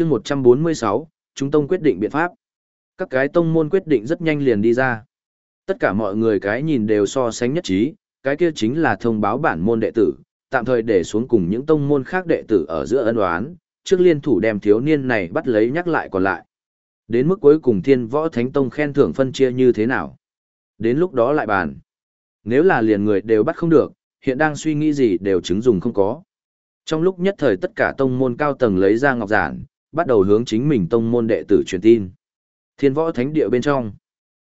chương 146, chúng tông quyết định biện pháp. Các cái tông môn quyết định rất nhanh liền đi ra. Tất cả mọi người cái nhìn đều so sánh nhất trí, cái kia chính là thông báo bản môn đệ tử, tạm thời để xuống cùng những tông môn khác đệ tử ở giữa ân oán, trước liên thủ đem thiếu niên này bắt lấy nhắc lại còn lại. Đến mức cuối cùng thiên võ thánh tông khen thưởng phân chia như thế nào. Đến lúc đó lại bàn. Nếu là liền người đều bắt không được, hiện đang suy nghĩ gì đều chứng dùng không có. Trong lúc nhất thời tất cả tông môn cao tầng lấy ra ngọc giản, bắt đầu hướng chính mình tông môn đệ tử truyền tin. Thiên võ thánh địa bên trong.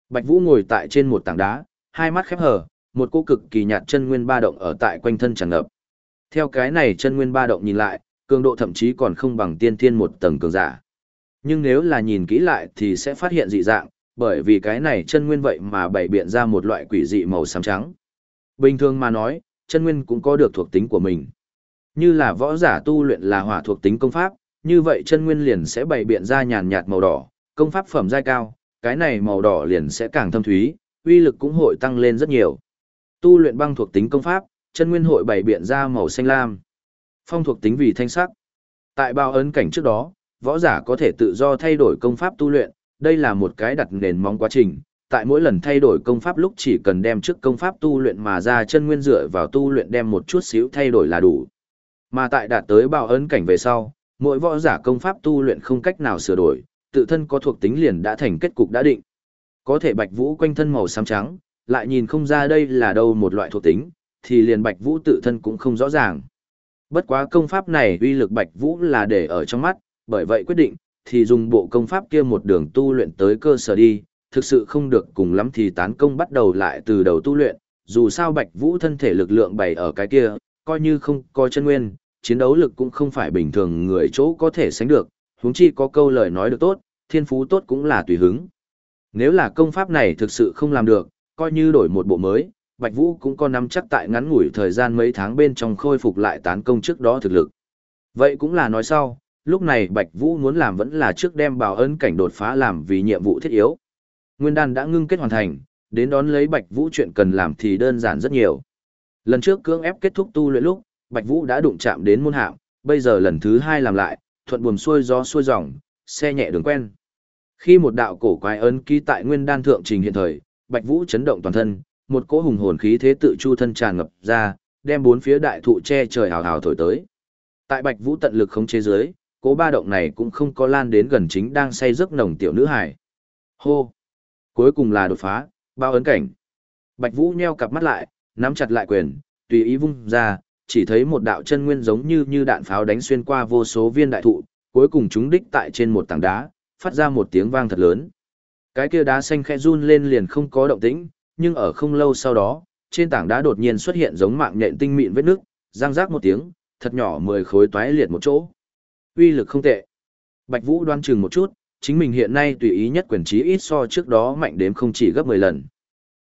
Bạch Vũ ngồi tại trên một tảng đá, hai mắt khép hờ, một cô cực kỳ nhạt chân nguyên ba động ở tại quanh thân tràn ngập. Theo cái này chân nguyên ba động nhìn lại, cường độ thậm chí còn không bằng tiên thiên một tầng cường giả. Nhưng nếu là nhìn kỹ lại thì sẽ phát hiện dị dạng, bởi vì cái này chân nguyên vậy mà bày biện ra một loại quỷ dị màu xám trắng. Bình thường mà nói, chân nguyên cũng có được thuộc tính của mình. Như là võ giả tu luyện là hỏa thuộc tính công pháp, như vậy chân nguyên liền sẽ bày biện ra nhàn nhạt màu đỏ, công pháp phẩm giai cao, cái này màu đỏ liền sẽ càng thâm thúy, uy lực cũng hội tăng lên rất nhiều. Tu luyện băng thuộc tính công pháp, chân nguyên hội bày biện ra màu xanh lam. Phong thuộc tính vì thanh sắc. Tại bao ấn cảnh trước đó, võ giả có thể tự do thay đổi công pháp tu luyện, đây là một cái đặt nền móng quá trình. Tại mỗi lần thay đổi công pháp lúc chỉ cần đem trước công pháp tu luyện mà ra chân nguyên dựa vào tu luyện đem một chút xíu thay đổi là đủ. Mà tại đạt tới bao ấn cảnh về sau, mỗi võ giả công pháp tu luyện không cách nào sửa đổi, tự thân có thuộc tính liền đã thành kết cục đã định. Có thể bạch vũ quanh thân màu xám trắng, lại nhìn không ra đây là đâu một loại thuộc tính, thì liền bạch vũ tự thân cũng không rõ ràng. Bất quá công pháp này uy lực bạch vũ là để ở trong mắt, bởi vậy quyết định, thì dùng bộ công pháp kia một đường tu luyện tới cơ sở đi, thực sự không được cùng lắm thì tán công bắt đầu lại từ đầu tu luyện, dù sao bạch vũ thân thể lực lượng bày ở cái kia, coi như không có chân nguyên, chiến đấu lực cũng không phải bình thường người chỗ có thể sánh được, huống chi có câu lời nói được tốt, thiên phú tốt cũng là tùy hứng. Nếu là công pháp này thực sự không làm được, coi như đổi một bộ mới, Bạch Vũ cũng có nắm chắc tại ngắn ngủi thời gian mấy tháng bên trong khôi phục lại tán công trước đó thực lực. Vậy cũng là nói sau, lúc này Bạch Vũ muốn làm vẫn là trước đem bảo ấn cảnh đột phá làm vì nhiệm vụ thiết yếu. Nguyên đan đã ngưng kết hoàn thành, đến đón lấy Bạch Vũ chuyện cần làm thì đơn giản rất nhiều. Lần trước cưỡng ép kết thúc tu luyện lúc, Bạch Vũ đã đụng chạm đến môn hạm, bây giờ lần thứ hai làm lại, thuận buồm xuôi gió xuôi dòng, xe nhẹ đường quen. Khi một đạo cổ quái ấn ký tại nguyên đan thượng trình hiện thời, Bạch Vũ chấn động toàn thân, một cỗ hùng hồn khí thế tự chu thân tràn ngập ra, đem bốn phía đại thụ che trời hào hào thổi tới. Tại Bạch Vũ tận lực khống chế dưới, cỗ ba động này cũng không có lan đến gần chính đang say giấc nồng tiểu nữ hải. Hô! Cuối cùng là đột phá, bao ấn cảnh. Bạch Vũ nheo cặp mắt lại, nắm chặt lại quyền, tùy ý vung ra, chỉ thấy một đạo chân nguyên giống như như đạn pháo đánh xuyên qua vô số viên đại thụ, cuối cùng chúng đích tại trên một tảng đá, phát ra một tiếng vang thật lớn. Cái kia đá xanh khẽ run lên liền không có động tĩnh, nhưng ở không lâu sau đó, trên tảng đá đột nhiên xuất hiện giống mạng nhện tinh mịn vết nước, răng rác một tiếng, thật nhỏ mười khối toái liệt một chỗ. Uy lực không tệ. Bạch Vũ đoan chừng một chút, chính mình hiện nay tùy ý nhất quyền trí ít so trước đó mạnh đến không chỉ gấp 10 lần.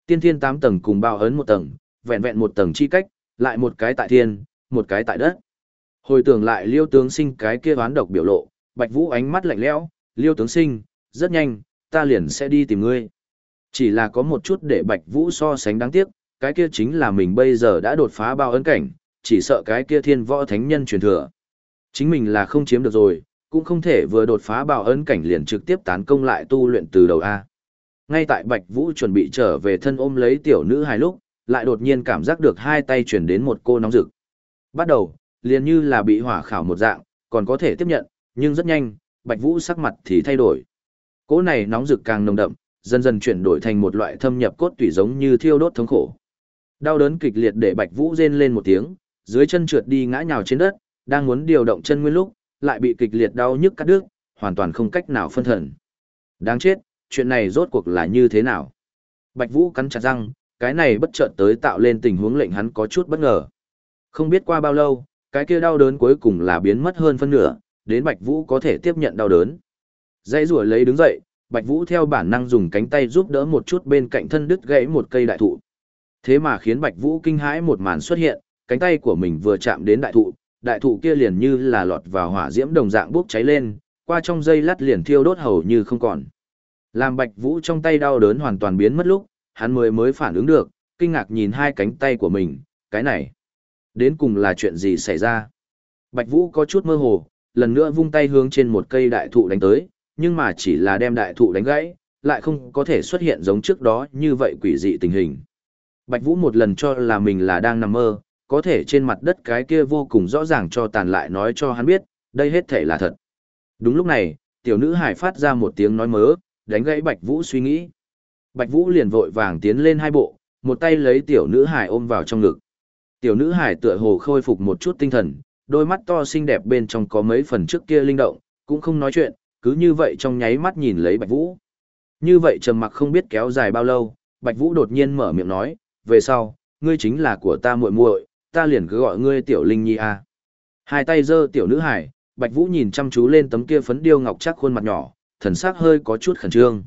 Tiên thiên 8 tầng cùng bao ấn một tầng, vẹn vẹn một tầng chi cách, lại một cái tại thiên, một cái tại đất. Hồi tưởng lại liêu tướng sinh cái kia ván độc biểu lộ, Bạch Vũ ánh mắt lạnh lẽo, liêu tướng sinh, rất nhanh, ta liền sẽ đi tìm ngươi. Chỉ là có một chút để Bạch Vũ so sánh đáng tiếc, cái kia chính là mình bây giờ đã đột phá bao ấn cảnh, chỉ sợ cái kia thiên võ thánh nhân truyền thừa. Chính mình là không chiếm được rồi, cũng không thể vừa đột phá bao ấn cảnh liền trực tiếp tán công lại tu luyện từ đầu A. Ngay tại Bạch Vũ chuẩn bị trở về thân ôm lấy tiểu nữ hài lúc, lại đột nhiên cảm giác được hai tay chuyển đến một cô nóng rực. Bắt đầu, liền như là bị hỏa khảo một dạng, còn có thể tiếp nhận, nhưng rất nhanh, Bạch Vũ sắc mặt thì thay đổi. Cỗ này nóng rực càng nồng đậm, dần dần chuyển đổi thành một loại thâm nhập cốt tủy giống như thiêu đốt thống khổ. Đau đớn kịch liệt để Bạch Vũ rên lên một tiếng, dưới chân trượt đi ngã nhào trên đất, đang muốn điều động chân nguyên lúc, lại bị kịch liệt đau nhức cắt đứt, hoàn toàn không cách nào phân thần. Đáng chết, chuyện này rốt cuộc là như thế nào? Bạch Vũ cắn chặt răng, cái này bất chợt tới tạo lên tình huống lệnh hắn có chút bất ngờ. Không biết qua bao lâu, cái kia đau đớn cuối cùng là biến mất hơn phân nửa, đến Bạch Vũ có thể tiếp nhận đau đớn. Dãy rủa lấy đứng dậy, Bạch Vũ theo bản năng dùng cánh tay giúp đỡ một chút bên cạnh thân đứt gãy một cây đại thụ. Thế mà khiến Bạch Vũ kinh hãi một màn xuất hiện, cánh tay của mình vừa chạm đến đại thụ, đại thụ kia liền như là lọt vào hỏa diễm đồng dạng bốc cháy lên, qua trong dây lát liền thiêu đốt hầu như không còn. Làm Bạch Vũ trong tay đau đớn hoàn toàn biến mất lúc, hắn mới mới phản ứng được, kinh ngạc nhìn hai cánh tay của mình, cái này, đến cùng là chuyện gì xảy ra? Bạch Vũ có chút mơ hồ, lần nữa vung tay hướng trên một cây đại thụ đánh tới, nhưng mà chỉ là đem đại thụ đánh gãy, lại không có thể xuất hiện giống trước đó như vậy quỷ dị tình hình. Bạch Vũ một lần cho là mình là đang nằm mơ, có thể trên mặt đất cái kia vô cùng rõ ràng cho tàn lại nói cho hắn biết, đây hết thể là thật. Đúng lúc này, tiểu nữ hải phát ra một tiếng nói mớ, đánh gãy Bạch Vũ suy nghĩ. Bạch Vũ liền vội vàng tiến lên hai bộ, một tay lấy tiểu nữ hải ôm vào trong ngực. Tiểu nữ hải tựa hồ khôi phục một chút tinh thần, đôi mắt to xinh đẹp bên trong có mấy phần trước kia linh động, cũng không nói chuyện, cứ như vậy trong nháy mắt nhìn lấy Bạch Vũ. Như vậy trầm mặc không biết kéo dài bao lâu, Bạch Vũ đột nhiên mở miệng nói, về sau, ngươi chính là của ta muội muội, ta liền cứ gọi ngươi tiểu linh nhi a. Hai tay giơ tiểu nữ hải, Bạch Vũ nhìn chăm chú lên tấm kia phấn điêu ngọc chắc khuôn mặt nhỏ, thần sắc hơi có chút khẩn trương.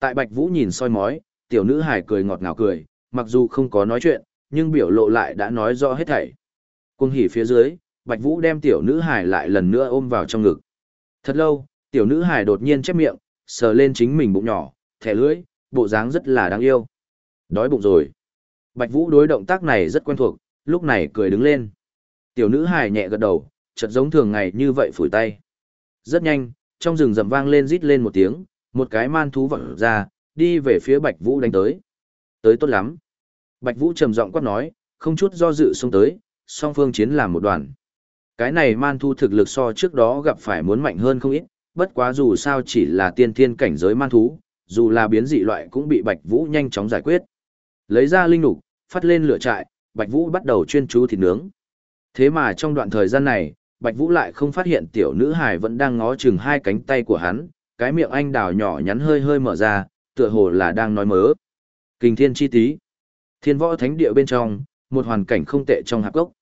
Tại Bạch Vũ nhìn soi mói, tiểu nữ hải cười ngọt ngào cười, mặc dù không có nói chuyện, nhưng biểu lộ lại đã nói rõ hết thảy. Cung hỉ phía dưới, Bạch Vũ đem tiểu nữ hải lại lần nữa ôm vào trong ngực. Thật lâu, tiểu nữ hải đột nhiên chép miệng, sờ lên chính mình bụng nhỏ, thẻ lưỡi, bộ dáng rất là đáng yêu. Đói bụng rồi. Bạch Vũ đối động tác này rất quen thuộc, lúc này cười đứng lên. Tiểu nữ hải nhẹ gật đầu, chợt giống thường ngày như vậy phủi tay. Rất nhanh, trong rừng rầm vang lên rít lên một tiếng, một cái man thú vọt ra, đi về phía Bạch Vũ đánh tới. Tới tốt lắm. Bạch Vũ trầm giọng quát nói, không chút do dự xông tới, song phương chiến làm một đoàn. Cái này man thú thực lực so trước đó gặp phải muốn mạnh hơn không ít, bất quá dù sao chỉ là tiên thiên cảnh giới man thú, dù là biến dị loại cũng bị Bạch Vũ nhanh chóng giải quyết. Lấy ra linh nục, phát lên lửa trại, Bạch Vũ bắt đầu chuyên chú thịt nướng. Thế mà trong đoạn thời gian này, Bạch Vũ lại không phát hiện tiểu nữ hài vẫn đang ngó chừng hai cánh tay của hắn, cái miệng anh đào nhỏ nhắn hơi hơi mở ra, tựa hồ là đang nói mớ. Kình thiên chi tí. Thiên võ thánh địa bên trong, một hoàn cảnh không tệ trong hạp gốc.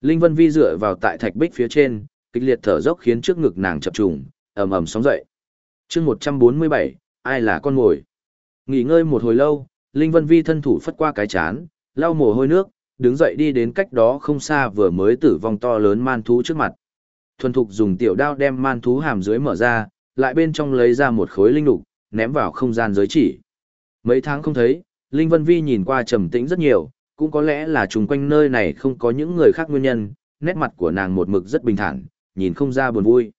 Linh Vân Vi dựa vào tại thạch bích phía trên, kịch liệt thở dốc khiến trước ngực nàng chập trùng, ầm ầm sóng dậy. Chương 147, ai là con mồi? Nghỉ ngơi một hồi lâu, Linh Vân Vi thân thủ phất qua cái chán, lau mồ hôi nước, đứng dậy đi đến cách đó không xa vừa mới tử vong to lớn man thú trước mặt. Thuần thục dùng tiểu đao đem man thú hàm dưới mở ra, lại bên trong lấy ra một khối linh lục, ném vào không gian giới chỉ. Mấy tháng không thấy, Linh Vân Vi nhìn qua trầm tĩnh rất nhiều, cũng có lẽ là chung quanh nơi này không có những người khác nguyên nhân, nét mặt của nàng một mực rất bình thản, nhìn không ra buồn vui.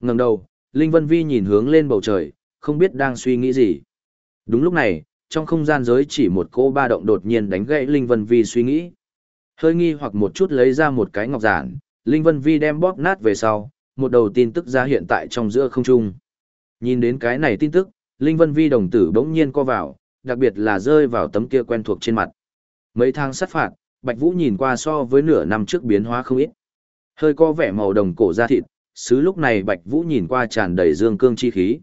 Ngẩng đầu, Linh Vân Vi nhìn hướng lên bầu trời, không biết đang suy nghĩ gì. Đúng lúc này, trong không gian giới chỉ một cô ba động đột nhiên đánh gãy Linh Vân Vi suy nghĩ. Hơi nghi hoặc một chút lấy ra một cái ngọc giản, Linh Vân Vi đem bóp nát về sau, một đầu tin tức ra hiện tại trong giữa không trung. Nhìn đến cái này tin tức, Linh Vân Vi đồng tử bỗng nhiên co vào, đặc biệt là rơi vào tấm kia quen thuộc trên mặt. Mấy tháng sát phạt, Bạch Vũ nhìn qua so với nửa năm trước biến hóa không ít. Hơi có vẻ màu đồng cổ da thịt, xứ lúc này Bạch Vũ nhìn qua tràn đầy dương cương chi khí.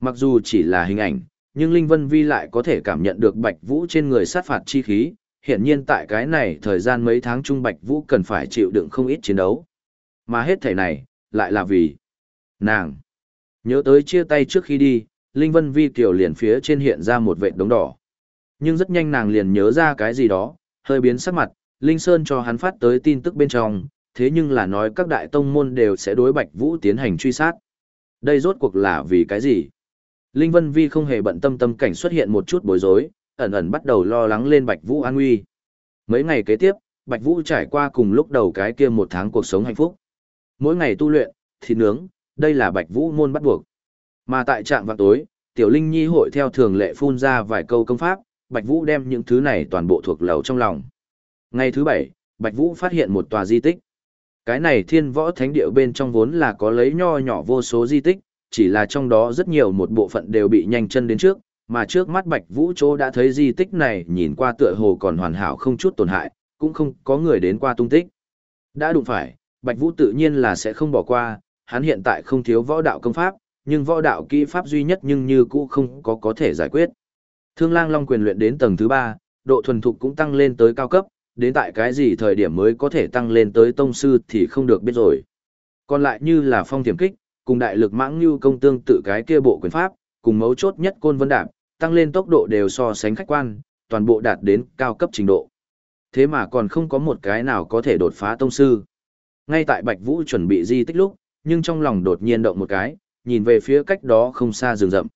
Mặc dù chỉ là hình ảnh, nhưng Linh Vân Vi lại có thể cảm nhận được Bạch Vũ trên người sát phạt chi khí, hiện nhiên tại cái này thời gian mấy tháng trung Bạch Vũ cần phải chịu đựng không ít chiến đấu. Mà hết thể này, lại là vì nàng. Nhớ tới chia tay trước khi đi, Linh Vân Vi tiểu liền phía trên hiện ra một vệt đống đỏ. Nhưng rất nhanh nàng liền nhớ ra cái gì đó, hơi biến sắc mặt, Linh Sơn cho hắn phát tới tin tức bên trong, thế nhưng là nói các đại tông môn đều sẽ đối Bạch Vũ tiến hành truy sát. Đây rốt cuộc là vì cái gì? Linh Vân Vi không hề bận tâm tâm cảnh xuất hiện một chút bối rối, ẩn ẩn bắt đầu lo lắng lên Bạch Vũ an nguy. Mấy ngày kế tiếp, Bạch Vũ trải qua cùng lúc đầu cái kia một tháng cuộc sống hạnh phúc. Mỗi ngày tu luyện, thịt nướng, đây là Bạch Vũ môn bắt buộc. Mà tại trạm vào tối, Tiểu Linh Nhi hội theo thường lệ phun ra vài câu công pháp, Bạch Vũ đem những thứ này toàn bộ thuộc lầu trong lòng. Ngày thứ bảy, Bạch Vũ phát hiện một tòa di tích. Cái này thiên võ thánh địa bên trong vốn là có lấy nho nhỏ vô số di tích, chỉ là trong đó rất nhiều một bộ phận đều bị nhanh chân đến trước, mà trước mắt Bạch Vũ Chỗ đã thấy di tích này nhìn qua tựa hồ còn hoàn hảo không chút tổn hại, cũng không có người đến qua tung tích. Đã đụng phải, Bạch Vũ tự nhiên là sẽ không bỏ qua, hắn hiện tại không thiếu võ đạo công pháp, nhưng võ đạo kỹ pháp duy nhất nhưng như cũ không có có thể giải quyết. Thương lang long quyền luyện đến tầng thứ 3, độ thuần thục cũng tăng lên tới cao cấp, đến tại cái gì thời điểm mới có thể tăng lên tới tông sư thì không được biết rồi. Còn lại như là phong thiểm kích, cùng đại lực mãng như công tương tự cái kia bộ quyền pháp, cùng mấu chốt nhất côn vân đạp, tăng lên tốc độ đều so sánh khách quan, toàn bộ đạt đến cao cấp trình độ. Thế mà còn không có một cái nào có thể đột phá tông sư. Ngay tại Bạch Vũ chuẩn bị di tích lúc, nhưng trong lòng đột nhiên động một cái, nhìn về phía cách đó không xa rừng rậm.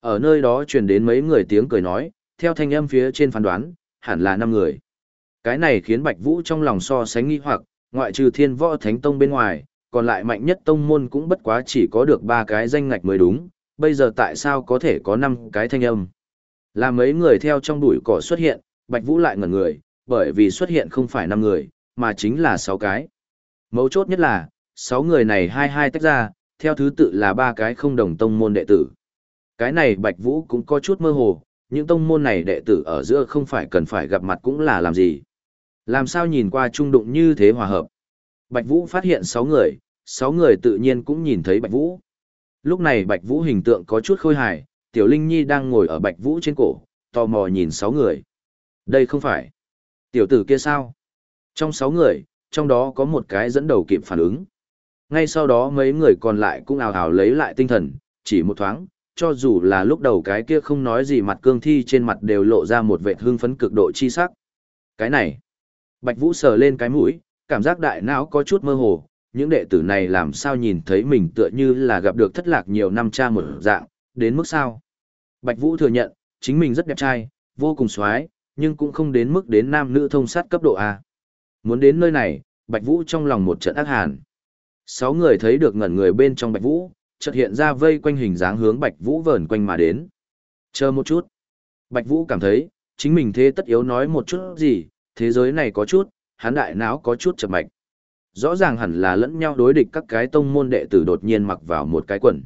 Ở nơi đó truyền đến mấy người tiếng cười nói, theo thanh âm phía trên phán đoán, hẳn là năm người. Cái này khiến Bạch Vũ trong lòng so sánh nghi hoặc, ngoại trừ Thiên Võ Thánh Tông bên ngoài, còn lại mạnh nhất tông môn cũng bất quá chỉ có được ba cái danh ngạch mới đúng, bây giờ tại sao có thể có năm cái thanh âm. Là mấy người theo trong bụi cỏ xuất hiện, Bạch Vũ lại ngẩn người, bởi vì xuất hiện không phải năm người, mà chính là sáu cái. Mấu chốt nhất là, sáu người này hai hai tách ra, theo thứ tự là ba cái không đồng tông môn đệ tử. Cái này Bạch Vũ cũng có chút mơ hồ, những tông môn này đệ tử ở giữa không phải cần phải gặp mặt cũng là làm gì. Làm sao nhìn qua trung đụng như thế hòa hợp. Bạch Vũ phát hiện sáu người, sáu người tự nhiên cũng nhìn thấy Bạch Vũ. Lúc này Bạch Vũ hình tượng có chút khôi hài, Tiểu Linh Nhi đang ngồi ở Bạch Vũ trên cổ, tò mò nhìn sáu người. Đây không phải. Tiểu tử kia sao? Trong sáu người, trong đó có một cái dẫn đầu kịp phản ứng. Ngay sau đó mấy người còn lại cũng ào ào lấy lại tinh thần, chỉ một thoáng, cho dù là lúc đầu cái kia không nói gì mặt cương thi trên mặt đều lộ ra một vẻ hưng phấn cực độ chi sắc. Cái này, Bạch Vũ sờ lên cái mũi, cảm giác đại não có chút mơ hồ, những đệ tử này làm sao nhìn thấy mình tựa như là gặp được thất lạc nhiều năm cha một dạng, đến mức sao? Bạch Vũ thừa nhận, chính mình rất đẹp trai, vô cùng xoái, nhưng cũng không đến mức đến nam nữ thông sát cấp độ A. Muốn đến nơi này, Bạch Vũ trong lòng một trận ác hàn. Sáu người thấy được ngẩn người bên trong Bạch Vũ, chợt hiện ra vây quanh hình dáng hướng Bạch Vũ vờn quanh mà đến. Chờ một chút. Bạch Vũ cảm thấy, chính mình thế tất yếu nói một chút gì, thế giới này có chút, hắn đại não có chút chập mạch. Rõ ràng hẳn là lẫn nhau đối địch các cái tông môn đệ tử đột nhiên mặc vào một cái quần.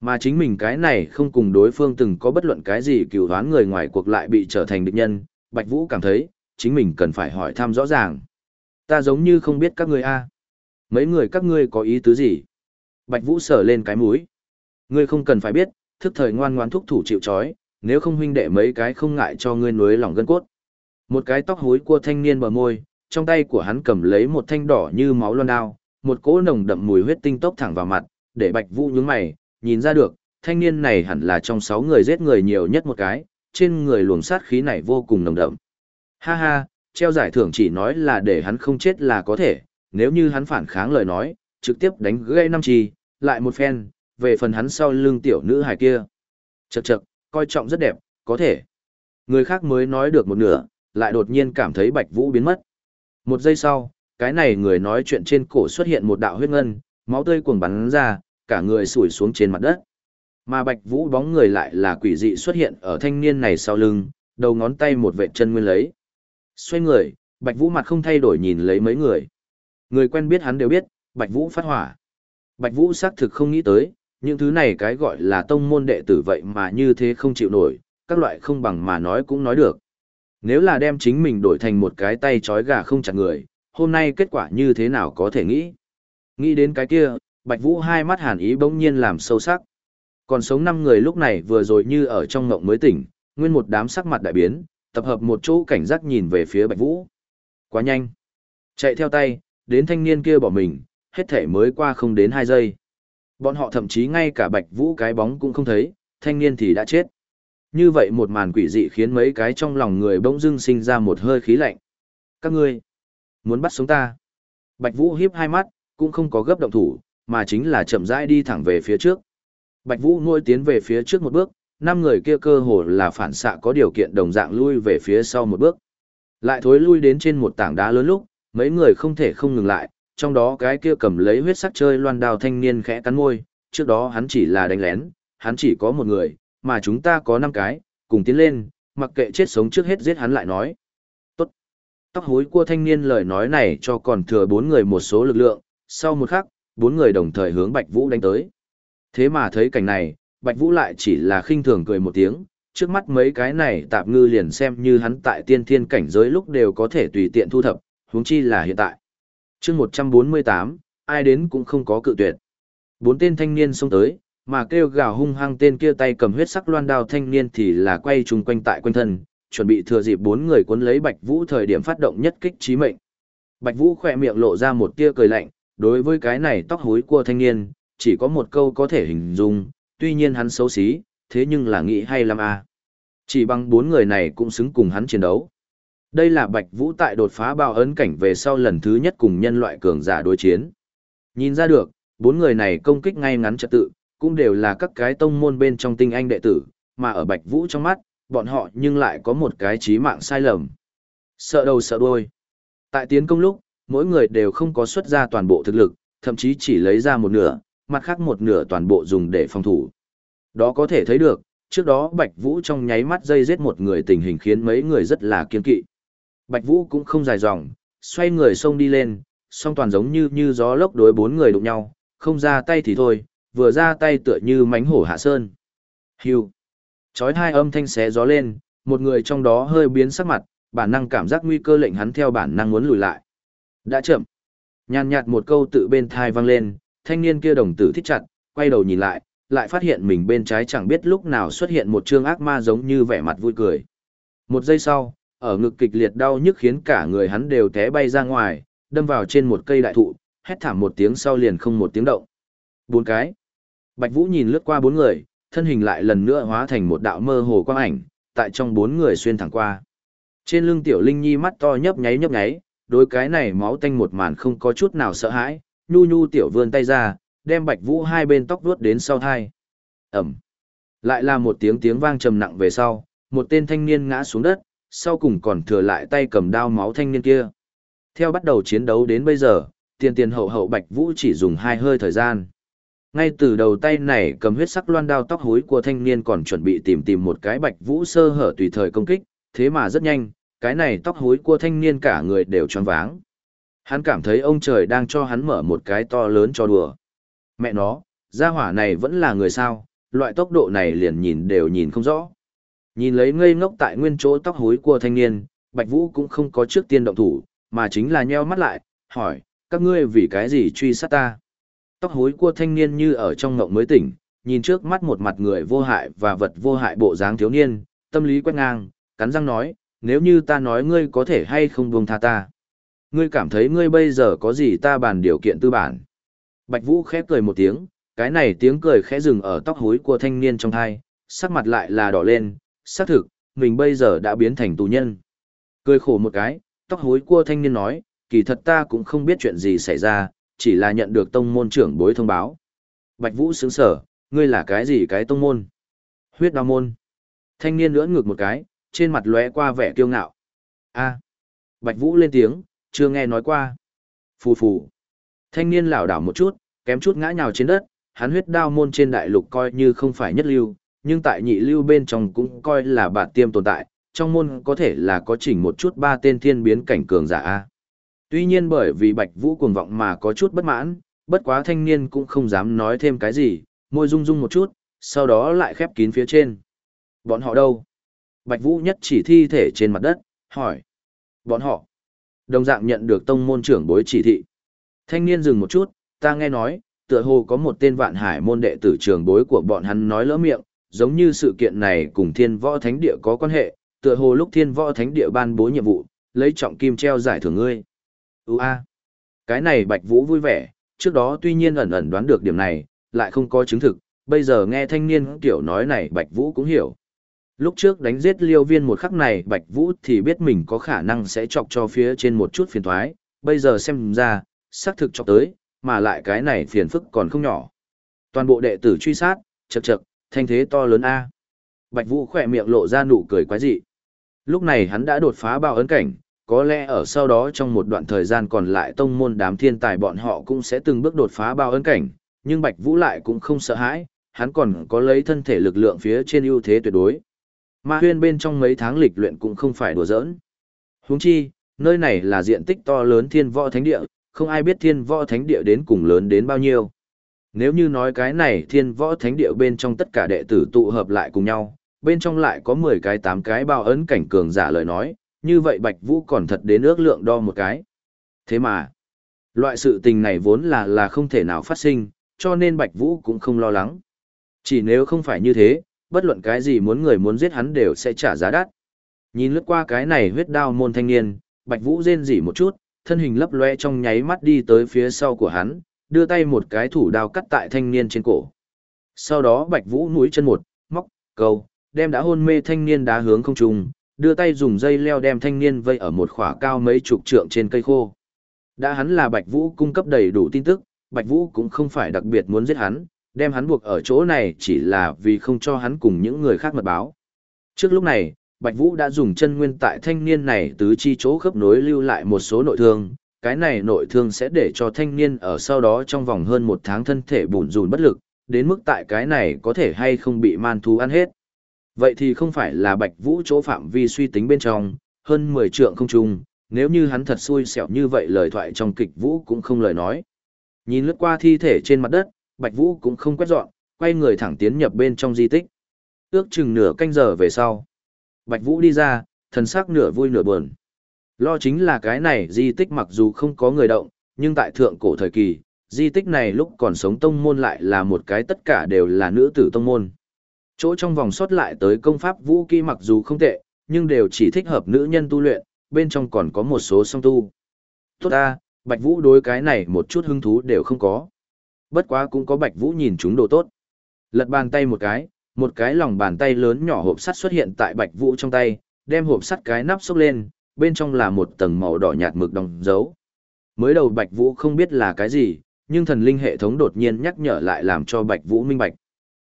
Mà chính mình cái này không cùng đối phương từng có bất luận cái gì cựu đoán người ngoài cuộc lại bị trở thành địch nhân, Bạch Vũ cảm thấy, chính mình cần phải hỏi thăm rõ ràng. Ta giống như không biết các ngươi a. Mấy người các ngươi có ý tứ gì? Bạch Vũ sờ lên cái mũi. Ngươi không cần phải biết, thức thời ngoan ngoãn thúc thủ chịu trói, nếu không huynh đệ mấy cái không ngại cho ngươi nuối lòng gân cốt. Một cái tóc hối của thanh niên bờ môi, trong tay của hắn cầm lấy một thanh đỏ như máu loan đao, một cỗ nồng đậm mùi huyết tinh tốc thẳng vào mặt, để Bạch Vũ nhướng mày, nhìn ra được, thanh niên này hẳn là trong sáu người giết người nhiều nhất một cái, trên người luồng sát khí này vô cùng nồng đậm. Ha ha, treo giải thưởng chỉ nói là để hắn không chết là có thể, nếu như hắn phản kháng lời nói, trực tiếp đánh gây năm trì, lại một phen, về phần hắn sau lưng tiểu nữ hài kia. Chậc chậc, coi trọng rất đẹp, có thể. Người khác mới nói được một nửa, lại đột nhiên cảm thấy Bạch Vũ biến mất. Một giây sau, cái này người nói chuyện trên cổ xuất hiện một đạo huyết ngân, máu tươi cuồng bắn ra, cả người sủi xuống trên mặt đất. Mà Bạch Vũ bóng người lại là quỷ dị xuất hiện ở thanh niên này sau lưng, đầu ngón tay một vệ chân nguyên lấy. Xoay người, Bạch Vũ mặt không thay đổi nhìn lấy mấy người. Người quen biết hắn đều biết, Bạch Vũ phát hỏa. Bạch Vũ xác thực không nghĩ tới, những thứ này cái gọi là tông môn đệ tử vậy mà như thế không chịu nổi, các loại không bằng mà nói cũng nói được. Nếu là đem chính mình đổi thành một cái tay chói gà không chặt người, hôm nay kết quả như thế nào có thể nghĩ. Nghĩ đến cái kia, Bạch Vũ hai mắt hàn ý bỗng nhiên làm sâu sắc. Còn sống năm người lúc này vừa rồi như ở trong ngộng mới tỉnh, nguyên một đám sắc mặt đại biến, tập hợp một chỗ cảnh giác nhìn về phía Bạch Vũ. Quá nhanh. Chạy theo tay, đến thanh niên kia bỏ mình, hết thể mới qua không đến hai giây. Bọn họ thậm chí ngay cả Bạch Vũ cái bóng cũng không thấy, thanh niên thì đã chết. Như vậy một màn quỷ dị khiến mấy cái trong lòng người bỗng dưng sinh ra một hơi khí lạnh. Các ngươi, muốn bắt sống ta. Bạch Vũ hiếp hai mắt, cũng không có gấp động thủ, mà chính là chậm rãi đi thẳng về phía trước. Bạch Vũ nuôi tiến về phía trước một bước, năm người kia cơ hồ là phản xạ có điều kiện đồng dạng lui về phía sau một bước. Lại thối lui đến trên một tảng đá lớn lúc, mấy người không thể không ngừng lại, trong đó cái kia cầm lấy huyết sắc chơi loan đao thanh niên khẽ cắn môi, trước đó hắn chỉ là đánh lén, hắn chỉ có một người, mà chúng ta có năm cái, cùng tiến lên, mặc kệ chết sống trước hết giết hắn lại nói. Tốt. Tóc hối của thanh niên lời nói này cho còn thừa bốn người một số lực lượng, sau một khắc, bốn người đồng thời hướng Bạch Vũ đánh tới. Thế mà thấy cảnh này, Bạch Vũ lại chỉ là khinh thường cười một tiếng, trước mắt mấy cái này tạm ngư liền xem như hắn tại tiên thiên cảnh giới lúc đều có thể tùy tiện thu thập, huống chi là hiện tại. chương 148, ai đến cũng không có cự tuyệt. Bốn tên thanh niên xông tới, mà kêu gào hung hăng tên kia tay cầm huyết sắc loan đao thanh niên thì là quay chung quanh tại quanh thân, chuẩn bị thừa dịp bốn người cuốn lấy Bạch Vũ thời điểm phát động nhất kích chí mệnh. Bạch Vũ khỏe miệng lộ ra một tia cười lạnh, đối với cái này tóc hối của thanh niên, chỉ có một câu có thể hình dung, tuy nhiên hắn xấu xí, thế nhưng là nghĩ hay lắm à. Chỉ bằng bốn người này cũng xứng cùng hắn chiến đấu. Đây là Bạch Vũ tại đột phá bao ấn cảnh về sau lần thứ nhất cùng nhân loại cường giả đối chiến. Nhìn ra được, bốn người này công kích ngay ngắn trật tự, cũng đều là các cái tông môn bên trong tinh anh đệ tử, mà ở Bạch Vũ trong mắt, bọn họ nhưng lại có một cái trí mạng sai lầm. Sợ đầu sợ đuôi. Tại tiến công lúc, mỗi người đều không có xuất ra toàn bộ thực lực, thậm chí chỉ lấy ra một nửa, mặt khác một nửa toàn bộ dùng để phòng thủ. Đó có thể thấy được, trước đó Bạch Vũ trong nháy mắt dây giết một người tình hình khiến mấy người rất là kiên kỵ. Bạch Vũ cũng không dài dòng, xoay người xông đi lên, song toàn giống như như gió lốc đối bốn người đụng nhau, không ra tay thì thôi, vừa ra tay tựa như mánh hổ hạ sơn. Hưu. Chói hai âm thanh xé gió lên, một người trong đó hơi biến sắc mặt, bản năng cảm giác nguy cơ lệnh hắn theo bản năng muốn lùi lại. Đã chậm. Nhàn nhạt một câu tự bên thai vang lên, thanh niên kia đồng tử thích chặt, quay đầu nhìn lại, lại phát hiện mình bên trái chẳng biết lúc nào xuất hiện một trương ác ma giống như vẻ mặt vui cười. Một giây sau, ở ngực kịch liệt đau nhức khiến cả người hắn đều té bay ra ngoài, đâm vào trên một cây đại thụ, hét thảm một tiếng sau liền không một tiếng động. Bốn cái. Bạch Vũ nhìn lướt qua bốn người, thân hình lại lần nữa hóa thành một đạo mơ hồ quang ảnh, tại trong bốn người xuyên thẳng qua. Trên lưng tiểu linh nhi mắt to nhấp nháy nhấp nháy, đối cái này máu tanh một màn không có chút nào sợ hãi, nhu nhu tiểu vươn tay ra, đem Bạch Vũ hai bên tóc vuốt đến sau thai. Ẩm. Lại là một tiếng tiếng vang trầm nặng về sau, một tên thanh niên ngã xuống đất, sau cùng còn thừa lại tay cầm đao máu thanh niên kia. Theo bắt đầu chiến đấu đến bây giờ, tiền tiền hậu hậu Bạch Vũ chỉ dùng hai hơi thời gian. Ngay từ đầu tay này cầm huyết sắc loan đao tóc hối của thanh niên còn chuẩn bị tìm tìm một cái Bạch Vũ sơ hở tùy thời công kích, thế mà rất nhanh, cái này tóc hối của thanh niên cả người đều tròn váng. Hắn cảm thấy ông trời đang cho hắn mở một cái to lớn cho đùa. Mẹ nó, gia hỏa này vẫn là người sao, loại tốc độ này liền nhìn đều nhìn không rõ. Nhìn lấy ngây ngốc tại nguyên chỗ tóc hối của thanh niên, Bạch Vũ cũng không có trước tiên động thủ, mà chính là nheo mắt lại, hỏi, các ngươi vì cái gì truy sát ta? Tóc hối của thanh niên như ở trong ngộng mới tỉnh, nhìn trước mắt một mặt người vô hại và vật vô hại bộ dáng thiếu niên, tâm lý quét ngang, cắn răng nói, nếu như ta nói ngươi có thể hay không buông tha ta. Ngươi cảm thấy ngươi bây giờ có gì ta bàn điều kiện tư bản. Bạch Vũ khép cười một tiếng, cái này tiếng cười khẽ dừng ở tóc hối của thanh niên trong thai, sắc mặt lại là đỏ lên, xác thực, mình bây giờ đã biến thành tù nhân. Cười khổ một cái, tóc hối của thanh niên nói, kỳ thật ta cũng không biết chuyện gì xảy ra, chỉ là nhận được tông môn trưởng bối thông báo. Bạch Vũ sướng sở, ngươi là cái gì cái tông môn? Huyết đao môn. Thanh niên lưỡn ngược một cái, trên mặt lóe qua vẻ kiêu ngạo. A. Bạch Vũ lên tiếng, chưa nghe nói qua. Phù phù. Thanh niên lảo đảo một chút, kém chút ngã nhào trên đất, hắn huyết đao môn trên đại lục coi như không phải nhất lưu, nhưng tại nhị lưu bên trong cũng coi là bạt tiêm tồn tại, trong môn có thể là có chỉnh một chút ba tên thiên biến cảnh cường giả A. Tuy nhiên bởi vì Bạch Vũ cuồng vọng mà có chút bất mãn, bất quá thanh niên cũng không dám nói thêm cái gì, môi rung rung một chút, sau đó lại khép kín phía trên. Bọn họ đâu? Bạch Vũ nhất chỉ thi thể trên mặt đất, hỏi. Bọn họ. Đồng dạng nhận được tông môn trưởng bối chỉ thị. Thanh niên dừng một chút, ta nghe nói, tựa hồ có một tên vạn hải môn đệ tử trường bối của bọn hắn nói lỡ miệng, giống như sự kiện này cùng thiên võ thánh địa có quan hệ, tựa hồ lúc thiên võ thánh địa ban bố nhiệm vụ, lấy trọng kim treo giải thưởng ngươi. Ú a, cái này Bạch Vũ vui vẻ, trước đó tuy nhiên ẩn ẩn đoán được điểm này, lại không có chứng thực, bây giờ nghe thanh niên tiểu nói này Bạch Vũ cũng hiểu. Lúc trước đánh giết liêu viên một khắc này Bạch Vũ thì biết mình có khả năng sẽ chọc cho phía trên một chút phiền thoái, bây giờ xem ra, xác thực chọc tới, mà lại cái này phiền phức còn không nhỏ. Toàn bộ đệ tử truy sát, chật chật, thanh thế to lớn A. Bạch Vũ khỏe miệng lộ ra nụ cười quái dị. Lúc này hắn đã đột phá bao ấn cảnh, có lẽ ở sau đó trong một đoạn thời gian còn lại tông môn đám thiên tài bọn họ cũng sẽ từng bước đột phá bao ấn cảnh, nhưng Bạch Vũ lại cũng không sợ hãi, hắn còn có lấy thân thể lực lượng phía trên ưu thế tuyệt đối. Ma huyên bên trong mấy tháng lịch luyện cũng không phải đùa giỡn. Huống chi, nơi này là diện tích to lớn thiên võ thánh địa, không ai biết thiên võ thánh địa đến cùng lớn đến bao nhiêu. Nếu như nói cái này thiên võ thánh địa bên trong tất cả đệ tử tụ hợp lại cùng nhau, bên trong lại có 10 cái 8 cái bao ấn cảnh cường giả lời nói, như vậy Bạch Vũ còn thật đến ước lượng đo một cái. Thế mà, loại sự tình này vốn là là không thể nào phát sinh, cho nên Bạch Vũ cũng không lo lắng. Chỉ nếu không phải như thế, bất luận cái gì muốn người muốn giết hắn đều sẽ trả giá đắt. Nhìn lướt qua cái này huyết đao môn thanh niên, Bạch Vũ rên rỉ một chút, thân hình lấp loe trong nháy mắt đi tới phía sau của hắn, đưa tay một cái thủ đao cắt tại thanh niên trên cổ. Sau đó Bạch Vũ núi chân một, móc, cầu, đem đã hôn mê thanh niên đá hướng không trung, đưa tay dùng dây leo đem thanh niên vây ở một khỏa cao mấy chục trượng trên cây khô. Đã hắn là Bạch Vũ cung cấp đầy đủ tin tức, Bạch Vũ cũng không phải đặc biệt muốn giết hắn, đem hắn buộc ở chỗ này chỉ là vì không cho hắn cùng những người khác mật báo. Trước lúc này, Bạch Vũ đã dùng chân nguyên tại thanh niên này tứ chi chỗ khớp nối lưu lại một số nội thương, cái này nội thương sẽ để cho thanh niên ở sau đó trong vòng hơn một tháng thân thể bùn rùn bất lực, đến mức tại cái này có thể hay không bị man thú ăn hết. Vậy thì không phải là Bạch Vũ chỗ phạm vi suy tính bên trong, hơn 10 trượng không trung, nếu như hắn thật xui xẻo như vậy lời thoại trong kịch Vũ cũng không lời nói. Nhìn lướt qua thi thể trên mặt đất, Bạch Vũ cũng không quét dọn, quay người thẳng tiến nhập bên trong di tích. Ước chừng nửa canh giờ về sau. Bạch Vũ đi ra, thần sắc nửa vui nửa buồn. Lo chính là cái này di tích mặc dù không có người động, nhưng tại thượng cổ thời kỳ, di tích này lúc còn sống tông môn lại là một cái tất cả đều là nữ tử tông môn. Chỗ trong vòng sót lại tới công pháp vũ kỹ mặc dù không tệ, nhưng đều chỉ thích hợp nữ nhân tu luyện, bên trong còn có một số song tu. Tốt ta, Bạch Vũ đối cái này một chút hứng thú đều không có. Bất quá cũng có Bạch Vũ nhìn chúng đồ tốt. Lật bàn tay một cái, một cái lòng bàn tay lớn nhỏ hộp sắt xuất hiện tại Bạch Vũ trong tay, đem hộp sắt cái nắp xốc lên, bên trong là một tầng màu đỏ nhạt mực đóng dấu. Mới đầu Bạch Vũ không biết là cái gì, nhưng thần linh hệ thống đột nhiên nhắc nhở lại làm cho Bạch Vũ minh bạch.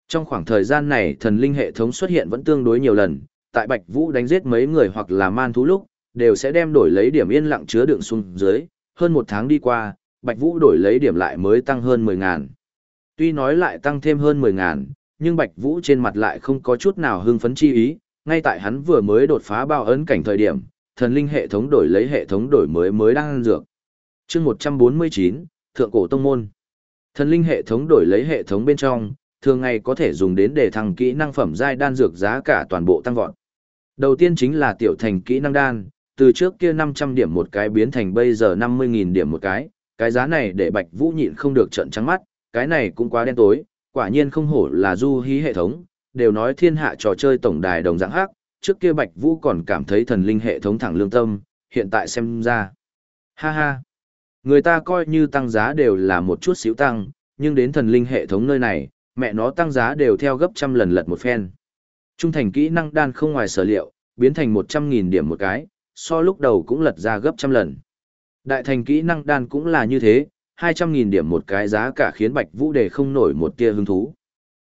Trong khoảng thời gian này thần linh hệ thống xuất hiện vẫn tương đối nhiều lần, tại Bạch Vũ đánh giết mấy người hoặc là man thú lúc, đều sẽ đem đổi lấy điểm yên lặng chứa đựng xuống dưới, hơn một tháng đi qua, Bạch Vũ đổi lấy điểm lại mới tăng hơn 10 ngàn. Tuy nói lại tăng thêm hơn 10 ngàn, nhưng Bạch Vũ trên mặt lại không có chút nào hưng phấn chi ý, ngay tại hắn vừa mới đột phá bao ấn cảnh thời điểm, thần linh hệ thống đổi lấy hệ thống đổi mới mới đang ăn dược. Chương 149, Thượng cổ tông môn. Thần linh hệ thống đổi lấy hệ thống bên trong, thường ngày có thể dùng đến để thăng kỹ năng phẩm giai đan dược giá cả toàn bộ tăng vọt. Đầu tiên chính là tiểu thành kỹ năng đan, từ trước kia 500 điểm một cái biến thành bây giờ 50.000 điểm một cái, cái giá này để Bạch Vũ nhịn không được trợn trắng mắt, cái này cũng quá đen tối, quả nhiên không hổ là du hí hệ thống, đều nói thiên hạ trò chơi tổng đài đồng dạng hắc, trước kia Bạch Vũ còn cảm thấy thần linh hệ thống thẳng lương tâm, hiện tại xem ra. Ha ha. Người ta coi như tăng giá đều là một chút xíu tăng, nhưng đến thần linh hệ thống nơi này, mẹ nó tăng giá đều theo gấp trăm lần lật một phen. Trung thành kỹ năng đan không ngoài sở liệu, biến thành 100.000 điểm một cái, so lúc đầu cũng lật ra gấp trăm lần. Đại thành kỹ năng đan cũng là như thế, 200.000 điểm một cái giá cả khiến Bạch Vũ để không nổi một tia hứng thú.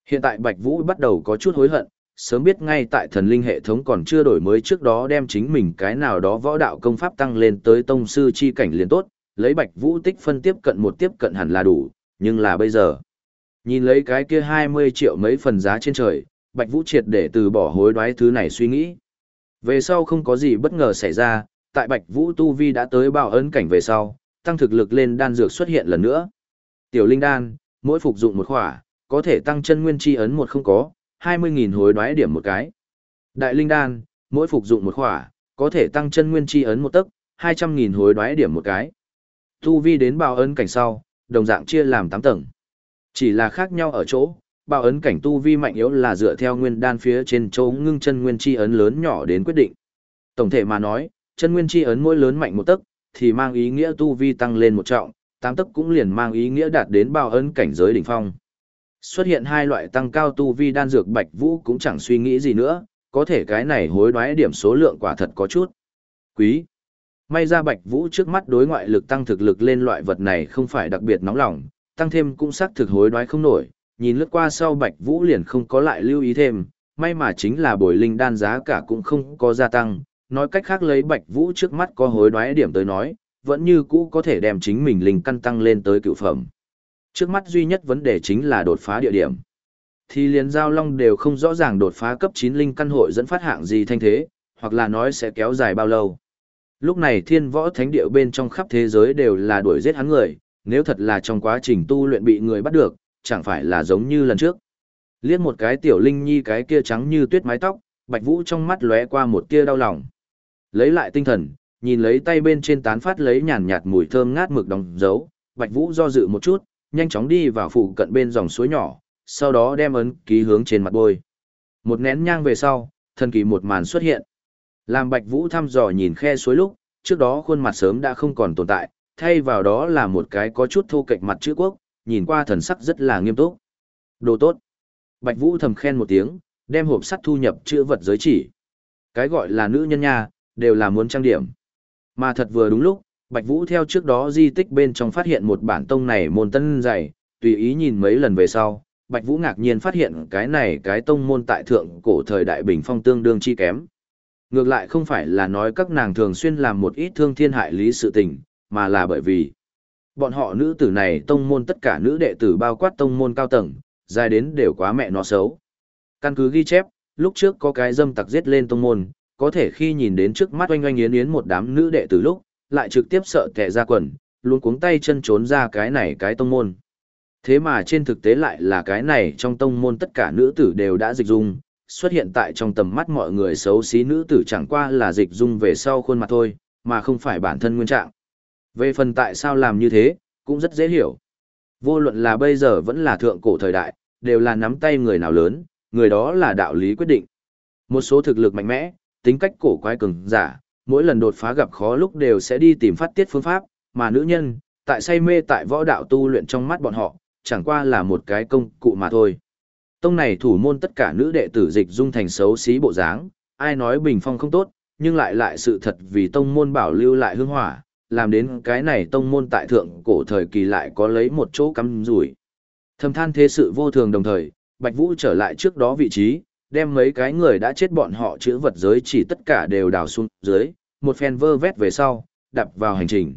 Hiện tại Bạch Vũ bắt đầu có chút hối hận, sớm biết ngay tại thần linh hệ thống còn chưa đổi mới trước đó đem chính mình cái nào đó võ đạo công pháp tăng lên tới tông sư chi cảnh liền tốt, lấy Bạch Vũ tích phân tiếp cận một tiếp cận hẳn là đủ, nhưng là bây giờ. Nhìn lấy cái kia 20 triệu mấy phần giá trên trời, Bạch Vũ triệt để từ bỏ hối đoái thứ này suy nghĩ. Về sau không có gì bất ngờ xảy ra, tại Bạch Vũ Tu Vi đã tới bao ấn cảnh về sau, tăng thực lực lên đan dược xuất hiện lần nữa. Tiểu linh đan, mỗi phục dụng một khỏa, có thể tăng chân nguyên chi ấn một không có, 20.000 hối đoái điểm một cái. Đại linh đan, mỗi phục dụng một khỏa, có thể tăng chân nguyên chi ấn một tấc, 200.000 hối đoái điểm một cái. Tu vi đến bao ấn cảnh sau, đồng dạng chia làm 8 tầng. Chỉ là khác nhau ở chỗ, bao ấn cảnh tu vi mạnh yếu là dựa theo nguyên đan phía trên chỗ ngưng chân nguyên chi ấn lớn nhỏ đến quyết định. Tổng thể mà nói, chân nguyên chi ấn mỗi lớn mạnh một tấc, thì mang ý nghĩa tu vi tăng lên một trọng, tám tấc cũng liền mang ý nghĩa đạt đến bao ấn cảnh giới đỉnh phong. Xuất hiện hai loại tăng cao tu vi đan dược Bạch Vũ cũng chẳng suy nghĩ gì nữa, có thể cái này hối đoái điểm số lượng quả thật có chút. Quý. May ra Bạch Vũ trước mắt đối ngoại lực tăng thực lực lên loại vật này không phải đặc biệt nóng lòng, tăng thêm cũng xác thực hối đoái không nổi, nhìn lướt qua sau Bạch Vũ liền không có lại lưu ý thêm, may mà chính là bồi linh đan giá cả cũng không có gia tăng, nói cách khác lấy Bạch Vũ trước mắt có hối đoái điểm tới nói, vẫn như cũ có thể đem chính mình linh căn tăng lên tới cựu phẩm. Trước mắt duy nhất vấn đề chính là đột phá địa điểm. Thì liền giao long đều không rõ ràng đột phá cấp 9 linh căn hội dẫn phát hạng gì thanh thế, hoặc là nói sẽ kéo dài bao lâu. Lúc này thiên võ thánh địa bên trong khắp thế giới đều là đuổi giết hắn người, nếu thật là trong quá trình tu luyện bị người bắt được, chẳng phải là giống như lần trước. Liếc một cái tiểu linh nhi cái kia trắng như tuyết mái tóc, Bạch Vũ trong mắt lóe qua một tia đau lòng. Lấy lại tinh thần, nhìn lấy tay bên trên tán phát lấy nhàn nhạt mùi thơm ngát mực đóng dấu, Bạch Vũ do dự một chút, nhanh chóng đi vào phụ cận bên dòng suối nhỏ, sau đó đem ấn ký hướng trên mặt bôi. Một nén nhang về sau, thần kỳ một màn xuất hiện. Làm Bạch Vũ thăm dò nhìn khe suối lúc, trước đó khuôn mặt sớm đã không còn tồn tại, thay vào đó là một cái có chút thô kệch mặt chữ quốc, nhìn qua thần sắc rất là nghiêm túc. Đồ tốt. Bạch Vũ thầm khen một tiếng, đem hộp sắt thu nhập chữ vật giới chỉ. Cái gọi là nữ nhân nha, đều là muốn trang điểm. Mà thật vừa đúng lúc, Bạch Vũ theo trước đó di tích bên trong phát hiện một bản tông này môn tân dày, tùy ý nhìn mấy lần về sau, Bạch Vũ ngạc nhiên phát hiện cái này cái tông môn tại thượng cổ thời đại bình phong tương đương chi kém. Ngược lại không phải là nói các nàng thường xuyên làm một ít thương thiên hại lý sự tình, mà là bởi vì bọn họ nữ tử này tông môn tất cả nữ đệ tử bao quát tông môn cao tầng, dài đến đều quá mẹ nó xấu. Căn cứ ghi chép, lúc trước có cái dâm tặc giết lên tông môn, có thể khi nhìn đến trước mắt oanh oanh yến yến một đám nữ đệ tử lúc, lại trực tiếp sợ tệ ra quần, luôn cuống tay chân trốn ra cái này cái tông môn. Thế mà trên thực tế lại là cái này trong tông môn tất cả nữ tử đều đã dịch dung, xuất hiện tại trong tầm mắt mọi người xấu xí nữ tử chẳng qua là dịch dung về sau khuôn mặt thôi, mà không phải bản thân nguyên trạng. Về phần tại sao làm như thế, cũng rất dễ hiểu. Vô luận là bây giờ vẫn là thượng cổ thời đại, đều là nắm tay người nào lớn, người đó là đạo lý quyết định. Một số thực lực mạnh mẽ, tính cách cổ quái cường giả, mỗi lần đột phá gặp khó lúc đều sẽ đi tìm phát tiết phương pháp, mà nữ nhân, tại say mê tại võ đạo tu luyện trong mắt bọn họ, chẳng qua là một cái công cụ mà thôi. Tông này thủ môn tất cả nữ đệ tử dịch dung thành xấu xí bộ dáng, ai nói bình phong không tốt, nhưng lại lại sự thật vì tông môn bảo lưu lại hương hỏa, làm đến cái này tông môn tại thượng cổ thời kỳ lại có lấy một chỗ cắm rủi. Thầm than thế sự vô thường đồng thời, Bạch Vũ trở lại trước đó vị trí, đem mấy cái người đã chết bọn họ chữ vật giới chỉ tất cả đều đào xuống dưới, một phen vơ vét về sau, đập vào hành trình.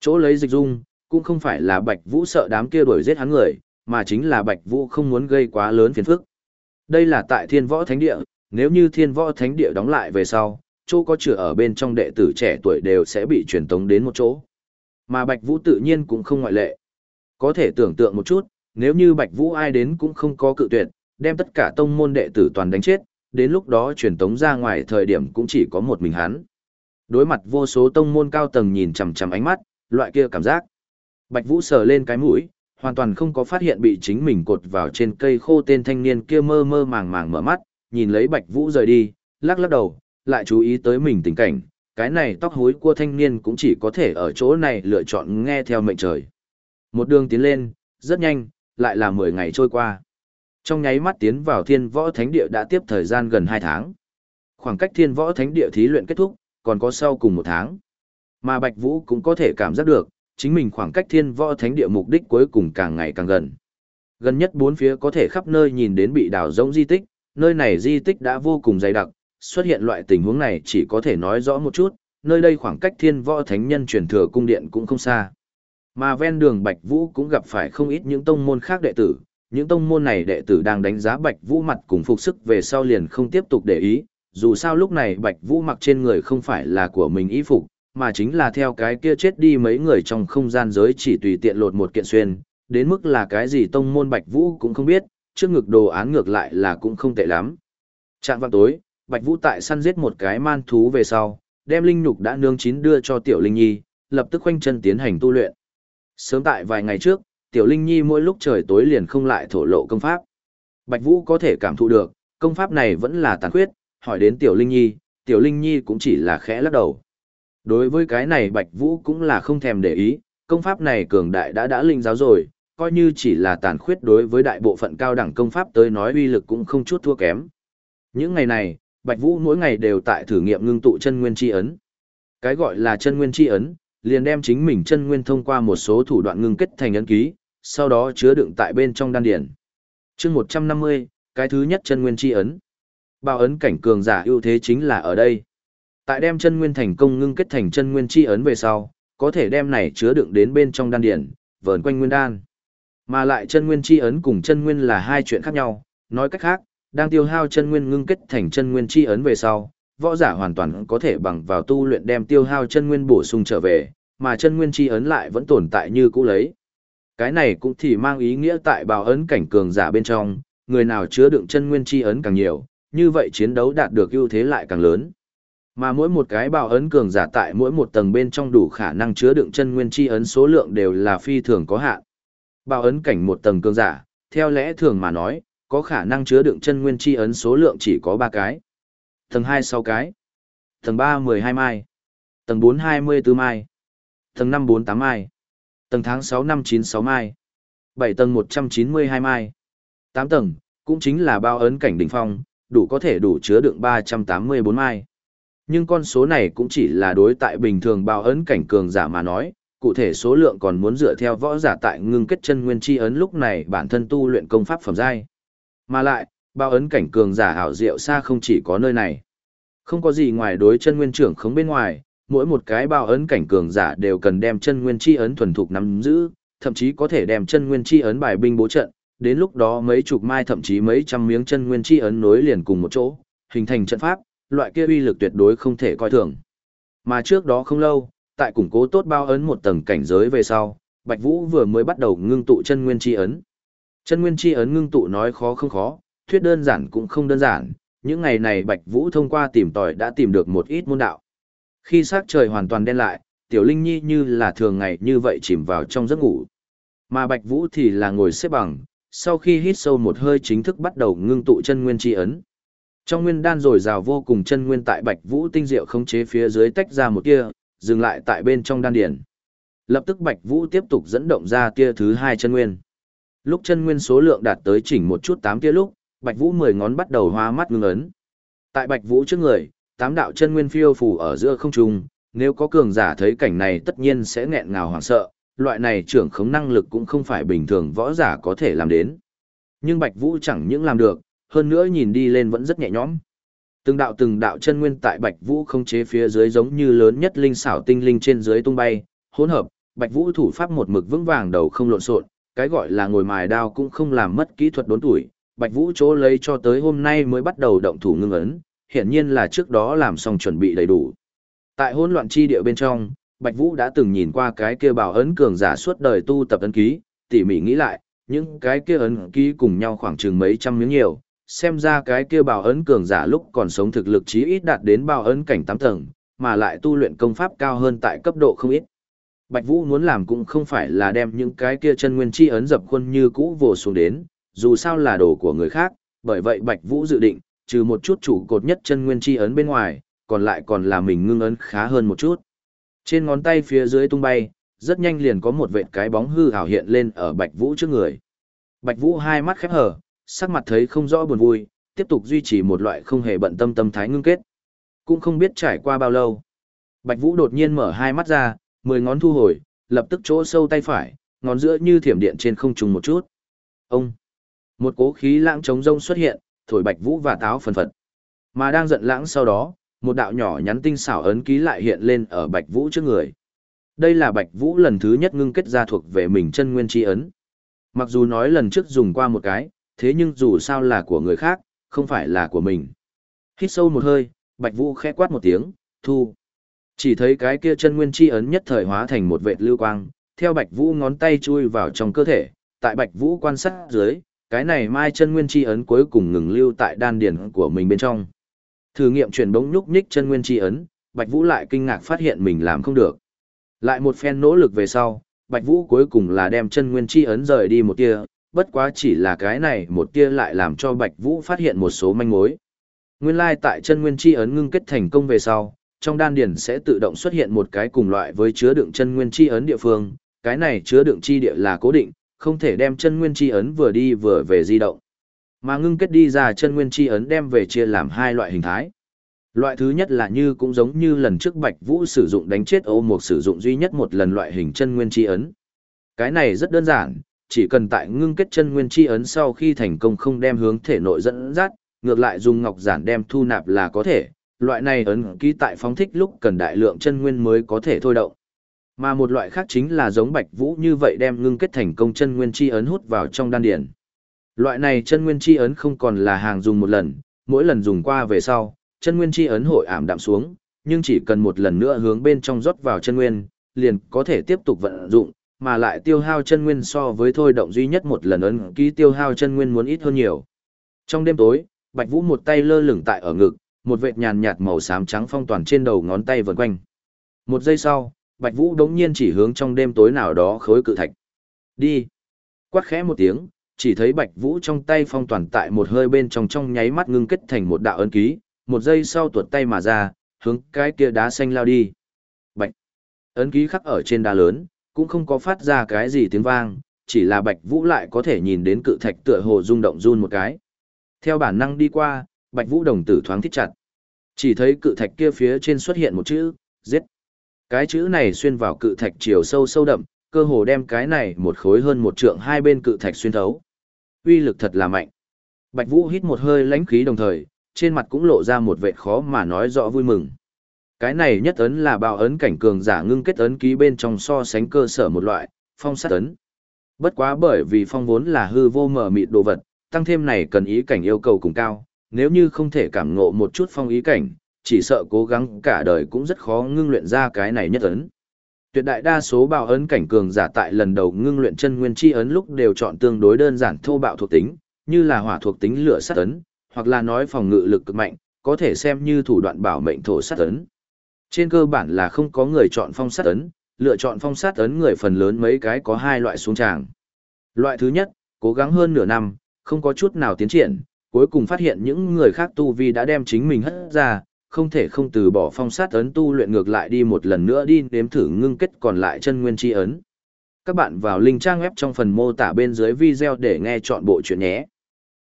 Chỗ lấy dịch dung, cũng không phải là Bạch Vũ sợ đám kia đuổi giết hắn người, mà chính là Bạch Vũ không muốn gây quá lớn phiền phức. Đây là tại Thiên Võ Thánh Địa, nếu như Thiên Võ Thánh Địa đóng lại về sau, chỗ có chữa ở bên trong đệ tử trẻ tuổi đều sẽ bị truyền tống đến một chỗ. Mà Bạch Vũ tự nhiên cũng không ngoại lệ. Có thể tưởng tượng một chút, nếu như Bạch Vũ ai đến cũng không có cự tuyệt, đem tất cả tông môn đệ tử toàn đánh chết, đến lúc đó truyền tống ra ngoài thời điểm cũng chỉ có một mình hắn. Đối mặt vô số tông môn cao tầng nhìn chằm chằm ánh mắt, loại kia cảm giác. Bạch Vũ sờ lên cái mũi, hoàn toàn không có phát hiện bị chính mình cột vào trên cây khô tên thanh niên kia mơ mơ màng màng mở mắt, nhìn lấy Bạch Vũ rời đi, lắc lắc đầu, lại chú ý tới mình tình cảnh, cái này tóc hối của thanh niên cũng chỉ có thể ở chỗ này lựa chọn nghe theo mệnh trời. Một đường tiến lên, rất nhanh, lại là 10 ngày trôi qua. Trong nháy mắt tiến vào thiên võ thánh địa đã tiếp thời gian gần hai tháng. Khoảng cách thiên võ thánh địa thí luyện kết thúc, còn có sau cùng một tháng. Mà Bạch Vũ cũng có thể cảm giác được, chính mình khoảng cách thiên võ thánh địa mục đích cuối cùng càng ngày càng gần. Gần nhất bốn phía có thể khắp nơi nhìn đến bị đào rỗng di tích, nơi này di tích đã vô cùng dày đặc, xuất hiện loại tình huống này chỉ có thể nói rõ một chút, nơi đây khoảng cách thiên võ thánh nhân truyền thừa cung điện cũng không xa. Mà ven đường Bạch Vũ cũng gặp phải không ít những tông môn khác đệ tử, những tông môn này đệ tử đang đánh giá Bạch Vũ mặt cùng phục sức về sau liền không tiếp tục để ý, dù sao lúc này Bạch Vũ mặc trên người không phải là của mình y phục, mà chính là theo cái kia chết đi mấy người trong không gian giới chỉ tùy tiện lột một kiện xuyên, đến mức là cái gì tông môn Bạch Vũ cũng không biết, trước ngực đồ án ngược lại là cũng không tệ lắm. Trạng vào tối, Bạch Vũ tại săn giết một cái man thú về sau, đem linh nhục đã nướng chín đưa cho Tiểu Linh Nhi, lập tức khoanh chân tiến hành tu luyện. Sớm tại vài ngày trước, Tiểu Linh Nhi mỗi lúc trời tối liền không lại thổ lộ công pháp. Bạch Vũ có thể cảm thụ được, công pháp này vẫn là tàn khuyết, hỏi đến Tiểu Linh Nhi, Tiểu Linh Nhi cũng chỉ là khẽ lắc đầu. Đối với cái này Bạch Vũ cũng là không thèm để ý, công pháp này cường đại đã đã linh giáo rồi, coi như chỉ là tàn khuyết đối với đại bộ phận cao đẳng công pháp tới nói uy lực cũng không chút thua kém. Những ngày này, Bạch Vũ mỗi ngày đều tại thử nghiệm ngưng tụ chân nguyên chi ấn. Cái gọi là chân nguyên chi ấn, liền đem chính mình chân nguyên thông qua một số thủ đoạn ngưng kết thành ấn ký, sau đó chứa đựng tại bên trong đan điển. Chương 150, cái thứ nhất chân nguyên chi ấn. Bao ấn cảnh cường giả ưu thế chính là ở đây. Tại đem chân nguyên thành công ngưng kết thành chân nguyên chi ấn về sau, có thể đem này chứa đựng đến bên trong đan điển, vờn quanh nguyên đan. Mà lại chân nguyên chi ấn cùng chân nguyên là hai chuyện khác nhau, nói cách khác, đang tiêu hao chân nguyên ngưng kết thành chân nguyên chi ấn về sau, võ giả hoàn toàn có thể bằng vào tu luyện đem tiêu hao chân nguyên bổ sung trở về, mà chân nguyên chi ấn lại vẫn tồn tại như cũ lấy. Cái này cũng thì mang ý nghĩa tại bào ấn cảnh cường giả bên trong, người nào chứa đựng chân nguyên chi ấn càng nhiều, như vậy chiến đấu đạt được ưu thế lại càng lớn. Mà mỗi một cái bào ấn cường giả tại mỗi một tầng bên trong đủ khả năng chứa đựng chân nguyên chi ấn số lượng đều là phi thường có hạn. Bào ấn cảnh một tầng cường giả, theo lẽ thường mà nói, có khả năng chứa đựng chân nguyên chi ấn số lượng chỉ có 3 cái. Tầng 2 6 cái. Tầng 3 12 mai. Tầng 4 24 mai. Tầng 5 48 mai. Tầng tháng 6 năm 96 mai. 7 tầng 192 mai. 8 tầng, cũng chính là bao ấn cảnh đỉnh phong, đủ có thể đủ chứa đựng 384 mai. Nhưng con số này cũng chỉ là đối tại bình thường bao ấn cảnh cường giả mà nói, cụ thể số lượng còn muốn dựa theo võ giả tại ngưng kết chân nguyên chi ấn lúc này bản thân tu luyện công pháp phẩm giai. Mà lại, bao ấn cảnh cường giả hảo diệu xa không chỉ có nơi này. Không có gì ngoài đối chân nguyên trưởng khống bên ngoài, mỗi một cái bao ấn cảnh cường giả đều cần đem chân nguyên chi ấn thuần thục nắm giữ, thậm chí có thể đem chân nguyên chi ấn bài binh bố trận, đến lúc đó mấy chục mai thậm chí mấy trăm miếng chân nguyên chi ấn nối liền cùng một chỗ, hình thành trận pháp, loại kia uy lực tuyệt đối không thể coi thường. Mà trước đó không lâu, tại củng cố tốt bao ấn một tầng cảnh giới về sau, Bạch Vũ vừa mới bắt đầu ngưng tụ chân nguyên chi ấn. Chân nguyên chi ấn ngưng tụ nói khó không khó, thuyết đơn giản cũng không đơn giản, những ngày này Bạch Vũ thông qua tìm tòi đã tìm được một ít môn đạo. Khi sắc trời hoàn toàn đen lại, Tiểu Linh Nhi như là thường ngày như vậy chìm vào trong giấc ngủ. Mà Bạch Vũ thì là ngồi xếp bằng, sau khi hít sâu một hơi chính thức bắt đầu ngưng tụ chân nguyên chi ấn. Trong nguyên đan rồi rào vô cùng chân nguyên tại Bạch Vũ tinh diệu khống chế phía dưới tách ra một tia, dừng lại tại bên trong đan điển. Lập tức Bạch Vũ tiếp tục dẫn động ra tia thứ hai chân nguyên. Lúc chân nguyên số lượng đạt tới chỉnh một chút tám tia lúc, Bạch Vũ mười ngón bắt đầu hoa mắt ngưng ấn. Tại Bạch Vũ trước người, tám đạo chân nguyên phiêu phù ở giữa không trung, nếu có cường giả thấy cảnh này tất nhiên sẽ nghẹn ngào hoảng sợ, loại này trưởng khống năng lực cũng không phải bình thường võ giả có thể làm đến. Nhưng Bạch Vũ chẳng những làm được, hơn nữa nhìn đi lên vẫn rất nhẹ nhõm. Từng đạo từng đạo chân nguyên tại Bạch Vũ không chế phía dưới giống như lớn nhất linh xảo tinh linh trên dưới tung bay, hỗn hợp, Bạch Vũ thủ pháp một mực vững vàng đầu không lộn xộn, cái gọi là ngồi mài đao cũng không làm mất kỹ thuật đốn tuổi. Bạch Vũ chỗ lấy cho tới hôm nay mới bắt đầu động thủ ngưng ấn, hiển nhiên là trước đó làm xong chuẩn bị đầy đủ. Tại hỗn loạn chi địa bên trong, Bạch Vũ đã từng nhìn qua cái kia bảo ấn cường giả suốt đời tu tập ấn ký, tỉ mỉ nghĩ lại, những cái kia ấn ký cùng nhau khoảng chừng mấy trăm miếng nhiều, xem ra cái kia bảo ấn cường giả lúc còn sống thực lực chí ít đạt đến bảo ấn cảnh 8 tầng, mà lại tu luyện công pháp cao hơn tại cấp độ không ít. Bạch Vũ muốn làm cũng không phải là đem những cái kia chân nguyên chi ấn dập khuôn như cũ vồ xuống đến, dù sao là đồ của người khác, bởi vậy Bạch Vũ dự định, trừ một chút chủ cột nhất chân nguyên chi ấn bên ngoài, còn lại còn là mình ngưng ấn khá hơn một chút. Trên ngón tay phía dưới tung bay, rất nhanh liền có một vệt cái bóng hư ảo hiện lên ở Bạch Vũ trước người. Bạch Vũ hai mắt khép hờ, sắc mặt thấy không rõ buồn vui, tiếp tục duy trì một loại không hề bận tâm tâm thái ngưng kết. Cũng không biết trải qua bao lâu. Bạch Vũ đột nhiên mở hai mắt ra, mười ngón thu hồi, lập tức chỗ sâu tay phải, ngón giữa như thiểm điện trên không trùng một chút. Ông! Một cố khí lãng trống rông xuất hiện, thổi Bạch Vũ và táo phần phật. Mà đang giận lãng sau đó, một đạo nhỏ nhắn tinh xảo ấn ký lại hiện lên ở Bạch Vũ trước người. Đây là Bạch Vũ lần thứ nhất ngưng kết ra thuộc về mình chân nguyên chi ấn. Mặc dù nói lần trước dùng qua một cái, thế nhưng dù sao là của người khác, không phải là của mình. Hít sâu một hơi, Bạch Vũ khẽ quát một tiếng, thu. Chỉ thấy cái kia chân nguyên chi ấn nhất thời hóa thành một vệt lưu quang, theo Bạch Vũ ngón tay chui vào trong cơ thể, tại Bạch Vũ quan sát dưới, cái này mai chân nguyên chi ấn cuối cùng ngừng lưu tại đan điển của mình bên trong. Thử nghiệm chuyển bóng nhúc nhích chân nguyên chi ấn, Bạch Vũ lại kinh ngạc phát hiện mình làm không được. Lại một phen nỗ lực về sau, Bạch Vũ cuối cùng là đem chân nguyên chi ấn rời đi một tia, bất quá chỉ là cái này một tia lại làm cho Bạch Vũ phát hiện một số manh mối. Nguyên lai tại chân nguyên chi ấn ngưng kết thành công về sau, trong đan điển sẽ tự động xuất hiện một cái cùng loại với chứa đựng chân nguyên chi ấn địa phương, cái này chứa đựng chi địa là cố định, không thể đem chân nguyên chi ấn vừa đi vừa về di động. Mà ngưng kết đi ra chân nguyên chi ấn đem về chia làm hai loại hình thái. Loại thứ nhất là như cũng giống như lần trước Bạch Vũ sử dụng đánh chết ô một sử dụng duy nhất một lần loại hình chân nguyên chi ấn. Cái này rất đơn giản, chỉ cần tại ngưng kết chân nguyên chi ấn sau khi thành công không đem hướng thể nội dẫn dắt, ngược lại dùng ngọc giản đem thu nạp là có thể. Loại này ấn ký tại phóng thích lúc cần đại lượng chân nguyên mới có thể thôi động. Mà một loại khác chính là giống Bạch Vũ như vậy đem ngưng kết thành công chân nguyên chi ấn hút vào trong đan điển. Loại này chân nguyên chi ấn không còn là hàng dùng một lần, mỗi lần dùng qua về sau, chân nguyên chi ấn hội ảm đạm xuống, nhưng chỉ cần một lần nữa hướng bên trong rót vào chân nguyên, liền có thể tiếp tục vận dụng, mà lại tiêu hao chân nguyên so với thôi động duy nhất một lần ấn ký tiêu hao chân nguyên muốn ít hơn nhiều. Trong đêm tối, Bạch Vũ một tay lơ lửng tại ở ngực, một vệt nhàn nhạt màu xám trắng phong toàn trên đầu ngón tay vần quanh. Một giây sau, Bạch Vũ đống nhiên chỉ hướng trong đêm tối nào đó khối cự thạch. Đi! Quát khẽ một tiếng, chỉ thấy Bạch Vũ trong tay phong toàn tại một hơi bên trong trong nháy mắt ngưng kết thành một đạo ấn ký, một giây sau tuột tay mà ra, hướng cái kia đá xanh lao đi. Bạch! Ấn ký khắc ở trên đá lớn, cũng không có phát ra cái gì tiếng vang, chỉ là Bạch Vũ lại có thể nhìn đến cự thạch tựa hồ rung động run một cái. Theo bản năng đi qua, Bạch Vũ đồng tử thoáng thích chặt. Chỉ thấy cự thạch kia phía trên xuất hiện một chữ, giết. Cái chữ này xuyên vào cự thạch chiều sâu sâu đậm, cơ hồ đem cái này một khối hơn một trượng hai bên cự thạch xuyên thấu. Uy lực thật là mạnh. Bạch Vũ hít một hơi lãnh khí đồng thời, trên mặt cũng lộ ra một vẻ khó mà nói rõ vui mừng. Cái này nhất ấn là bào ấn cảnh cường giả ngưng kết ấn ký bên trong so sánh cơ sở một loại, phong sát ấn. Bất quá bởi vì phong vốn là hư vô mở mịt đồ vật, tăng thêm này cần ý cảnh yêu cầu cùng cao, nếu như không thể cảm ngộ một chút phong ý cảnh, chỉ sợ cố gắng cả đời cũng rất khó ngưng luyện ra cái này nhất ấn. Tuyệt đại đa số bào ấn cảnh cường giả tại lần đầu ngưng luyện chân nguyên chi ấn lúc đều chọn tương đối đơn giản thô bạo thuộc tính, như là hỏa thuộc tính lửa sát ấn, hoặc là nói phòng ngự lực cực mạnh, có thể xem như thủ đoạn bảo mệnh thổ sát ấn. Trên cơ bản là không có người chọn phong sát ấn, lựa chọn phong sát ấn người phần lớn mấy cái có hai loại xuống tràng. Loại thứ nhất, cố gắng hơn nửa năm, không có chút nào tiến triển, cuối cùng phát hiện những người khác tu vi đã đem chính mình hất ra, không thể không từ bỏ phong sát ấn tu luyện ngược lại đi một lần nữa đi nếm thử ngưng kết còn lại chân nguyên chi ấn. Các bạn vào link trang web trong phần mô tả bên dưới video để nghe chọn bộ chuyện nhé.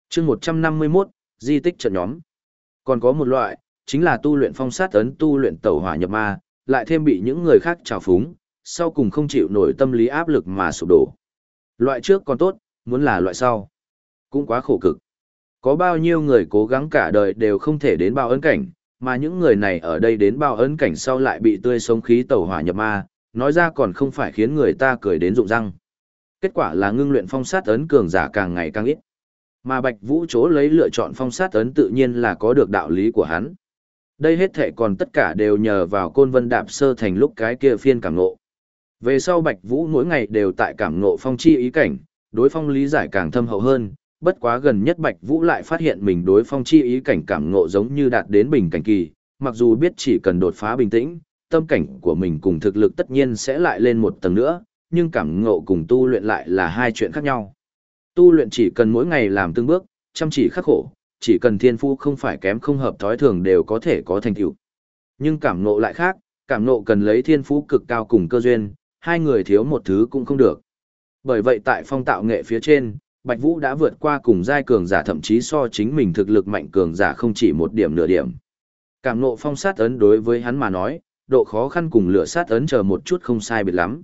chương 151, Di tích trận nhóm. Còn có một loại, chính là tu luyện phong sát ấn tu luyện tẩu hỏa nhập ma, lại thêm bị những người khác trào phúng, sau cùng không chịu nổi tâm lý áp lực mà sụp đổ. Loại trước còn tốt, muốn là loại sau. Cũng quá khổ cực. Có bao nhiêu người cố gắng cả đời đều không thể đến bao ấn cảnh, mà những người này ở đây đến bao ấn cảnh sau lại bị tươi sống khí tẩu hỏa nhập ma, nói ra còn không phải khiến người ta cười đến rụng răng. Kết quả là ngưng luyện phong sát ấn cường giả càng ngày càng ít. Mà Bạch Vũ chỗ lấy lựa chọn phong sát ấn tự nhiên là có được đạo lý của hắn. Đây hết thể còn tất cả đều nhờ vào côn vân đạp sơ thành lúc cái kia phiên cảm ngộ. Về sau Bạch Vũ mỗi ngày đều tại cảm ngộ phong chi ý cảnh, đối phong lý giải càng thâm hậu hơn, bất quá gần nhất Bạch Vũ lại phát hiện mình đối phong chi ý cảnh cảm ngộ giống như đạt đến bình cảnh kỳ, mặc dù biết chỉ cần đột phá bình tĩnh, tâm cảnh của mình cùng thực lực tất nhiên sẽ lại lên một tầng nữa, nhưng cảm ngộ cùng tu luyện lại là hai chuyện khác nhau. Tu luyện chỉ cần mỗi ngày làm từng bước, chăm chỉ khắc khổ, chỉ cần thiên phu không phải kém không hợp thói thường đều có thể có thành tựu. Nhưng cảm ngộ lại khác, cảm ngộ cần lấy thiên phú cực cao cùng cơ duyên, hai người thiếu một thứ cũng không được. Bởi vậy tại phong tạo nghệ phía trên, Bạch Vũ đã vượt qua cùng giai cường giả thậm chí so chính mình thực lực mạnh cường giả không chỉ một điểm nửa điểm. Cảm nộ phong sát ấn đối với hắn mà nói, độ khó khăn cùng lửa sát ấn chờ một chút không sai biệt lắm.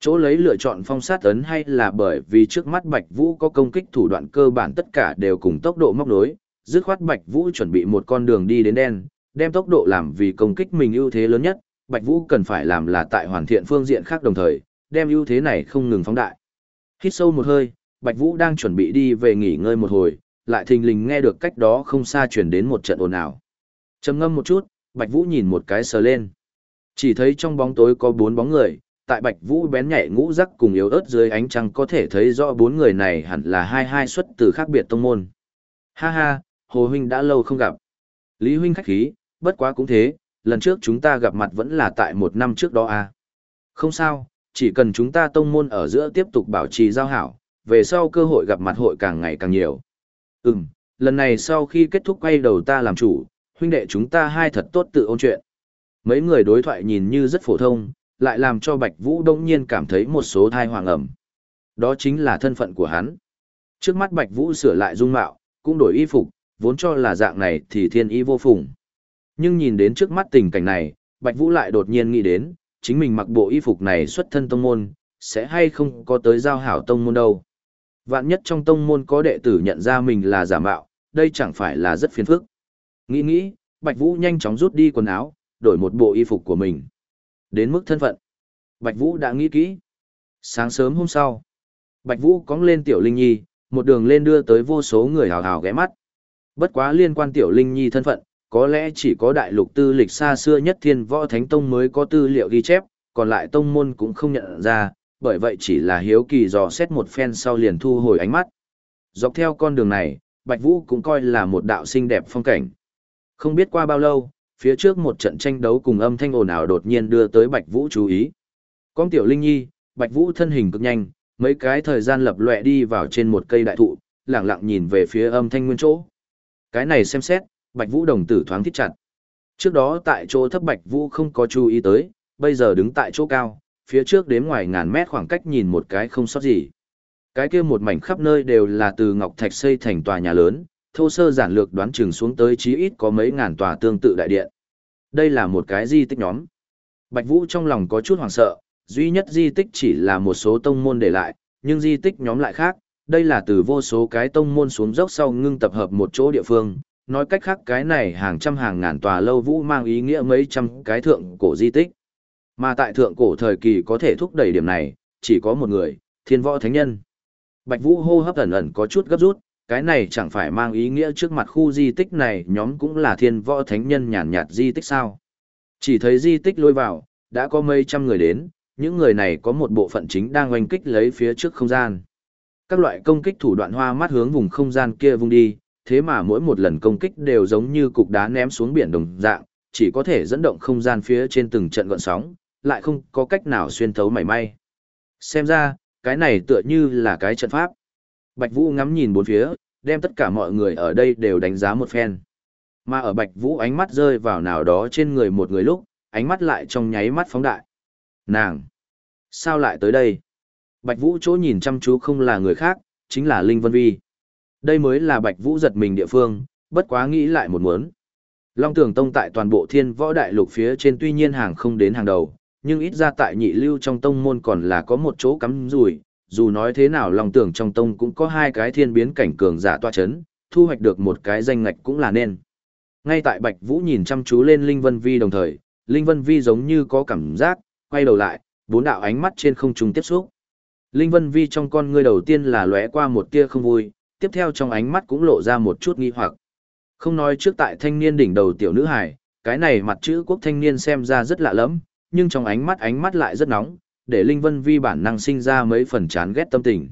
Chỗ lấy lựa chọn phong sát ấn hay là bởi vì trước mắt Bạch Vũ có công kích thủ đoạn cơ bản tất cả đều cùng tốc độ móc nối, dứt khoát Bạch Vũ chuẩn bị một con đường đi đến đen, đem tốc độ làm vì công kích mình ưu thế lớn nhất, Bạch Vũ cần phải làm là tại hoàn thiện phương diện khác đồng thời, đem ưu thế này không ngừng phóng đại. Hít sâu một hơi, Bạch Vũ đang chuẩn bị đi về nghỉ ngơi một hồi, lại thình lình nghe được cách đó không xa truyền đến một trận ồn ào. Trầm ngâm một chút, Bạch Vũ nhìn một cái sờ lên. Chỉ thấy trong bóng tối có bốn bóng người, tại Bạch Vũ bén nhạy ngũ rắc cùng yếu ớt dưới ánh trăng có thể thấy rõ bốn người này hẳn là hai hai xuất từ khác biệt tông môn. Ha ha, Hồ huynh đã lâu không gặp. Lý huynh khách khí, bất quá cũng thế, lần trước chúng ta gặp mặt vẫn là tại một năm trước đó à. Không sao, chỉ cần chúng ta tông môn ở giữa tiếp tục bảo trì giao hảo, về sau cơ hội gặp mặt hội càng ngày càng nhiều. Ừm, lần này sau khi kết thúc quay đầu ta làm chủ, huynh đệ chúng ta hai thật tốt tự ôn chuyện. Mấy người đối thoại nhìn như rất phổ thông, lại làm cho Bạch Vũ đông nhiên cảm thấy một số thai hoàng ẩm. Đó chính là thân phận của hắn. Trước mắt Bạch Vũ sửa lại dung mạo, cũng đổi y phục, vốn cho là dạng này thì thiên y vô phùng. Nhưng nhìn đến trước mắt tình cảnh này, Bạch Vũ lại đột nhiên nghĩ đến, chính mình mặc bộ y phục này xuất thân tông môn, sẽ hay không có tới giao hảo tông môn đâu. Vạn nhất trong tông môn có đệ tử nhận ra mình là giả mạo, đây chẳng phải là rất phiền phức. Nghĩ nghĩ, Bạch Vũ nhanh chóng rút đi quần áo, đổi một bộ y phục của mình. Đến mức thân phận, Bạch Vũ đã nghĩ kỹ. Sáng sớm hôm sau, Bạch Vũ cóng lên Tiểu Linh Nhi, một đường lên đưa tới vô số người hào hào ghé mắt. Bất quá liên quan Tiểu Linh Nhi thân phận, có lẽ chỉ có đại lục tư lịch xa xưa nhất thiên võ thánh tông mới có tư liệu ghi chép, còn lại tông môn cũng không nhận ra, bởi vậy chỉ là hiếu kỳ dò xét một phen sau liền thu hồi ánh mắt. Dọc theo con đường này, Bạch Vũ cũng coi là một đạo xinh đẹp phong cảnh. Không biết qua bao lâu, phía trước một trận tranh đấu cùng âm thanh ồn ào đột nhiên đưa tới Bạch Vũ chú ý. Con tiểu Linh Nhi, Bạch Vũ thân hình cực nhanh, mấy cái thời gian lập lòe đi vào trên một cây đại thụ, lặng lặng nhìn về phía âm thanh nguyên chỗ. Cái này xem xét, Bạch Vũ đồng tử thoáng thích chặt. Trước đó tại chỗ thấp Bạch Vũ không có chú ý tới, bây giờ đứng tại chỗ cao, phía trước đếm ngoài ngàn mét khoảng cách nhìn một cái không sót gì. Cái kia một mảnh khắp nơi đều là từ ngọc thạch xây thành tòa nhà lớn, thô sơ giản lược đoán chừng xuống tới chí ít có mấy ngàn tòa tương tự đại điện. Đây là một cái di tích nhóm. Bạch Vũ trong lòng có chút hoảng sợ, duy nhất di tích chỉ là một số tông môn để lại, nhưng di tích nhóm lại khác, đây là từ vô số cái tông môn xuống dốc sau ngưng tập hợp một chỗ địa phương, nói cách khác cái này hàng trăm hàng ngàn tòa lâu vũ mang ý nghĩa mấy trăm cái thượng cổ di tích. Mà tại thượng cổ thời kỳ có thể thúc đẩy điểm này, chỉ có một người, thiên võ thánh nhân. Bạch Vũ hô hấp ẩn ẩn có chút gấp rút, cái này chẳng phải mang ý nghĩa trước mặt khu di tích này nhóm cũng là thiên võ thánh nhân nhàn nhạt di tích sao. Chỉ thấy di tích lôi vào, đã có mấy trăm người đến, những người này có một bộ phận chính đang oanh kích lấy phía trước không gian. Các loại công kích thủ đoạn hoa mắt hướng vùng không gian kia vung đi, thế mà mỗi một lần công kích đều giống như cục đá ném xuống biển đồng dạng, chỉ có thể dẫn động không gian phía trên từng trận gọn sóng, lại không có cách nào xuyên thấu mảy may. Xem ra, cái này tựa như là cái trận pháp. Bạch Vũ ngắm nhìn bốn phía, đem tất cả mọi người ở đây đều đánh giá một phen. Mà ở Bạch Vũ ánh mắt rơi vào nào đó trên người một người lúc, ánh mắt lại trong nháy mắt phóng đại. Nàng! Sao lại tới đây? Bạch Vũ chỗ nhìn chăm chú không là người khác, chính là Linh Vân Vi. Đây mới là Bạch Vũ giật mình địa phương, bất quá nghĩ lại một muốn. Long Tường Tông tại toàn bộ thiên võ đại lục phía trên tuy nhiên hàng không đến hàng đầu, nhưng ít ra tại nhị lưu trong tông môn còn là có một chỗ cắm rủi, dù nói thế nào lòng tưởng trong tông cũng có hai cái thiên biến cảnh cường giả toa chấn, thu hoạch được một cái danh ngạch cũng là nên. Ngay tại Bạch Vũ nhìn chăm chú lên Linh Vân Vi đồng thời, Linh Vân Vi giống như có cảm giác, quay đầu lại, bốn đạo ánh mắt trên không trung tiếp xúc. Linh Vân Vi trong con ngươi đầu tiên là lóe qua một tia không vui, tiếp theo trong ánh mắt cũng lộ ra một chút nghi hoặc. Không nói trước tại thanh niên đỉnh đầu tiểu nữ hải, cái này mặt chữ quốc thanh niên xem ra rất lạ lẫm, nhưng trong ánh mắt ánh mắt lại rất nóng, để Linh Vân Vi bản năng sinh ra mấy phần chán ghét tâm tình.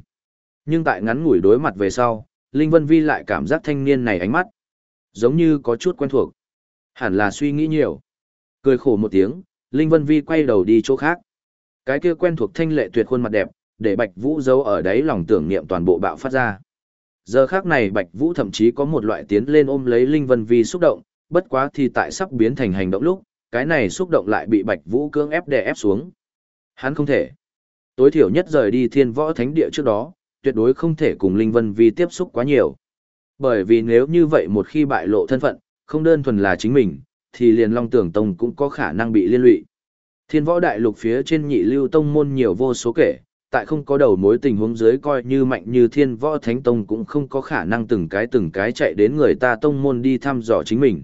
Nhưng tại ngắn ngủi đối mặt về sau, Linh Vân Vi lại cảm giác thanh niên này ánh mắt, giống như có chút quen thuộc. Hẳn là suy nghĩ nhiều. Cười khổ một tiếng, Linh Vân Vi quay đầu đi chỗ khác. Cái kia quen thuộc thanh lệ tuyệt khuôn mặt đẹp, để Bạch Vũ giấu ở đấy lòng tưởng niệm toàn bộ bạo phát ra. Giờ khác này Bạch Vũ thậm chí có một loại tiến lên ôm lấy Linh Vân Vi xúc động, bất quá thì tại sắp biến thành hành động lúc, cái này xúc động lại bị Bạch Vũ cưỡng ép đè ép xuống. Hắn không thể. Tối thiểu nhất rời đi thiên võ thánh địa trước đó, tuyệt đối không thể cùng Linh Vân Vi tiếp xúc quá nhiều. Bởi vì nếu như vậy một khi bại lộ thân phận, không đơn thuần là chính mình, thì liền Long Tưởng Tông cũng có khả năng bị liên lụy. Thiên võ đại lục phía trên nhị lưu tông môn nhiều vô số kể, tại không có đầu mối tình huống dưới coi như mạnh như thiên võ thánh tông cũng không có khả năng từng cái từng cái chạy đến người ta tông môn đi thăm dò chính mình.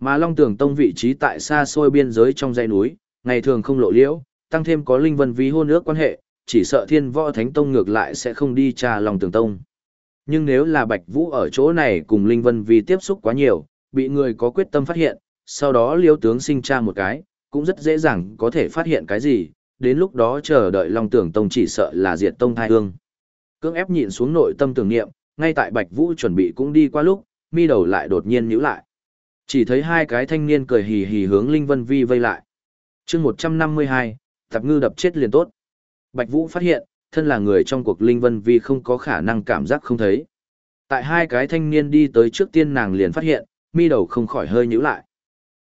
Mà Long Tường Tông vị trí tại xa xôi biên giới trong dãy núi, ngày thường không lộ liễu, tăng thêm có linh vân Vi hôn ước quan hệ, chỉ sợ thiên võ thánh tông ngược lại sẽ không đi tra Long Tường Tông. Nhưng nếu là Bạch Vũ ở chỗ này cùng linh vân vi tiếp xúc quá nhiều, bị người có quyết tâm phát hiện, sau đó liêu tướng sinh tra một cái, cũng rất dễ dàng có thể phát hiện cái gì, đến lúc đó chờ đợi Long Tưởng Tông chỉ sợ là diệt tông thai hương. Cưỡng ép nhịn xuống nội tâm tưởng niệm, ngay tại Bạch Vũ chuẩn bị cũng đi qua lúc, mi đầu lại đột nhiên nhíu lại. Chỉ thấy hai cái thanh niên cười hì hì hướng Linh Vân Vi vây lại. chương 152, tập ngư đập chết liền tốt. Bạch Vũ phát hiện, thân là người trong cuộc Linh Vân Vi không có khả năng cảm giác không thấy. Tại hai cái thanh niên đi tới trước tiên nàng liền phát hiện, mi đầu không khỏi hơi nhíu lại.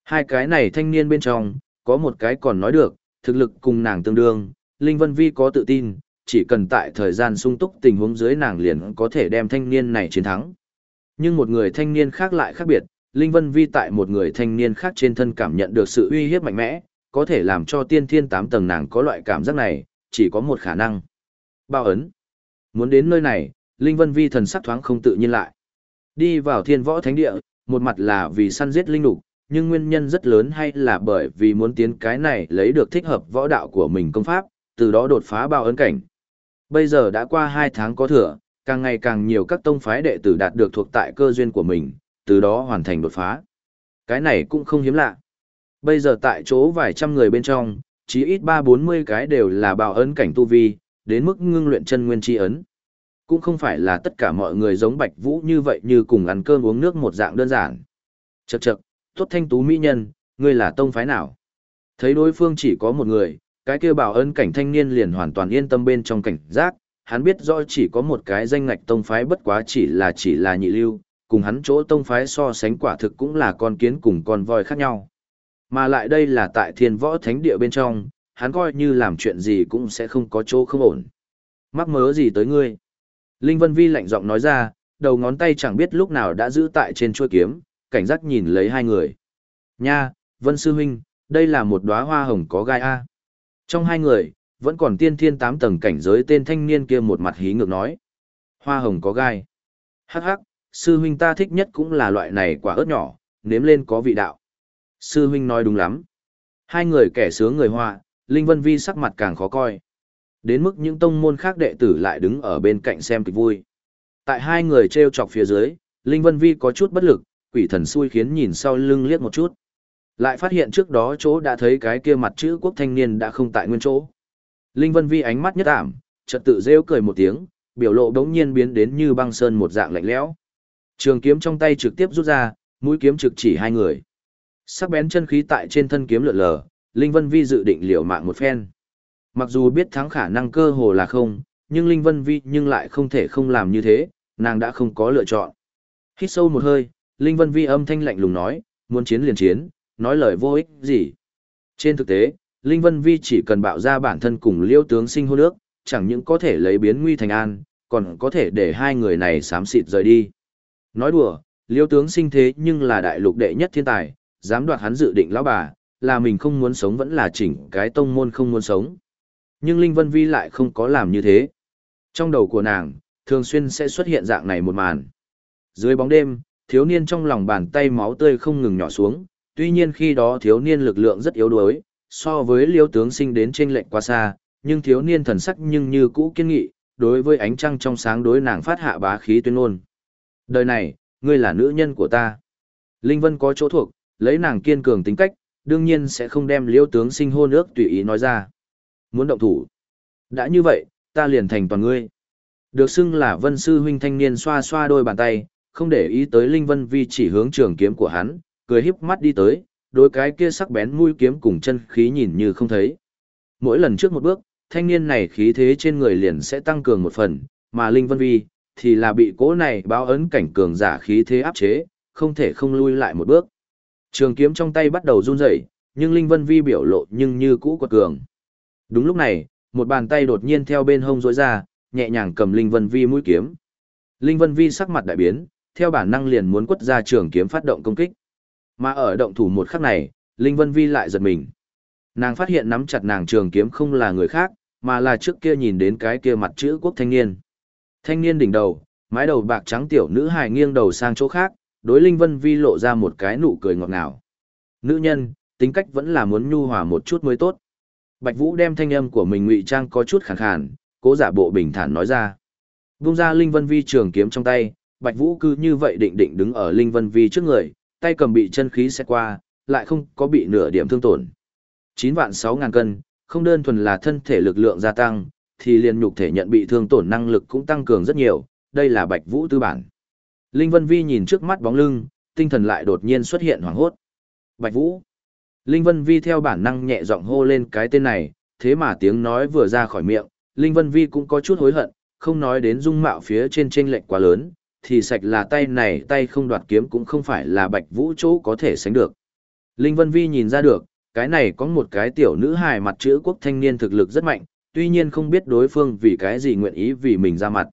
Hai cái này thanh niên bên trong, có một cái còn nói được, thực lực cùng nàng tương đương, Linh Vân Vi có tự tin, chỉ cần tại thời gian sung túc tình huống dưới nàng liền có thể đem thanh niên này chiến thắng. Nhưng một người thanh niên khác lại khác biệt, Linh Vân Vi tại một người thanh niên khác trên thân cảm nhận được sự uy hiếp mạnh mẽ, có thể làm cho tiên thiên tám tầng nàng có loại cảm giác này, chỉ có một khả năng. Bao ấn. Muốn đến nơi này, Linh Vân Vi thần sắc thoáng không tự nhiên lại. Đi vào thiên võ thánh địa, một mặt là vì săn giết linh lục, nhưng nguyên nhân rất lớn hay là bởi vì muốn tiến cái này lấy được thích hợp võ đạo của mình công pháp, từ đó đột phá bao ấn cảnh. Bây giờ đã qua 2 tháng có thừa, càng ngày càng nhiều các tông phái đệ tử đạt được thuộc tại cơ duyên của mình, từ đó hoàn thành đột phá. Cái này cũng không hiếm lạ. Bây giờ tại chỗ vài trăm người bên trong, chí ít 3-40 cái đều là bào ấn cảnh tu vi, đến mức ngưng luyện chân nguyên chi ấn. Cũng không phải là tất cả mọi người giống Bạch Vũ như vậy như cùng ăn cơm uống nước một dạng đơn giản. Chậc chậc, tốt thanh tú mỹ nhân, ngươi là tông phái nào? Thấy đối phương chỉ có một người, cái kia bảo ân cảnh thanh niên liền hoàn toàn yên tâm bên trong cảnh giác, hắn biết rõ chỉ có một cái danh ngạch tông phái bất quá chỉ là chỉ là nhị lưu, cùng hắn chỗ tông phái so sánh quả thực cũng là con kiến cùng con voi khác nhau. Mà lại đây là tại thiên võ thánh địa bên trong, hắn coi như làm chuyện gì cũng sẽ không có chỗ không ổn. Mắc mớ gì tới ngươi? Linh Vân Vi lạnh giọng nói ra, đầu ngón tay chẳng biết lúc nào đã giữ tại trên chuôi kiếm, cảnh giác nhìn lấy hai người. Nha, Vân Sư Huynh, đây là một đóa hoa hồng có gai A. Trong hai người, vẫn còn tiên thiên tám tầng cảnh giới tên thanh niên kia một mặt hí ngược nói. Hoa hồng có gai. Hắc hắc, sư huynh ta thích nhất cũng là loại này quả ớt nhỏ, nếm lên có vị đạo. Sư huynh nói đúng lắm. Hai người kẻ sướng người họa, Linh Vân Vi sắc mặt càng khó coi. Đến mức những tông môn khác đệ tử lại đứng ở bên cạnh xem kịch vui. Tại hai người treo chọc phía dưới, Linh Vân Vi có chút bất lực, quỷ thần xui khiến nhìn sau lưng liếc một chút. Lại phát hiện trước đó chỗ đã thấy cái kia mặt chữ quốc thanh niên đã không tại nguyên chỗ. Linh Vân Vi ánh mắt nhất ảm, chợt tự rêu cười một tiếng, biểu lộ đống nhiên biến đến như băng sơn một dạng lạnh lẽo. Trường kiếm trong tay trực tiếp rút ra, mũi kiếm trực chỉ hai người. Sắc bén chân khí tại trên thân kiếm lượn lờ, Linh Vân Vi dự định liều mạng một phen. Mặc dù biết thắng khả năng cơ hồ là không, nhưng Linh Vân Vi nhưng lại không thể không làm như thế, nàng đã không có lựa chọn. Hít sâu một hơi, Linh Vân Vi âm thanh lạnh lùng nói, muốn chiến liền chiến, nói lời vô ích gì. Trên thực tế, Linh Vân Vi chỉ cần bạo ra bản thân cùng liêu tướng sinh hôn nước, chẳng những có thể lấy biến nguy thành an, còn có thể để hai người này sám xịt rời đi. Nói đùa, liêu tướng sinh thế nhưng là đại lục đệ nhất thiên tài, dám đoạt hắn dự định lão bà, là mình không muốn sống vẫn là chỉnh cái tông môn không muốn sống. Nhưng Linh Vân Vi lại không có làm như thế. Trong đầu của nàng, thường xuyên sẽ xuất hiện dạng này một màn. Dưới bóng đêm, thiếu niên trong lòng bàn tay máu tươi không ngừng nhỏ xuống, tuy nhiên khi đó thiếu niên lực lượng rất yếu đuối, so với liêu tướng sinh đến trên lệnh quá xa, nhưng thiếu niên thần sắc nhưng như cũ kiên nghị, đối với ánh trăng trong sáng đối nàng phát hạ bá khí tuyên ngôn. Đời này, ngươi là nữ nhân của ta. Linh Vân có chỗ thuộc, lấy nàng kiên cường tính cách, đương nhiên sẽ không đem liêu tướng sinh hôn ước tùy ý nói ra. Muốn động thủ. Đã như vậy, ta liền thành toàn ngươi. Được xưng là vân sư huynh thanh niên xoa xoa đôi bàn tay, không để ý tới Linh Vân Vi chỉ hướng trường kiếm của hắn, cười híp mắt đi tới, đôi cái kia sắc bén mũi kiếm cùng chân khí nhìn như không thấy. Mỗi lần trước một bước, thanh niên này khí thế trên người liền sẽ tăng cường một phần, mà Linh Vân Vi thì là bị cỗ này báo ấn cảnh cường giả khí thế áp chế, không thể không lui lại một bước. Trường kiếm trong tay bắt đầu run rẩy, nhưng Linh Vân Vi biểu lộ nhưng như cũ quật cường. Đúng lúc này, một bàn tay đột nhiên theo bên hông rối ra, nhẹ nhàng cầm Linh Vân Vi mũi kiếm. Linh Vân Vi sắc mặt đại biến, theo bản năng liền muốn quất ra trường kiếm phát động công kích. Mà ở động thủ một khắc này, Linh Vân Vi lại giật mình. Nàng phát hiện nắm chặt nàng trường kiếm không là người khác, mà là trước kia nhìn đến cái kia mặt chữ quốc thanh niên. Thanh niên đỉnh đầu, mái đầu bạc trắng tiểu nữ hài nghiêng đầu sang chỗ khác, đối Linh Vân Vi lộ ra một cái nụ cười ngọt ngào. Nữ nhân, tính cách vẫn là muốn nhu hòa một chút mới tốt. Bạch Vũ đem thanh âm của mình ngụy trang có chút khàn khàn, cố giả bộ bình thản nói ra. Vung ra Linh Vân Vi trường kiếm trong tay, Bạch Vũ cứ như vậy định định đứng ở Linh Vân Vi trước người, tay cầm bị chân khí xét qua, lại không có bị nửa điểm thương tổn. 9 vạn 6 ngàn cân, không đơn thuần là thân thể lực lượng gia tăng, thì liền nhục thể nhận bị thương tổn năng lực cũng tăng cường rất nhiều, đây là Bạch Vũ tư bản. Linh Vân Vi nhìn trước mắt bóng lưng, tinh thần lại đột nhiên xuất hiện hoảng hốt. Bạch Vũ. Linh Vân Vi theo bản năng nhẹ giọng hô lên cái tên này, thế mà tiếng nói vừa ra khỏi miệng, Linh Vân Vi cũng có chút hối hận, không nói đến dung mạo phía trên chênh lệch quá lớn, thì sạch là tay này tay không đoạt kiếm cũng không phải là Bạch Vũ chỗ có thể sánh được. Linh Vân Vi nhìn ra được, cái này có một cái tiểu nữ hài mặt chữ quốc thanh niên thực lực rất mạnh, tuy nhiên không biết đối phương vì cái gì nguyện ý vì mình ra mặt.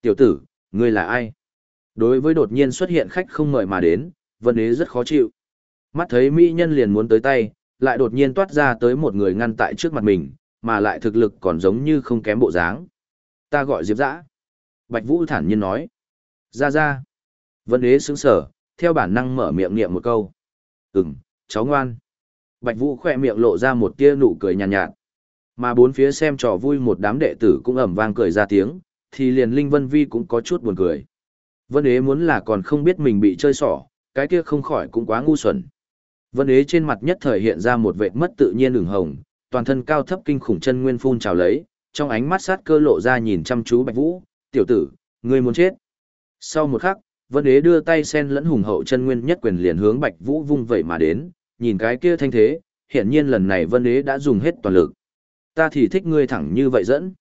Tiểu tử, ngươi là ai? Đối với đột nhiên xuất hiện khách không mời mà đến, Vân Ế rất khó chịu. Mắt thấy mỹ nhân liền muốn tới tay, lại đột nhiên toát ra tới một người ngăn tại trước mặt mình, mà lại thực lực còn giống như không kém bộ dáng. Ta gọi Diệp Dã. Bạch Vũ thản nhiên nói. Ra ra. Vân Ế sững sờ, theo bản năng mở miệng niệm một câu. Ừm, cháu ngoan. Bạch Vũ khỏe miệng lộ ra một tia nụ cười nhàn nhạt, nhạt. Mà bốn phía xem trò vui một đám đệ tử cũng ầm vang cười ra tiếng, thì liền Linh Vân Vi cũng có chút buồn cười. Vân Ế muốn là còn không biết mình bị chơi xỏ, cái kia không khỏi cũng quá ngu xuẩn. Vân Ế trên mặt nhất thời hiện ra một vệt mất tự nhiên ửng hồng, toàn thân cao thấp kinh khủng chân nguyên phun trào lấy, trong ánh mắt sát cơ lộ ra nhìn chăm chú Bạch Vũ, "Tiểu tử, ngươi muốn chết?" Sau một khắc, Vân Ế đưa tay sen lẫn hùng hậu chân nguyên nhất quyền liền hướng Bạch Vũ vung vậy mà đến, nhìn cái kia thanh thế, hiển nhiên lần này Vân Ế đã dùng hết toàn lực. Ta thì thích ngươi thẳng như vậy dẫn.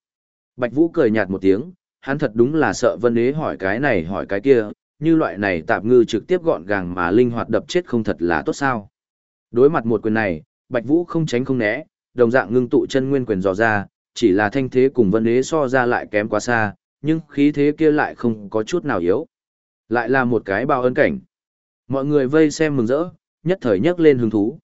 Bạch Vũ cười nhạt một tiếng, hắn thật đúng là sợ Vân Đế hỏi cái này hỏi cái kia, như loại này tạp ngư trực tiếp gọn gàng mà linh hoạt đập chết không thật là tốt sao. Đối mặt một quyền này, Bạch Vũ không tránh không né, đồng dạng ngưng tụ chân nguyên quyền dò ra, chỉ là thanh thế cùng Vân Đế so ra lại kém quá xa, nhưng khí thế kia lại không có chút nào yếu. Lại là một cái bao ân cảnh. Mọi người vây xem mừng rỡ, nhất thời nhấc lên hứng thú.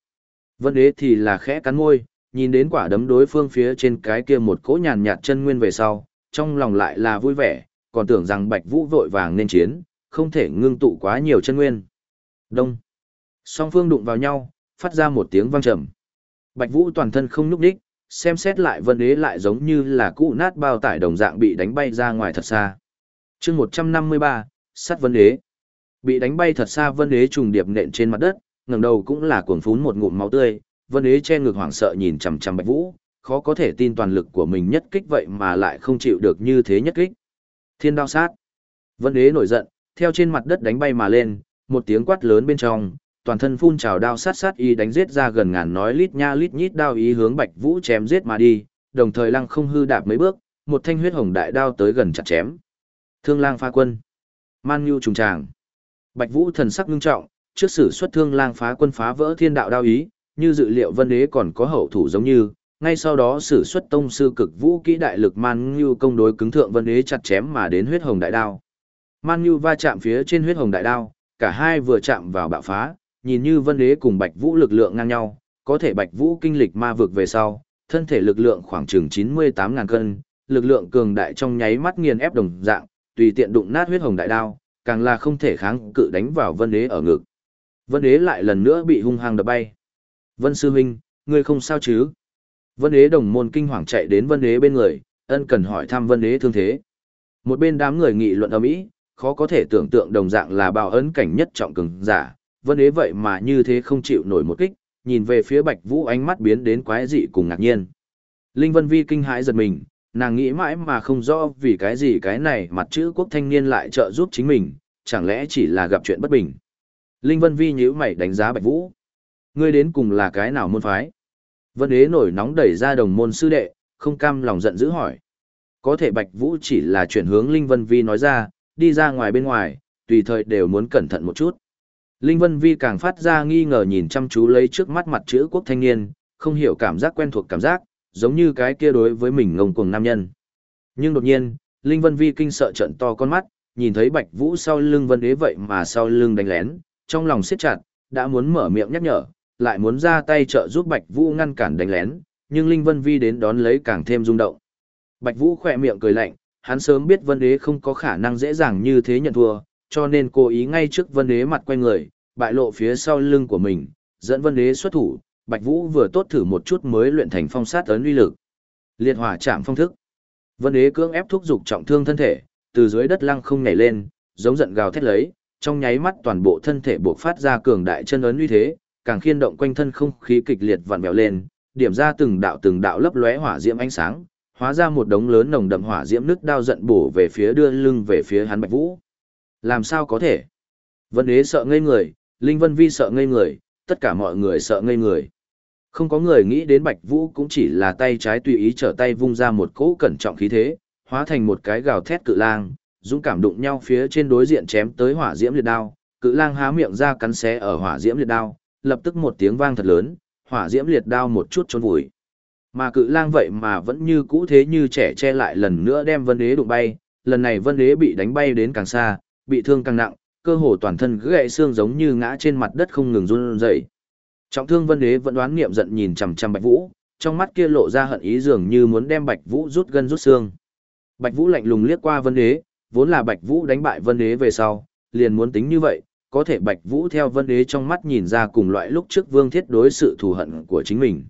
Vân đế thì là khẽ cắn môi, nhìn đến quả đấm đối phương phía trên cái kia một cỗ nhàn nhạt chân nguyên về sau, trong lòng lại là vui vẻ, còn tưởng rằng Bạch Vũ vội vàng nên chiến, không thể ngưng tụ quá nhiều chân nguyên. Đông. Song phương đụng vào nhau, phát ra một tiếng vang trầm. Bạch Vũ toàn thân không nhúc đích, xem xét lại vân đế lại giống như là cũ nát bao tải đồng dạng bị đánh bay ra ngoài thật xa. chương 153, sát vân đế. Bị đánh bay thật xa vân đế trùng điệp nện trên mặt đất, ngẩng đầu cũng là cuồng phún một ngụm máu tươi, vân ế che ngực hoảng sợ nhìn chằm chằm Bạch Vũ, khó có thể tin toàn lực của mình nhất kích vậy mà lại không chịu được như thế nhất kích. Thiên đao sát. Vân ế nổi giận, theo trên mặt đất đánh bay mà lên, một tiếng quát lớn bên trong, toàn thân phun trào đao sát sát y đánh giết ra gần ngàn nói lít nha lít nhít đao ý hướng Bạch Vũ chém giết mà đi, đồng thời lăng không hư đạp mấy bước, một thanh huyết hồng đại đao tới gần chặt chém. Thương lang phá quân. Man Nhu trùng tràng. Bạch Vũ thần sắc nghiêm trọng, trước sử xuất thương lang phá quân phá vỡ thiên đạo đao ý, như dự liệu Vân Đế còn có hậu thủ giống như, ngay sau đó sử xuất tông sư cực vũ kỹ đại lực Man Nhu công đối cứng thượng Vân Đế chặt chém mà đến huyết hồng đại đao. Man Nhu va chạm phía trên huyết hồng đại đao, cả hai vừa chạm vào bạo phá, nhìn như Vân Đế cùng Bạch Vũ lực lượng ngang nhau, có thể Bạch Vũ kinh lịch ma vực về sau, thân thể lực lượng khoảng chừng 98.000 cân, lực lượng cường đại trong nháy mắt nghiền ép đồng dạng, tùy tiện đụng nát huyết hồng đại đao, càng là không thể kháng cự đánh vào Vân Đế ở ngực. Vân Đế lại lần nữa bị hung hăng đập bay. Vân Sư Minh, ngươi không sao chứ? Vân Đế đồng môn kinh hoàng chạy đến Vân Đế bên người, ân cần hỏi thăm Vân Đế thương thế. Một bên đám người nghị luận ầm ĩ, khó có thể tưởng tượng đồng dạng là bào ấn cảnh nhất trọng cường giả, Vân Đế vậy mà như thế không chịu nổi một kích, nhìn về phía Bạch Vũ ánh mắt biến đến quái dị cùng ngạc nhiên. Linh Vân Vi kinh hãi giật mình, nàng nghĩ mãi mà không rõ vì cái gì cái này mặt chữ quốc thanh niên lại trợ giúp chính mình, chẳng lẽ chỉ là gặp chuyện bất bình. Linh Vân Vi nhíu mày đánh giá Bạch Vũ. Ngươi đến cùng là cái nào môn phái? Vân Đế nổi nóng đẩy ra đồng môn sư đệ, không cam lòng giận dữ hỏi. Có thể Bạch Vũ chỉ là chuyển hướng Linh Vân Vi nói ra, đi ra ngoài bên ngoài, tùy thời đều muốn cẩn thận một chút. Linh Vân Vi càng phát ra nghi ngờ nhìn chăm chú lấy trước mắt mặt chữ quốc thanh niên, không hiểu cảm giác quen thuộc cảm giác, giống như cái kia đối với mình ngông cuồng nam nhân. Nhưng đột nhiên, Linh Vân Vi kinh sợ trận to con mắt, nhìn thấy Bạch Vũ sau lưng Vân Đế vậy mà sau lưng đánh lén, trong lòng siết chặt, đã muốn mở miệng nhắc nhở, lại muốn ra tay trợ giúp Bạch Vũ ngăn cản đánh lén, nhưng Linh Vân Vi đến đón lấy càng thêm rung động. Bạch Vũ khỏe miệng cười lạnh, hắn sớm biết Vân Đế không có khả năng dễ dàng như thế nhận thua, cho nên cố ý ngay trước Vân Đế mặt quay người, bại lộ phía sau lưng của mình, dẫn Vân Đế xuất thủ, Bạch Vũ vừa tốt thử một chút mới luyện thành phong sát ấn uy lực. Liệt hỏa chạm phong thức. Vân Đế cưỡng ép thúc dục trọng thương thân thể, từ dưới đất lăng không nhảy lên, giống giận gào thét lấy, trong nháy mắt toàn bộ thân thể buộc phát ra cường đại chân ấn uy thế, càng khiên động quanh thân không khí kịch liệt vặn vẹo lên, điểm ra từng đạo từng đạo lấp lóe hỏa diễm ánh sáng, hóa ra một đống lớn nồng đậm hỏa diễm nước đao giận bổ về phía đưa lưng về phía hắn Bạch Vũ. Làm sao có thể? Vân Đế sợ ngây người, Linh Vân Vi sợ ngây người, tất cả mọi người sợ ngây người. Không có người nghĩ đến Bạch Vũ cũng chỉ là tay trái tùy ý trở tay vung ra một cỗ cẩn trọng khí thế, hóa thành một cái gào thét cự lang, dũng cảm đụng nhau phía trên đối diện chém tới hỏa diễm liệt đao, cự lang há miệng ra cắn xé ở hỏa diễm liệt đao, lập tức một tiếng vang thật lớn, hỏa diễm liệt đao một chút chôn vùi. Mà cự lang vậy mà vẫn như cũ thế như trẻ che lại lần nữa đem Vân Đế đụng bay, lần này Vân Đế bị đánh bay đến càng xa, bị thương càng nặng, cơ hồ toàn thân gãy xương giống như ngã trên mặt đất không ngừng run rẩy. Trọng thương Vân Đế vẫn đoán niệm giận nhìn chằm chằm Bạch Vũ, trong mắt kia lộ ra hận ý dường như muốn đem Bạch Vũ rút gân rút xương. Bạch Vũ lạnh lùng liếc qua Vân Đế, vốn là Bạch Vũ đánh bại Vân Đế về sau, liền muốn tính như vậy, có thể Bạch Vũ theo Vân Đế trong mắt nhìn ra cùng loại lúc trước Vương Thiết đối sự thù hận của chính mình.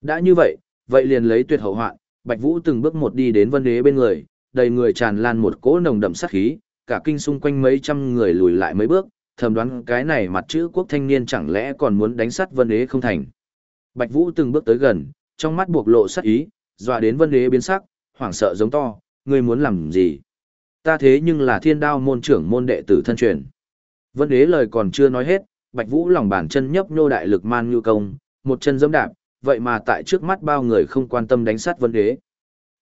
Đã như vậy, vậy liền lấy tuyệt hậu hoạn, Bạch Vũ từng bước một đi đến Vân Đế bên người, đầy người tràn lan một cỗ nồng đậm sát khí, cả kinh xung quanh mấy trăm người lùi lại mấy bước, thầm đoán cái này mặt chữ quốc thanh niên chẳng lẽ còn muốn đánh sát Vân Đế không thành. Bạch Vũ từng bước tới gần, trong mắt buộc lộ sát ý, dọa đến Vân Đế biến sắc, hoảng sợ giống to, ngươi muốn làm gì? Ta thế nhưng là thiên đao môn trưởng môn đệ tử thân truyền. Vân Đế lời còn chưa nói hết, Bạch Vũ lòng bàn chân nhấp nhô đại lực man nhu công, một chân giẫm đạp, vậy mà tại trước mắt bao người không quan tâm đánh sát Vân Đế.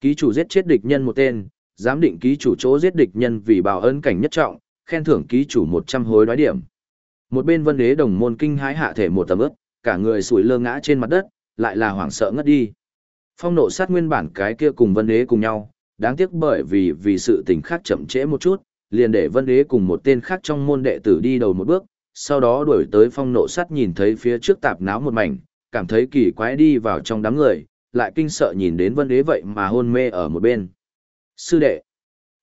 Ký chủ giết chết địch nhân một tên, giám định ký chủ chỗ giết địch nhân vì bảo ơn cảnh nhất trọng, khen thưởng ký chủ 100 hối đoái điểm. Một bên Vân Đế đồng môn kinh hãi hạ thể một tầm ướt, cả người sủi lơ ngã trên mặt đất, lại là hoảng sợ ngất đi. Phong nộ sát nguyên bản cái kia cùng Vân Đế cùng nhau, đáng tiếc bởi vì vì sự tình khác chậm trễ một chút, liền để Vân Đế cùng một tên khác trong môn đệ tử đi đầu một bước, sau đó đuổi tới phong nộ sắt nhìn thấy phía trước tạp náo một mảnh, cảm thấy kỳ quái đi vào trong đám người, lại kinh sợ nhìn đến Vân Đế vậy mà hôn mê ở một bên. Sư đệ.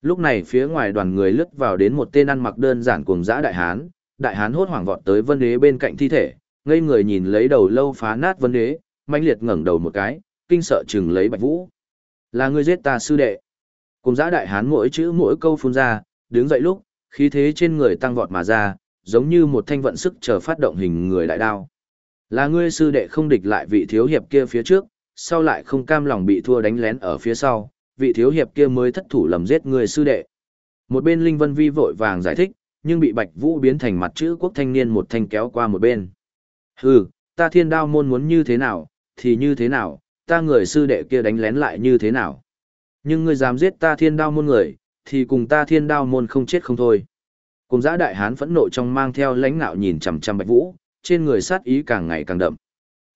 Lúc này phía ngoài đoàn người lướt vào đến một tên ăn mặc đơn giản cùng dã đại hán, đại hán hốt hoảng vọt tới vân đế bên cạnh thi thể, ngây người nhìn lấy đầu lâu phá nát vân đế, manh liệt ngẩng đầu một cái, kinh sợ chừng lấy Bạch Vũ. Là ngươi giết ta sư đệ. Cùng giã đại hán mỗi chữ mỗi câu phun ra, đứng dậy lúc, khí thế trên người tăng vọt mà ra, giống như một thanh vận sức chờ phát động hình người đại đao. Là ngươi sư đệ không địch lại vị thiếu hiệp kia phía trước, sau lại không cam lòng bị thua đánh lén ở phía sau, vị thiếu hiệp kia mới thất thủ lầm giết người sư đệ. Một bên Linh Vân Vi vội vàng giải thích, nhưng bị Bạch Vũ biến thành mặt chữ quốc thanh niên một thanh kéo qua một bên. Hừ, ta thiên đao môn muốn như thế nào, thì như thế nào, ta người sư đệ kia đánh lén lại như thế nào. Nhưng ngươi dám giết ta thiên đao môn người, thì cùng ta thiên đao môn không chết không thôi. Cùng giã đại hán phẫn nộ trong mang theo lãnh nạo nhìn chằm chằm Bạch Vũ, trên người sát ý càng ngày càng đậm.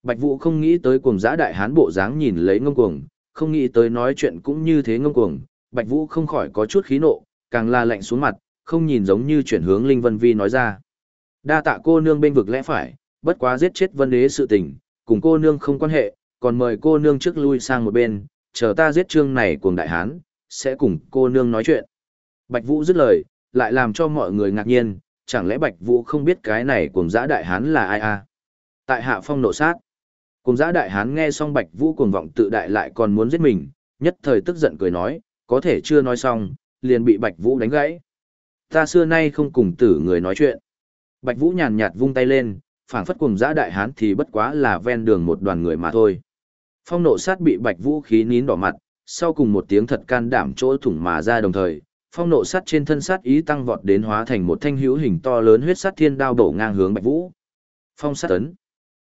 Bạch Vũ không nghĩ tới cùng giã đại hán bộ dáng nhìn lấy ngông cuồng, không nghĩ tới nói chuyện cũng như thế ngông cuồng, Bạch Vũ không khỏi có chút khí nộ, càng là lạnh xuống mặt, không nhìn giống như chuyển hướng Linh Vân Vi nói ra. Đa tạ cô nương bên vực lẽ phải, bất quá giết chết vân đế sự tình, cùng cô nương không quan hệ, còn mời cô nương trước lui sang một bên, chờ ta giết trương này cuồng đại hán, sẽ cùng cô nương nói chuyện. Bạch Vũ dứt lời, lại làm cho mọi người ngạc nhiên, chẳng lẽ Bạch Vũ không biết cái này cùng dã đại hán là ai à? Tại hạ phong nộ sát. cùng dã đại hán nghe xong Bạch Vũ cuồng vọng tự đại lại còn muốn giết mình, nhất thời tức giận cười nói, có thể chưa nói xong, liền bị Bạch Vũ đánh gãy. Ta xưa nay không cùng tử người nói chuyện. Bạch Vũ nhàn nhạt vung tay lên, phảng phất cùng dã đại hán thì bất quá là ven đường một đoàn người mà thôi. Phong nộ sát bị Bạch Vũ khí nín đỏ mặt, sau cùng một tiếng thật can đảm chỗ thủng mà ra đồng thời, phong nộ sát trên thân sát ý tăng vọt đến hóa thành một thanh hữu hình to lớn huyết sát thiên đao đổ ngang hướng Bạch Vũ. Phong sát tấn.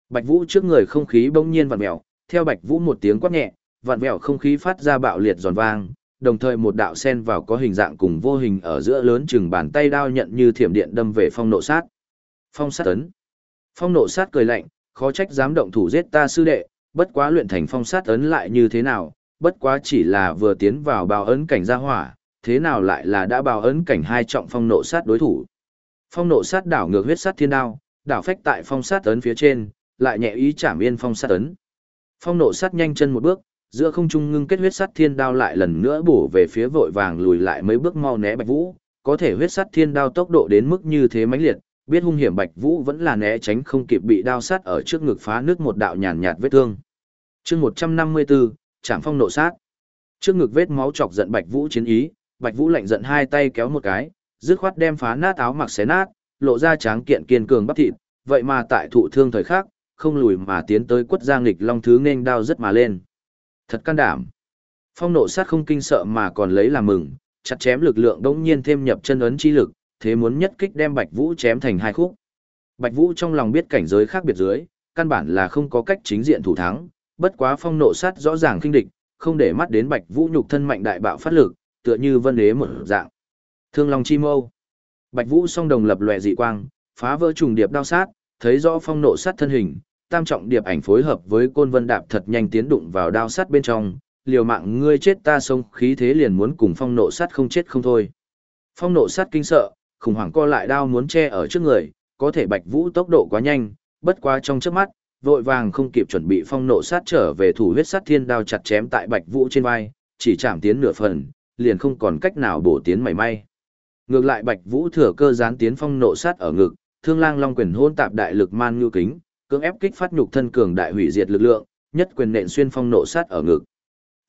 Bạch Vũ trước người không khí bỗng nhiên vặn mèo, theo Bạch Vũ một tiếng quát nhẹ, vặn vẹo không khí phát ra bạo liệt giòn vang, đồng thời một đạo sen vào có hình dạng cùng vô hình ở giữa lớn chừng bàn tay đao nhận như thiểm điện đâm về phong nộ sát. Phong sát tấn. Phong nộ sát cười lạnh, khó trách dám động thủ giết ta sư đệ, bất quá luyện thành phong sát ấn lại như thế nào, bất quá chỉ là vừa tiến vào bào ấn cảnh gia hỏa, thế nào lại là đã bào ấn cảnh hai trọng phong nộ sát đối thủ. Phong nộ sát đảo ngược huyết sát thiên đao, đảo phách tại phong sát ấn phía trên, lại nhẹ ý chạm yên phong sát ấn. Phong nộ sát nhanh chân một bước, giữa không trung ngưng kết huyết sát thiên đao lại lần nữa bổ về phía vội vàng lùi lại mấy bước mau né Bạch Vũ, có thể huyết sát thiên đao tốc độ đến mức như thế mãnh liệt, biết hung hiểm Bạch Vũ vẫn là né tránh không kịp bị đao sát ở trước ngực phá nước một đạo nhàn nhạt vết thương. Chương 154, chạm Phong nộ sát. Trước ngực vết máu chọc giận Bạch Vũ chiến ý, Bạch Vũ lạnh giận hai tay kéo một cái, dứt khoát đem phá nát áo mặc xé nát, lộ ra tráng kiện kiên cường bắp thịt, vậy mà tại thụ thương thời khắc, không lùi mà tiến tới quất giang nghịch long thứ nên đao rất mà lên. Thật can đảm. Phong nộ sát không kinh sợ mà còn lấy làm mừng, chặt chém lực lượng đống nhiên thêm nhập chân ấn chi lực, thế muốn nhất kích đem Bạch Vũ chém thành hai khúc. Bạch Vũ trong lòng biết cảnh giới khác biệt dưới, căn bản là không có cách chính diện thủ thắng, bất quá phong nộ sát rõ ràng kinh địch, không để mắt đến Bạch Vũ nhục thân mạnh đại bạo phát lực, tựa như vân đế một dạng. Thương Long chi mâu. Bạch Vũ song đồng lập lòe dị quang, phá vỡ trùng điệp đao sát, thấy rõ phong nộ sát thân hình, tam trọng điệp ảnh phối hợp với côn vân đạp thật nhanh tiến đụng vào đao sát bên trong, liều mạng ngươi chết ta sống khí thế liền muốn cùng phong nộ sát không chết không thôi. Phong nộ sát kinh sợ, khủng hoảng co lại đao muốn che ở trước người, có thể bạch vũ tốc độ quá nhanh, bất quá trong chớp mắt, vội vàng không kịp chuẩn bị phong nộ sát trở về thủ huyết sát thiên đao chặt chém tại bạch vũ trên vai, chỉ chạm tiến nửa phần, liền không còn cách nào bổ tiến mảy may. Ngược lại bạch vũ thừa cơ gián tiến phong nộ sát ở ngực, thương lang long quyền hôn tạp đại lực man ngưu kính, cưỡng ép kích phát nhục thân cường đại hủy diệt lực lượng, nhất quyền nện xuyên phong nộ sát ở ngực.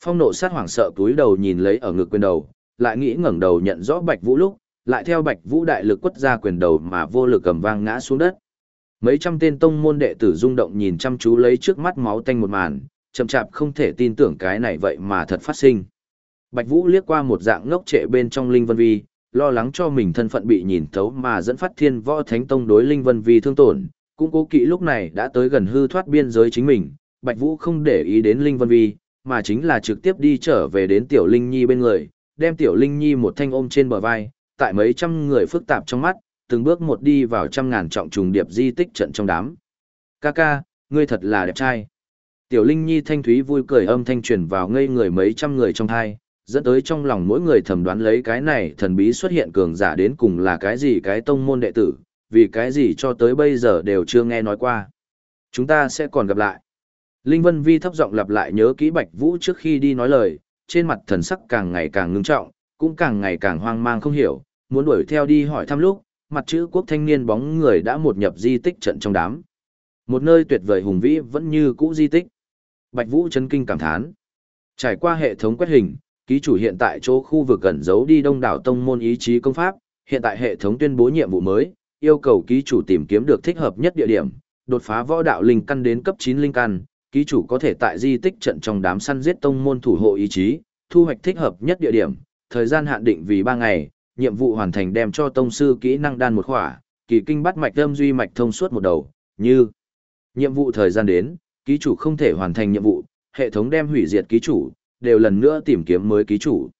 Phong nộ sát hoảng sợ cúi đầu nhìn lấy ở ngực quyền đầu, lại nghĩ ngẩng đầu nhận rõ Bạch Vũ lúc, lại theo Bạch Vũ đại lực quất ra quyền đầu mà vô lực cầm vang ngã xuống đất. Mấy trăm tên tông môn đệ tử rung động nhìn chăm chú lấy trước mắt máu tanh một màn, chậm chạp không thể tin tưởng cái này vậy mà thật phát sinh. Bạch Vũ liếc qua một dạng ngốc trệ bên trong Linh Vân Vi, lo lắng cho mình thân phận bị nhìn thấu mà dẫn phát thiên võ thánh tông đối Linh Vân Vi thương tổn, cũng cố kỵ lúc này đã tới gần hư thoát biên giới chính mình, Bạch Vũ không để ý đến Linh Vân Vi, mà chính là trực tiếp đi trở về đến Tiểu Linh Nhi bên người, đem Tiểu Linh Nhi một thanh ôm trên bờ vai, tại mấy trăm người phức tạp trong mắt, từng bước một đi vào trăm ngàn trọng trùng điệp di tích trận trong đám. ca ca, ngươi thật là đẹp trai. Tiểu Linh Nhi thanh thúy vui cười âm thanh truyền vào ngây người mấy trăm người trong thai, dẫn tới trong lòng mỗi người thầm đoán lấy cái này thần bí xuất hiện cường giả đến cùng là cái gì cái tông môn đệ tử, vì cái gì cho tới bây giờ đều chưa nghe nói qua. Chúng ta sẽ còn gặp lại. Linh Vân Vi thấp giọng lặp lại nhớ kỹ Bạch Vũ trước khi đi nói lời, trên mặt thần sắc càng ngày càng ngưng trọng, cũng càng ngày càng hoang mang không hiểu, muốn đuổi theo đi hỏi thăm lúc, mặt chữ quốc thanh niên bóng người đã một nhập di tích trận trong đám. Một nơi tuyệt vời hùng vĩ vẫn như cũ di tích. Bạch Vũ chấn kinh cảm thán. Trải qua hệ thống quét hình, ký chủ hiện tại chỗ khu vực gần giấu đi đông đảo tông môn ý chí công pháp, hiện tại hệ thống tuyên bố nhiệm vụ mới, yêu cầu ký chủ tìm kiếm được thích hợp nhất địa điểm, đột phá võ đạo linh căn đến cấp 9 linh căn, ký chủ có thể tại di tích trận trong đám săn giết tông môn thủ hộ ý chí, thu hoạch thích hợp nhất địa điểm, thời gian hạn định vì 3 ngày, nhiệm vụ hoàn thành đem cho tông sư kỹ năng đan một khỏa, kỳ kinh bắt mạch âm duy mạch thông suốt một đầu, như nhiệm vụ thời gian đến, ký chủ không thể hoàn thành nhiệm vụ, hệ thống đem hủy diệt ký chủ, đều lần nữa tìm kiếm mới ký chủ.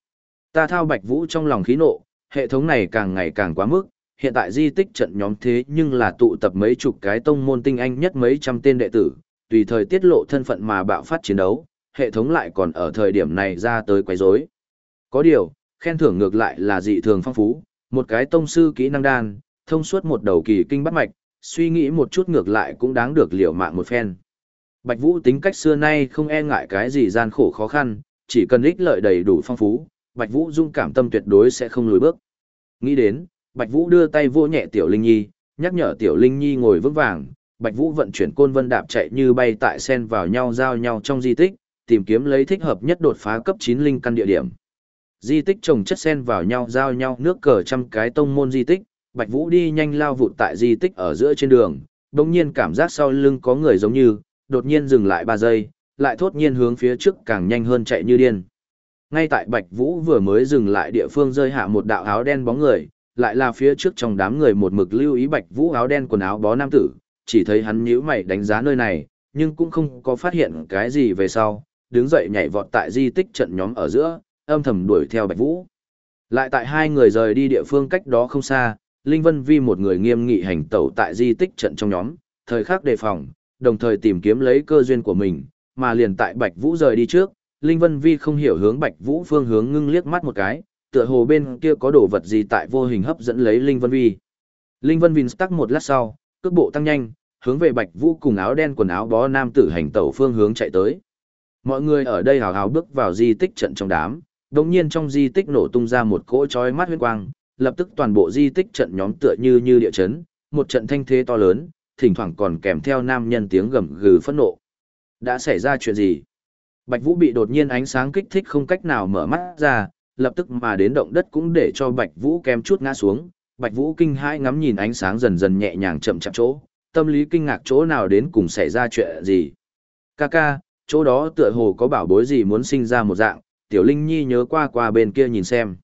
Ta thao Bạch Vũ trong lòng khí nộ, hệ thống này càng ngày càng quá mức, hiện tại di tích trận nhóm thế nhưng là tụ tập mấy chục cái tông môn tinh anh nhất mấy trăm tên đệ tử, tùy thời tiết lộ thân phận mà bạo phát chiến đấu, hệ thống lại còn ở thời điểm này ra tới quấy rối. Có điều, khen thưởng ngược lại là dị thường phong phú, một cái tông sư kỹ năng đan, thông suốt một đầu kỳ kinh bắt mạch, suy nghĩ một chút ngược lại cũng đáng được liều mạng một phen. Bạch Vũ tính cách xưa nay không e ngại cái gì gian khổ khó khăn, chỉ cần ích lợi đầy đủ phong phú, Bạch Vũ dung cảm tâm tuyệt đối sẽ không lùi bước. Nghĩ đến, Bạch Vũ đưa tay vô nhẹ Tiểu Linh Nhi, nhắc nhở Tiểu Linh Nhi ngồi vững vàng, Bạch Vũ vận chuyển côn vân đạp chạy như bay tại sen vào nhau giao nhau trong di tích, tìm kiếm lấy thích hợp nhất đột phá cấp 9 linh căn địa điểm. Di tích trồng chất sen vào nhau giao nhau nước cờ trăm cái tông môn di tích, Bạch Vũ đi nhanh lao vụt tại di tích ở giữa trên đường, đồng nhiên cảm giác sau lưng có người giống như, đột nhiên dừng lại ba giây, lại thốt nhiên hướng phía trước càng nhanh hơn chạy như điên. Ngay tại Bạch Vũ vừa mới dừng lại địa phương rơi hạ một đạo áo đen bóng người, lại là phía trước trong đám người một mực lưu ý Bạch Vũ áo đen quần áo bó nam tử, chỉ thấy hắn nhíu mày đánh giá nơi này, nhưng cũng không có phát hiện cái gì về sau, đứng dậy nhảy vọt tại di tích trận nhóm ở giữa, âm thầm đuổi theo Bạch Vũ. Lại tại hai người rời đi địa phương cách đó không xa, Linh Vân Vi một người nghiêm nghị hành tẩu tại di tích trận trong nhóm, thời khắc đề phòng, đồng thời tìm kiếm lấy cơ duyên của mình, mà liền tại Bạch Vũ rời đi trước, Linh Vân Vi không hiểu hướng Bạch Vũ phương hướng ngưng liếc mắt một cái, tựa hồ bên kia có đồ vật gì tại vô hình hấp dẫn lấy Linh Vân Vi. Linh Vân Vi tắc một lát sau, cước bộ tăng nhanh, hướng về Bạch Vũ cùng áo đen quần áo bó nam tử hành tẩu phương hướng chạy tới. Mọi người ở đây hào hào bước vào di tích trận trong đám, đồng nhiên trong di tích nổ tung ra một cỗ chói mắt huyết quang, lập tức toàn bộ di tích trận nhóm tựa như như địa chấn, một trận thanh thế to lớn, thỉnh thoảng còn kèm theo nam nhân tiếng gầm gừ phẫn nộ. Đã xảy ra chuyện gì? Bạch Vũ bị đột nhiên ánh sáng kích thích không cách nào mở mắt ra, lập tức mà đến động đất cũng để cho Bạch Vũ kém chút ngã xuống. Bạch Vũ kinh hãi ngắm nhìn ánh sáng dần dần nhẹ nhàng chậm chậm chỗ, tâm lý kinh ngạc chỗ nào đến cùng xảy ra chuyện gì. Kaka, chỗ đó tựa hồ có bảo bối gì muốn sinh ra một dạng, Tiểu Linh Nhi nhớ qua qua bên kia nhìn xem.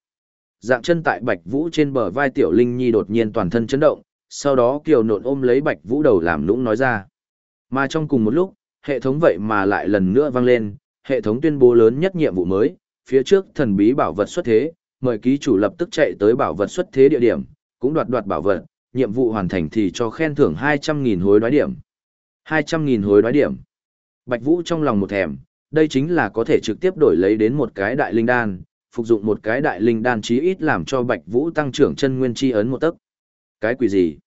Dạng chân tại Bạch Vũ trên bờ vai Tiểu Linh Nhi đột nhiên toàn thân chấn động, sau đó kiều nộn ôm lấy Bạch Vũ đầu làm lũng nói ra. Mà trong cùng một lúc, hệ thống vậy mà lại lần nữa vang lên, hệ thống tuyên bố lớn nhất nhiệm vụ mới, phía trước thần bí bảo vật xuất thế, mời ký chủ lập tức chạy tới bảo vật xuất thế địa điểm, cũng đoạt đoạt bảo vật, nhiệm vụ hoàn thành thì cho khen thưởng 200.000 hối đoái điểm. 200.000 hối đoái điểm. Bạch Vũ trong lòng một thèm, đây chính là có thể trực tiếp đổi lấy đến một cái đại linh đan, phục dụng một cái đại linh đan chí ít làm cho Bạch Vũ tăng trưởng chân nguyên chi ấn một tấc. Cái quỷ gì?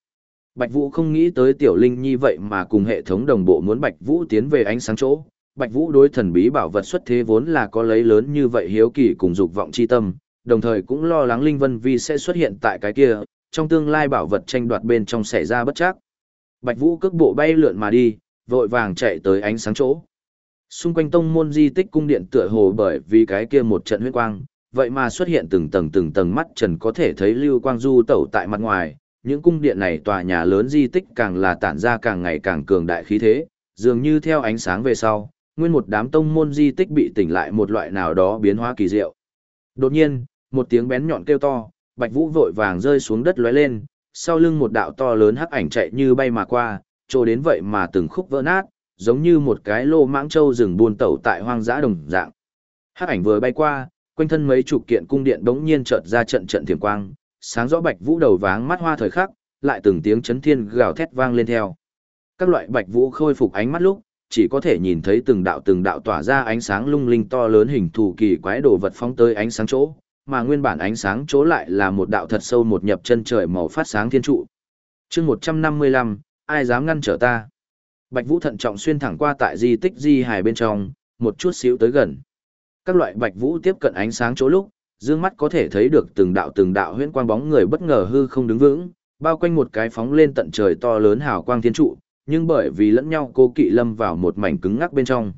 Bạch Vũ không nghĩ tới tiểu linh nhi vậy mà cùng hệ thống đồng bộ muốn Bạch Vũ tiến về ánh sáng chỗ. Bạch Vũ đối thần bí bảo vật xuất thế vốn là có lấy lớn như vậy hiếu kỳ cùng dục vọng chi tâm, đồng thời cũng lo lắng Linh Vân Vi sẽ xuất hiện tại cái kia, trong tương lai bảo vật tranh đoạt bên trong xảy ra bất chắc. Bạch Vũ cước bộ bay lượn mà đi, vội vàng chạy tới ánh sáng chỗ. Xung quanh tông môn di tích cung điện tựa hồ bởi vì cái kia một trận huyết quang, vậy mà xuất hiện từng tầng từng tầng mắt trần có thể thấy lưu quang du tẩu tại mặt ngoài, những cung điện này tòa nhà lớn di tích càng là tản ra càng ngày càng cường đại khí thế, dường như theo ánh sáng về sau, nguyên một đám tông môn di tích bị tỉnh lại một loại nào đó biến hóa kỳ diệu. Đột nhiên, một tiếng bén nhọn kêu to, Bạch Vũ vội vàng rơi xuống đất lóe lên, sau lưng một đạo to lớn hắc ảnh chạy như bay mà qua, trô đến vậy mà từng khúc vỡ nát, giống như một cái lô mãng châu rừng buôn tẩu tại hoang dã đồng dạng. Hắc ảnh vừa bay qua, quanh thân mấy chục kiện cung điện đống nhiên chợt ra trận trận thiểm quang, sáng rõ bạch vũ đầu váng mắt hoa thời khắc, lại từng tiếng chấn thiên gào thét vang lên theo. Các loại bạch vũ khôi phục ánh mắt lúc, chỉ có thể nhìn thấy từng đạo từng đạo tỏa ra ánh sáng lung linh to lớn hình thù kỳ quái đồ vật phóng tới ánh sáng chỗ, mà nguyên bản ánh sáng chỗ lại là một đạo thật sâu một nhập chân trời màu phát sáng thiên trụ. Chương 155, ai dám ngăn trở ta? Bạch Vũ thận trọng xuyên thẳng qua tại di tích di hài bên trong, một chút xíu tới gần. Các loại Bạch Vũ tiếp cận ánh sáng chỗ lúc, dương mắt có thể thấy được từng đạo từng đạo huyễn quang bóng người bất ngờ hư không đứng vững, bao quanh một cái phóng lên tận trời to lớn hào quang thiên trụ, nhưng bởi vì lẫn nhau cô kỵ lâm vào một mảnh cứng ngắc bên trong.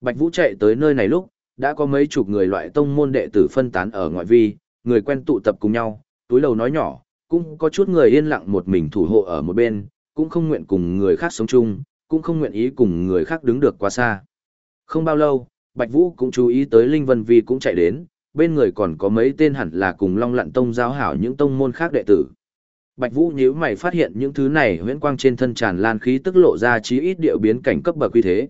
Bạch Vũ chạy tới nơi này lúc, đã có mấy chục người loại tông môn đệ tử phân tán ở ngoại vi, người quen tụ tập cùng nhau, túi lầu nói nhỏ, cũng có chút người yên lặng một mình thủ hộ ở một bên, cũng không nguyện cùng người khác sống chung, cũng không nguyện ý cùng người khác đứng được quá xa. Không bao lâu, Bạch Vũ cũng chú ý tới Linh Vân Vi cũng chạy đến, bên người còn có mấy tên hẳn là cùng Long Lặn Tông giáo hảo những tông môn khác đệ tử. Bạch Vũ nhíu mày phát hiện những thứ này huyễn quang trên thân tràn lan khí tức lộ ra chí ít điệu biến cảnh cấp bậc quy thế.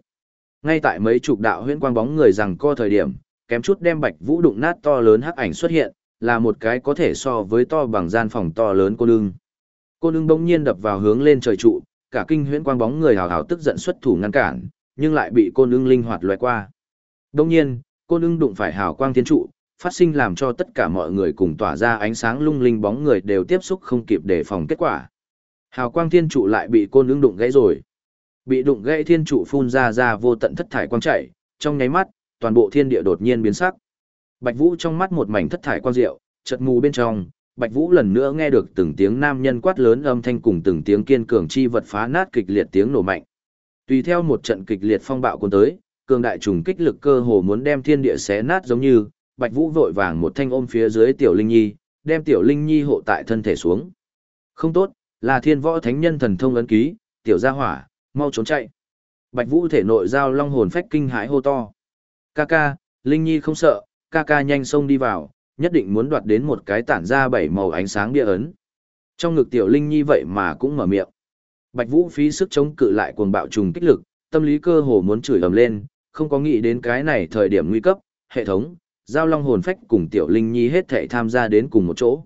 Ngay tại mấy chục đạo huyễn quang bóng người rằng co thời điểm, kém chút đem Bạch Vũ đụng nát to lớn hắc ảnh xuất hiện, là một cái có thể so với to bằng gian phòng to lớn cô nương. Cô nương bỗng nhiên đập vào hướng lên trời trụ, cả kinh huyễn quang bóng người hào hào tức giận xuất thủ ngăn cản, nhưng lại bị cô nương linh hoạt loại qua. Đồng nhiên, cô nương đụng phải hào quang thiên trụ, phát sinh làm cho tất cả mọi người cùng tỏa ra ánh sáng lung linh bóng người đều tiếp xúc không kịp để phòng kết quả. Hào quang thiên trụ lại bị cô nương đụng gãy rồi. Bị đụng gãy thiên trụ phun ra ra vô tận thất thải quang chảy, trong nháy mắt, toàn bộ thiên địa đột nhiên biến sắc. Bạch Vũ trong mắt một mảnh thất thải quang diệu, chợt mù bên trong, Bạch Vũ lần nữa nghe được từng tiếng nam nhân quát lớn âm thanh cùng từng tiếng kiên cường chi vật phá nát kịch liệt tiếng nổ mạnh. Tùy theo một trận kịch liệt phong bạo cuốn tới, cường đại trùng kích lực cơ hồ muốn đem thiên địa xé nát giống như, Bạch Vũ vội vàng một thanh ôm phía dưới Tiểu Linh Nhi, đem Tiểu Linh Nhi hộ tại thân thể xuống. Không tốt, là Thiên Võ Thánh Nhân thần thông ấn ký, tiểu gia hỏa, mau trốn chạy. Bạch Vũ thể nội giao long hồn phách kinh hãi hô to. Ca ca, Linh Nhi không sợ, ca ca nhanh xông đi vào, nhất định muốn đoạt đến một cái tản ra bảy màu ánh sáng bia ấn. Trong ngực tiểu linh nhi vậy mà cũng mở miệng. Bạch Vũ phí sức chống cự lại cuồng bạo trùng kích lực, tâm lý cơ hồ muốn chửi ầm lên, không có nghĩ đến cái này thời điểm nguy cấp, hệ thống, giao long hồn phách cùng tiểu linh nhi hết thảy tham gia đến cùng một chỗ.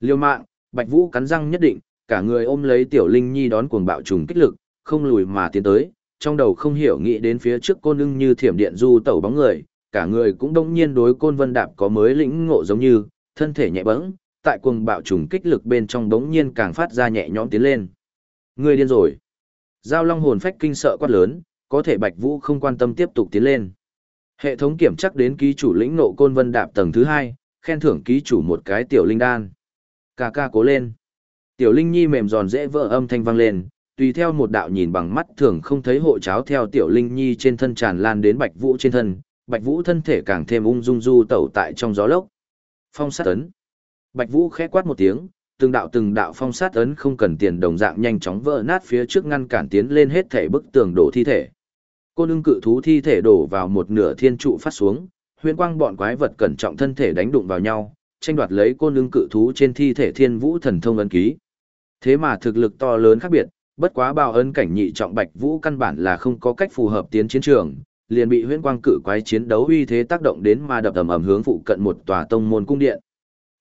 Liêu mạng, Bạch Vũ cắn răng nhất định, cả người ôm lấy tiểu linh nhi đón cuồng bạo trùng kích lực, không lùi mà tiến tới, trong đầu không hiểu nghĩ đến phía trước cô nương như thiểm điện du tẩu bóng người, cả người cũng đông nhiên đối côn vân đạp có mới lĩnh ngộ giống như, thân thể nhẹ bẫng, tại cuồng bạo trùng kích lực bên trong đống nhiên càng phát ra nhẹ nhõm tiến lên. Người điên rồi. Giao long hồn phách kinh sợ quát lớn, có thể Bạch Vũ không quan tâm tiếp tục tiến lên. Hệ thống kiểm chắc đến ký chủ lĩnh nộ côn vân đạp tầng thứ hai, khen thưởng ký chủ một cái tiểu linh đan. Ca ca cố lên. Tiểu linh nhi mềm giòn dễ vỡ âm thanh vang lên, tùy theo một đạo nhìn bằng mắt thường không thấy hộ cháo theo tiểu linh nhi trên thân tràn lan đến Bạch Vũ trên thân, Bạch Vũ thân thể càng thêm ung dung du tẩu tại trong gió lốc. Phong sát ấn. Bạch Vũ khẽ quát một tiếng, từng đạo từng đạo phong sát ấn không cần tiền đồng dạng nhanh chóng vỡ nát phía trước ngăn cản tiến lên hết thể bức tường đổ thi thể. Côn nương cự thú thi thể đổ vào một nửa thiên trụ phát xuống, huyền quang bọn quái vật cẩn trọng thân thể đánh đụng vào nhau, tranh đoạt lấy côn nương cự thú trên thi thể thiên vũ thần thông ấn ký. Thế mà thực lực to lớn khác biệt, bất quá bao ấn cảnh nhị trọng bạch vũ căn bản là không có cách phù hợp tiến chiến trường, liền bị huyễn quang cự quái chiến đấu uy thế tác động đến mà đập ầm ầm hướng phụ cận một tòa tông môn cung điện.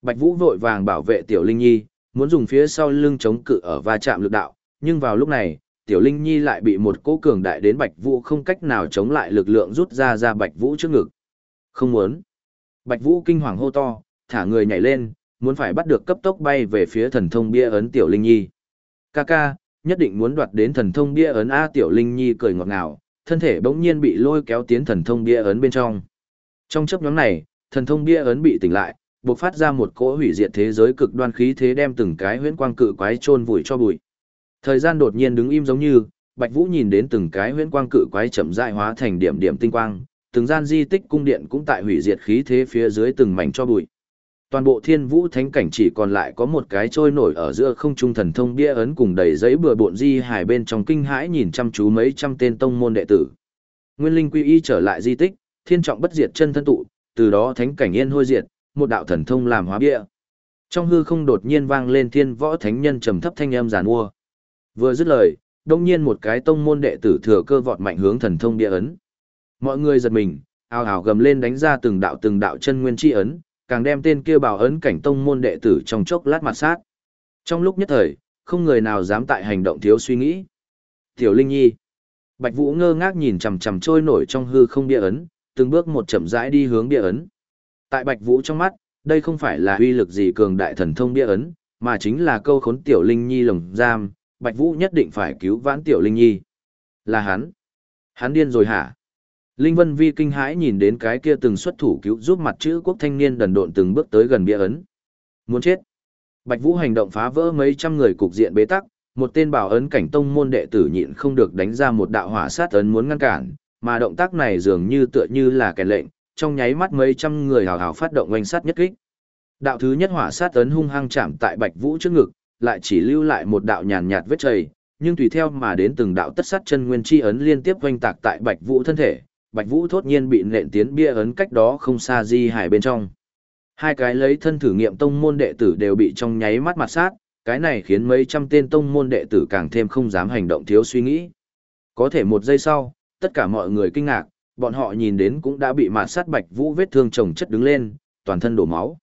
Bạch Vũ vội vàng bảo vệ Tiểu Linh Nhi, muốn dùng phía sau lưng chống cự ở va chạm lực đạo, nhưng vào lúc này, Tiểu Linh Nhi lại bị một cỗ cường đại đến Bạch Vũ không cách nào chống lại lực lượng rút ra ra Bạch Vũ trước ngực. Không muốn. Bạch Vũ kinh hoàng hô to, thả người nhảy lên, muốn phải bắt được cấp tốc bay về phía thần thông bia ấn Tiểu Linh Nhi. Kaka, nhất định muốn đoạt đến thần thông bia ấn A Tiểu Linh Nhi cười ngọt ngào, thân thể bỗng nhiên bị lôi kéo tiến thần thông bia ấn bên trong. Trong chấp nhóm này, thần thông bia ấn bị tỉnh lại, bộc phát ra một cỗ hủy diệt thế giới cực đoan khí thế đem từng cái huyễn quang cự quái chôn vùi cho bụi. Thời gian đột nhiên đứng im giống như, Bạch Vũ nhìn đến từng cái huyễn quang cự quái chậm rãi hóa thành điểm điểm tinh quang, từng gian di tích cung điện cũng tại hủy diệt khí thế phía dưới từng mảnh cho bụi. Toàn bộ Thiên Vũ Thánh cảnh chỉ còn lại có một cái trôi nổi ở giữa không trung thần thông bia ấn cùng đầy giấy bừa bộn di hải bên trong kinh hãi nhìn chăm chú mấy trăm tên tông môn đệ tử. Nguyên linh quy y trở lại di tích, thiên trọng bất diệt chân thân tụ, từ đó thánh cảnh yên hôi diệt, một đạo thần thông làm hóa bia. Trong hư không đột nhiên vang lên thiên võ thánh nhân trầm thấp thanh âm giàn mua. Vừa dứt lời, đông nhiên một cái tông môn đệ tử thừa cơ vọt mạnh hướng thần thông bia ấn. Mọi người giật mình, ào ào gầm lên đánh ra từng đạo từng đạo chân nguyên chi ấn, càng đem tên kia bảo ấn cảnh tông môn đệ tử trong chốc lát mặt sát. Trong lúc nhất thời, không người nào dám tại hành động thiếu suy nghĩ. Tiểu Linh Nhi. Bạch Vũ ngơ ngác nhìn chằm chằm trôi nổi trong hư không bia ấn, từng bước một chậm rãi đi hướng bia ấn. Tại Bạch Vũ trong mắt, đây không phải là uy lực gì cường đại thần thông bia ấn, mà chính là câu khốn Tiểu Linh Nhi lồng giam, Bạch Vũ nhất định phải cứu vãn Tiểu Linh Nhi. Là hắn. Hắn điên rồi hả? Linh Vân Vi kinh hãi nhìn đến cái kia từng xuất thủ cứu giúp mặt chữ quốc thanh niên đần độn từng bước tới gần bia ấn. Muốn chết. Bạch Vũ hành động phá vỡ mấy trăm người cục diện bế tắc, một tên bảo ấn cảnh tông môn đệ tử nhịn không được đánh ra một đạo hỏa sát ấn muốn ngăn cản, mà động tác này dường như tựa như là kẻ lệnh, trong nháy mắt mấy trăm người hào hào phát động oanh sát nhất kích. Đạo thứ nhất hỏa sát ấn hung hăng chạm tại Bạch Vũ trước ngực, lại chỉ lưu lại một đạo nhàn nhạt vết chảy, nhưng tùy theo mà đến từng đạo tất sát chân nguyên chi ấn liên tiếp oanh tạc tại Bạch Vũ thân thể, Bạch Vũ thốt nhiên bị nện tiến bia ấn cách đó không xa di hải bên trong. Hai cái lấy thân thử nghiệm tông môn đệ tử đều bị trong nháy mắt mặt sát, cái này khiến mấy trăm tên tông môn đệ tử càng thêm không dám hành động thiếu suy nghĩ. Có thể một giây sau, tất cả mọi người kinh ngạc, bọn họ nhìn đến cũng đã bị mạt sát Bạch Vũ vết thương chồng chất đứng lên, toàn thân đổ máu.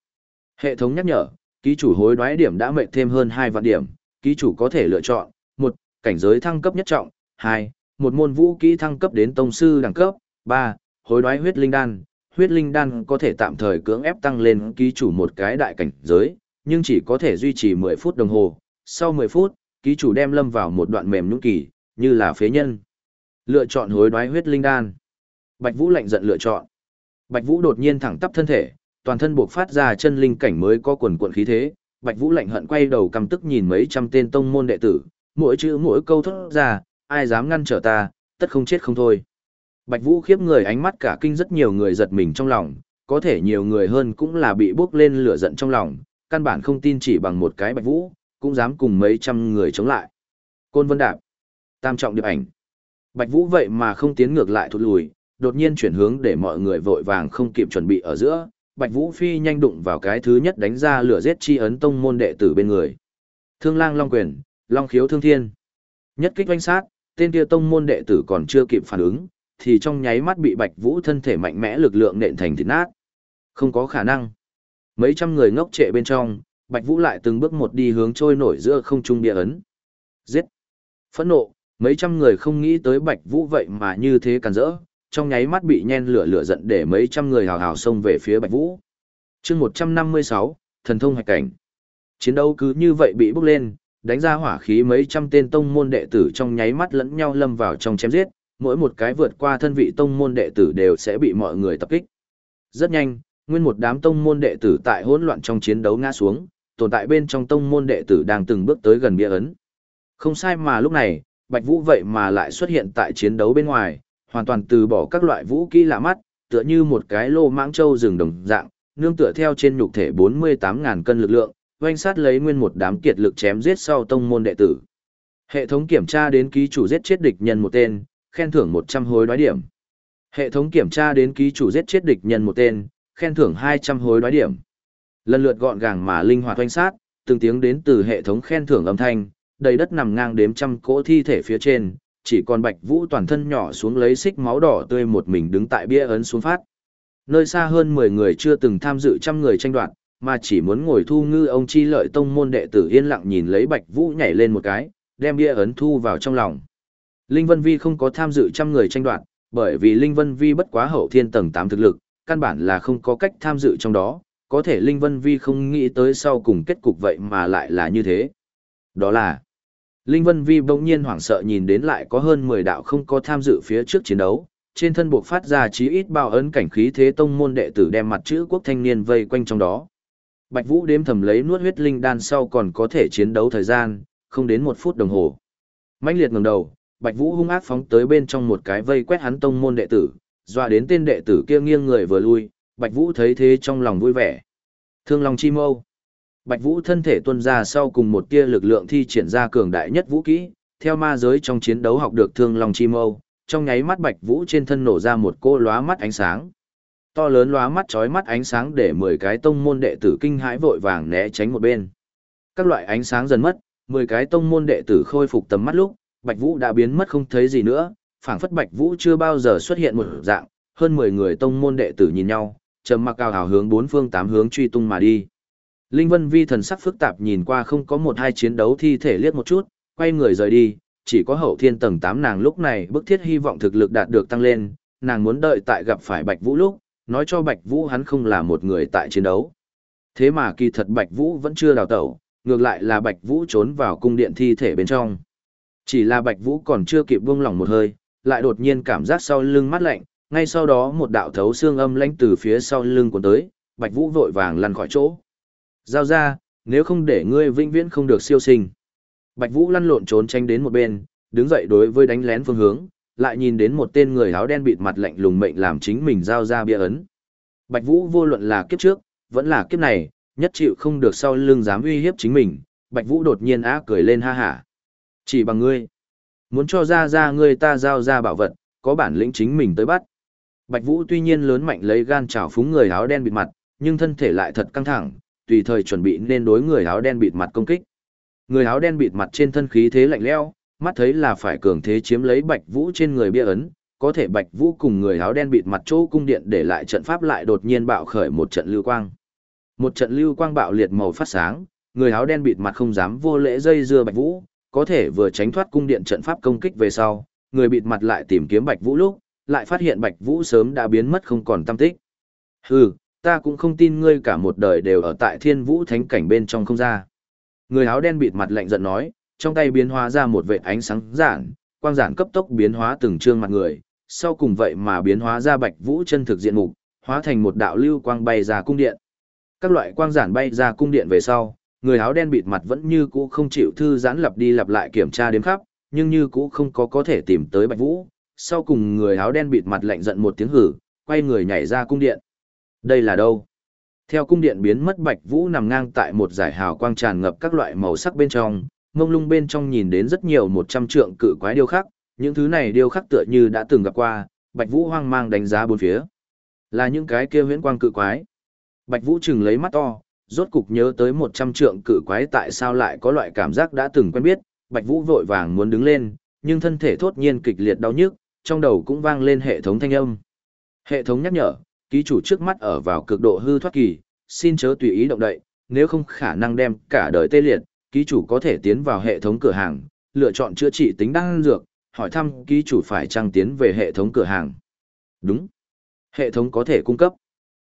Hệ thống nhắc nhở, ký chủ hối đoái điểm đã mệt thêm hơn 2 vạn điểm, ký chủ có thể lựa chọn, một cảnh giới thăng cấp nhất trọng, 2 một môn vũ kỹ thăng cấp đến tông sư đẳng cấp, 3 hối đoái huyết linh đan. Huyết linh đan có thể tạm thời cưỡng ép tăng lên ký chủ một cái đại cảnh giới, nhưng chỉ có thể duy trì 10 phút đồng hồ. Sau 10 phút, ký chủ đem lâm vào một đoạn mềm nhũn kỳ, như là phế nhân. Lựa chọn hối đoái huyết linh đan. Bạch Vũ lạnh giận lựa chọn. Bạch Vũ đột nhiên thẳng tắp thân thể, toàn thân buộc phát ra chân linh cảnh mới có quần cuộn khí thế. Bạch Vũ lạnh hận quay đầu căm tức nhìn mấy trăm tên tông môn đệ tử, mỗi chữ mỗi câu thốt ra, ai dám ngăn trở ta, tất không chết không thôi. Bạch Vũ khiếp người ánh mắt cả kinh rất nhiều người giật mình trong lòng, có thể nhiều người hơn cũng là bị bốc lên lửa giận trong lòng, căn bản không tin chỉ bằng một cái Bạch Vũ, cũng dám cùng mấy trăm người chống lại. Côn Vân Đạp, Tam trọng điệp ảnh. Bạch Vũ vậy mà không tiến ngược lại thụt lùi, đột nhiên chuyển hướng để mọi người vội vàng không kịp chuẩn bị ở giữa, Bạch Vũ phi nhanh đụng vào cái thứ nhất đánh ra lửa giết chi ấn tông môn đệ tử bên người. Thương Lang Long Quyền, Long Khiếu Thương Thiên. Nhất kích oanh sát, tên kia tông môn đệ tử còn chưa kịp phản ứng, thì trong nháy mắt bị Bạch Vũ thân thể mạnh mẽ lực lượng nện thành thịt nát. Không có khả năng. Mấy trăm người ngốc trệ bên trong, Bạch Vũ lại từng bước một đi hướng trôi nổi giữa không trung địa ấn. Giết! Phẫn nộ, mấy trăm người không nghĩ tới Bạch Vũ vậy mà như thế càn rỡ, trong nháy mắt bị nhen lửa lửa giận để mấy trăm người hào hào xông về phía Bạch Vũ. Chương 156, thần thông hạch cảnh. Chiến đấu cứ như vậy bị bốc lên, đánh ra hỏa khí mấy trăm tên tông môn đệ tử trong nháy mắt lẫn nhau lâm vào trong chém giết, mỗi một cái vượt qua thân vị tông môn đệ tử đều sẽ bị mọi người tập kích. Rất nhanh, nguyên một đám tông môn đệ tử tại hỗn loạn trong chiến đấu ngã xuống, tồn tại bên trong tông môn đệ tử đang từng bước tới gần bia ấn. Không sai mà lúc này, Bạch Vũ vậy mà lại xuất hiện tại chiến đấu bên ngoài, hoàn toàn từ bỏ các loại vũ kỹ lạ mắt, tựa như một cái lô mãng châu rừng đồng dạng, nương tựa theo trên nhục thể 48.000 cân lực lượng, oanh sát lấy nguyên một đám kiệt lực chém giết sau tông môn đệ tử. Hệ thống kiểm tra đến ký chủ giết chết địch nhân một tên, khen thưởng 100 hối đoái điểm. Hệ thống kiểm tra đến ký chủ giết chết địch nhân một tên, khen thưởng 200 hối đoái điểm. Lần lượt gọn gàng mà linh hoạt oanh sát, từng tiếng đến từ hệ thống khen thưởng âm thanh, đầy đất nằm ngang đếm trăm cỗ thi thể phía trên, chỉ còn Bạch Vũ toàn thân nhỏ xuống lấy xích máu đỏ tươi một mình đứng tại bia ấn xuống phát. Nơi xa hơn 10 người chưa từng tham dự trăm người tranh đoạt, mà chỉ muốn ngồi thu ngư ông chi lợi tông môn đệ tử yên lặng nhìn lấy Bạch Vũ nhảy lên một cái, đem bia ấn thu vào trong lòng. Linh Vân Vi không có tham dự trăm người tranh đoạt, bởi vì Linh Vân Vi bất quá hậu thiên tầng 8 thực lực, căn bản là không có cách tham dự trong đó, có thể Linh Vân Vi không nghĩ tới sau cùng kết cục vậy mà lại là như thế. Đó là, Linh Vân Vi bỗng nhiên hoảng sợ nhìn đến lại có hơn 10 đạo không có tham dự phía trước chiến đấu, trên thân buộc phát ra chí ít bao ấn cảnh khí thế tông môn đệ tử đem mặt chữ quốc thanh niên vây quanh trong đó. Bạch Vũ đếm thầm lấy nuốt huyết linh đan sau còn có thể chiến đấu thời gian, không đến một phút đồng hồ. mãnh liệt ngẩng đầu, Bạch Vũ hung ác phóng tới bên trong một cái vây quét hắn tông môn đệ tử, dọa đến tên đệ tử kia nghiêng người vừa lui, Bạch Vũ thấy thế trong lòng vui vẻ. Thương Long Chi Mâu Bạch Vũ thân thể tuôn ra sau cùng một tia lực lượng thi triển ra cường đại nhất vũ kỹ, theo ma giới trong chiến đấu học được Thương Long Chi Mâu, trong nháy mắt Bạch Vũ trên thân nổ ra một cô lóa mắt ánh sáng. To lớn lóa mắt chói mắt ánh sáng để 10 cái tông môn đệ tử kinh hãi vội vàng né tránh một bên. Các loại ánh sáng dần mất, 10 cái tông môn đệ tử khôi phục tầm mắt lúc, Bạch Vũ đã biến mất không thấy gì nữa, phảng phất Bạch Vũ chưa bao giờ xuất hiện một dạng, hơn 10 người tông môn đệ tử nhìn nhau, trầm mặc cao hào hướng bốn phương tám hướng truy tung mà đi. Linh Vân Vi thần sắc phức tạp nhìn qua không có một hai chiến đấu thi thể liếc một chút, quay người rời đi, chỉ có hậu thiên tầng 8 nàng lúc này bức thiết hy vọng thực lực đạt được tăng lên, nàng muốn đợi tại gặp phải Bạch Vũ lúc, nói cho Bạch Vũ hắn không là một người tại chiến đấu. Thế mà kỳ thật Bạch Vũ vẫn chưa đào tẩu, ngược lại là Bạch Vũ trốn vào cung điện thi thể bên trong. Chỉ là Bạch Vũ còn chưa kịp buông lỏng một hơi, lại đột nhiên cảm giác sau lưng mát lạnh, ngay sau đó một đạo thấu xương âm lãnh từ phía sau lưng cuốn tới, Bạch Vũ vội vàng lăn khỏi chỗ. Giao ra, nếu không để ngươi vĩnh viễn không được siêu sinh. Bạch Vũ lăn lộn trốn tránh đến một bên, đứng dậy đối với đánh lén phương hướng, lại nhìn đến một tên người áo đen bịt mặt lạnh lùng mệnh làm chính mình giao ra bia ấn. Bạch Vũ vô luận là kiếp trước, vẫn là kiếp này, nhất chịu không được sau lưng dám uy hiếp chính mình, Bạch Vũ đột nhiên á cười lên ha hả. Chỉ bằng ngươi, muốn cho ra ra ngươi ta giao ra bảo vật, có bản lĩnh chính mình tới bắt. Bạch Vũ tuy nhiên lớn mạnh lấy gan trào phúng người áo đen bịt mặt, nhưng thân thể lại thật căng thẳng, tùy thời chuẩn bị nên đối người áo đen bịt mặt công kích. Người áo đen bịt mặt trên thân khí thế lạnh lẽo, mắt thấy là phải cường thế chiếm lấy Bạch Vũ trên người bia ấn, có thể Bạch Vũ cùng người áo đen bịt mặt chỗ cung điện để lại trận pháp lại đột nhiên bạo khởi một trận lưu quang. Một trận lưu quang bạo liệt màu phát sáng, người áo đen bịt mặt không dám vô lễ dây dưa Bạch Vũ, có thể vừa tránh thoát cung điện trận pháp công kích về sau, người bịt mặt lại tìm kiếm Bạch Vũ lúc, lại phát hiện Bạch Vũ sớm đã biến mất không còn tâm tích. Hừ, ta cũng không tin ngươi cả một đời đều ở tại Thiên Vũ Thánh cảnh bên trong không ra. Người áo đen bịt mặt lạnh giận nói, trong tay biến hóa ra một vệt ánh sáng giản, quang giản cấp tốc biến hóa từng trương mặt người, sau cùng vậy mà biến hóa ra Bạch Vũ chân thực diện mục, hóa thành một đạo lưu quang bay ra cung điện. Các loại quang giản bay ra cung điện về sau, người áo đen bịt mặt vẫn như cũ không chịu thư giãn lặp đi lặp lại kiểm tra đếm khắp, nhưng như cũ không có có thể tìm tới Bạch Vũ. Sau cùng người áo đen bịt mặt lạnh giận một tiếng hử, quay người nhảy ra cung điện. Đây là đâu? Theo cung điện biến mất Bạch Vũ nằm ngang tại một giải hào quang tràn ngập các loại màu sắc bên trong, mông lung bên trong nhìn đến rất nhiều một trăm trượng cự quái điêu khắc, những thứ này điêu khắc tựa như đã từng gặp qua, Bạch Vũ hoang mang đánh giá bốn phía. Là những cái kia huyễn quang cự quái. Bạch Vũ chừng lấy mắt to, rốt cục nhớ tới một trăm trượng cự quái tại sao lại có loại cảm giác đã từng quen biết, Bạch Vũ vội vàng muốn đứng lên, nhưng thân thể thốt nhiên kịch liệt đau nhức, trong đầu cũng vang lên hệ thống thanh âm. Hệ thống nhắc nhở, ký chủ trước mắt ở vào cực độ hư thoát kỳ, xin chớ tùy ý động đậy, nếu không khả năng đem cả đời tê liệt, ký chủ có thể tiến vào hệ thống cửa hàng, lựa chọn chữa trị tính đan dược, hỏi thăm ký chủ phải trang tiến về hệ thống cửa hàng. Đúng. Hệ thống có thể cung cấp.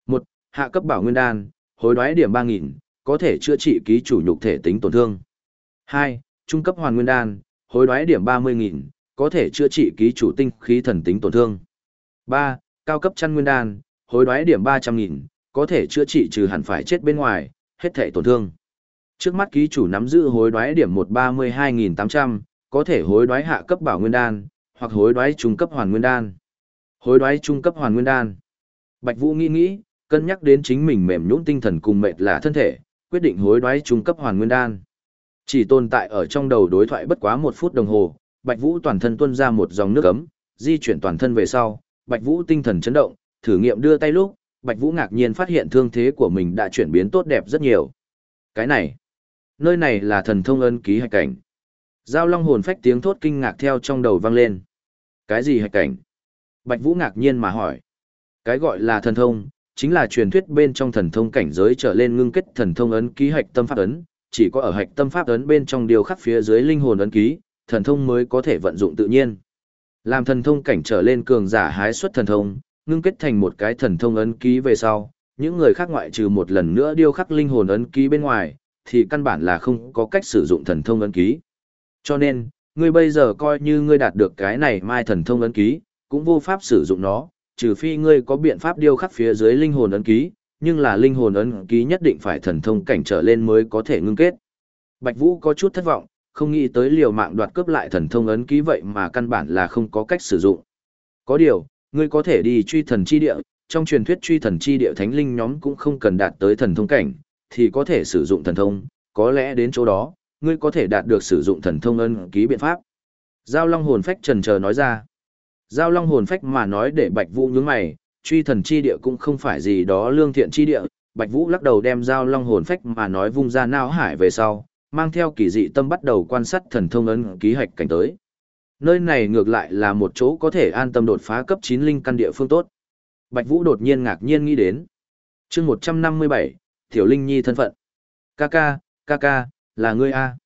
một Hạ cấp bảo nguyên đan, hối đoái điểm 3.000, có thể chữa trị ký chủ nhục thể tính tổn thương. 2. Trung cấp hoàn nguyên đan, hối đoái điểm 30.000, có thể chữa trị ký chủ tinh khí thần tính tổn thương. 3. Cao cấp chăn nguyên đan, hối đoái điểm 300.000, có thể chữa trị trừ hẳn phải chết bên ngoài, hết thể tổn thương. Trước mắt ký chủ nắm giữ hối đoái điểm 132.800, có thể hối đoái hạ cấp bảo nguyên đan, hoặc hối đoái trung cấp hoàn nguyên đan. Hối đoái trung cấp hoàn nguyên đan. Bạch Vũ nghĩ nghĩ, cân nhắc đến chính mình mềm nhũn tinh thần cùng mệt là thân thể, quyết định hối đoái trung cấp hoàn nguyên đan. Chỉ tồn tại ở trong đầu đối thoại bất quá một phút đồng hồ, Bạch Vũ toàn thân tuôn ra một dòng nước ấm, di chuyển toàn thân về sau, Bạch Vũ tinh thần chấn động, thử nghiệm đưa tay lúc, Bạch Vũ ngạc nhiên phát hiện thương thế của mình đã chuyển biến tốt đẹp rất nhiều. Cái này, nơi này là thần thông ân ký hạch cảnh. Giao long hồn phách tiếng thốt kinh ngạc theo trong đầu vang lên. Cái gì hạch cảnh? Bạch Vũ ngạc nhiên mà hỏi. Cái gọi là thần thông, chính là truyền thuyết bên trong thần thông cảnh giới trở lên ngưng kết thần thông ấn ký hạch tâm pháp ấn, chỉ có ở hạch tâm pháp ấn bên trong điều khắc phía dưới linh hồn ấn ký, thần thông mới có thể vận dụng tự nhiên. Làm thần thông cảnh trở lên cường giả hái xuất thần thông, ngưng kết thành một cái thần thông ấn ký về sau, những người khác ngoại trừ một lần nữa điêu khắc linh hồn ấn ký bên ngoài, thì căn bản là không có cách sử dụng thần thông ấn ký. Cho nên, ngươi bây giờ coi như ngươi đạt được cái này mai thần thông ấn ký, cũng vô pháp sử dụng nó, trừ phi ngươi có biện pháp điêu khắc phía dưới linh hồn ấn ký, nhưng là linh hồn ấn ký nhất định phải thần thông cảnh trở lên mới có thể ngưng kết. Bạch Vũ có chút thất vọng, không nghĩ tới liều mạng đoạt cướp lại thần thông ấn ký vậy mà căn bản là không có cách sử dụng. Có điều, ngươi có thể đi truy thần chi địa, trong truyền thuyết truy thần chi địa thánh linh nhóm cũng không cần đạt tới thần thông cảnh, thì có thể sử dụng thần thông, có lẽ đến chỗ đó, ngươi có thể đạt được sử dụng thần thông ân ký biện pháp. Giao Long hồn phách trần chờ nói ra. Giao Long hồn phách mà nói để Bạch Vũ nhướng mày, truy thần chi địa cũng không phải gì đó lương thiện chi địa, Bạch Vũ lắc đầu đem Giao Long hồn phách mà nói vung ra não hải về sau, mang theo kỳ dị tâm bắt đầu quan sát thần thông ấn ký hạch cảnh tới. Nơi này ngược lại là một chỗ có thể an tâm đột phá cấp 9 linh căn địa phương tốt. Bạch Vũ đột nhiên ngạc nhiên nghĩ đến. chương 157, Tiểu Linh Nhi thân phận. Kaka, Kaka, là ngươi A.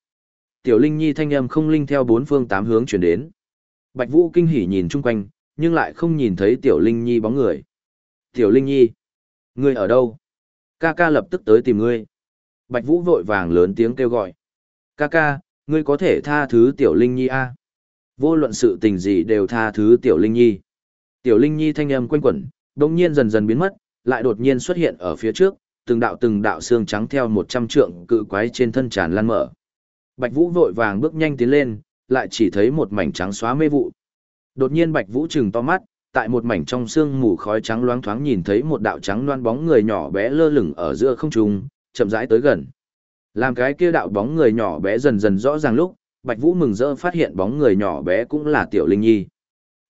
Tiểu Linh Nhi thanh âm không linh theo bốn phương tám hướng chuyển đến. Bạch Vũ kinh hỉ nhìn chung quanh, nhưng lại không nhìn thấy Tiểu Linh Nhi bóng người. Tiểu Linh Nhi, ngươi ở đâu? Kaka lập tức tới tìm ngươi. Bạch Vũ vội vàng lớn tiếng kêu gọi. Kaka, ngươi có thể tha thứ Tiểu Linh Nhi A. Vô luận sự tình gì đều tha thứ Tiểu Linh Nhi. Tiểu Linh Nhi thanh âm quanh quẩn, đột nhiên dần dần biến mất, lại đột nhiên xuất hiện ở phía trước, từng đạo từng đạo xương trắng theo một trăm trượng cự quái trên thân tràn lan mở. Bạch Vũ vội vàng bước nhanh tiến lên, lại chỉ thấy một mảnh trắng xóa mê vụ. Đột nhiên Bạch Vũ trừng to mắt, tại một mảnh trong xương mù khói trắng loáng thoáng nhìn thấy một đạo trắng loan bóng người nhỏ bé lơ lửng ở giữa không trung, chậm rãi tới gần. Làm cái kia đạo bóng người nhỏ bé dần dần rõ ràng lúc, Bạch Vũ mừng rỡ phát hiện bóng người nhỏ bé cũng là Tiểu Linh Nhi.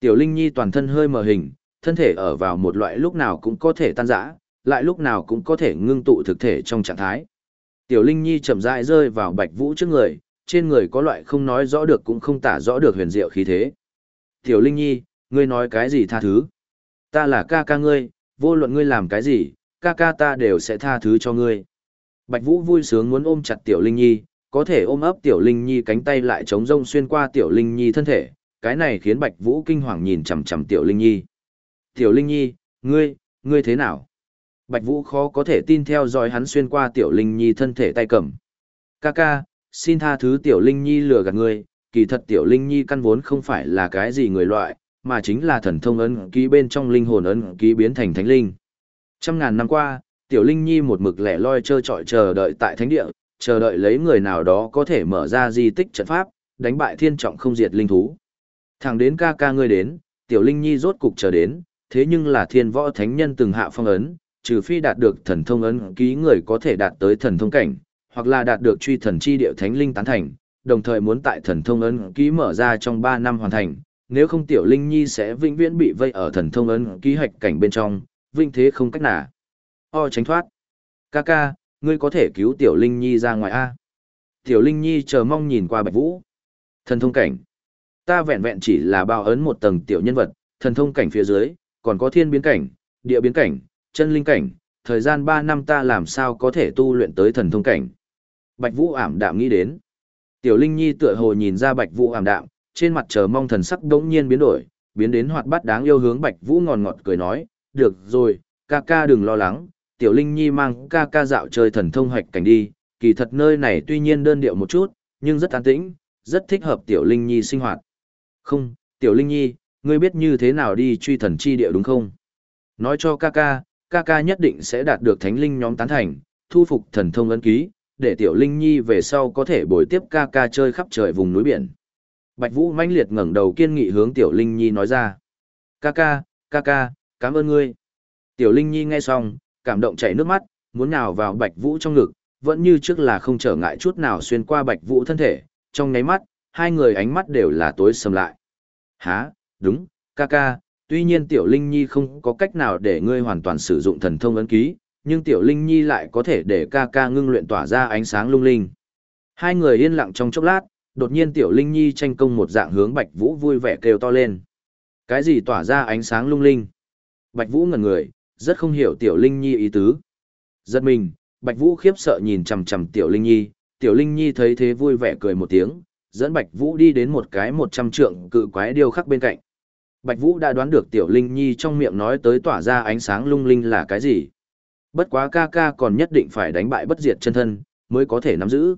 Tiểu Linh Nhi toàn thân hơi mờ hình, thân thể ở vào một loại lúc nào cũng có thể tan rã, lại lúc nào cũng có thể ngưng tụ thực thể trong trạng thái. Tiểu Linh Nhi chậm rãi rơi vào Bạch Vũ trước người, trên người có loại không nói rõ được cũng không tả rõ được huyền diệu khí thế. Tiểu Linh Nhi, ngươi nói cái gì tha thứ? Ta là ca ca ngươi, vô luận ngươi làm cái gì, ca ca ta đều sẽ tha thứ cho ngươi. Bạch Vũ vui sướng muốn ôm chặt Tiểu Linh Nhi, có thể ôm ấp Tiểu Linh Nhi cánh tay lại chống rông xuyên qua Tiểu Linh Nhi thân thể, cái này khiến Bạch Vũ kinh hoàng nhìn chằm chằm Tiểu Linh Nhi. Tiểu Linh Nhi, ngươi, ngươi thế nào? Bạch Vũ khó có thể tin theo dõi hắn xuyên qua Tiểu Linh Nhi thân thể tay cầm. Ca ca, xin tha thứ Tiểu Linh Nhi lừa gạt ngươi, kỳ thật Tiểu Linh Nhi căn vốn không phải là cái gì người loại, mà chính là thần thông ấn ký bên trong linh hồn ấn ký biến thành thánh linh. Trăm ngàn năm qua, Tiểu Linh Nhi một mực lẻ loi trơ trọi chờ đợi tại thánh địa, chờ đợi lấy người nào đó có thể mở ra di tích trận pháp, đánh bại thiên trọng không diệt linh thú. Thẳng đến ca ca ngươi đến, Tiểu Linh Nhi rốt cục chờ đến, thế nhưng là thiên võ thánh nhân từng hạ phong ấn, trừ phi đạt được thần thông ấn ký người có thể đạt tới thần thông cảnh, hoặc là đạt được truy thần chi điệu thánh linh tán thành, đồng thời muốn tại thần thông ấn ký mở ra trong 3 năm hoàn thành, nếu không tiểu linh nhi sẽ vĩnh viễn bị vây ở thần thông ấn ký hạch cảnh bên trong, vinh thế không cách nào. O tránh thoát. Ca ca, ngươi có thể cứu tiểu linh nhi ra ngoài A. Tiểu linh nhi chờ mong nhìn qua bạch vũ. Thần thông cảnh. Ta vẹn vẹn chỉ là bao ấn một tầng tiểu nhân vật, thần thông cảnh phía dưới, còn có thiên biến cảnh, địa biến cảnh, chân linh cảnh, thời gian 3 năm ta làm sao có thể tu luyện tới thần thông cảnh. Bạch Vũ ảm đạm nghĩ đến. Tiểu Linh Nhi tựa hồ nhìn ra Bạch Vũ ảm đạm, trên mặt chờ mong thần sắc đống nhiên biến đổi, biến đến hoạt bát đáng yêu hướng Bạch Vũ ngòn ngọt cười nói, được rồi, ca ca đừng lo lắng, Tiểu Linh Nhi mang ca ca dạo chơi thần thông hoạch cảnh đi, kỳ thật nơi này tuy nhiên đơn điệu một chút, nhưng rất an tĩnh, rất thích hợp Tiểu Linh Nhi sinh hoạt. Không, Tiểu Linh Nhi, ngươi biết như thế nào đi truy thần chi địa đúng không? Nói cho ca ca, ca ca nhất định sẽ đạt được thánh linh nhóm tán thành, thu phục thần thông ấn ký, để tiểu linh nhi về sau có thể bồi tiếp ca ca chơi khắp trời vùng núi biển. Bạch Vũ mãnh liệt ngẩng đầu kiên nghị hướng tiểu linh nhi nói ra. Ca ca, ca ca, cảm ơn ngươi. Tiểu linh nhi nghe xong, cảm động chảy nước mắt, muốn nào vào Bạch Vũ trong ngực, vẫn như trước là không trở ngại chút nào xuyên qua Bạch Vũ thân thể, trong nháy mắt, hai người ánh mắt đều là tối sầm lại. Hả, đúng, ca ca, tuy nhiên Tiểu Linh Nhi không có cách nào để ngươi hoàn toàn sử dụng thần thông ấn ký, nhưng Tiểu Linh Nhi lại có thể để ca ca ngưng luyện tỏa ra ánh sáng lung linh. Hai người yên lặng trong chốc lát, đột nhiên Tiểu Linh Nhi tranh công một dạng hướng Bạch Vũ vui vẻ kêu to lên. Cái gì tỏa ra ánh sáng lung linh? Bạch Vũ ngẩn người, rất không hiểu Tiểu Linh Nhi ý tứ. Giật mình, Bạch Vũ khiếp sợ nhìn chằm chằm Tiểu Linh Nhi, Tiểu Linh Nhi thấy thế vui vẻ cười một tiếng, dẫn Bạch Vũ đi đến một cái một trăm trượng cự quái điêu khắc bên cạnh. Bạch Vũ đã đoán được Tiểu Linh Nhi trong miệng nói tới tỏa ra ánh sáng lung linh là cái gì. Bất quá ca ca còn nhất định phải đánh bại bất diệt chân thân, mới có thể nắm giữ.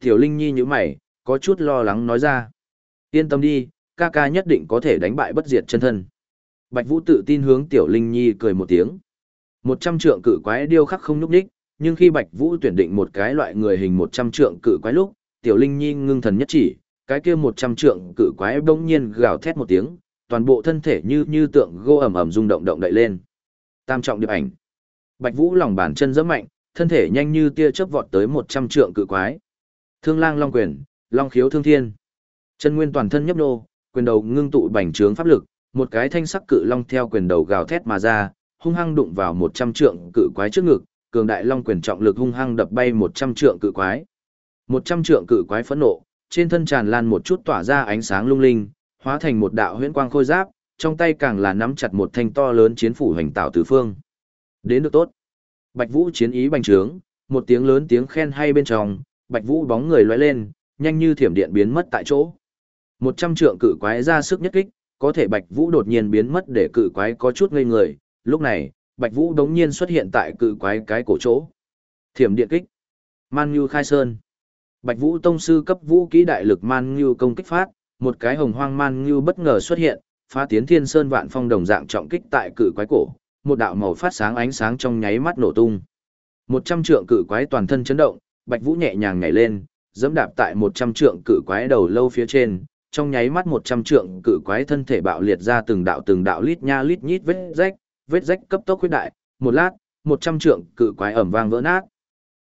Tiểu Linh Nhi như mày, có chút lo lắng nói ra. Yên tâm đi, ca ca nhất định có thể đánh bại bất diệt chân thân. Bạch Vũ tự tin hướng Tiểu Linh Nhi cười một tiếng. Một trăm trượng cự quái điêu khắc không nhúc ních nhưng khi Bạch Vũ tuyển định một cái loại người hình một trăm trượng cự quái lúc, Tiểu Linh Nhi ngưng thần nhất chỉ, cái kia một trăm trượng cự quái bỗng nhiên gào thét một tiếng, toàn bộ thân thể như như tượng gỗ ẩm ẩm rung động động đậy lên. Tam trọng điệp ảnh. Bạch Vũ lòng bàn chân giẫm mạnh, thân thể nhanh như tia chớp vọt tới 100 trượng cự quái. Thương Lang Long Quyền, Long Khiếu Thương Thiên. Chân nguyên toàn thân nhấp nô, quyền đầu ngưng tụ bành trướng pháp lực, một cái thanh sắc cự long theo quyền đầu gào thét mà ra, hung hăng đụng vào 100 trượng cự quái trước ngực, cường đại long quyền trọng lực hung hăng đập bay 100 trượng cự quái. 100 trượng cự quái phẫn nộ, trên thân tràn lan một chút tỏa ra ánh sáng lung linh, hóa thành một đạo huyễn quang khôi giáp, trong tay càng là nắm chặt một thanh to lớn chiến phủ hành tạo tứ phương. Đến được tốt. Bạch Vũ chiến ý bành trướng, một tiếng lớn tiếng khen hay bên trong, Bạch Vũ bóng người lóe lên, nhanh như thiểm điện biến mất tại chỗ. Một trăm trượng cự quái ra sức nhất kích, có thể Bạch Vũ đột nhiên biến mất để cự quái có chút ngây người, lúc này, Bạch Vũ đống nhiên xuất hiện tại cự quái cái cổ chỗ. Thiểm điện kích. Man Nhu khai sơn. Bạch Vũ tông sư cấp vũ kỹ đại lực Man Nhu công kích phát, một cái hồng hoang Man Nhu bất ngờ xuất hiện, phá tiến thiên sơn vạn phong đồng dạng trọng kích tại cự quái cổ, một đạo màu phát sáng ánh sáng trong nháy mắt nổ tung. Một trăm trượng cự quái toàn thân chấn động, Bạch Vũ nhẹ nhàng nhảy lên, dẫm đạp tại một trăm trượng cự quái đầu lâu phía trên, trong nháy mắt một trăm trượng cự quái thân thể bạo liệt ra từng đạo từng đạo lít nha lít nhít vết rách, vết rách cấp tốc huyết đại, một lát, một trăm trượng cự quái ẩm vang vỡ nát.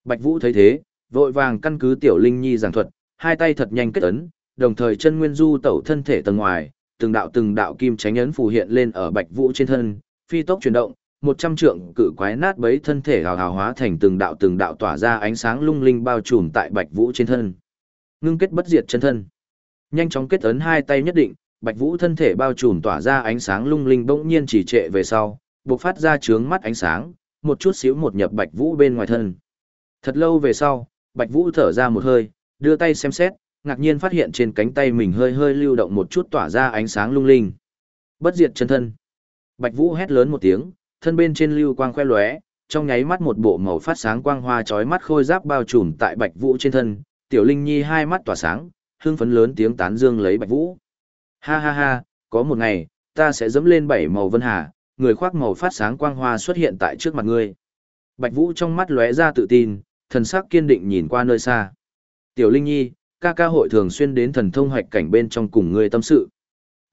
Bạch Vũ thấy thế, vội vàng căn cứ tiểu linh nhi giảng thuật, hai tay thật nhanh kết ấn, đồng thời chân nguyên du tẩu thân thể tầng ngoài, từng đạo từng đạo kim tránh ấn phù hiện lên ở Bạch Vũ trên thân, phi tốc chuyển động, một trăm trượng cự quái nát bấy thân thể hào hào hóa thành từng đạo từng đạo tỏa ra ánh sáng lung linh bao trùm tại Bạch Vũ trên thân. Ngưng kết bất diệt chân thân. Nhanh chóng kết ấn hai tay nhất định, Bạch Vũ thân thể bao trùm tỏa ra ánh sáng lung linh bỗng nhiên chỉ trệ về sau, bộc phát ra chướng mắt ánh sáng, một chút xíu một nhập Bạch Vũ bên ngoài thân. Thật lâu về sau, Bạch Vũ thở ra một hơi, đưa tay xem xét, ngạc nhiên phát hiện trên cánh tay mình hơi hơi lưu động một chút tỏa ra ánh sáng lung linh. Bất diệt chân thân. Bạch Vũ hét lớn một tiếng, thân bên trên lưu quang khoe lóe, trong nháy mắt một bộ màu phát sáng quang hoa chói mắt khôi giáp bao trùm tại Bạch Vũ trên thân, Tiểu Linh Nhi hai mắt tỏa sáng, hưng phấn lớn tiếng tán dương lấy Bạch Vũ. Ha ha ha, có một ngày, ta sẽ dẫm lên bảy màu vân hà, người khoác màu phát sáng quang hoa xuất hiện tại trước mặt ngươi. Bạch Vũ trong mắt lóe ra tự tin, thần sắc kiên định nhìn qua nơi xa. Tiểu Linh Nhi, ca ca hội thường xuyên đến thần thông hoạch cảnh bên trong cùng ngươi tâm sự.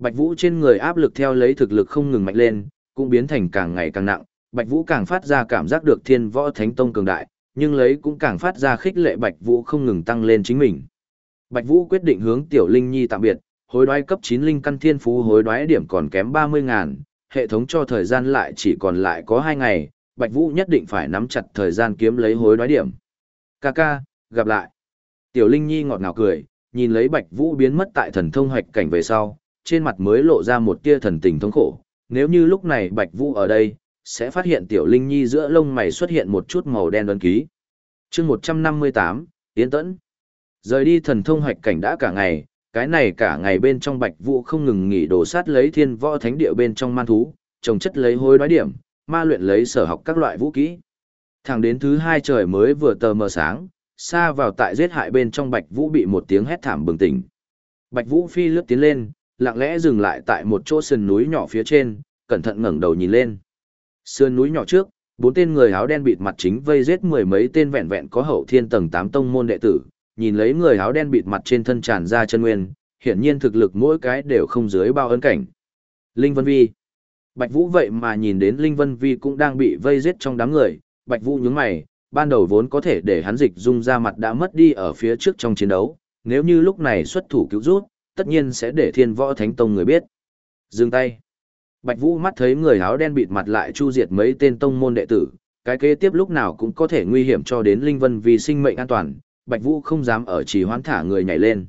Bạch Vũ trên người áp lực theo lấy thực lực không ngừng mạnh lên, cũng biến thành càng ngày càng nặng, Bạch Vũ càng phát ra cảm giác được Thiên Võ Thánh Tông cường đại, nhưng lấy cũng càng phát ra khích lệ Bạch Vũ không ngừng tăng lên chính mình. Bạch Vũ quyết định hướng Tiểu Linh Nhi tạm biệt, hối đoái cấp 9 linh căn thiên phú hối đoái điểm còn kém 30 ngàn, hệ thống cho thời gian lại chỉ còn lại có 2 ngày, Bạch Vũ nhất định phải nắm chặt thời gian kiếm lấy hối đoái điểm. Kaka, gặp lại. Tiểu Linh Nhi ngọt ngào cười, nhìn lấy Bạch Vũ biến mất tại thần thông hoạch cảnh về sau, trên mặt mới lộ ra một tia thần tình thống khổ. Nếu như lúc này Bạch Vũ ở đây, sẽ phát hiện Tiểu Linh Nhi giữa lông mày xuất hiện một chút màu đen ấn ký. Chương 158, Tiến Tẫn. Rời đi thần thông hoạch cảnh đã cả ngày, cái này cả ngày bên trong Bạch Vũ không ngừng nghỉ đổ sát lấy thiên võ thánh địa bên trong man thú, trồng chất lấy hối đoái điểm, ma luyện lấy sở học các loại vũ kỹ. Thẳng đến thứ hai trời mới vừa tờ mờ sáng, xa vào tại giết hại bên trong Bạch Vũ bị một tiếng hét thảm bừng tỉnh. Bạch Vũ phi lướt tiến lên, lặng lẽ dừng lại tại một chỗ sườn núi nhỏ phía trên, cẩn thận ngẩng đầu nhìn lên. Sườn núi nhỏ trước, bốn tên người áo đen bịt mặt chính vây giết mười mấy tên vẹn vẹn có hậu thiên tầng tám tông môn đệ tử, nhìn lấy người áo đen bịt mặt trên thân tràn ra chân nguyên, hiển nhiên thực lực mỗi cái đều không dưới bao ấn cảnh. Linh Vân Vi Bạch Vũ vậy mà nhìn đến Linh Vân Vi cũng đang bị vây giết trong đám người, Bạch Vũ nhướng mày, ban đầu vốn có thể để hắn dịch dung ra mặt đã mất đi ở phía trước trong chiến đấu, nếu như lúc này xuất thủ cứu rút, tất nhiên sẽ để thiên võ thánh tông người biết. Dừng tay. Bạch Vũ mắt thấy người áo đen bịt mặt lại chu diệt mấy tên tông môn đệ tử, cái kế tiếp lúc nào cũng có thể nguy hiểm cho đến Linh Vân vì sinh mệnh an toàn, Bạch Vũ không dám ở chỉ hoán thả người nhảy lên.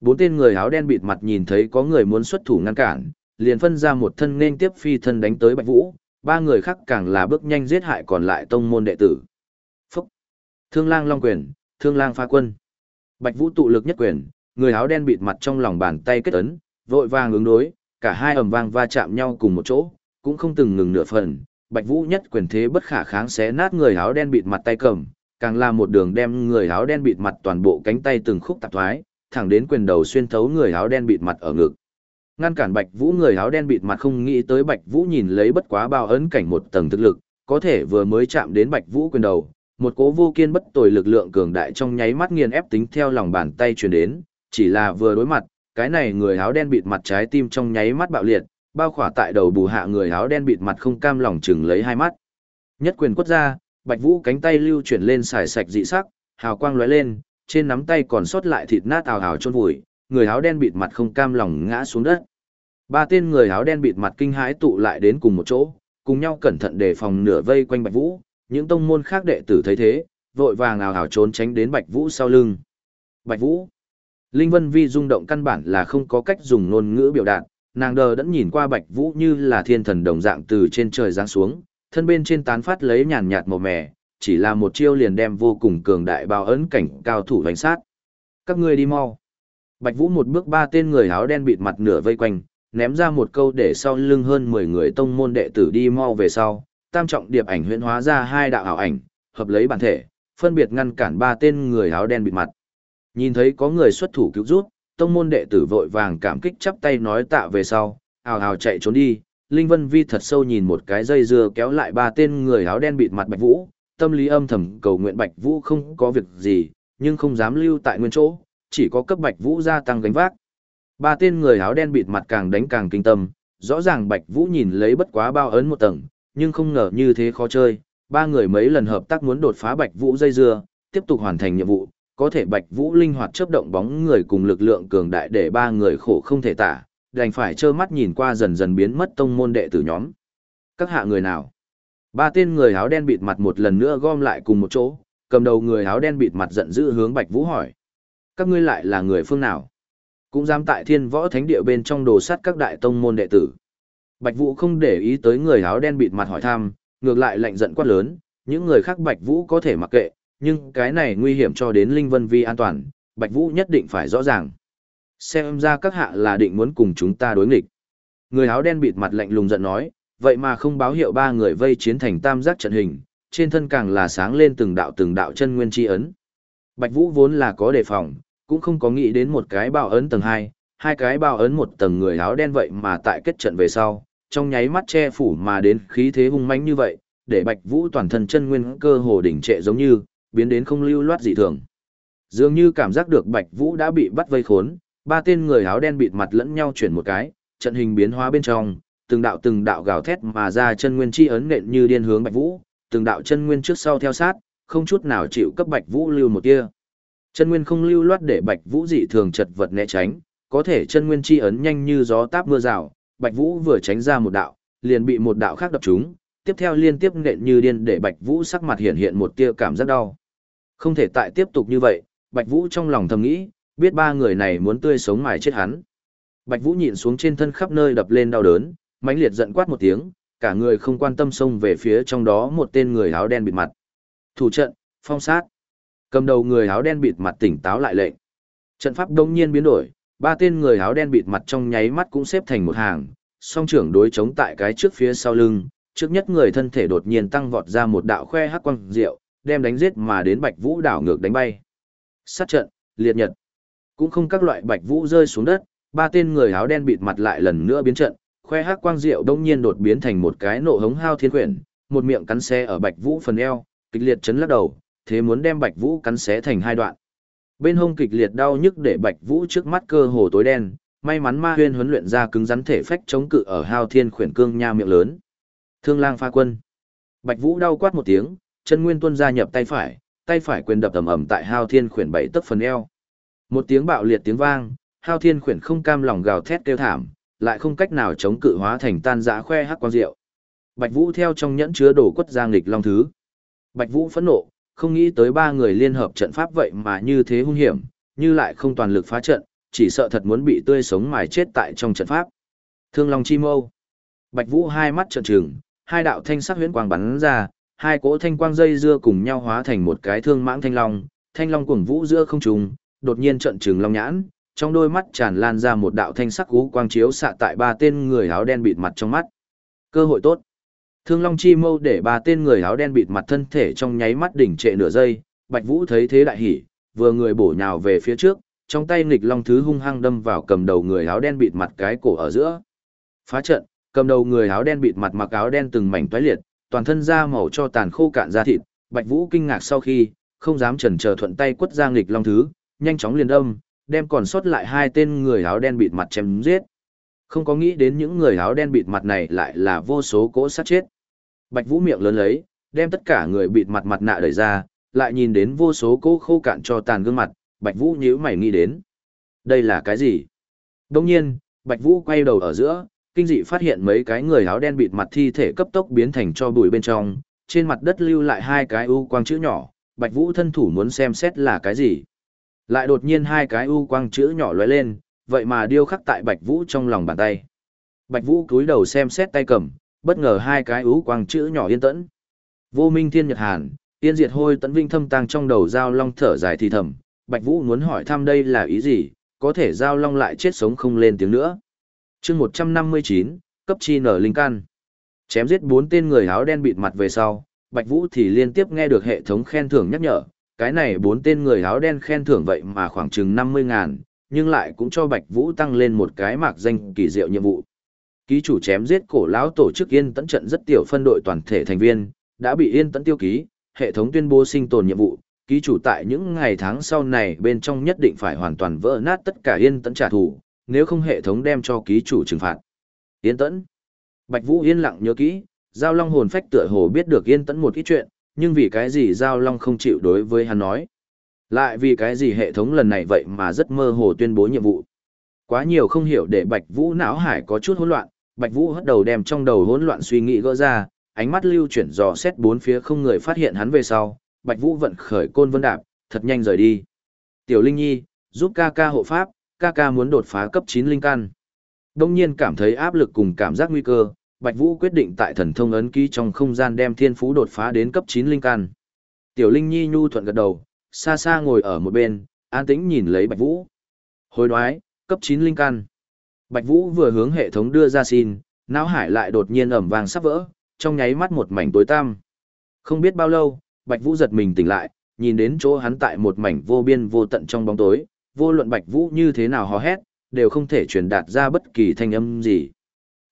Bốn tên người áo đen bịt mặt nhìn thấy có người muốn xuất thủ ngăn cản, liền phân ra một thân nên tiếp phi thân đánh tới Bạch Vũ, ba người khác càng là bước nhanh giết hại còn lại tông môn đệ tử. Phúc! Thương lang long quyền, thương lang pha quân. Bạch Vũ tụ lực nhất quyền, người áo đen bịt mặt trong lòng bàn tay kết ấn, vội vàng ứng đối, cả hai ầm vang va chạm nhau cùng một chỗ, cũng không từng ngừng nửa phần. Bạch Vũ nhất quyền thế bất khả kháng xé nát người áo đen bịt mặt tay cầm, càng là một đường đem người áo đen bịt mặt toàn bộ cánh tay từng khúc tạp thoái, thẳng đến quyền đầu xuyên thấu người áo đen bịt mặt ở ngực. Ngăn cản Bạch Vũ người áo đen bịt mặt không nghĩ tới Bạch Vũ nhìn lấy bất quá bao ấn cảnh một tầng thực lực, có thể vừa mới chạm đến Bạch Vũ quyền đầu, một cố vô kiên bất tồi lực lượng cường đại trong nháy mắt nghiền ép tính theo lòng bàn tay truyền đến, chỉ là vừa đối mặt, cái này người áo đen bịt mặt trái tim trong nháy mắt bạo liệt, bao khỏa tại đầu bù hạ người áo đen bịt mặt không cam lòng chừng lấy hai mắt. Nhất quyền quất ra, Bạch Vũ cánh tay lưu chuyển lên xài sạch dị sắc, hào quang lóe lên, trên nắm tay còn sót lại thịt nát ào ào chôn vùi, người áo đen bịt mặt không cam lòng ngã xuống đất. Ba tên người áo đen bịt mặt kinh hãi tụ lại đến cùng một chỗ, cùng nhau cẩn thận đề phòng nửa vây quanh Bạch Vũ, những tông môn khác đệ tử thấy thế, vội vàng ào ào trốn tránh đến Bạch Vũ sau lưng. Bạch Vũ. Linh Vân Vi rung động căn bản là không có cách dùng ngôn ngữ biểu đạt, nàng đờ đẫn nhìn qua Bạch Vũ như là thiên thần đồng dạng từ trên trời giáng xuống, thân bên trên tán phát lấy nhàn nhạt màu mè, chỉ là một chiêu liền đem vô cùng cường đại bao ấn cảnh cao thủ đánh sát. Các ngươi đi mau. Bạch Vũ một bước ba tên người áo đen bịt mặt nửa vây quanh, ném ra một câu để sau lưng hơn 10 người tông môn đệ tử đi mau về sau, tam trọng điệp ảnh huyễn hóa ra hai đạo ảo ảnh, hợp lấy bản thể, phân biệt ngăn cản ba tên người áo đen bịt mặt. Nhìn thấy có người xuất thủ cứu rút, tông môn đệ tử vội vàng cảm kích chắp tay nói tạ về sau, hào hào chạy trốn đi. Linh Vân Vi thật sâu nhìn một cái dây dưa kéo lại ba tên người áo đen bịt mặt Bạch Vũ, tâm lý âm thầm cầu nguyện Bạch Vũ không có việc gì, nhưng không dám lưu tại nguyên chỗ, chỉ có cấp Bạch Vũ gia tăng gánh vác. Ba tên người áo đen bịt mặt càng đánh càng kinh tâm, rõ ràng Bạch Vũ nhìn lấy bất quá bao ấn một tầng, nhưng không ngờ như thế khó chơi. Ba người mấy lần hợp tác muốn đột phá Bạch Vũ dây dưa, tiếp tục hoàn thành nhiệm vụ, có thể Bạch Vũ linh hoạt chớp động bóng người cùng lực lượng cường đại để ba người khổ không thể tả, đành phải trơ mắt nhìn qua dần dần biến mất tông môn đệ tử nhóm. Các hạ người nào? Ba tên người áo đen bịt mặt một lần nữa gom lại cùng một chỗ, cầm đầu người áo đen bịt mặt giận dữ hướng Bạch Vũ hỏi. Các ngươi lại là người phương nào? Cũng dám tại thiên võ thánh địa bên trong đồ sát các đại tông môn đệ tử. Bạch Vũ không để ý tới người áo đen bịt mặt hỏi thăm, ngược lại lạnh giận quát lớn, những người khác Bạch Vũ có thể mặc kệ, nhưng cái này nguy hiểm cho đến Linh Vân Vi an toàn, Bạch Vũ nhất định phải rõ ràng. Xem ra các hạ là định muốn cùng chúng ta đối nghịch. Người áo đen bịt mặt lạnh lùng giận nói, vậy mà không báo hiệu ba người vây chiến thành tam giác trận hình, trên thân càng là sáng lên từng đạo từng đạo chân nguyên chi ấn. Bạch Vũ vốn là có đề phòng, cũng không có nghĩ đến một cái bao ấn tầng 2, hai cái bao ấn một tầng người áo đen vậy mà tại kết trận về sau, trong nháy mắt che phủ mà đến khí thế hung mãnh như vậy, để Bạch Vũ toàn thân chân nguyên cơ hồ đỉnh trệ giống như, biến đến không lưu loát dị thường. Dường như cảm giác được Bạch Vũ đã bị bắt vây khốn, ba tên người áo đen bịt mặt lẫn nhau chuyển một cái, trận hình biến hóa bên trong, từng đạo từng đạo gào thét mà ra chân nguyên chi ấn nện như điên hướng Bạch Vũ, từng đạo chân nguyên trước sau theo sát, không chút nào chịu cấp Bạch Vũ lưu một tia. Chân nguyên không lưu loát để Bạch Vũ dị thường chật vật né tránh, có thể chân nguyên chi ấn nhanh như gió táp mưa rào, Bạch Vũ vừa tránh ra một đạo, liền bị một đạo khác đập trúng, tiếp theo liên tiếp nện như điên để Bạch Vũ sắc mặt hiện hiện một tia cảm giác đau. Không thể tại tiếp tục như vậy, Bạch Vũ trong lòng thầm nghĩ, biết ba người này muốn tươi sống mài chết hắn. Bạch Vũ nhịn xuống trên thân khắp nơi đập lên đau đớn, mãnh liệt giận quát một tiếng, cả người không quan tâm xông về phía trong đó một tên người áo đen bịt mặt. Thủ trận, phong sát. Cầm đầu người áo đen bịt mặt tỉnh táo lại lệnh. Trận pháp đông nhiên biến đổi, ba tên người áo đen bịt mặt trong nháy mắt cũng xếp thành một hàng, song trưởng đối chống tại cái trước phía sau lưng, trước nhất người thân thể đột nhiên tăng vọt ra một đạo khoe hắc quang diệu, đem đánh giết mà đến Bạch Vũ đảo ngược đánh bay. Sát trận, liệt nhật. Cũng không các loại Bạch Vũ rơi xuống đất, ba tên người áo đen bịt mặt lại lần nữa biến trận, khoe hắc quang diệu đông nhiên đột biến thành một cái nộ hống hao thiên quyển, một miệng cắn xé ở Bạch Vũ phần eo, kịch liệt chấn lắc đầu, thế muốn đem Bạch Vũ cắn xé thành hai đoạn. Bên hông kịch liệt đau nhức để Bạch Vũ trước mắt cơ hồ tối đen, may mắn Ma Huyên huấn luyện ra cứng rắn thể phách chống cự ở Hao Thiên khuyển cương nha miệng lớn. Thương Lang pha quân. Bạch Vũ đau quát một tiếng, chân nguyên tuân gia nhập tay phải, tay phải quyền đập ầm ầm tại Hao Thiên khuyển bảy tấc phần eo. Một tiếng bạo liệt tiếng vang, Hao Thiên khuyển không cam lòng gào thét kêu thảm, lại không cách nào chống cự hóa thành tan rã khoe hắc quang rượu. Bạch Vũ theo trong nhẫn chứa đồ quất giang nghịch long thứ. Bạch Vũ phẫn nộ, không nghĩ tới ba người liên hợp trận pháp vậy mà như thế hung hiểm, như lại không toàn lực phá trận, chỉ sợ thật muốn bị tươi sống mài chết tại trong trận pháp. Thương Long Chi Mâu. Bạch Vũ hai mắt trợn trừng, hai đạo thanh sắc huyễn quang bắn ra, hai cỗ thanh quang dây dưa cùng nhau hóa thành một cái thương mãng thanh long, thanh long cuồng vũ giữa không trung, đột nhiên trợn trừng long nhãn, trong đôi mắt tràn lan ra một đạo thanh sắc cú quang chiếu xạ tại ba tên người áo đen bịt mặt trong mắt. Cơ hội tốt. Thương Long Chi Mâu để ba tên người áo đen bịt mặt thân thể trong nháy mắt đỉnh trệ nửa giây, Bạch Vũ thấy thế đại hỉ, vừa người bổ nhào về phía trước, trong tay nghịch long thứ hung hăng đâm vào cầm đầu người áo đen bịt mặt cái cổ ở giữa. Phá trận, cầm đầu người áo đen bịt mặt mặc áo đen từng mảnh toái liệt, toàn thân da màu cho tàn khô cạn da thịt, Bạch Vũ kinh ngạc sau khi, không dám chần chờ thuận tay quất ra nghịch long thứ, nhanh chóng liền đâm, đem còn sót lại hai tên người áo đen bịt mặt chém giết. Không có nghĩ đến những người áo đen bịt mặt này lại là vô số cỗ sát chết. Bạch Vũ miệng lớn lấy, đem tất cả người bịt mặt mặt nạ đẩy ra, lại nhìn đến vô số cỗ khô cạn cho tàn gương mặt, Bạch Vũ nhíu mày nghĩ đến. Đây là cái gì? Đồng nhiên, Bạch Vũ quay đầu ở giữa, kinh dị phát hiện mấy cái người áo đen bịt mặt thi thể cấp tốc biến thành cho bụi bên trong, trên mặt đất lưu lại hai cái u quang chữ nhỏ, Bạch Vũ thân thủ muốn xem xét là cái gì. Lại đột nhiên hai cái u quang chữ nhỏ lóe lên, vậy mà điêu khắc tại Bạch Vũ trong lòng bàn tay. Bạch Vũ cúi đầu xem xét tay cầm, bất ngờ hai cái u quang chữ nhỏ yên tẫn. Vô minh thiên nhật hàn, tiên diệt hôi tấn vinh thâm tàng trong đầu giao long thở dài thì thầm, Bạch Vũ muốn hỏi thăm đây là ý gì, có thể giao long lại chết sống không lên tiếng nữa chương 159, cấp chi nở linh căn, Chém giết bốn tên người áo đen bịt mặt về sau, Bạch Vũ thì liên tiếp nghe được hệ thống khen thưởng nhắc nhở, cái này bốn tên người áo đen khen thưởng vậy mà khoảng chừng 50 ngàn, nhưng lại cũng cho Bạch Vũ tăng lên một cái mạc danh kỳ diệu nhiệm vụ. Ký chủ chém giết cổ lão tổ chức Yên Tẫn trận rất tiểu phân đội toàn thể thành viên, đã bị Yên Tẫn tiêu ký, hệ thống tuyên bố sinh tồn nhiệm vụ, ký chủ tại những ngày tháng sau này bên trong nhất định phải hoàn toàn vỡ nát tất cả Yên Tẫn trả thù, nếu không hệ thống đem cho ký chủ trừng phạt. Yên Tẫn. Bạch Vũ yên lặng nhớ kỹ, Giao Long hồn phách tựa hồ biết được Yên Tẫn một ít chuyện, nhưng vì cái gì Giao Long không chịu đối với hắn nói. Lại vì cái gì hệ thống lần này vậy mà rất mơ hồ tuyên bố nhiệm vụ. Quá nhiều không hiểu để Bạch Vũ não hải có chút hỗn loạn, Bạch Vũ hất đầu đem trong đầu hỗn loạn suy nghĩ gỡ ra, ánh mắt lưu chuyển dò xét bốn phía không người phát hiện hắn về sau, Bạch Vũ vận khởi côn vân đạp, thật nhanh rời đi. Tiểu Linh Nhi, giúp ca ca hộ pháp, ca ca muốn đột phá cấp 9 linh căn. Đông nhiên cảm thấy áp lực cùng cảm giác nguy cơ, Bạch Vũ quyết định tại thần thông ấn ký trong không gian đem thiên phú đột phá đến cấp 9 linh căn. Tiểu Linh Nhi nhu thuận gật đầu, xa xa ngồi ở một bên, an tĩnh nhìn lấy Bạch Vũ. Hồi đoái, cấp 9 linh căn. Bạch Vũ vừa hướng hệ thống đưa ra xin, não hải lại đột nhiên ẩm vàng sắp vỡ, trong nháy mắt một mảnh tối tăm. Không biết bao lâu, Bạch Vũ giật mình tỉnh lại, nhìn đến chỗ hắn tại một mảnh vô biên vô tận trong bóng tối, vô luận Bạch Vũ như thế nào hò hét, đều không thể truyền đạt ra bất kỳ thanh âm gì.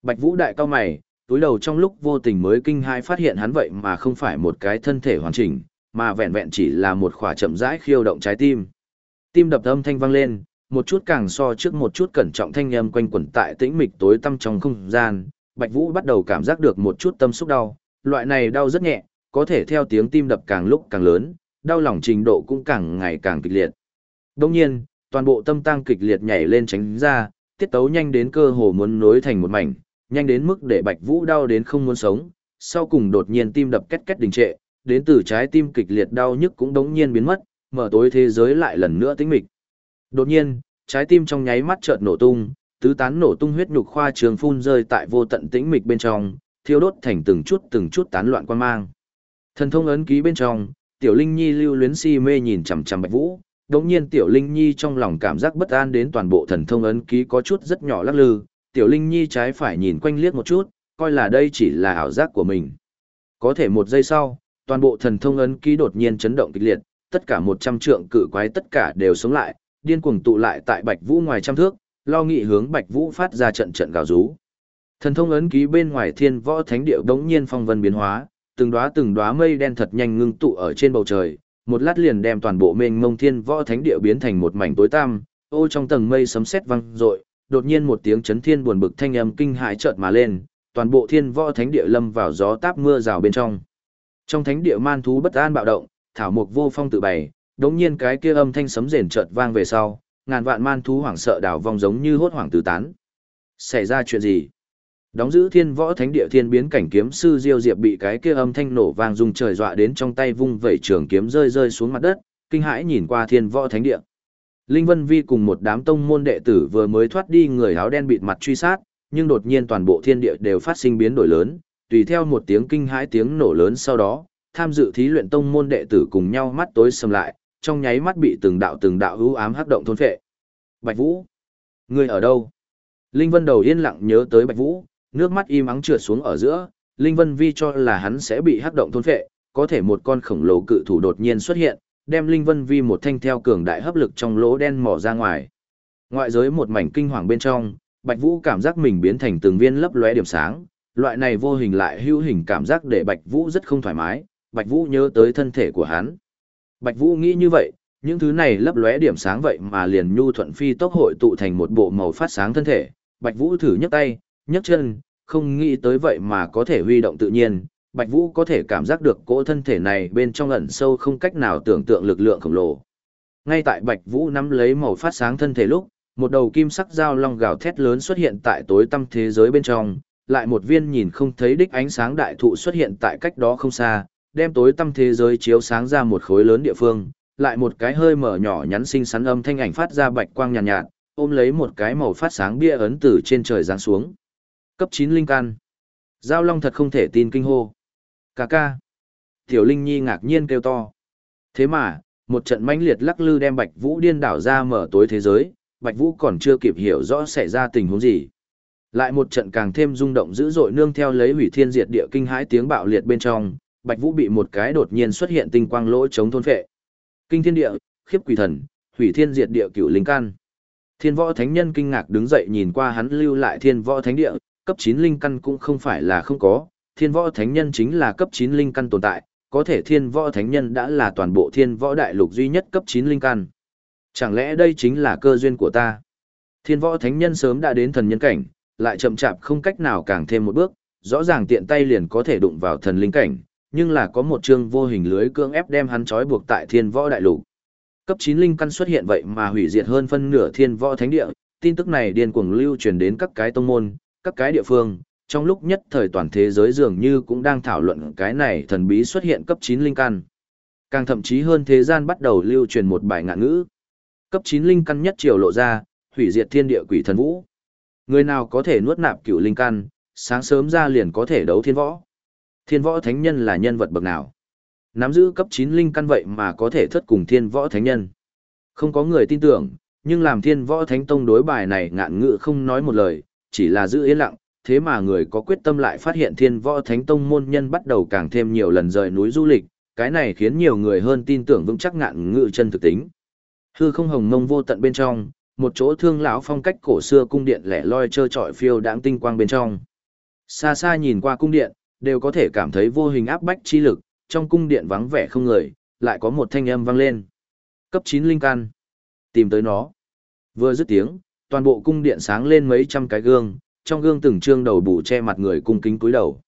Bạch Vũ đại cao mày, túi đầu trong lúc vô tình mới kinh hãi phát hiện hắn vậy mà không phải một cái thân thể hoàn chỉnh, mà vẹn vẹn chỉ là một khỏa chậm rãi khiêu động trái tim. Tim đập âm thanh vang lên, một chút càng so trước một chút cẩn trọng thanh âm quanh quẩn tại tĩnh mịch tối tăm trong không gian, Bạch Vũ bắt đầu cảm giác được một chút tâm xúc đau, loại này đau rất nhẹ, có thể theo tiếng tim đập càng lúc càng lớn, đau lòng trình độ cũng càng ngày càng kịch liệt. Đồng nhiên, toàn bộ tâm tăng kịch liệt nhảy lên tránh ra, tiết tấu nhanh đến cơ hồ muốn nối thành một mảnh, nhanh đến mức để Bạch Vũ đau đến không muốn sống, sau cùng đột nhiên tim đập két két đình trệ, đến từ trái tim kịch liệt đau nhức cũng đống nhiên biến mất, mở tối thế giới lại lần nữa tĩnh mịch. Đột nhiên, trái tim trong nháy mắt chợt nổ tung, tứ tán nổ tung huyết nhục khoa trường phun rơi tại vô tận tĩnh mịch bên trong, thiêu đốt thành từng chút từng chút tán loạn quan mang. Thần thông ấn ký bên trong, Tiểu Linh Nhi lưu luyến si mê nhìn chằm chằm Bạch Vũ, đống nhiên Tiểu Linh Nhi trong lòng cảm giác bất an đến toàn bộ thần thông ấn ký có chút rất nhỏ lắc lư, Tiểu Linh Nhi trái phải nhìn quanh liếc một chút, coi là đây chỉ là ảo giác của mình. Có thể một giây sau, toàn bộ thần thông ấn ký đột nhiên chấn động kịch liệt, tất cả một trăm trượng cự quái tất cả đều sống lại, điên cuồng tụ lại tại Bạch Vũ ngoài trăm thước, lo nghị hướng Bạch Vũ phát ra trận trận gào rú. Thần thông ấn ký bên ngoài Thiên Võ Thánh Điệu đống nhiên phong vân biến hóa, từng đóa từng đóa mây đen thật nhanh ngưng tụ ở trên bầu trời, một lát liền đem toàn bộ mênh mông Thiên Võ Thánh địa biến thành một mảnh tối tăm, ô trong tầng mây sấm sét vang rội, đột nhiên một tiếng chấn thiên buồn bực thanh âm kinh hãi chợt mà lên, toàn bộ Thiên Võ Thánh Địa lâm vào gió táp mưa rào bên trong. Trong thánh địa man thú bất an bạo động, thảo mục vô phong tự bày, đống nhiên cái kia âm thanh sấm rền chợt vang về sau, ngàn vạn man thú hoảng sợ đảo vong giống như hốt hoảng tứ tán. Xảy ra chuyện gì? Đóng giữ thiên võ thánh địa thiên biến cảnh kiếm sư Diêu Diệp bị cái kia âm thanh nổ vang rung trời dọa đến trong tay vung vẩy trường kiếm rơi rơi xuống mặt đất, kinh hãi nhìn qua thiên võ thánh địa. Linh Vân Vi cùng một đám tông môn đệ tử vừa mới thoát đi người áo đen bịt mặt truy sát, nhưng đột nhiên toàn bộ thiên địa đều phát sinh biến đổi lớn, tùy theo một tiếng kinh hãi tiếng nổ lớn sau đó, tham dự thí luyện tông môn đệ tử cùng nhau mắt tối sầm lại, trong nháy mắt bị từng đạo từng đạo hữu ám hắc động thôn phệ. Bạch Vũ, ngươi ở đâu? Linh Vân đầu yên lặng nhớ tới Bạch Vũ, nước mắt im ắng trượt xuống ở giữa, Linh Vân vi cho là hắn sẽ bị hắc động thôn phệ, có thể một con khổng lồ cự thủ đột nhiên xuất hiện, đem Linh Vân vi một thanh theo cường đại hấp lực trong lỗ đen mò ra ngoài. Ngoại giới một mảnh kinh hoàng bên trong, Bạch Vũ cảm giác mình biến thành từng viên lấp lóe điểm sáng, loại này vô hình lại hữu hình cảm giác để Bạch Vũ rất không thoải mái, Bạch Vũ nhớ tới thân thể của hắn. Bạch Vũ nghĩ như vậy, những thứ này lấp lóe điểm sáng vậy mà liền nhu thuận phi tốc hội tụ thành một bộ màu phát sáng thân thể. Bạch Vũ thử nhấc tay, nhấc chân, không nghĩ tới vậy mà có thể huy động tự nhiên. Bạch Vũ có thể cảm giác được cỗ thân thể này bên trong ẩn sâu không cách nào tưởng tượng lực lượng khổng lồ. Ngay tại Bạch Vũ nắm lấy màu phát sáng thân thể lúc, một đầu kim sắc dao long gào thét lớn xuất hiện tại tối tăm thế giới bên trong, lại một viên nhìn không thấy đích ánh sáng đại thụ xuất hiện tại cách đó không xa, đem tối tăm thế giới chiếu sáng ra một khối lớn địa phương, lại một cái hơi mở nhỏ nhắn xinh xắn âm thanh ảnh phát ra bạch quang nhàn nhạt, nhạt, ôm lấy một cái màu phát sáng bia ấn từ trên trời giáng xuống. Cấp 9 linh căn. Giao Long thật không thể tin kinh hô. Cà ca. Tiểu Linh Nhi ngạc nhiên kêu to. Thế mà, một trận mãnh liệt lắc lư đem Bạch Vũ điên đảo ra mở tối thế giới, Bạch Vũ còn chưa kịp hiểu rõ xảy ra tình huống gì. Lại một trận càng thêm rung động dữ dội nương theo lấy hủy thiên diệt địa kinh hãi tiếng bạo liệt bên trong, Bạch Vũ bị một cái đột nhiên xuất hiện tinh quang lỗ chống thôn phệ. Kinh thiên địa, khiếp quỷ thần, hủy thiên diệt địa cửu linh căn. Thiên võ thánh nhân kinh ngạc đứng dậy nhìn qua hắn lưu lại thiên võ thánh địa, cấp 9 linh căn cũng không phải là không có, thiên võ thánh nhân chính là cấp 9 linh căn tồn tại, có thể thiên võ thánh nhân đã là toàn bộ thiên võ đại lục duy nhất cấp 9 linh căn. Chẳng lẽ đây chính là cơ duyên của ta? Thiên võ thánh nhân sớm đã đến thần nhân cảnh, lại chậm chạp không cách nào càng thêm một bước, rõ ràng tiện tay liền có thể đụng vào thần linh cảnh, nhưng là có một chương vô hình lưới cưỡng ép đem hắn trói buộc tại thiên võ đại lục. Cấp 9 linh căn xuất hiện vậy mà hủy diệt hơn phân nửa thiên võ thánh địa, tin tức này điên cuồng lưu truyền đến các cái tông môn, các cái địa phương, trong lúc nhất thời toàn thế giới dường như cũng đang thảo luận cái này thần bí xuất hiện cấp 9 linh căn. Càng thậm chí hơn thế gian bắt đầu lưu truyền một bài ngạn ngữ. Cấp 9 linh căn nhất triều lộ ra, hủy diệt thiên địa quỷ thần vũ. Người nào có thể nuốt nạp cửu linh căn, sáng sớm ra liền có thể đấu thiên võ. Thiên võ thánh nhân là nhân vật bậc nào? Nắm giữ cấp 9 linh căn vậy mà có thể thất cùng thiên võ thánh nhân. Không có người tin tưởng, nhưng làm thiên võ thánh tông đối bài này ngạn ngữ không nói một lời, chỉ là giữ yên lặng, thế mà người có quyết tâm lại phát hiện thiên võ thánh tông môn nhân bắt đầu càng thêm nhiều lần rời núi du lịch, cái này khiến nhiều người hơn tin tưởng vững chắc ngạn ngự chân thực tính. Hư không hồng mông vô tận bên trong, một chỗ thương lão phong cách cổ xưa cung điện lẻ loi trơ trọi phiêu đáng tinh quang bên trong. Xa xa nhìn qua cung điện, đều có thể cảm thấy vô hình áp bách chi lực, trong cung điện vắng vẻ không người, lại có một thanh âm vang lên. Cấp 9 linh căn. Tìm tới nó. Vừa dứt tiếng, toàn bộ cung điện sáng lên mấy trăm cái gương, trong gương từng trương đầu bù che mặt người cung kính cúi đầu.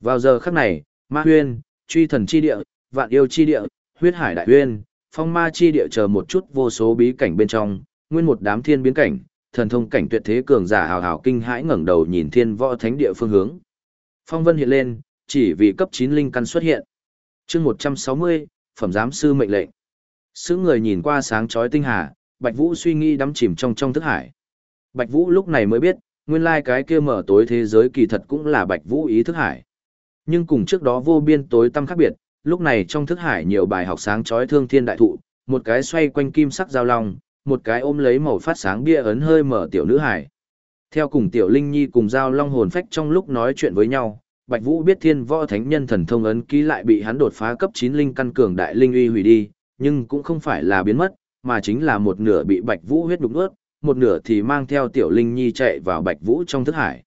Vào giờ khắc này, Ma Huyên, Truy Thần chi địa, Vạn Yêu chi địa, Huyết Hải đại huyên, Phong Ma chi địa chờ một chút vô số bí cảnh bên trong, nguyên một đám thiên biến cảnh, thần thông cảnh tuyệt thế cường giả hào hào kinh hãi ngẩng đầu nhìn thiên võ thánh địa phương hướng. Phong vân hiện lên, chỉ vì cấp 9 linh căn xuất hiện. chương 160, phẩm giám sư mệnh lệnh. Sứ người nhìn qua sáng chói tinh hà, Bạch Vũ suy nghĩ đắm chìm trong trong thức hải. Bạch Vũ lúc này mới biết, nguyên lai cái kia mở tối thế giới kỳ thật cũng là Bạch Vũ ý thức hải. Nhưng cùng trước đó vô biên tối tâm khác biệt, lúc này trong thức hải nhiều bài học sáng chói thương thiên đại thụ, một cái xoay quanh kim sắc giao long, một cái ôm lấy màu phát sáng bia ấn hơi mở tiểu nữ hải. Theo cùng tiểu linh nhi cùng giao long hồn phách trong lúc nói chuyện với nhau, Bạch Vũ biết thiên võ thánh nhân thần thông ấn ký lại bị hắn đột phá cấp 9 linh căn cường đại linh uy hủy đi, nhưng cũng không phải là biến mất, mà chính là một nửa bị Bạch Vũ huyết đục nuốt, một nửa thì mang theo tiểu linh nhi chạy vào Bạch Vũ trong thức hải.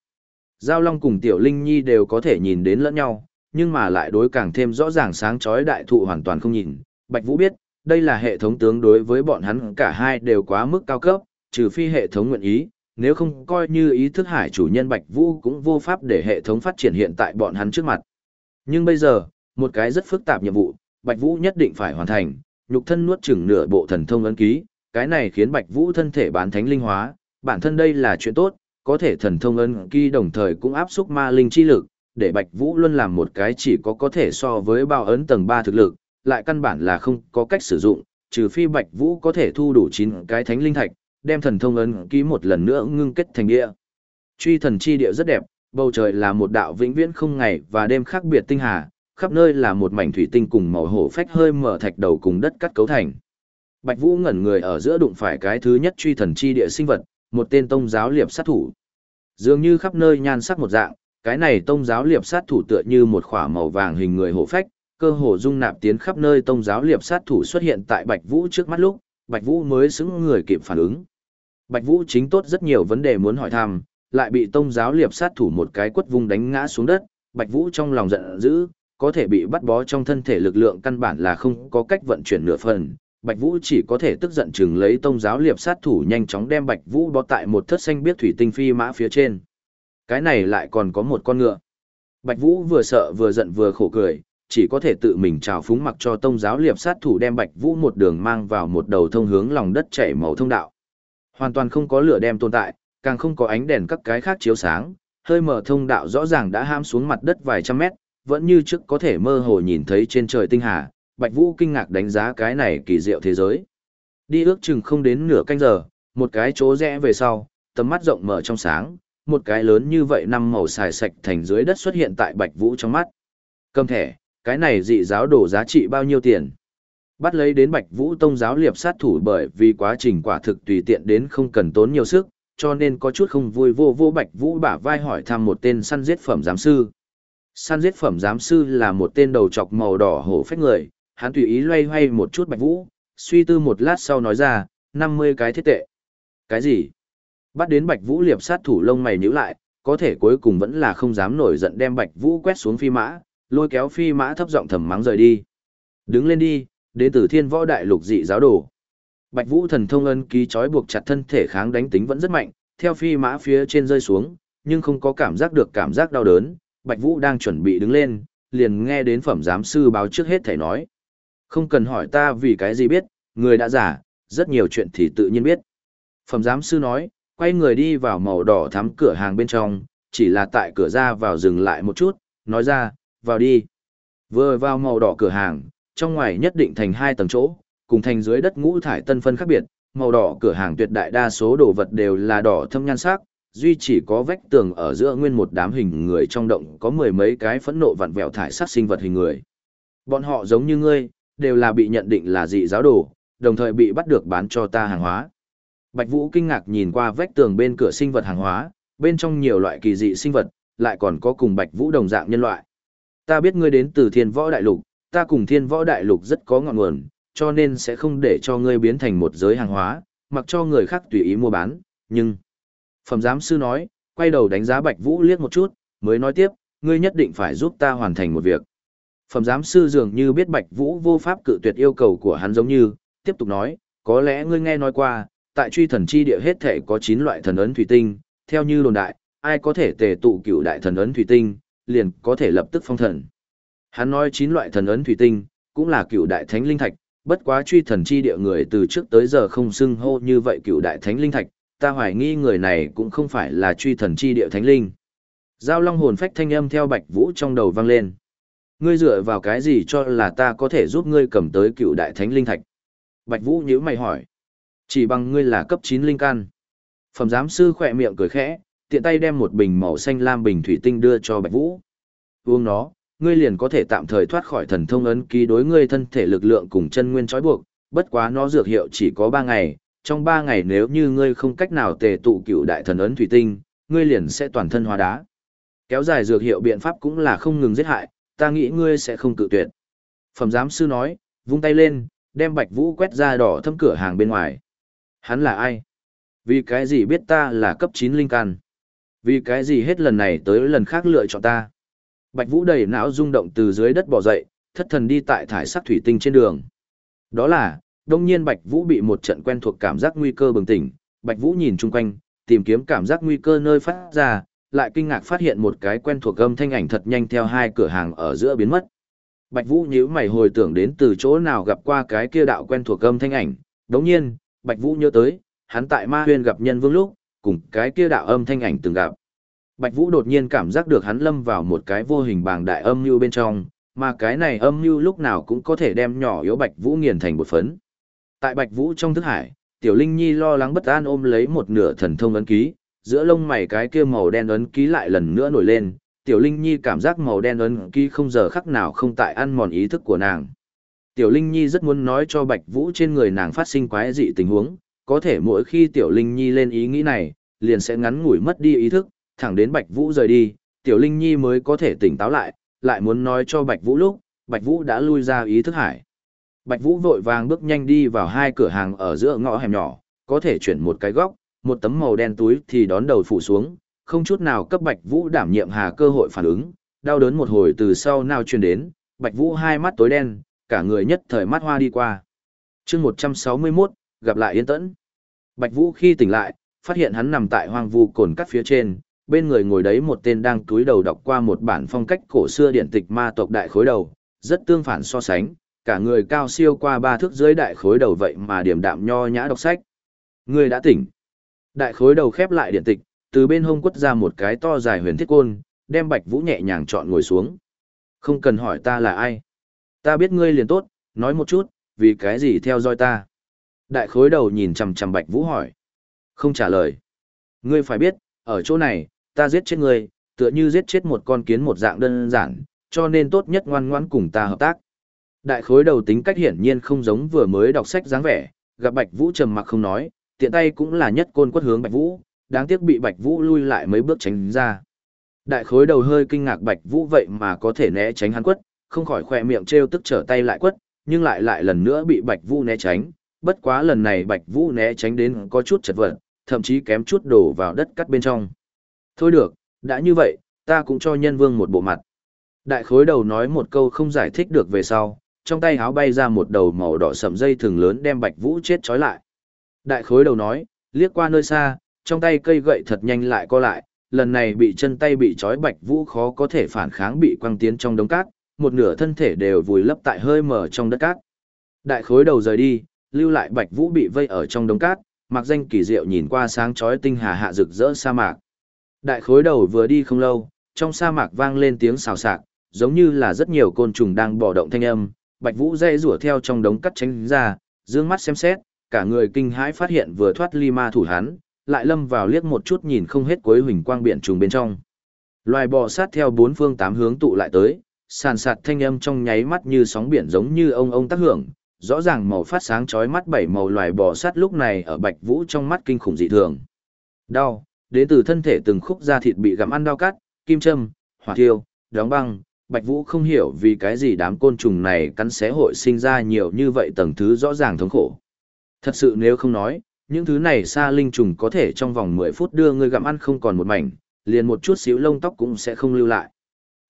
Giao long cùng tiểu linh nhi đều có thể nhìn đến lẫn nhau, nhưng mà lại đối càng thêm rõ ràng sáng chói đại thụ hoàn toàn không nhìn. Bạch Vũ biết, đây là hệ thống tướng đối với bọn hắn cả hai đều quá mức cao cấp, trừ phi hệ thống nguyện ý, nếu không coi như ý thức hải chủ nhân Bạch Vũ cũng vô pháp để hệ thống phát triển hiện tại bọn hắn trước mặt. Nhưng bây giờ, một cái rất phức tạp nhiệm vụ, Bạch Vũ nhất định phải hoàn thành, nhục thân nuốt chửng nửa bộ thần thông ấn ký, cái này khiến Bạch Vũ thân thể bán thánh linh hóa, bản thân đây là chuyện tốt, có thể thần thông ấn ký đồng thời cũng áp xúc ma linh chi lực, để Bạch Vũ luôn làm một cái chỉ có có thể so với bao ấn tầng 3 thực lực, lại căn bản là không có cách sử dụng, trừ phi Bạch Vũ có thể thu đủ 9 cái thánh linh thạch, đem thần thông ấn ký một lần nữa ngưng kết thành địa. Truy thần chi địa rất đẹp, bầu trời là một đạo vĩnh viễn không ngày và đêm khác biệt tinh hà, khắp nơi là một mảnh thủy tinh cùng màu hổ phách hơi mở thạch đầu cùng đất cắt cấu thành. Bạch Vũ ngẩn người ở giữa đụng phải cái thứ nhất truy thần chi địa sinh vật, một tên tông giáo liệp sát thủ. Dường như khắp nơi nhan sắc một dạng, cái này tông giáo liệp sát thủ tựa như một khỏa màu vàng hình người hổ phách, cơ hồ dung nạp tiến khắp nơi tông giáo liệp sát thủ xuất hiện tại Bạch Vũ trước mắt lúc, Bạch Vũ mới xứng người kịp phản ứng. Bạch Vũ chính tốt rất nhiều vấn đề muốn hỏi thăm, lại bị tông giáo liệp sát thủ một cái quất vung đánh ngã xuống đất, Bạch Vũ trong lòng giận dữ, có thể bị bắt bó trong thân thể lực lượng căn bản là không có cách vận chuyển nửa phần. Bạch Vũ chỉ có thể tức giận chừng lấy tông giáo liệp sát thủ nhanh chóng đem Bạch Vũ bó tại một thất xanh biết thủy tinh phi mã phía trên. Cái này lại còn có một con ngựa. Bạch Vũ vừa sợ vừa giận vừa khổ cười, chỉ có thể tự mình trào phúng mặc cho tông giáo liệp sát thủ đem Bạch Vũ một đường mang vào một đầu thông hướng lòng đất chảy màu thông đạo. Hoàn toàn không có lửa đem tồn tại, càng không có ánh đèn các cái khác chiếu sáng, hơi mở thông đạo rõ ràng đã ham xuống mặt đất vài trăm mét, vẫn như trước có thể mơ hồ nhìn thấy trên trời tinh hà, Bạch Vũ kinh ngạc đánh giá cái này kỳ diệu thế giới. Đi ước chừng không đến nửa canh giờ, một cái chỗ rẽ về sau, tầm mắt rộng mở trong sáng, một cái lớn như vậy năm màu xài sạch thành dưới đất xuất hiện tại Bạch Vũ trong mắt. Cầm thẻ, cái này dị giáo đổ giá trị bao nhiêu tiền? Bắt lấy đến Bạch Vũ Tông giáo liệp sát thủ bởi vì quá trình quả thực tùy tiện đến không cần tốn nhiều sức, cho nên có chút không vui vô vô Bạch Vũ bả vai hỏi thăm một tên săn giết phẩm giám sư. Săn giết phẩm giám sư là một tên đầu trọc màu đỏ hổ phách người, hắn tùy ý loay hoay một chút Bạch Vũ, suy tư một lát sau nói ra, 50 cái thiết tệ. Cái gì? Bắt đến Bạch Vũ liệp sát thủ lông mày nhíu lại, có thể cuối cùng vẫn là không dám nổi giận đem Bạch Vũ quét xuống phi mã, lôi kéo phi mã thấp giọng thầm mắng rời đi. Đứng lên đi, đến từ thiên võ đại lục dị giáo đồ. Bạch Vũ thần thông ân ký trói buộc chặt thân thể kháng đánh tính vẫn rất mạnh, theo phi mã phía trên rơi xuống, nhưng không có cảm giác được cảm giác đau đớn. Bạch Vũ đang chuẩn bị đứng lên, liền nghe đến phẩm giám sư báo trước hết thầy nói. Không cần hỏi ta vì cái gì biết, người đã giả, rất nhiều chuyện thì tự nhiên biết. Phẩm giám sư nói, quay người đi vào màu đỏ thắm cửa hàng bên trong, chỉ là tại cửa ra vào dừng lại một chút, nói ra, vào đi. Vừa vào màu đỏ cửa hàng, trong ngoài nhất định thành hai tầng chỗ, cùng thành dưới đất ngũ thải tân phân khác biệt, màu đỏ cửa hàng tuyệt đại đa số đồ vật đều là đỏ thâm nhan sắc, duy chỉ có vách tường ở giữa nguyên một đám hình người trong động có mười mấy cái phẫn nộ vặn vẹo thải sát sinh vật hình người. Bọn họ giống như ngươi, đều là bị nhận định là dị giáo đồ, đồng thời bị bắt được bán cho ta hàng hóa. Bạch Vũ kinh ngạc nhìn qua vách tường bên cửa sinh vật hàng hóa, bên trong nhiều loại kỳ dị sinh vật, lại còn có cùng Bạch Vũ đồng dạng nhân loại. Ta biết ngươi đến từ Thiên Võ Đại Lục, ta cùng Thiên Võ Đại Lục rất có ngọn nguồn, cho nên sẽ không để cho ngươi biến thành một giới hàng hóa, mặc cho người khác tùy ý mua bán, nhưng... Phẩm giám sư nói, quay đầu đánh giá Bạch Vũ liếc một chút, mới nói tiếp, ngươi nhất định phải giúp ta hoàn thành một việc. Phẩm giám sư dường như biết Bạch Vũ vô pháp cự tuyệt yêu cầu của hắn giống như, tiếp tục nói, có lẽ ngươi nghe nói qua, tại truy thần chi địa hết thể có 9 loại thần ấn thủy tinh, theo như đồn đại, ai có thể tề tụ cửu đại thần ấn thủy tinh, liền có thể lập tức phong thần. Hắn nói 9 loại thần ấn thủy tinh, cũng là cửu đại thánh linh thạch, bất quá truy thần chi địa người từ trước tới giờ không xưng hô như vậy cửu đại thánh linh thạch, ta hoài nghi người này cũng không phải là truy thần chi địa thánh linh. Giao long hồn phách thanh âm theo Bạch Vũ trong đầu vang lên. Ngươi dựa vào cái gì cho là ta có thể giúp ngươi cầm tới cựu đại thánh linh thạch? Bạch Vũ nhíu mày hỏi. Chỉ bằng ngươi là cấp 9 linh căn. Phẩm giám sư khỏe miệng cười khẽ, tiện tay đem một bình màu xanh lam bình thủy tinh đưa cho Bạch Vũ. Uống nó, ngươi liền có thể tạm thời thoát khỏi thần thông ấn ký đối ngươi thân thể lực lượng cùng chân nguyên trói buộc, bất quá nó dược hiệu chỉ có 3 ngày, trong ba ngày nếu như ngươi không cách nào tề tụ cựu đại thần ấn thủy tinh, ngươi liền sẽ toàn thân hóa đá. Kéo dài dược hiệu biện pháp cũng là không ngừng giết hại, ta nghĩ ngươi sẽ không cự tuyệt. Phẩm giám sư nói, vung tay lên, đem Bạch Vũ quét ra đỏ thâm cửa hàng bên ngoài. Hắn là ai? Vì cái gì biết ta là cấp chín linh căn? Vì cái gì hết lần này tới lần khác lựa chọn ta? Bạch Vũ đầy não rung động từ dưới đất bò dậy, thất thần đi tại thải sắc thủy tinh trên đường. Đó là, đông nhiên Bạch Vũ bị một trận quen thuộc cảm giác nguy cơ bừng tỉnh, Bạch Vũ nhìn chung quanh, tìm kiếm cảm giác nguy cơ nơi phát ra, lại kinh ngạc phát hiện một cái quen thuộc âm thanh ảnh thật nhanh theo hai cửa hàng ở giữa biến mất. Bạch Vũ nhíu mày hồi tưởng đến từ chỗ nào gặp qua cái kia đạo quen thuộc âm thanh ảnh, đống nhiên, Bạch Vũ nhớ tới, hắn tại Ma Huyên gặp nhân vương lúc, cùng cái kia đạo âm thanh ảnh từng gặp. Bạch Vũ đột nhiên cảm giác được hắn lâm vào một cái vô hình bàng đại âm lưu bên trong, mà cái này âm lưu lúc nào cũng có thể đem nhỏ yếu Bạch Vũ nghiền thành một phấn. Tại Bạch Vũ trong thức hải, Tiểu Linh Nhi lo lắng bất an ôm lấy một nửa thần thông ấn ký, giữa lông mày cái kia màu đen ấn ký lại lần nữa nổi lên, Tiểu Linh Nhi cảm giác màu đen ấn ký không giờ khắc nào không tại ăn mòn ý thức của nàng. Tiểu Linh Nhi rất muốn nói cho Bạch Vũ trên người nàng phát sinh quái dị tình huống, có thể mỗi khi Tiểu Linh Nhi lên ý nghĩ này, liền sẽ ngắn ngủi mất đi ý thức, thẳng đến Bạch Vũ rời đi, Tiểu Linh Nhi mới có thể tỉnh táo lại, lại muốn nói cho Bạch Vũ lúc, Bạch Vũ đã lui ra ý thức hải. Bạch Vũ vội vàng bước nhanh đi vào hai cửa hàng ở giữa ngõ hẻm nhỏ, có thể chuyển một cái góc, một tấm màu đen túi thì đón đầu phủ xuống, không chút nào cấp Bạch Vũ đảm nhiệm hà cơ hội phản ứng, đau đớn một hồi từ sau nào truyền đến, Bạch Vũ hai mắt tối đen, cả người nhất thời mắt hoa đi qua. chương 161, gặp lại Yên Tẫn. Bạch Vũ khi tỉnh lại, phát hiện hắn nằm tại hoang vu cồn cắt phía trên, bên người ngồi đấy một tên đang túi đầu đọc qua một bản phong cách cổ xưa điện tịch ma tộc đại khối đầu, rất tương phản so sánh, cả người cao siêu qua ba thước dưới đại khối đầu vậy mà điểm đạm nho nhã đọc sách. Người đã tỉnh. Đại khối đầu khép lại điện tịch, từ bên hông quất ra một cái to dài huyền thiết côn, đem Bạch Vũ nhẹ nhàng chọn ngồi xuống. Không cần hỏi ta là ai. Ta biết ngươi liền tốt, nói một chút, vì cái gì theo dõi ta. Đại khối đầu nhìn chằm chằm Bạch Vũ hỏi. Không trả lời. Ngươi phải biết, ở chỗ này, ta giết chết ngươi, tựa như giết chết một con kiến một dạng đơn giản, cho nên tốt nhất ngoan ngoãn cùng ta hợp tác. Đại khối đầu tính cách hiển nhiên không giống vừa mới đọc sách dáng vẻ, gặp Bạch Vũ trầm mặc không nói, tiện tay cũng là nhất côn quất hướng Bạch Vũ, đáng tiếc bị Bạch Vũ lui lại mấy bước tránh ra. Đại khối đầu hơi kinh ngạc Bạch Vũ vậy mà có thể né tránh hắn quất, không khỏi khoe miệng trêu tức trở tay lại quất, nhưng lại lại lần nữa bị Bạch Vũ né tránh, bất quá lần này Bạch Vũ né tránh đến có chút chật vật, thậm chí kém chút đổ vào đất cắt bên trong. Thôi được, Đã như vậy, ta cũng cho nhân vương một bộ mặt. Đại khối đầu nói một câu không giải thích được về sau, trong tay háo bay ra một đầu màu đỏ sậm dây thường lớn đem Bạch Vũ chết trói lại. Đại khối đầu nói, liếc qua nơi xa, trong tay cây gậy thật nhanh lại co lại, lần này bị chân tay bị trói Bạch Vũ khó có thể phản kháng bị quăng tiến trong đống cát, một nửa thân thể đều vùi lấp tại hơi mở trong đất cát. Đại khối đầu rời đi, lưu lại Bạch Vũ bị vây ở trong đống cát, mặc danh kỳ diệu nhìn qua sáng chói tinh hà hạ rực rỡ sa mạc. Đại khối đầu vừa đi không lâu, trong sa mạc vang lên tiếng xào xạc, giống như là rất nhiều côn trùng đang bò động thanh âm, Bạch Vũ dây rủa theo trong đống cắt tránh ra, dương mắt xem xét, cả người kinh hãi phát hiện vừa thoát ly ma thủ hắn, lại lâm vào liếc một chút nhìn không hết cuối huỳnh quang biển trùng bên trong. Loài bò sát theo bốn phương tám hướng tụ lại tới, sàn sạt thanh âm trong nháy mắt như sóng biển giống như ông ông tác hưởng, rõ ràng màu phát sáng chói mắt bảy màu loài bò sát lúc này ở Bạch Vũ trong mắt kinh khủng dị thường. Đau, đến từ thân thể từng khúc da thịt bị gặm ăn đau cắt, kim châm, hỏa thiêu, đóng băng, Bạch Vũ không hiểu vì cái gì đám côn trùng này cắn xé hội sinh ra nhiều như vậy tầng thứ rõ ràng thống khổ. Thật sự nếu không nói, những thứ này xa linh trùng có thể trong vòng 10 phút đưa người gặm ăn không còn một mảnh, liền một chút xíu lông tóc cũng sẽ không lưu lại.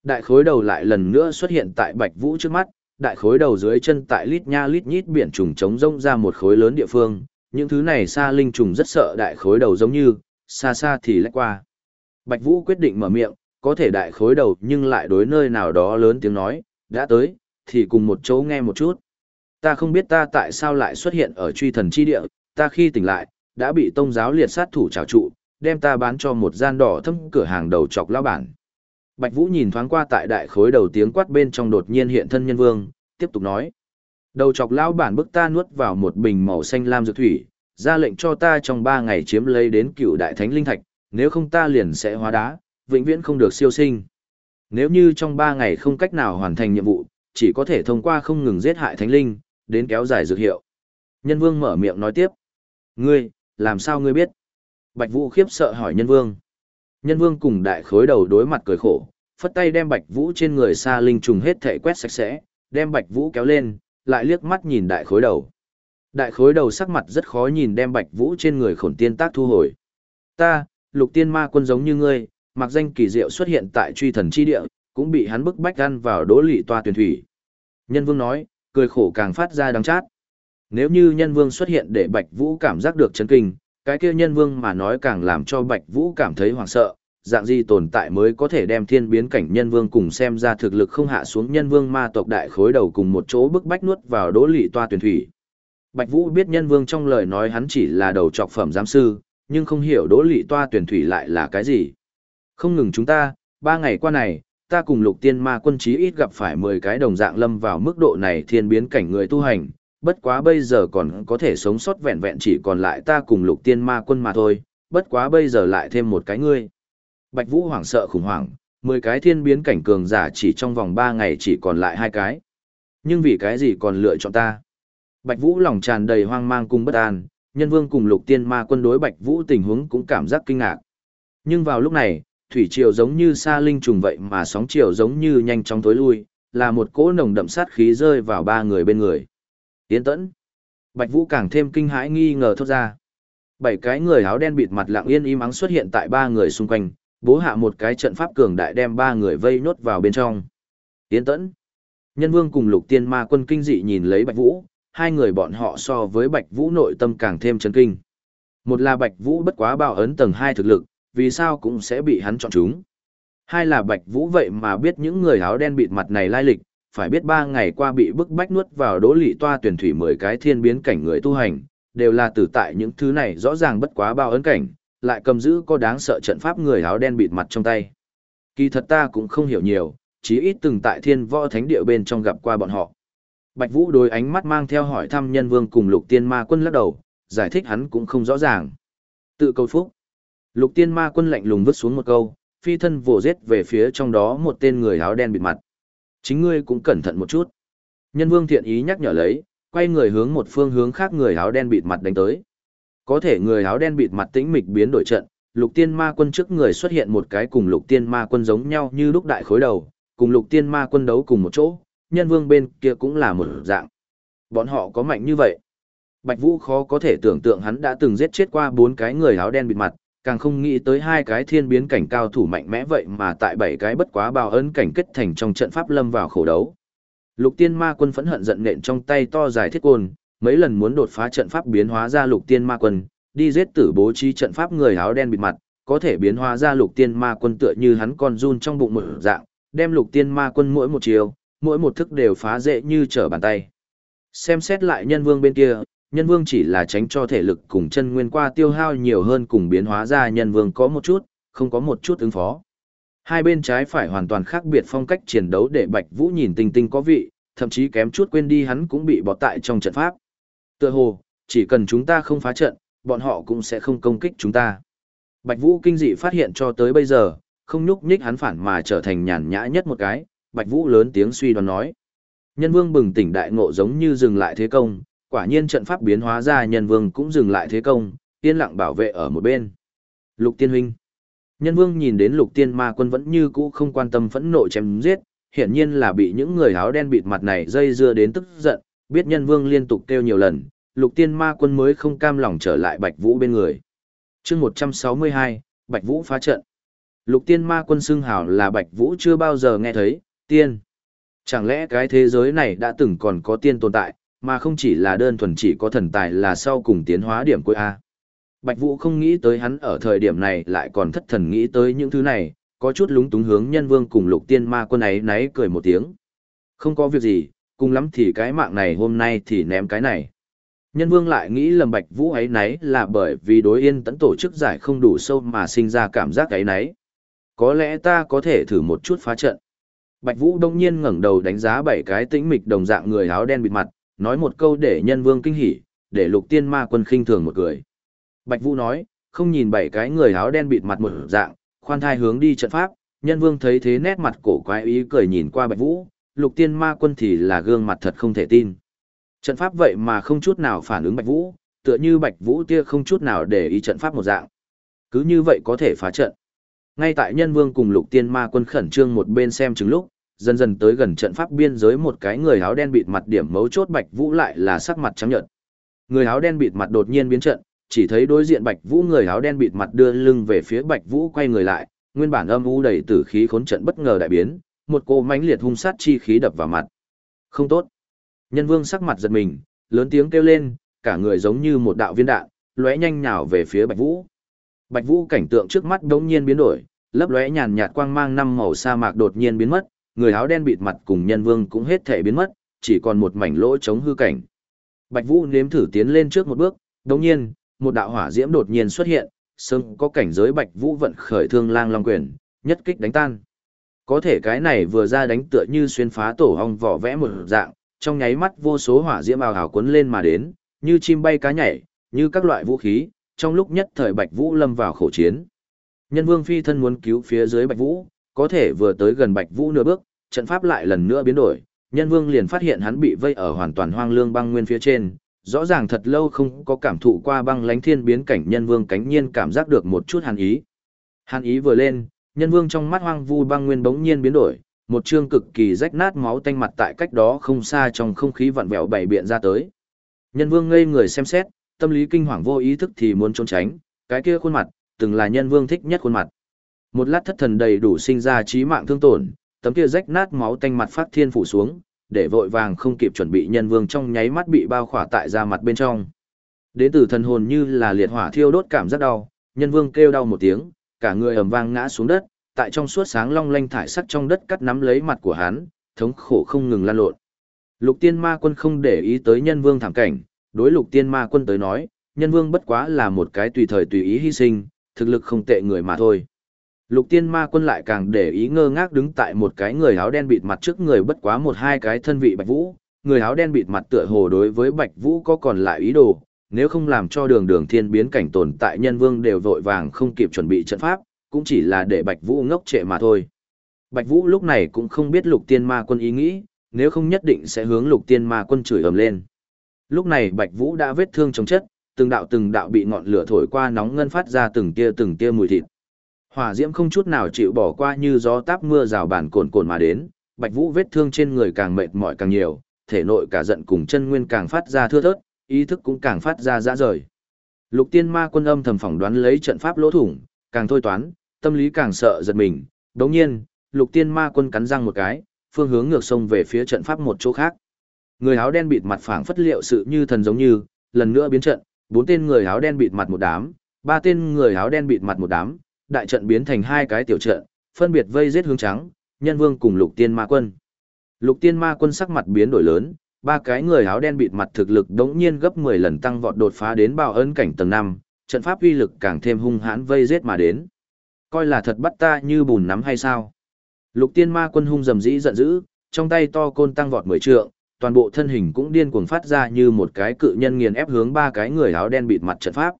Đại khối đầu lại lần nữa xuất hiện tại Bạch Vũ trước mắt, đại khối đầu dưới chân tại lít nha lít nhít biển trùng trống rông ra một khối lớn địa phương, những thứ này xa linh trùng rất sợ đại khối đầu giống như, xa xa thì lách qua. Bạch Vũ quyết định mở miệng, có thể đại khối đầu nhưng lại đối nơi nào đó lớn tiếng nói, đã tới, thì cùng một chỗ nghe một chút. Ta không biết ta tại sao lại xuất hiện ở truy thần chi địa, ta khi tỉnh lại, đã bị tông giáo liệt sát thủ trào trụ, đem ta bán cho một gian đỏ thâm cửa hàng đầu chọc lao bản. Bạch Vũ nhìn thoáng qua tại đại khối đầu tiếng quát bên trong đột nhiên hiện thân nhân vương, tiếp tục nói. Đầu chọc lao bản bức ta nuốt vào một bình màu xanh lam dược thủy, ra lệnh cho ta trong ba ngày chiếm lấy đến cựu đại thánh linh thạch, nếu không ta liền sẽ hóa đá, vĩnh viễn không được siêu sinh. Nếu như trong 3 ngày không cách nào hoàn thành nhiệm vụ, chỉ có thể thông qua không ngừng giết hại thánh linh, đến kéo dài dược hiệu. Nhân vương mở miệng nói tiếp. Ngươi, làm sao ngươi biết? Bạch Vũ khiếp sợ hỏi nhân vương. Nhân vương cùng đại khối đầu đối mặt cười khổ, phất tay đem Bạch Vũ trên người xa linh trùng hết thể quét sạch sẽ, đem Bạch Vũ kéo lên, lại liếc mắt nhìn đại khối đầu. Đại khối đầu sắc mặt rất khó nhìn đem Bạch Vũ trên người khổn tiên tác thu hồi. Ta, lục tiên ma quân giống như ngươi, mặc danh kỳ diệu xuất hiện tại truy thần chi địa, cũng bị hắn bức bách ăn vào đỗ lị toa tuyển thủy. Nhân vương nói, cười khổ càng phát ra đắng chát. Nếu như nhân vương xuất hiện để Bạch Vũ cảm giác được chấn kinh, cái kia nhân vương mà nói càng làm cho Bạch Vũ cảm thấy hoảng sợ, dạng gì tồn tại mới có thể đem thiên biến cảnh nhân vương cùng xem ra thực lực không hạ xuống nhân vương ma tộc đại khối đầu cùng một chỗ bức bách nuốt vào đỗ lị toa tuyển thủy. Bạch Vũ biết nhân vương trong lời nói hắn chỉ là đầu trọc phẩm giám sư, nhưng không hiểu đỗ lị toa tuyển thủy lại là cái gì. Không ngừng chúng ta, ba ngày qua này, ta cùng lục tiên ma quân chí ít gặp phải 10 cái đồng dạng lâm vào mức độ này thiên biến cảnh người tu hành, bất quá bây giờ còn có thể sống sót vẹn vẹn chỉ còn lại ta cùng lục tiên ma quân mà thôi, bất quá bây giờ lại thêm một cái ngươi. Bạch Vũ hoảng sợ khủng hoảng, 10 cái thiên biến cảnh cường giả chỉ trong vòng 3 ngày chỉ còn lại hai cái. Nhưng vì cái gì còn lựa chọn ta? Bạch Vũ lòng tràn đầy hoang mang cùng bất an, nhân vương cùng lục tiên ma quân đối Bạch Vũ tình huống cũng cảm giác kinh ngạc. Nhưng vào lúc này, thủy triều giống như sa linh trùng vậy mà sóng triều giống như nhanh chóng tối lui, là một cỗ nồng đậm sát khí rơi vào ba người bên người. Tiến tẫn. Bạch Vũ càng thêm kinh hãi nghi ngờ thốt ra. Bảy cái người áo đen bịt mặt lặng yên im ắng xuất hiện tại ba người xung quanh, bố hạ một cái trận pháp cường đại đem ba người vây nốt vào bên trong. Tiến tẫn. Nhân vương cùng lục tiên ma quân kinh dị nhìn lấy Bạch Vũ, hai người bọn họ so với Bạch Vũ nội tâm càng thêm chấn kinh. Một là Bạch Vũ bất quá bao ấn tầng hai thực lực, vì sao cũng sẽ bị hắn chọn chúng. Hai là Bạch Vũ vậy mà biết những người áo đen bịt mặt này lai lịch, phải biết ba ngày qua bị bức bách nuốt vào đỗ lị toa tuyển thủy mười cái thiên biến cảnh người tu hành, đều là tử tại những thứ này rõ ràng bất quá bao ấn cảnh, lại cầm giữ có đáng sợ trận pháp người áo đen bịt mặt trong tay. Kỳ thật ta cũng không hiểu nhiều, chí ít từng tại thiên võ thánh địa bên trong gặp qua bọn họ. Bạch Vũ đối ánh mắt mang theo hỏi thăm nhân vương cùng lục tiên ma quân lắc đầu, giải thích hắn cũng không rõ ràng. Tự câu phúc. Lục tiên ma quân lạnh lùng vứt xuống một câu, phi thân vồ giết về phía trong đó một tên người áo đen bịt mặt. Chính ngươi cũng cẩn thận một chút. Nhân vương thiện ý nhắc nhở lấy, quay người hướng một phương hướng khác người áo đen bịt mặt đánh tới. Có thể người áo đen bịt mặt tĩnh mịch biến đổi trận, lục tiên ma quân trước người xuất hiện một cái cùng lục tiên ma quân giống nhau như lúc đại khối đầu, cùng lục tiên ma quân đấu cùng một chỗ, nhân vương bên kia cũng là một dạng. Bọn họ có mạnh như vậy. Bạch Vũ khó có thể tưởng tượng hắn đã từng giết chết qua bốn cái người áo đen bịt mặt, Càng không nghĩ tới hai cái thiên biến cảnh cao thủ mạnh mẽ vậy mà tại bảy cái bất quá bào ấn cảnh kết thành trong trận pháp lâm vào khổ đấu. Lục tiên ma quân phẫn hận giận nện trong tay to dài thiết côn, mấy lần muốn đột phá trận pháp biến hóa ra lục tiên ma quân, đi giết tử bố trí trận pháp người áo đen bịt mặt, có thể biến hóa ra lục tiên ma quân tựa như hắn con run trong bụng một dạng, đem lục tiên ma quân mỗi một chiều, mỗi một thức đều phá dễ như trở bàn tay. Xem xét lại nhân vương bên kia, nhân vương chỉ là tránh cho thể lực cùng chân nguyên qua tiêu hao nhiều hơn cùng biến hóa ra nhân vương có một chút, không có một chút ứng phó. Hai bên trái phải hoàn toàn khác biệt phong cách chiến đấu để Bạch Vũ nhìn tinh tinh có vị, thậm chí kém chút quên đi hắn cũng bị bọt tại trong trận pháp. Tựa hồ, chỉ cần chúng ta không phá trận, bọn họ cũng sẽ không công kích chúng ta. Bạch Vũ kinh dị phát hiện cho tới bây giờ, không nhúc nhích hắn phản mà trở thành nhàn nhã nhất một cái, Bạch Vũ lớn tiếng suy đoán nói. Nhân vương bừng tỉnh đại ngộ giống như dừng lại thế công, quả nhiên trận pháp biến hóa ra nhân vương cũng dừng lại thế công, yên lặng bảo vệ ở một bên. Lục tiên huynh. Nhân vương nhìn đến lục tiên ma quân vẫn như cũ không quan tâm phẫn nộ chém giết, hiển nhiên là bị những người áo đen bịt mặt này dây dưa đến tức giận, biết nhân vương liên tục kêu nhiều lần, lục tiên ma quân mới không cam lòng trở lại Bạch Vũ bên người. chương 162, Bạch Vũ phá trận. Lục tiên ma quân xưng hào là Bạch Vũ chưa bao giờ nghe thấy, tiên. Chẳng lẽ cái thế giới này đã từng còn có tiên tồn tại, mà không chỉ là đơn thuần chỉ có thần tài là sau cùng tiến hóa điểm cuối A. Bạch Vũ không nghĩ tới hắn ở thời điểm này lại còn thất thần nghĩ tới những thứ này, có chút lúng túng hướng nhân vương cùng lục tiên ma quân ấy náy cười một tiếng. Không có việc gì, cùng lắm thì cái mạng này hôm nay thì ném cái này. Nhân vương lại nghĩ lầm Bạch Vũ ấy náy là bởi vì đối yên tấn tổ chức giải không đủ sâu mà sinh ra cảm giác ấy náy. Có lẽ ta có thể thử một chút phá trận. Bạch Vũ đông nhiên ngẩng đầu đánh giá bảy cái tĩnh mịch đồng dạng người áo đen bịt mặt, nói một câu để nhân vương kinh hỉ, để lục tiên ma quân khinh thường một cười. Bạch Vũ nói, không nhìn bảy cái người áo đen bịt mặt một dạng, khoan thai hướng đi trận pháp, nhân vương thấy thế nét mặt cổ quái ý cười nhìn qua Bạch Vũ, lục tiên ma quân thì là gương mặt thật không thể tin. Trận pháp vậy mà không chút nào phản ứng Bạch Vũ, tựa như Bạch Vũ tia không chút nào để ý trận pháp một dạng. Cứ như vậy có thể phá trận. Ngay tại nhân vương cùng lục tiên ma quân khẩn trương một bên xem chứng lúc, dần dần tới gần trận pháp biên giới một cái người áo đen bịt mặt điểm mấu chốt Bạch Vũ lại là sắc mặt trắng nhợt. Người áo đen bịt mặt đột nhiên biến trận, chỉ thấy đối diện Bạch Vũ người áo đen bịt mặt đưa lưng về phía Bạch Vũ quay người lại, nguyên bản âm u đầy tử khí khốn trận bất ngờ đại biến, một cô mãnh liệt hung sát chi khí đập vào mặt. Không tốt. Nhân Vương sắc mặt giật mình, lớn tiếng kêu lên, cả người giống như một đạo viên đạn, lóe nhanh nhào về phía Bạch Vũ. Bạch Vũ cảnh tượng trước mắt đống nhiên biến đổi, lấp lóe nhàn nhạt quang mang năm màu sa mạc đột nhiên biến mất, người áo đen bịt mặt cùng nhân vương cũng hết thể biến mất, chỉ còn một mảnh lỗ chống hư cảnh. Bạch Vũ nếm thử tiến lên trước một bước, đồng nhiên, một đạo hỏa diễm đột nhiên xuất hiện, sớm có cảnh giới Bạch Vũ vận khởi thương lang long quyền, nhất kích đánh tan. Có thể cái này vừa ra đánh tựa như xuyên phá tổ ong vỏ vẽ một dạng, trong nháy mắt vô số hỏa diễm ào ào cuốn lên mà đến, như chim bay cá nhảy, như các loại vũ khí, trong lúc nhất thời Bạch Vũ lâm vào khổ chiến. Nhân Vương phi thân muốn cứu phía dưới Bạch Vũ, có thể vừa tới gần Bạch Vũ nửa bước, trận pháp lại lần nữa biến đổi, Nhân Vương liền phát hiện hắn bị vây ở hoàn toàn hoang lương băng nguyên phía trên, rõ ràng thật lâu không có cảm thụ qua băng lánh thiên biến cảnh Nhân Vương cánh nhiên cảm giác được một chút hàn ý. Hàn ý vừa lên, Nhân Vương trong mắt hoang vu băng nguyên bỗng nhiên biến đổi, một trương cực kỳ rách nát máu tanh mặt tại cách đó không xa trong không khí vặn vẹo bảy biện ra tới. Nhân Vương ngây người xem xét, tâm lý kinh hoàng vô ý thức thì muốn trốn tránh, cái kia khuôn mặt, từng là Nhân Vương thích nhất khuôn mặt. Một lát thất thần đầy đủ sinh ra trí mạng thương tổn, tấm kia rách nát máu tanh mặt phát thiên phủ xuống, để vội vàng không kịp chuẩn bị nhân vương trong nháy mắt bị bao khỏa tại da mặt bên trong. Đến từ thần hồn như là liệt hỏa thiêu đốt cảm giác đau, nhân vương kêu đau một tiếng, cả người ầm vang ngã xuống đất, tại trong suốt sáng long lanh thải sắc trong đất cắt nắm lấy mặt của hắn, thống khổ không ngừng lan lộn. Lục tiên ma quân không để ý tới nhân vương thảm cảnh, đối lục tiên ma quân tới nói, nhân vương bất quá là một cái tùy thời tùy ý hy sinh, thực lực không tệ người mà thôi. Lục tiên ma quân lại càng để ý ngơ ngác đứng tại một cái người áo đen bịt mặt trước người bất quá một hai cái thân vị bạch vũ, người áo đen bịt mặt tựa hồ đối với bạch vũ có còn lại ý đồ, nếu không làm cho đường đường thiên biến cảnh tồn tại nhân vương đều vội vàng không kịp chuẩn bị trận pháp, cũng chỉ là để bạch vũ ngốc trệ mà thôi. Bạch vũ lúc này cũng không biết lục tiên ma quân ý nghĩ, nếu không nhất định sẽ hướng lục tiên ma quân chửi ầm lên. Lúc này bạch vũ đã vết thương chống chất, từng đạo từng đạo bị ngọn lửa thổi qua nóng ngân phát ra từng tia từng tia mùi thịt. Hỏa diễm không chút nào chịu bỏ qua như gió táp mưa rào bản cồn cồn mà đến, Bạch Vũ vết thương trên người càng mệt mỏi càng nhiều, thể nội cả giận cùng chân nguyên càng phát ra thưa thớt, ý thức cũng càng phát ra dã rời. Lục tiên ma quân âm thầm phỏng đoán lấy trận pháp lỗ thủng, càng thôi toán, tâm lý càng sợ giật mình. Đống nhiên, lục tiên ma quân cắn răng một cái, phương hướng ngược sông về phía trận pháp một chỗ khác. Người áo đen bịt mặt phảng phất liệu sự như thần giống như, lần nữa biến trận, bốn tên người áo đen bịt mặt một đám, ba tên người áo đen bịt mặt một đám, đại trận biến thành hai cái tiểu trận, phân biệt vây giết hướng trắng, nhân vương cùng lục tiên ma quân. Lục tiên ma quân sắc mặt biến đổi lớn, ba cái người áo đen bịt mặt thực lực đống nhiên gấp 10 lần tăng vọt đột phá đến bào ấn cảnh tầng 5, trận pháp uy lực càng thêm hung hãn vây giết mà đến. Coi là thật bắt ta như bùn nắm hay sao? Lục tiên ma quân hung dầm dĩ giận dữ, trong tay to côn tăng vọt 10 trượng, toàn bộ thân hình cũng điên cuồng phát ra như một cái cự nhân nghiền ép hướng ba cái người áo đen bịt mặt trận pháp.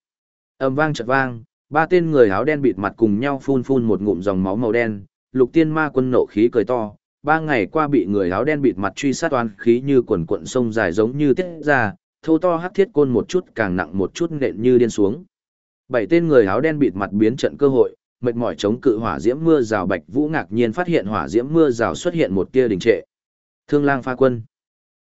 Ầm vang trận vang, ba tên người áo đen bịt mặt cùng nhau phun phun một ngụm dòng máu màu đen, lục tiên ma quân nộ khí cười to, ba ngày qua bị người áo đen bịt mặt truy sát oan khí như quần cuộn sông dài giống như tiết ra, thô to hắc thiết côn một chút càng nặng một chút nện như điên xuống. Bảy tên người áo đen bịt mặt biến trận cơ hội, mệt mỏi chống cự hỏa diễm mưa rào bạch vũ ngạc nhiên phát hiện hỏa diễm mưa rào xuất hiện một tia đình trệ. Thương lang pha quân.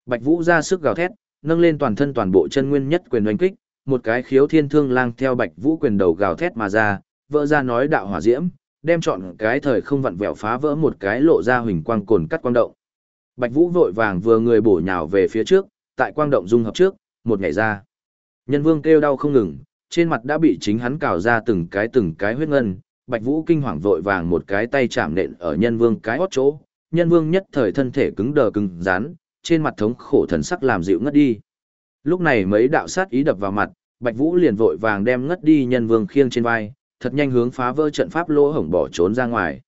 Bạch vũ ra sức gào thét, nâng lên toàn thân toàn bộ chân nguyên nhất quyền đánh kích, một cái khiếu thiên thương lang theo bạch vũ quyền đầu gào thét mà ra, vỡ ra nói đạo hỏa diễm, đem chọn cái thời không vặn vẹo phá vỡ một cái lộ ra huỳnh quang cồn cắt quang động. Bạch Vũ vội vàng vừa người bổ nhào về phía trước, tại quang động dung hợp trước, một ngày ra. Nhân Vương kêu đau không ngừng, trên mặt đã bị chính hắn cào ra từng cái từng cái huyết ngân, Bạch Vũ kinh hoàng vội vàng một cái tay chạm nện ở Nhân Vương cái hót chỗ, Nhân Vương nhất thời thân thể cứng đờ cứng rắn, trên mặt thống khổ thần sắc làm dịu ngất đi. Lúc này mấy đạo sát ý đập vào mặt, Bạch Vũ liền vội vàng đem ngất đi Nhân Vương khiêng trên vai, thật nhanh hướng phá vỡ trận pháp lỗ hổng bỏ trốn ra ngoài.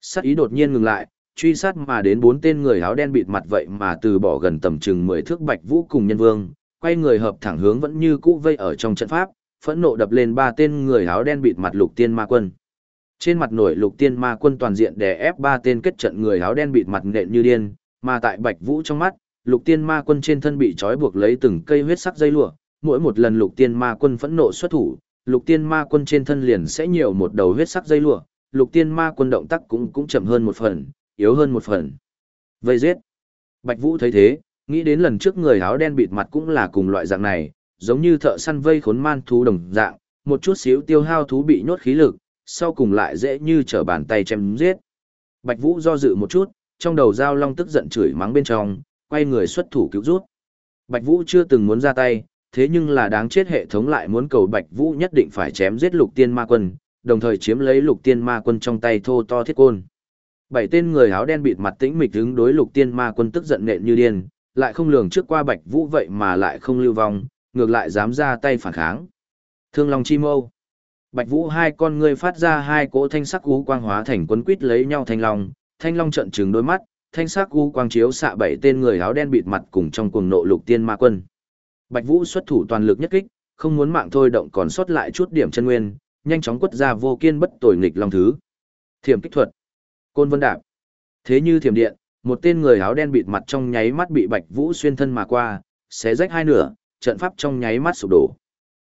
Sát ý đột nhiên ngừng lại, truy sát mà đến bốn tên người áo đen bịt mặt vậy mà từ bỏ gần tầm chừng 10 thước Bạch Vũ cùng nhân vương, quay người hợp thẳng hướng vẫn như cũ vây ở trong trận pháp, phẫn nộ đập lên ba tên người áo đen bịt mặt lục tiên ma quân. Trên mặt nổi lục tiên ma quân toàn diện đè ép ba tên kết trận người áo đen bịt mặt nện như điên, mà tại Bạch Vũ trong mắt, lục tiên ma quân trên thân bị trói buộc lấy từng cây huyết sắc dây lụa, mỗi một lần lục tiên ma quân phẫn nộ xuất thủ, lục tiên ma quân trên thân liền sẽ nhiều một đầu huyết sắc dây lụa, lục tiên ma quân động tác cũng cũng chậm hơn một phần, yếu hơn một phần. Vây giết. Bạch Vũ thấy thế, nghĩ đến lần trước người áo đen bịt mặt cũng là cùng loại dạng này, giống như thợ săn vây khốn man thú đồng dạng, một chút xíu tiêu hao thú bị nhốt khí lực, sau cùng lại dễ như trở bàn tay chém giết. Bạch Vũ do dự một chút, trong đầu giao long tức giận chửi mắng bên trong, quay người xuất thủ cứu rút. Bạch Vũ chưa từng muốn ra tay, thế nhưng là đáng chết hệ thống lại muốn cầu Bạch Vũ nhất định phải chém giết lục tiên ma quân, đồng thời chiếm lấy lục tiên ma quân trong tay thô to thiết côn. Bảy tên người áo đen bịt mặt tĩnh mịch đứng đối lục tiên ma quân tức giận nện như điên, lại không lường trước qua Bạch Vũ vậy mà lại không lưu vong, ngược lại dám ra tay phản kháng. Thương Long Chi Mâu Bạch Vũ hai con ngươi phát ra hai cỗ thanh sắc cú quang hóa thành quấn quít lấy nhau thanh long, thanh long trận trừng đôi mắt, thanh sắc u quang chiếu xạ bảy tên người áo đen bịt mặt cùng trong cuồng nộ lục tiên ma quân. Bạch Vũ xuất thủ toàn lực nhất kích, không muốn mạng thôi động còn sót lại chút điểm chân nguyên, nhanh chóng quất ra vô kiên bất tồi nghịch long thứ. Thiểm kích thuật. Côn Vân Đạp. Thế như thiểm điện, một tên người áo đen bịt mặt trong nháy mắt bị Bạch Vũ xuyên thân mà qua, xé rách hai nửa, trận pháp trong nháy mắt sụp đổ.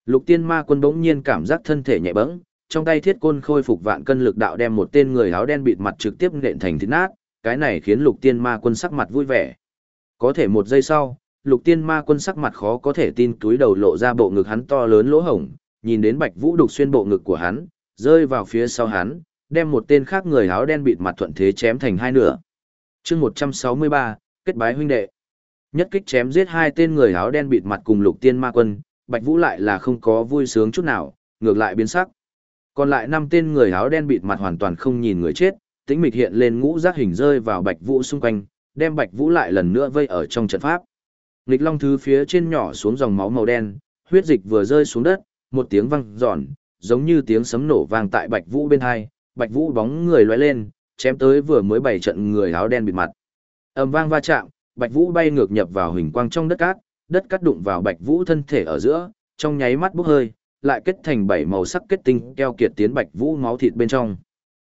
Lục Tiên Ma Quân bỗng nhiên cảm giác thân thể nhẹ bẫng, trong tay thiết côn khôi phục vạn cân lực đạo đem một tên người áo đen bịt mặt trực tiếp nện thành thít nát, cái này khiến Lục Tiên Ma Quân sắc mặt vui vẻ. Có thể một giây sau, lục tiên ma quân sắc mặt khó có thể tin túi đầu lộ ra bộ ngực hắn to lớn lỗ hổng, nhìn đến bạch vũ đục xuyên bộ ngực của hắn, rơi vào phía sau hắn, đem một tên khác người áo đen bịt mặt thuận thế chém thành hai nửa. chương một trăm sáu mươi ba kết bái huynh đệ. Nhất kích chém giết hai tên người áo đen bịt mặt cùng lục tiên ma quân, bạch vũ lại là không có vui sướng chút nào, ngược lại biến sắc. Còn lại năm tên người áo đen bịt mặt hoàn toàn không nhìn người chết, tĩnh mịch hiện lên ngũ giác hình rơi vào bạch vũ xung quanh, đem bạch vũ lại lần nữa vây ở trong trận pháp. Nghịch long thứ phía trên nhỏ xuống dòng máu màu đen, huyết dịch vừa rơi xuống đất, một tiếng vang giòn, giống như tiếng sấm nổ vang tại Bạch Vũ bên hai, Bạch Vũ bóng người lóe lên, chém tới vừa mới bảy trận người áo đen bịt mặt. Ầm vang va chạm, Bạch Vũ bay ngược nhập vào hình quang trong đất cát, đất cát đụng vào Bạch Vũ thân thể ở giữa, trong nháy mắt bốc hơi, lại kết thành bảy màu sắc kết tinh keo kiệt tiến Bạch Vũ máu thịt bên trong.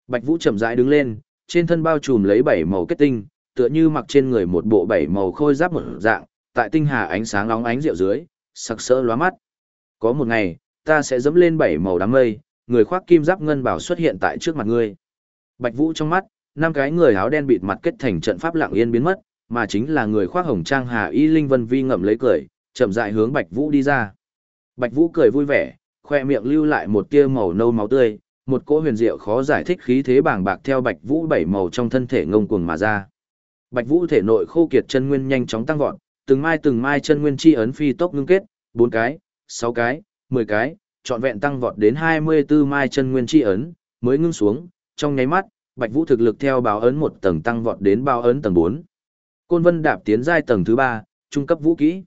Bạch Vũ chậm rãi đứng lên, trên thân bao trùm lấy bảy màu kết tinh, tựa như mặc trên người một bộ bảy màu khôi giáp một dạng, tại tinh hà ánh sáng lóng ánh rượu dưới, sặc sỡ lóa mắt. Có một ngày, ta sẽ dẫm lên bảy màu đám mây, người khoác kim giáp ngân bảo xuất hiện tại trước mặt ngươi. Bạch Vũ trong mắt, năm cái người áo đen bịt mặt kết thành trận pháp lặng yên biến mất, mà chính là người khoác hồng trang Hà Y Linh Vân Vi ngậm lấy cười, chậm rãi hướng Bạch Vũ đi ra. Bạch Vũ cười vui vẻ, khoe miệng lưu lại một tia màu nâu máu tươi, một cỗ huyền diệu khó giải thích khí thế bàng bạc theo Bạch Vũ bảy màu trong thân thể ngông cuồng mà ra. Bạch Vũ thể nội khô kiệt chân nguyên nhanh chóng tăng vọt, từng mai từng mai chân nguyên chi ấn phi tốc ngưng kết, bốn cái, sáu cái, mười cái, trọn vẹn tăng vọt đến hai mươi 24 mai chân nguyên chi ấn, mới ngưng xuống, trong nháy mắt, Bạch Vũ thực lực theo báo ấn một tầng tăng vọt đến báo ấn tầng bốn. Côn Vân đạp tiến giai tầng thứ ba, trung cấp vũ kỹ.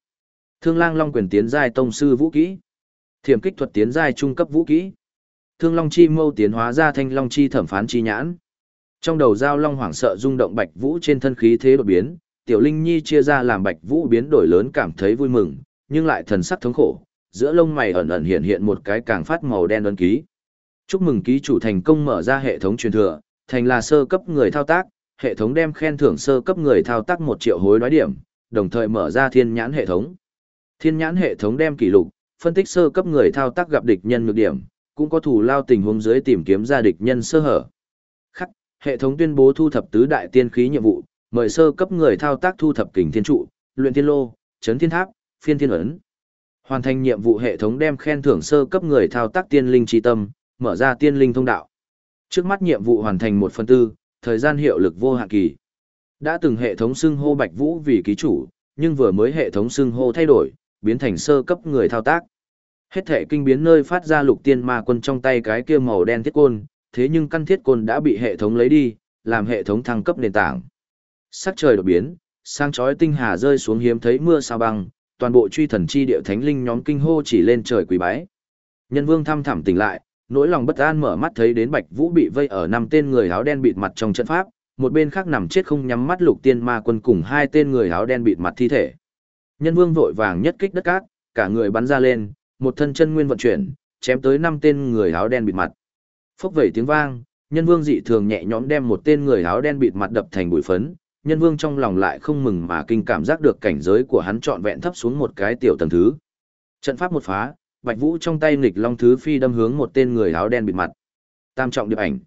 Thương Lang Long quyền tiến giai tông sư vũ kỹ. Thiểm kích thuật tiến giai trung cấp vũ kỹ. Thương Long chi mâu tiến hóa ra thanh long chi thẩm phán chi nhãn. Trong đầu giao long hoảng sợ rung động Bạch Vũ trên thân khí thế đột biến, Tiểu Linh Nhi chia ra làm Bạch Vũ biến đổi lớn cảm thấy vui mừng, nhưng lại thần sắc thống khổ, giữa lông mày ẩn ẩn hiện hiện một cái càng phát màu đen ấn ký. Chúc mừng ký chủ thành công mở ra hệ thống truyền thừa, thành là sơ cấp người thao tác, hệ thống đem khen thưởng sơ cấp người thao tác một triệu hối đoái điểm, đồng thời mở ra thiên nhãn hệ thống. Thiên nhãn hệ thống đem kỷ lục, phân tích sơ cấp người thao tác gặp địch nhân nhược điểm, cũng có thủ lao tình huống dưới tìm kiếm ra địch nhân sơ hở. Khắc, hệ thống tuyên bố thu thập tứ đại tiên khí nhiệm vụ, mời sơ cấp người thao tác thu thập kình thiên trụ, luyện thiên lô, chấn thiên tháp, phiên thiên ấn. Hoàn thành nhiệm vụ hệ thống đem khen thưởng sơ cấp người thao tác tiên linh chi tâm, mở ra tiên linh thông đạo. Trước mắt nhiệm vụ hoàn thành một phần tư, thời gian hiệu lực vô hạn kỳ. Đã từng hệ thống xưng hô Bạch Vũ vì ký chủ, nhưng vừa mới hệ thống xưng hô thay đổi, biến thành sơ cấp người thao tác. Hết thể kinh biến nơi phát ra lục tiên ma quân trong tay cái kia màu đen thiết côn, thế nhưng căn thiết côn đã bị hệ thống lấy đi, làm hệ thống thăng cấp nền tảng. Sắc trời đột biến, sang chói tinh hà rơi xuống hiếm thấy mưa sao băng, toàn bộ truy thần chi địa thánh linh nhóm kinh hô chỉ lên trời quỳ bái. Nhân vương thăm thẳm tỉnh lại, nỗi lòng bất an mở mắt thấy đến Bạch Vũ bị vây ở năm tên người áo đen bịt mặt trong trận pháp, một bên khác nằm chết không nhắm mắt lục tiên ma quân cùng hai tên người áo đen bịt mặt thi thể. Nhân vương vội vàng nhất kích đất cát, cả người bắn ra lên, một thân chân nguyên vận chuyển, chém tới năm tên người áo đen bịt mặt. Phốc vẩy tiếng vang, nhân vương dị thường nhẹ nhõm đem một tên người áo đen bịt mặt đập thành bụi phấn, nhân vương trong lòng lại không mừng mà kinh cảm giác được cảnh giới của hắn trọn vẹn thấp xuống một cái tiểu tầng thứ. Trận pháp một phá, Bạch Vũ trong tay nghịch long thứ phi đâm hướng một tên người áo đen bịt mặt. Tam trọng điệp ảnh.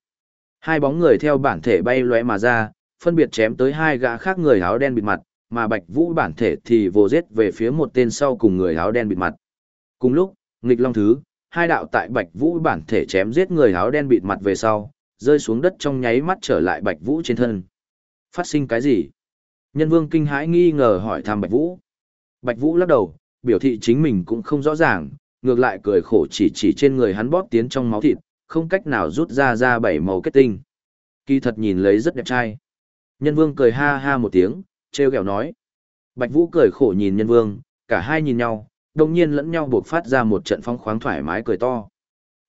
Hai bóng người theo bản thể bay lóe mà ra, phân biệt chém tới hai gã khác người áo đen bịt mặt, mà Bạch Vũ bản thể thì vô giết về phía một tên sau cùng người áo đen bịt mặt. Cùng lúc, nghịch long thứ, hai đạo tại Bạch Vũ bản thể chém giết người áo đen bịt mặt về sau, rơi xuống đất trong nháy mắt trở lại Bạch Vũ trên thân. Phát sinh cái gì? Nhân vương kinh hãi nghi ngờ hỏi thăm Bạch Vũ. Bạch Vũ lắc đầu, biểu thị chính mình cũng không rõ ràng, ngược lại cười khổ chỉ chỉ trên người hắn bóp tiến trong máu thịt, không cách nào rút ra ra bảy màu kết tinh. Kỳ thật nhìn lấy rất đẹp trai. Nhân vương cười ha ha một tiếng, treo kẹo nói. Bạch Vũ cười khổ nhìn nhân vương, cả hai nhìn nhau, đồng nhiên lẫn nhau buộc phát ra một trận phong khoáng thoải mái cười to.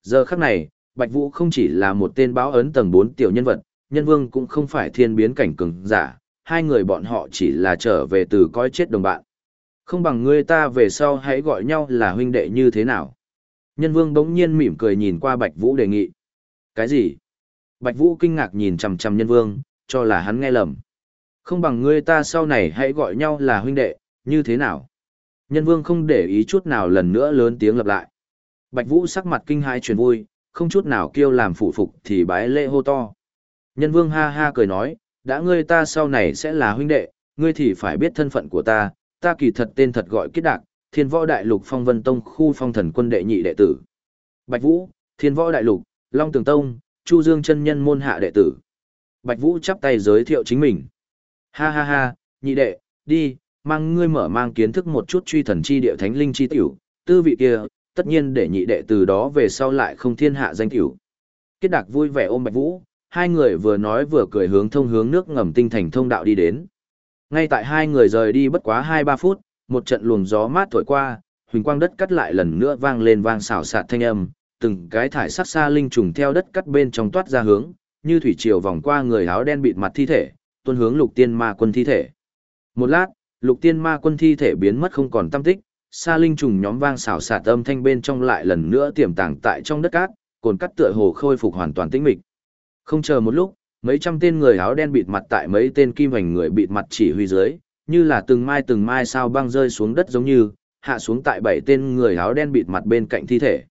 Giờ khắc này, Bạch Vũ không chỉ là một tên báo ấn tầng 4 tiểu nhân vật, nhân vương cũng không phải thiên biến cảnh cường giả, hai người bọn họ chỉ là trở về từ coi chết đồng bạn. Không bằng ngươi ta về sau hãy gọi nhau là huynh đệ như thế nào. Nhân vương bỗng nhiên mỉm cười nhìn qua Bạch Vũ đề nghị. Cái gì? Bạch Vũ kinh ngạc nhìn chằm chằm nhân vương, cho là hắn nghe lầm. Không bằng ngươi ta sau này hãy gọi nhau là huynh đệ, như thế nào? Nhân vương không để ý chút nào lần nữa lớn tiếng lặp lại. Bạch Vũ sắc mặt kinh hãi truyền vui, không chút nào kêu làm phụ phục thì bái lễ hô to. Nhân vương ha ha cười nói, đã ngươi ta sau này sẽ là huynh đệ, ngươi thì phải biết thân phận của ta, ta kỳ thật tên thật gọi kết đạc, thiên võ đại lục phong vân tông khu phong thần quân đệ nhị đệ tử. Bạch Vũ, thiên võ đại lục, Long Tường Tông, Chu Dương chân nhân môn hạ đệ tử. Bạch Vũ chắp tay giới thiệu chính mình. Ha ha ha, nhị đệ, đi, mang ngươi mở mang kiến thức một chút truy thần chi địa thánh linh chi tiểu, tư vị kia, tất nhiên để nhị đệ từ đó về sau lại không thiên hạ danh tiểu. Kết đạc vui vẻ ôm Bạch Vũ, hai người vừa nói vừa cười hướng thông hướng nước ngầm tinh thành thông đạo đi đến. Ngay tại hai người rời đi bất quá 2-3 phút, một trận luồng gió mát thổi qua, huỳnh quang đất cắt lại lần nữa vang lên vang xào xạc thanh âm, từng cái thải sắc xa linh trùng theo đất cắt bên trong toát ra hướng, như thủy triều vòng qua người áo đen bịt mặt thi thể, tuôn hướng lục tiên ma quân thi thể. Một lát, lục tiên ma quân thi thể biến mất không còn tâm tích, xa linh trùng nhóm vang xào xạc âm thanh bên trong lại lần nữa tiềm tàng tại trong đất cát, cồn cắt tựa hồ khôi phục hoàn toàn tĩnh mịch. Không chờ một lúc, mấy trăm tên người áo đen bịt mặt tại mấy tên kim hành người bịt mặt chỉ huy dưới, như là từng mai từng mai sao băng rơi xuống đất giống như, hạ xuống tại bảy tên người áo đen bịt mặt bên cạnh thi thể.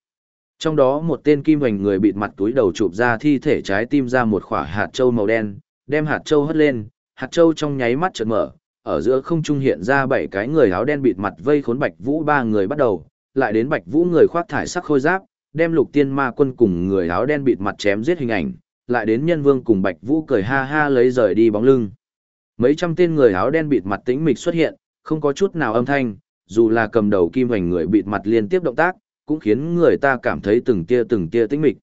Trong đó một tên kim hành người bịt mặt túi đầu chụp ra thi thể trái tim ra một quả hạt châu màu đen, đem hạt châu hất lên, hạt châu trong nháy mắt chợt mở, ở giữa không trung hiện ra bảy cái người áo đen bịt mặt vây khốn Bạch Vũ ba người bắt đầu, lại đến Bạch Vũ người khoác thải sắc khôi giáp, đem lục tiên ma quân cùng người áo đen bịt mặt chém giết hình ảnh, lại đến nhân vương cùng Bạch Vũ cười ha ha lấy rời đi bóng lưng. Mấy trăm tên người áo đen bịt mặt tĩnh mịch xuất hiện, không có chút nào âm thanh, dù là cầm đầu kim hoành người bịt mặt liên tiếp động tác, cũng khiến người ta cảm thấy từng tia từng tia tĩnh mịch.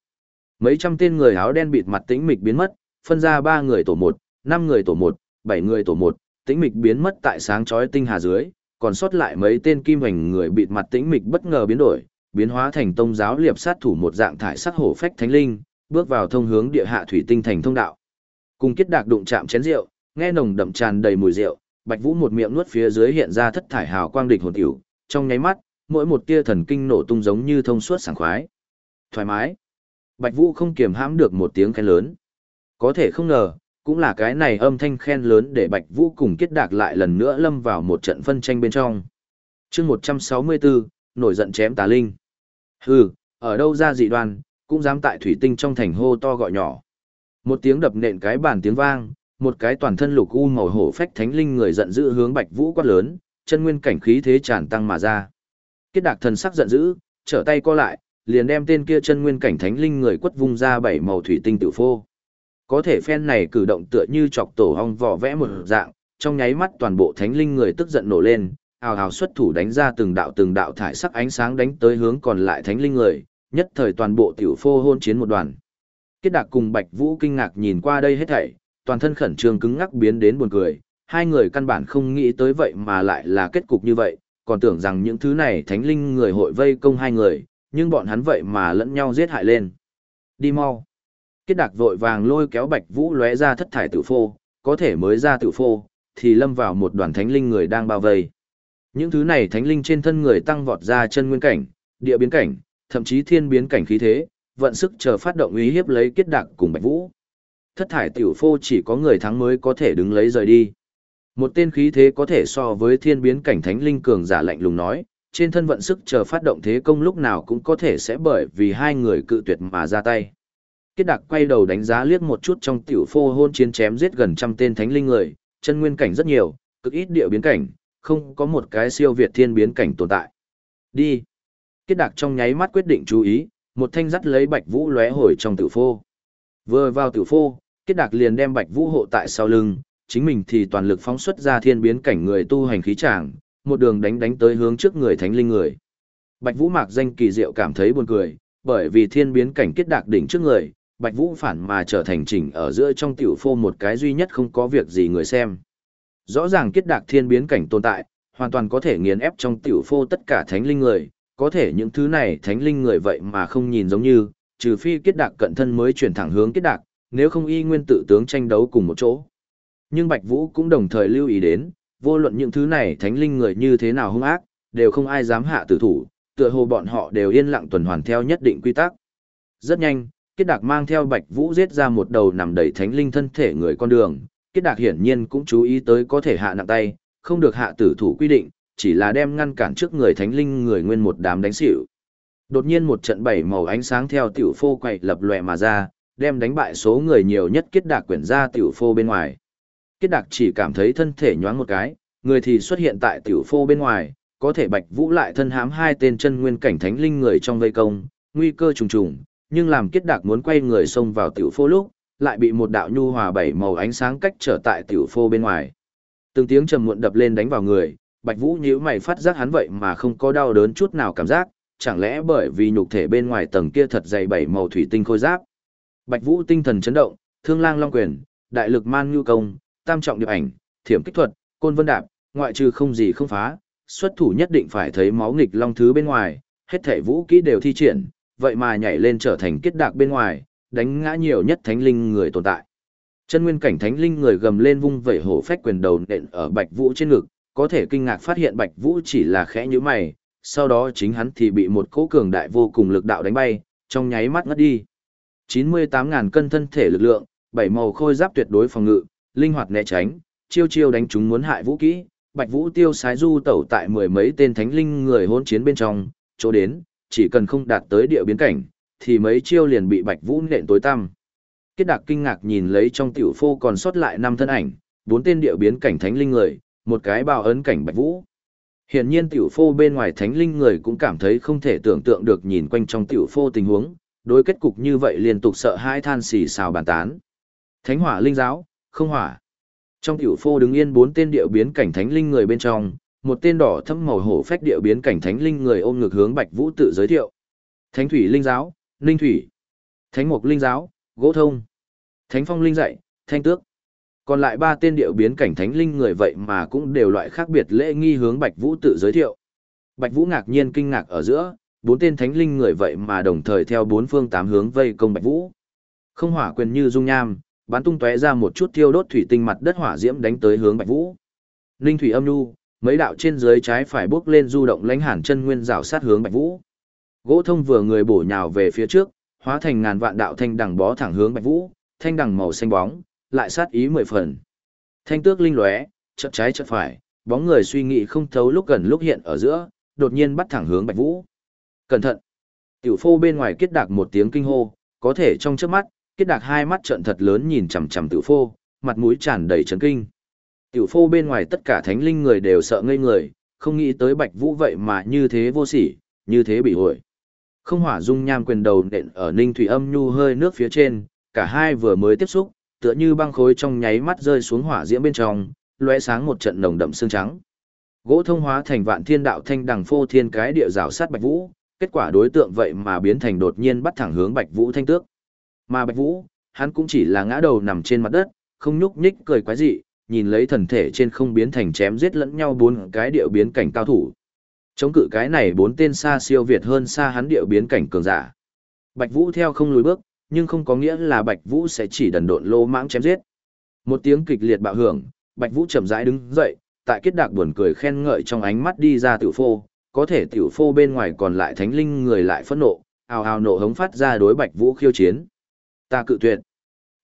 Mấy trăm tên người áo đen bịt mặt tĩnh mịch biến mất, phân ra ba người tổ một, năm người tổ một, bảy người tổ một, tĩnh mịch biến mất tại sáng chói tinh hà dưới, còn sót lại mấy tên kim hoành người bịt mặt tĩnh mịch bất ngờ biến đổi, biến hóa thành tông giáo liệp sát thủ một dạng thải sắc hổ phách thánh linh, bước vào thông hướng địa hạ thủy tinh thành thông đạo. Cùng kết đạc đụng chạm chén rượu, nghe nồng đậm tràn đầy mùi rượu, Bạch Vũ một miệng nuốt phía dưới hiện ra thất thải hào quang địch hồn tiểu, trong nháy mắt, mỗi một tia thần kinh nổ tung giống như thông suốt sảng khoái. Thoải mái. Bạch Vũ không kiềm hãm được một tiếng khen lớn. Có thể không ngờ, cũng là cái này âm thanh khen lớn để Bạch Vũ cùng kết đạc lại lần nữa lâm vào một trận phân tranh bên trong. chương 164, nổi giận chém tà linh. Hừ, ở đâu ra dị đoan, cũng dám tại thủy tinh trong thành hô to gọi nhỏ. Một tiếng đập nện cái bàn tiếng vang, một cái toàn thân lục u màu hổ phách thánh linh người giận dữ hướng Bạch Vũ quát lớn, chân nguyên cảnh khí thế tràn tăng mà ra. Kết đạc thần sắc giận dữ, trở tay co lại, liền đem tên kia chân nguyên cảnh thánh linh người quất vung ra bảy màu thủy tinh tự phô. Có thể phen này cử động tựa như chọc tổ hong vỏ vẽ một dạng, trong nháy mắt toàn bộ thánh linh người tức giận nổ lên, ào ào xuất thủ đánh ra từng đạo từng đạo thải sắc ánh sáng đánh tới hướng còn lại thánh linh người, nhất thời toàn bộ tiểu phô hôn chiến một đoàn. Kết đạc cùng Bạch Vũ kinh ngạc nhìn qua đây hết thảy, toàn thân khẩn trương cứng ngắc biến đến buồn cười, hai người căn bản không nghĩ tới vậy mà lại là kết cục như vậy, còn tưởng rằng những thứ này thánh linh người hội vây công hai người, nhưng bọn hắn vậy mà lẫn nhau giết hại lên. Đi mau. Kết đạc vội vàng lôi kéo Bạch Vũ lóe ra thất thải tử phô, có thể mới ra tử phô, thì lâm vào một đoàn thánh linh người đang bao vây. Những thứ này thánh linh trên thân người tăng vọt ra chân nguyên cảnh, địa biến cảnh, thậm chí thiên biến cảnh khí thế, vận sức chờ phát động uy hiếp lấy kết đạc cùng Bạch Vũ. Thất thải tiểu phô chỉ có người thắng mới có thể đứng lấy rời đi. Một tên khí thế có thể so với thiên biến cảnh thánh linh cường giả lạnh lùng nói, trên thân vận sức chờ phát động thế công lúc nào cũng có thể sẽ bởi vì hai người cự tuyệt mà ra tay. Kết đặc quay đầu đánh giá liếc một chút trong tiểu phô hôn chiến chém giết gần trăm tên thánh linh người, chân nguyên cảnh rất nhiều, cực ít địa biến cảnh, không có một cái siêu việt thiên biến cảnh tồn tại. Đi. Kết đặc trong nháy mắt quyết định chú ý, một thanh dắt lấy bạch vũ lóe hồi trong tiểu phô. Vừa vào tiểu phô, kết đặc liền đem bạch vũ hộ tại sau lưng, chính mình thì toàn lực phóng xuất ra thiên biến cảnh người tu hành khí tràng, một đường đánh đánh tới hướng trước người thánh linh người. Bạch Vũ mạc danh kỳ diệu cảm thấy buồn cười, bởi vì thiên biến cảnh kết đạc đỉnh trước người, Bạch Vũ phản mà trở thành chỉnh ở giữa trong tiểu phô một cái duy nhất không có việc gì người xem. Rõ ràng kết đạc thiên biến cảnh tồn tại, hoàn toàn có thể nghiền ép trong tiểu phô tất cả thánh linh người, có thể những thứ này thánh linh người vậy mà không nhìn giống như, trừ phi kết đạc cận thân mới chuyển thẳng hướng kết đạc, nếu không y nguyên tự tướng tranh đấu cùng một chỗ. Nhưng Bạch Vũ cũng đồng thời lưu ý đến, vô luận những thứ này thánh linh người như thế nào hung ác, đều không ai dám hạ tử thủ, tựa hồ bọn họ đều yên lặng tuần hoàn theo nhất định quy tắc. Rất nhanh, Kết Đạc mang theo Bạch Vũ giết ra một đầu nằm đầy thánh linh thân thể người con đường, Kết Đạc hiển nhiên cũng chú ý tới có thể hạ nặng tay, không được hạ tử thủ quy định, chỉ là đem ngăn cản trước người thánh linh người nguyên một đám đánh xỉu. Đột nhiên một trận bảy màu ánh sáng theo tiểu phô quậy lập lòe mà ra, đem đánh bại số người nhiều nhất Kết Đạc quyển ra tiểu phô bên ngoài. Kết Đạc chỉ cảm thấy thân thể nhoáng một cái, người thì xuất hiện tại tiểu phô bên ngoài, có thể Bạch Vũ lại thân hám hai tên chân nguyên cảnh thánh linh người trong vây công, nguy cơ trùng trùng, nhưng làm kết đạc muốn quay người xông vào tiểu phô lúc, lại bị một đạo nhu hòa bảy màu ánh sáng cách trở tại tiểu phô bên ngoài. Từng tiếng trầm muộn đập lên đánh vào người, Bạch Vũ nhíu mày phát giác hắn vậy mà không có đau đớn chút nào cảm giác, chẳng lẽ bởi vì nhục thể bên ngoài tầng kia thật dày bảy màu thủy tinh khôi giáp. Bạch Vũ tinh thần chấn động, Thương Lang Long Quyền, Đại Lực Man Nhu Công, Tam Trọng Điệp Ảnh, Thiểm Kích Thuật, Côn Vân Đạp, ngoại trừ không gì không phá, xuất thủ nhất định phải thấy máu nghịch long thứ bên ngoài, hết thảy vũ kỹ đều thi triển, vậy mà nhảy lên trở thành kết đạc bên ngoài, đánh ngã nhiều nhất thánh linh người tồn tại. Chân nguyên cảnh thánh linh người gầm lên vung vẩy hổ phách quyền đầu nện ở Bạch Vũ trên ngực, có thể kinh ngạc phát hiện Bạch Vũ chỉ là khẽ như mày, sau đó chính hắn thì bị một cỗ cường đại vô cùng lực đạo đánh bay, trong nháy mắt ngất đi. 98.000 cân thân thể lực lượng, bảy màu khôi giáp tuyệt đối phòng ngự, linh hoạt né tránh, chiêu chiêu đánh chúng muốn hại vũ kỹ, Bạch Vũ tiêu sái du tẩu tại mười mấy tên thánh linh người hỗn chiến bên trong, chỗ đến, chỉ cần không đạt tới địa biến cảnh, thì mấy chiêu liền bị Bạch Vũ nện tối tăm. Kết Đạc kinh ngạc nhìn lấy trong tiểu phô còn sót lại năm thân ảnh, bốn tên địa biến cảnh thánh linh người, một cái bào ấn cảnh Bạch Vũ. Hiển nhiên tiểu phô bên ngoài thánh linh người cũng cảm thấy không thể tưởng tượng được nhìn quanh trong tiểu phô tình huống, đối kết cục như vậy liên tục sợ hãi than xì xào bàn tán. Thánh hỏa linh giáo, không hỏa. Trong tiểu phô đứng yên bốn tên điệu biến cảnh thánh linh người bên trong, một tên đỏ thâm màu hổ phách địa biến cảnh thánh linh người ôm ngược hướng Bạch Vũ tự giới thiệu. Thánh thủy linh giáo, linh thủy. Thánh mục linh giáo, gỗ thông. Thánh phong linh dạy, thanh tước. Còn lại ba tên điệu biến cảnh thánh linh người vậy mà cũng đều loại khác biệt lễ nghi hướng Bạch Vũ tự giới thiệu. Bạch Vũ ngạc nhiên kinh ngạc ở giữa, bốn tên thánh linh người vậy mà đồng thời theo bốn phương tám hướng vây công Bạch Vũ. Không hỏa quyền như dung nham, bắn tung tóe ra một chút thiêu đốt thủy tinh mặt đất hỏa diễm đánh tới hướng Bạch Vũ. Linh thủy âm nhu, mấy đạo trên dưới trái phải bước lên du động lãnh hàn chân nguyên rào sát hướng Bạch Vũ. Gỗ thông vừa người bổ nhào về phía trước, hóa thành ngàn vạn đạo thanh đằng bó thẳng hướng Bạch Vũ, thanh đằng màu xanh bóng, lại sát ý mười phần. Thanh tước linh lóe, chợt trái chợt phải, bóng người suy nghĩ không thấu lúc gần lúc hiện ở giữa, đột nhiên bắt thẳng hướng Bạch Vũ. Cẩn thận! Tiểu phô bên ngoài kết đạc một tiếng kinh hô, có thể trong chớp mắt, kết đạc hai mắt trợn thật lớn nhìn chằm chằm tiểu phô, mặt mũi tràn đầy chấn kinh. Tiểu phô bên ngoài tất cả thánh linh người đều sợ ngây người, không nghĩ tới Bạch Vũ vậy mà như thế vô sỉ, như thế bị hội. Không hỏa dung nham quyền đầu nện ở ninh thủy âm nhu hơi nước phía trên, cả hai vừa mới tiếp xúc, tựa như băng khối trong nháy mắt rơi xuống hỏa diễm bên trong, lóe sáng một trận nồng đậm xương trắng. Gỗ thông hóa thành vạn thiên đạo thanh đằng phô thiên cái địa rào sát Bạch Vũ, kết quả đối tượng vậy mà biến thành đột nhiên bắt thẳng hướng Bạch Vũ thanh tước. Mà Bạch Vũ, hắn cũng chỉ là ngã đầu nằm trên mặt đất, không nhúc nhích cười quái dị, nhìn lấy thần thể trên không biến thành chém giết lẫn nhau bốn cái điệu biến cảnh cao thủ. Chống cự cái này bốn tên xa siêu việt hơn xa hắn điệu biến cảnh cường giả. Bạch Vũ theo không lùi bước, nhưng không có nghĩa là Bạch Vũ sẽ chỉ đần độn lô mãng chém giết. Một tiếng kịch liệt bạo hưởng, Bạch Vũ chậm rãi đứng dậy, tại kết đạc buồn cười khen ngợi trong ánh mắt đi ra tiểu phô, có thể tiểu phô bên ngoài còn lại thánh linh người lại phẫn nộ, ào ào nộ hống phát ra đối Bạch Vũ khiêu chiến. Ta cự tuyệt.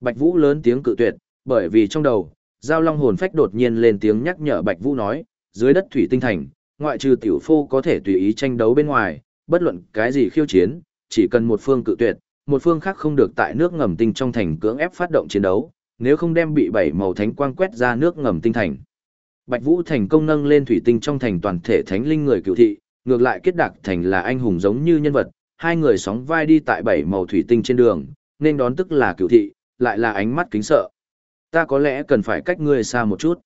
Bạch Vũ lớn tiếng cự tuyệt, bởi vì trong đầu, giao long hồn phách đột nhiên lên tiếng nhắc nhở Bạch Vũ nói, dưới đất thủy tinh thành, ngoại trừ tiểu phu có thể tùy ý tranh đấu bên ngoài, bất luận cái gì khiêu chiến, chỉ cần một phương cự tuyệt, một phương khác không được tại nước ngầm tinh trong thành cưỡng ép phát động chiến đấu, nếu không đem bị bảy màu thánh quang quét ra nước ngầm tinh thành. Bạch Vũ thành công nâng lên thủy tinh trong thành toàn thể thánh linh người cựu thị, ngược lại kết đặc thành là anh hùng giống như nhân vật, hai người sóng vai đi tại bảy màu thủy tinh trên đường, nên đón tức là cựu thị, lại là ánh mắt kính sợ. Ta có lẽ cần phải cách ngươi xa một chút.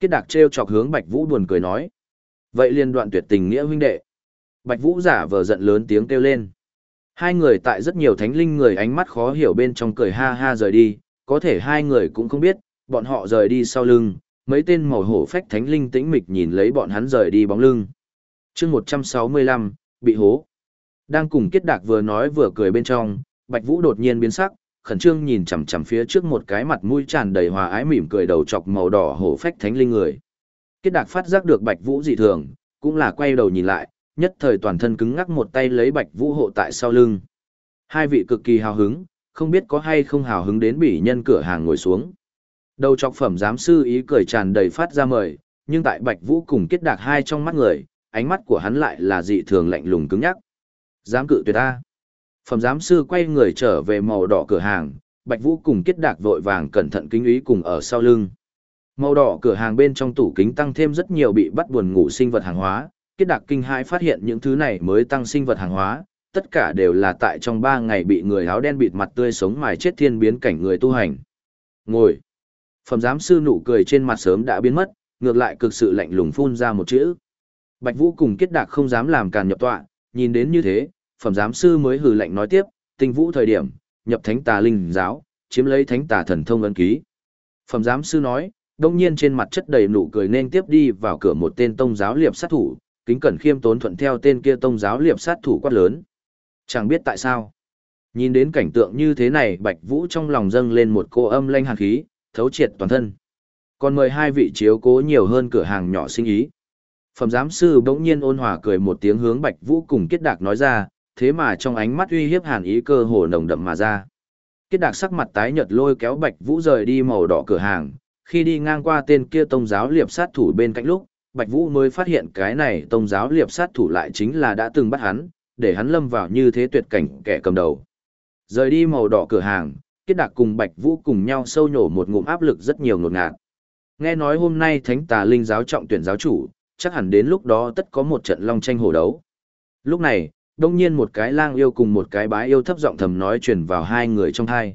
Kết đạc treo chọc hướng Bạch Vũ buồn cười nói. Vậy liên đoạn tuyệt tình nghĩa huynh đệ. Bạch Vũ giả vờ giận lớn tiếng kêu lên. Hai người tại rất nhiều thánh linh người ánh mắt khó hiểu bên trong cười ha ha rời đi, có thể hai người cũng không biết, bọn họ rời đi sau lưng, mấy tên màu hổ phách thánh linh tĩnh mịch nhìn lấy bọn hắn rời đi bóng lưng. chương 165, bị hố. Đang cùng kết đạc vừa nói vừa cười bên trong, Bạch Vũ đột nhiên biến sắc, khẩn trương nhìn chằm chằm phía trước một cái mặt mũi tràn đầy hòa ái mỉm cười đầu chọc màu đỏ hổ phách thánh linh người. Kết đạc phát giác được Bạch Vũ dị thường, cũng là quay đầu nhìn lại, nhất thời toàn thân cứng ngắc một tay lấy Bạch Vũ hộ tại sau lưng. Hai vị cực kỳ hào hứng, không biết có hay không hào hứng đến bỉ nhân cửa hàng ngồi xuống. Đầu chọc phẩm giám sư ý cười tràn đầy phát ra mời, nhưng tại Bạch Vũ cùng kết đạc hai trong mắt người, ánh mắt của hắn lại là dị thường lạnh lùng cứng nhắc. Dám cự tuyệt ta. Phẩm giám sư quay người trở về màu đỏ cửa hàng, Bạch Vũ cùng kết đạc vội vàng cẩn thận kính ý cùng ở sau lưng. Màu đỏ cửa hàng bên trong tủ kính tăng thêm rất nhiều bị bắt buồn ngủ sinh vật hàng hóa, kết đạc kinh hai phát hiện những thứ này mới tăng sinh vật hàng hóa, tất cả đều là tại trong ba ngày bị người áo đen bịt mặt tươi sống mài chết thiên biến cảnh người tu hành. Ngồi. Phẩm giám sư nụ cười trên mặt sớm đã biến mất, ngược lại cực sự lạnh lùng phun ra một chữ. Bạch Vũ cùng kết đạc không dám làm càn nhập tọa, nhìn đến như thế, phẩm giám sư mới hừ lạnh nói tiếp, tinh vũ thời điểm, nhập thánh tà linh giáo, chiếm lấy thánh tà thần thông ấn ký. Phẩm giám sư nói, đông nhiên trên mặt chất đầy nụ cười nên tiếp đi vào cửa một tên tông giáo liệp sát thủ, kính cẩn khiêm tốn thuận theo tên kia tông giáo liệp sát thủ quát lớn. Chẳng biết tại sao. Nhìn đến cảnh tượng như thế này Bạch Vũ trong lòng dâng lên một cô âm lanh hàn khí, thấu triệt toàn thân. Còn mời hai vị chiếu cố nhiều hơn cửa hàng nhỏ sinh ý. Phẩm giám sư bỗng nhiên ôn hòa cười một tiếng hướng Bạch Vũ cùng kết đạc nói ra, thế mà trong ánh mắt uy hiếp hàn ý cơ hồ nồng đậm mà ra. Kết đạc sắc mặt tái nhợt lôi kéo Bạch Vũ rời đi màu đỏ cửa hàng, khi đi ngang qua tên kia tông giáo liệp sát thủ bên cạnh lúc, Bạch Vũ mới phát hiện cái này tông giáo liệp sát thủ lại chính là đã từng bắt hắn, để hắn lâm vào như thế tuyệt cảnh kẻ cầm đầu. Rời đi màu đỏ cửa hàng, kết Đạc cùng Bạch Vũ cùng nhau sâu nhổ một ngụm áp lực rất nhiều ngột ngạt. Nghe nói hôm nay Thánh Tà Linh giáo trọng tuyển giáo chủ, chắc hẳn đến lúc đó tất có một trận long tranh hổ đấu. Lúc này, đông nhiên một cái lang yêu cùng một cái bái yêu thấp giọng thầm nói chuyển vào hai người trong thai.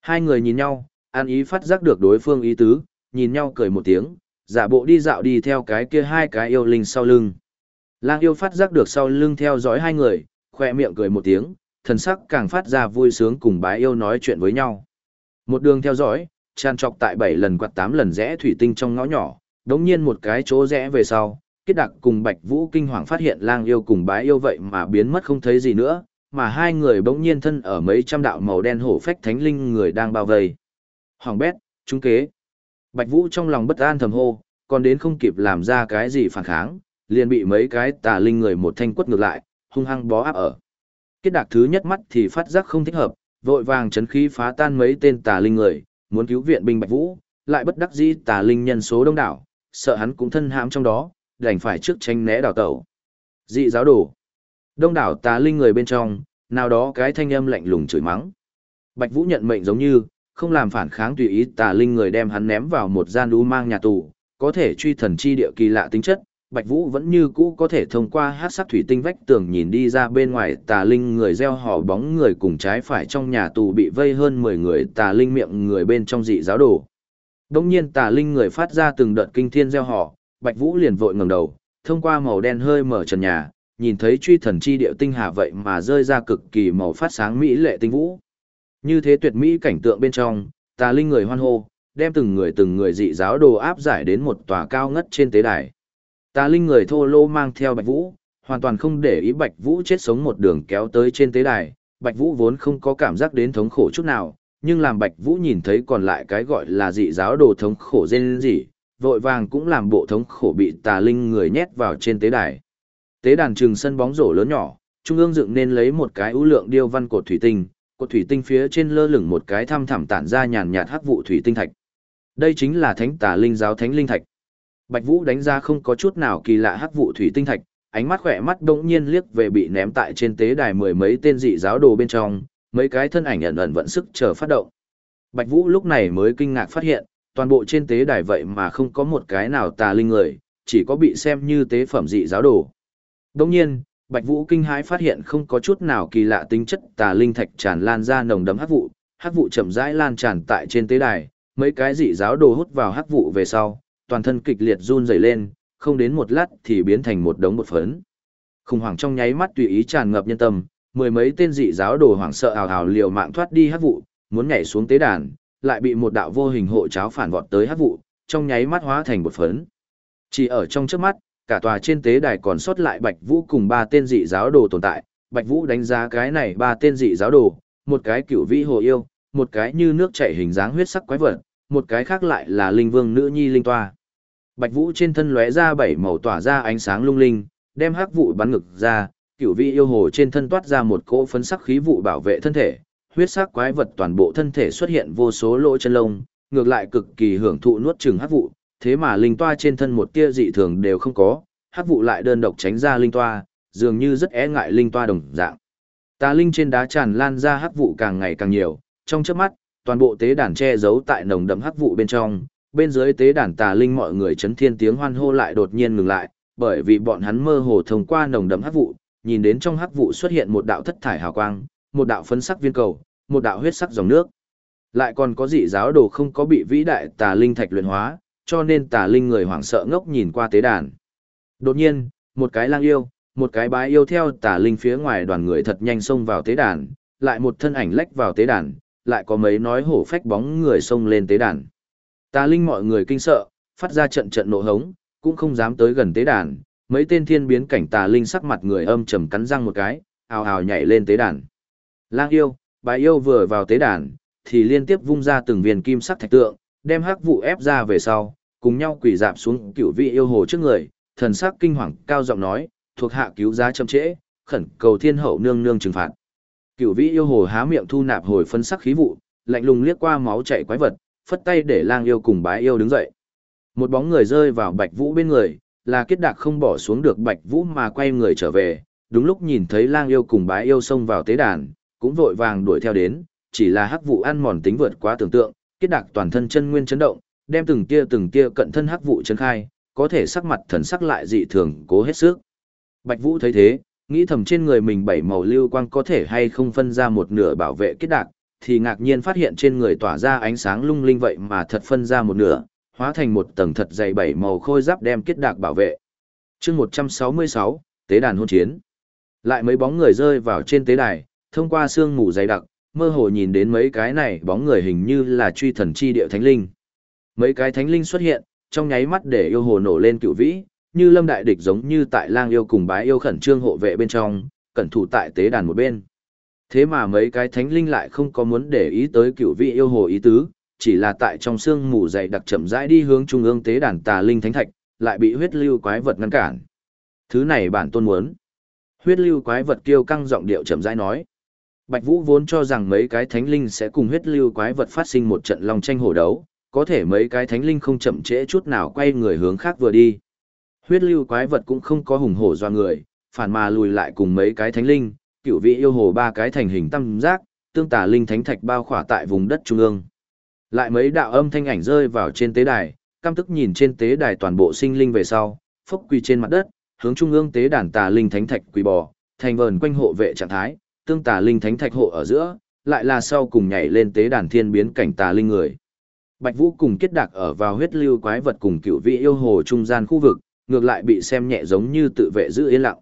Hai người nhìn nhau, an ý phát giác được đối phương ý tứ, nhìn nhau cười một tiếng, giả bộ đi dạo đi theo cái kia hai cái yêu linh sau lưng. Lang yêu phát giác được sau lưng theo dõi hai người, khoe miệng cười một tiếng, thần sắc càng phát ra vui sướng cùng bái yêu nói chuyện với nhau. Một đường theo dõi, tràn trọc tại bảy lần quạt tám lần rẽ thủy tinh trong ngõ nhỏ, đống nhiên một cái chỗ rẽ về sau, kết đặc cùng bạch vũ kinh hoàng phát hiện lang yêu cùng bái yêu vậy mà biến mất không thấy gì nữa, mà hai người bỗng nhiên thân ở mấy trăm đạo màu đen hổ phách thánh linh người đang bao vây. Hoàng bét, trung kế. Bạch vũ trong lòng bất an thầm hô, còn đến không kịp làm ra cái gì phản kháng, liền bị mấy cái tà linh người một thanh quất ngược lại, hung hăng bó áp ở. Kết đặc thứ nhất mắt thì phát giác không thích hợp, vội vàng chấn khí phá tan mấy tên tà linh người, muốn cứu viện binh Bạch Vũ, lại bất đắc dĩ tà linh nhân số đông đảo, sợ hắn cũng thân hãm trong đó, đành phải trước tranh né đào tẩu. Dị giáo đồ. Đông đảo tà linh người bên trong, nào đó cái thanh âm lạnh lùng chửi mắng. Bạch Vũ nhận mệnh giống như, không làm phản kháng tùy ý tà linh người đem hắn ném vào một gian đu mang nhà tù, có thể truy thần chi địa kỳ lạ tính chất, Bạch Vũ vẫn như cũ có thể thông qua hát sắc thủy tinh vách tường nhìn đi ra bên ngoài tà linh người gieo họ bóng người cùng trái phải trong nhà tù bị vây hơn 10 người tà linh miệng người bên trong dị giáo đồ. Đông nhiên tà linh người phát ra từng đợt kinh thiên gieo họ, Bạch Vũ liền vội ngẩng đầu, thông qua màu đen hơi mở trần nhà, nhìn thấy truy thần chi điệu tinh hà vậy mà rơi ra cực kỳ màu phát sáng mỹ lệ tinh vũ. Như thế tuyệt mỹ cảnh tượng bên trong, tà linh người hoan hô, đem từng người từng người dị giáo đồ áp giải đến một tòa cao ngất trên tế đài. Tà linh người thô lô mang theo Bạch Vũ, hoàn toàn không để ý Bạch Vũ chết sống một đường kéo tới trên tế đài. Bạch Vũ vốn không có cảm giác đến thống khổ chút nào, nhưng làm Bạch Vũ nhìn thấy còn lại cái gọi là dị giáo đồ thống khổ dên gì, vội vàng cũng làm bộ thống khổ bị tà linh người nhét vào trên tế đài. Tế đàn trường sân bóng rổ lớn nhỏ, trung ương dựng nên lấy một cái ưu lượng điêu văn cột thủy tinh, cột thủy tinh phía trên lơ lửng một cái thăm thẳm tản ra nhàn nhạt hắc vụ thủy tinh thạch. Đây chính là thánh tà linh giáo thánh linh thạch. Bạch Vũ đánh ra không có chút nào kỳ lạ hắc vụ thủy tinh thạch, ánh mắt khỏe mắt đống nhiên liếc về bị ném tại trên tế đài mười mấy tên dị giáo đồ bên trong, mấy cái thân ảnh ẩn ẩn vận sức chờ phát động. Bạch Vũ lúc này mới kinh ngạc phát hiện, toàn bộ trên tế đài vậy mà không có một cái nào tà linh người, chỉ có bị xem như tế phẩm dị giáo đồ. Đống nhiên, Bạch Vũ kinh hãi phát hiện không có chút nào kỳ lạ tính chất tà linh thạch tràn lan ra nồng đấm hắc vụ, hắc vụ chậm rãi lan tràn tại trên tế đài, mấy cái dị giáo đồ hút vào hắc vụ về sau, toàn thân kịch liệt run rẩy lên, không đến một lát thì biến thành một đống bột phấn. Khủng hoảng trong nháy mắt tùy ý tràn ngập nhân tâm, mười mấy tên dị giáo đồ hoảng sợ ào ào liều mạng thoát đi hắc vụ, muốn nhảy xuống tế đàn, lại bị một đạo vô hình hộ cháo phản vọt tới hát vụ, trong nháy mắt hóa thành một phấn. Chỉ ở trong trước mắt, cả tòa trên tế đài còn sót lại Bạch Vũ cùng ba tên dị giáo đồ tồn tại. Bạch Vũ đánh giá cái này ba tên dị giáo đồ, một cái cửu vĩ hồ yêu, một cái như nước chảy hình dáng huyết sắc quái vật, một cái khác lại là linh vương nữ nhi linh toa. Bạch Vũ trên thân lóe ra bảy màu tỏa ra ánh sáng lung linh, đem hắc vụ bắn ngực ra, cửu vĩ yêu hồ trên thân toát ra một cỗ phấn sắc khí vụ bảo vệ thân thể, huyết sắc quái vật toàn bộ thân thể xuất hiện vô số lỗ chân lông, ngược lại cực kỳ hưởng thụ nuốt chửng hắc vụ, thế mà linh toa trên thân một tia dị thường đều không có, hắc vụ lại đơn độc tránh ra linh toa, dường như rất e ngại linh toa đồng dạng. Tà linh trên đá tràn lan ra hắc vụ càng ngày càng nhiều, trong chớp mắt, toàn bộ tế đàn che giấu tại nồng đậm hắc vụ bên trong, bên dưới tế đàn tà linh mọi người chấn thiên tiếng hoan hô lại đột nhiên ngừng lại, bởi vì bọn hắn mơ hồ thông qua nồng đậm hắc vụ, nhìn đến trong hắc vụ xuất hiện một đạo thất thải hào quang, một đạo phấn sắc viên cầu, một đạo huyết sắc dòng nước. Lại còn có dị giáo đồ không có bị vĩ đại tà linh thạch luyện hóa, cho nên tà linh người hoảng sợ ngốc nhìn qua tế đàn. Đột nhiên, một cái lang yêu, một cái bái yêu theo tà linh phía ngoài đoàn người thật nhanh xông vào tế đàn, lại một thân ảnh lách vào tế đàn, lại có mấy nói hổ phách bóng người xông lên tế đàn. Tà linh mọi người kinh sợ, phát ra trận trận nộ hống, cũng không dám tới gần tế đàn. Mấy tên thiên biến cảnh tà linh sắc mặt người âm trầm cắn răng một cái, ào ào nhảy lên tế đàn. Lang yêu, bái yêu vừa vào tế đàn, thì liên tiếp vung ra từng viên kim sắc thạch tượng, đem hắc vụ ép ra về sau, cùng nhau quỳ dạp xuống cửu vị yêu hồ trước người, thần sắc kinh hoàng cao giọng nói, thuộc hạ cứu giá chậm trễ, khẩn cầu thiên hậu nương nương trừng phạt. Cửu vị yêu hồ há miệng thu nạp hồi phân sắc khí vụ, lạnh lùng liếc qua máu chảy quái vật, phất tay để lang yêu cùng bái yêu đứng dậy. Một bóng người rơi vào bạch vũ bên người, là kết đạc không bỏ xuống được bạch vũ mà quay người trở về, đúng lúc nhìn thấy lang yêu cùng bái yêu xông vào tế đàn, cũng vội vàng đuổi theo đến, chỉ là hắc vụ ăn mòn tính vượt quá tưởng tượng, kết đặc toàn thân chân nguyên chấn động, đem từng tia từng tia cận thân hắc vụ chấn khai, có thể sắc mặt thần sắc lại dị thường cố hết sức. Bạch Vũ thấy thế, nghĩ thầm trên người mình bảy màu lưu quang có thể hay không phân ra một nửa bảo vệ kết đạc, thì ngạc nhiên phát hiện trên người tỏa ra ánh sáng lung linh vậy mà thật phân ra một nửa, hóa thành một tầng thật dày bảy màu khôi giáp đem kết đạc bảo vệ. Chương 166, tế đàn hôn chiến. Lại mấy bóng người rơi vào trên tế đài, thông qua sương mù dày đặc, mơ hồ nhìn đến mấy cái này bóng người hình như là truy thần chi địa thánh linh. Mấy cái thánh linh xuất hiện, trong nháy mắt để yêu hồ nổ lên cựu vĩ, như lâm đại địch giống như tại lang yêu cùng bái yêu khẩn trương hộ vệ bên trong, cẩn thủ tại tế đàn một bên. Thế mà mấy cái thánh linh lại không có muốn để ý tới cựu vị yêu hồ ý tứ, chỉ là tại trong sương mù dày đặc chậm rãi đi hướng trung ương tế đàn tà linh thánh thạch, lại bị huyết lưu quái vật ngăn cản. Thứ này bản tôn muốn. Huyết lưu quái vật kêu căng giọng điệu chậm rãi nói. Bạch Vũ vốn cho rằng mấy cái thánh linh sẽ cùng huyết lưu quái vật phát sinh một trận long tranh hổ đấu, có thể mấy cái thánh linh không chậm trễ chút nào quay người hướng khác vừa đi. Huyết lưu quái vật cũng không có hùng hổ doa người, phản mà lùi lại cùng mấy cái thánh linh, cựu vị yêu hồ ba cái thành hình tam giác, tương tà linh thánh thạch bao khỏa tại vùng đất trung ương. Lại mấy đạo âm thanh ảnh rơi vào trên tế đài, cam tức nhìn trên tế đài toàn bộ sinh linh về sau, phốc quỳ trên mặt đất, hướng trung ương tế đàn tà linh thánh thạch quỳ bò, thành vờn quanh hộ vệ trạng thái, tương tà linh thánh thạch hộ ở giữa, lại là sau cùng nhảy lên tế đàn thiên biến cảnh tà linh người. Bạch Vũ cùng kết đạc ở vào huyết lưu quái vật cùng cựu vị yêu hồ trung gian khu vực, ngược lại bị xem nhẹ giống như tự vệ giữ yên lặng.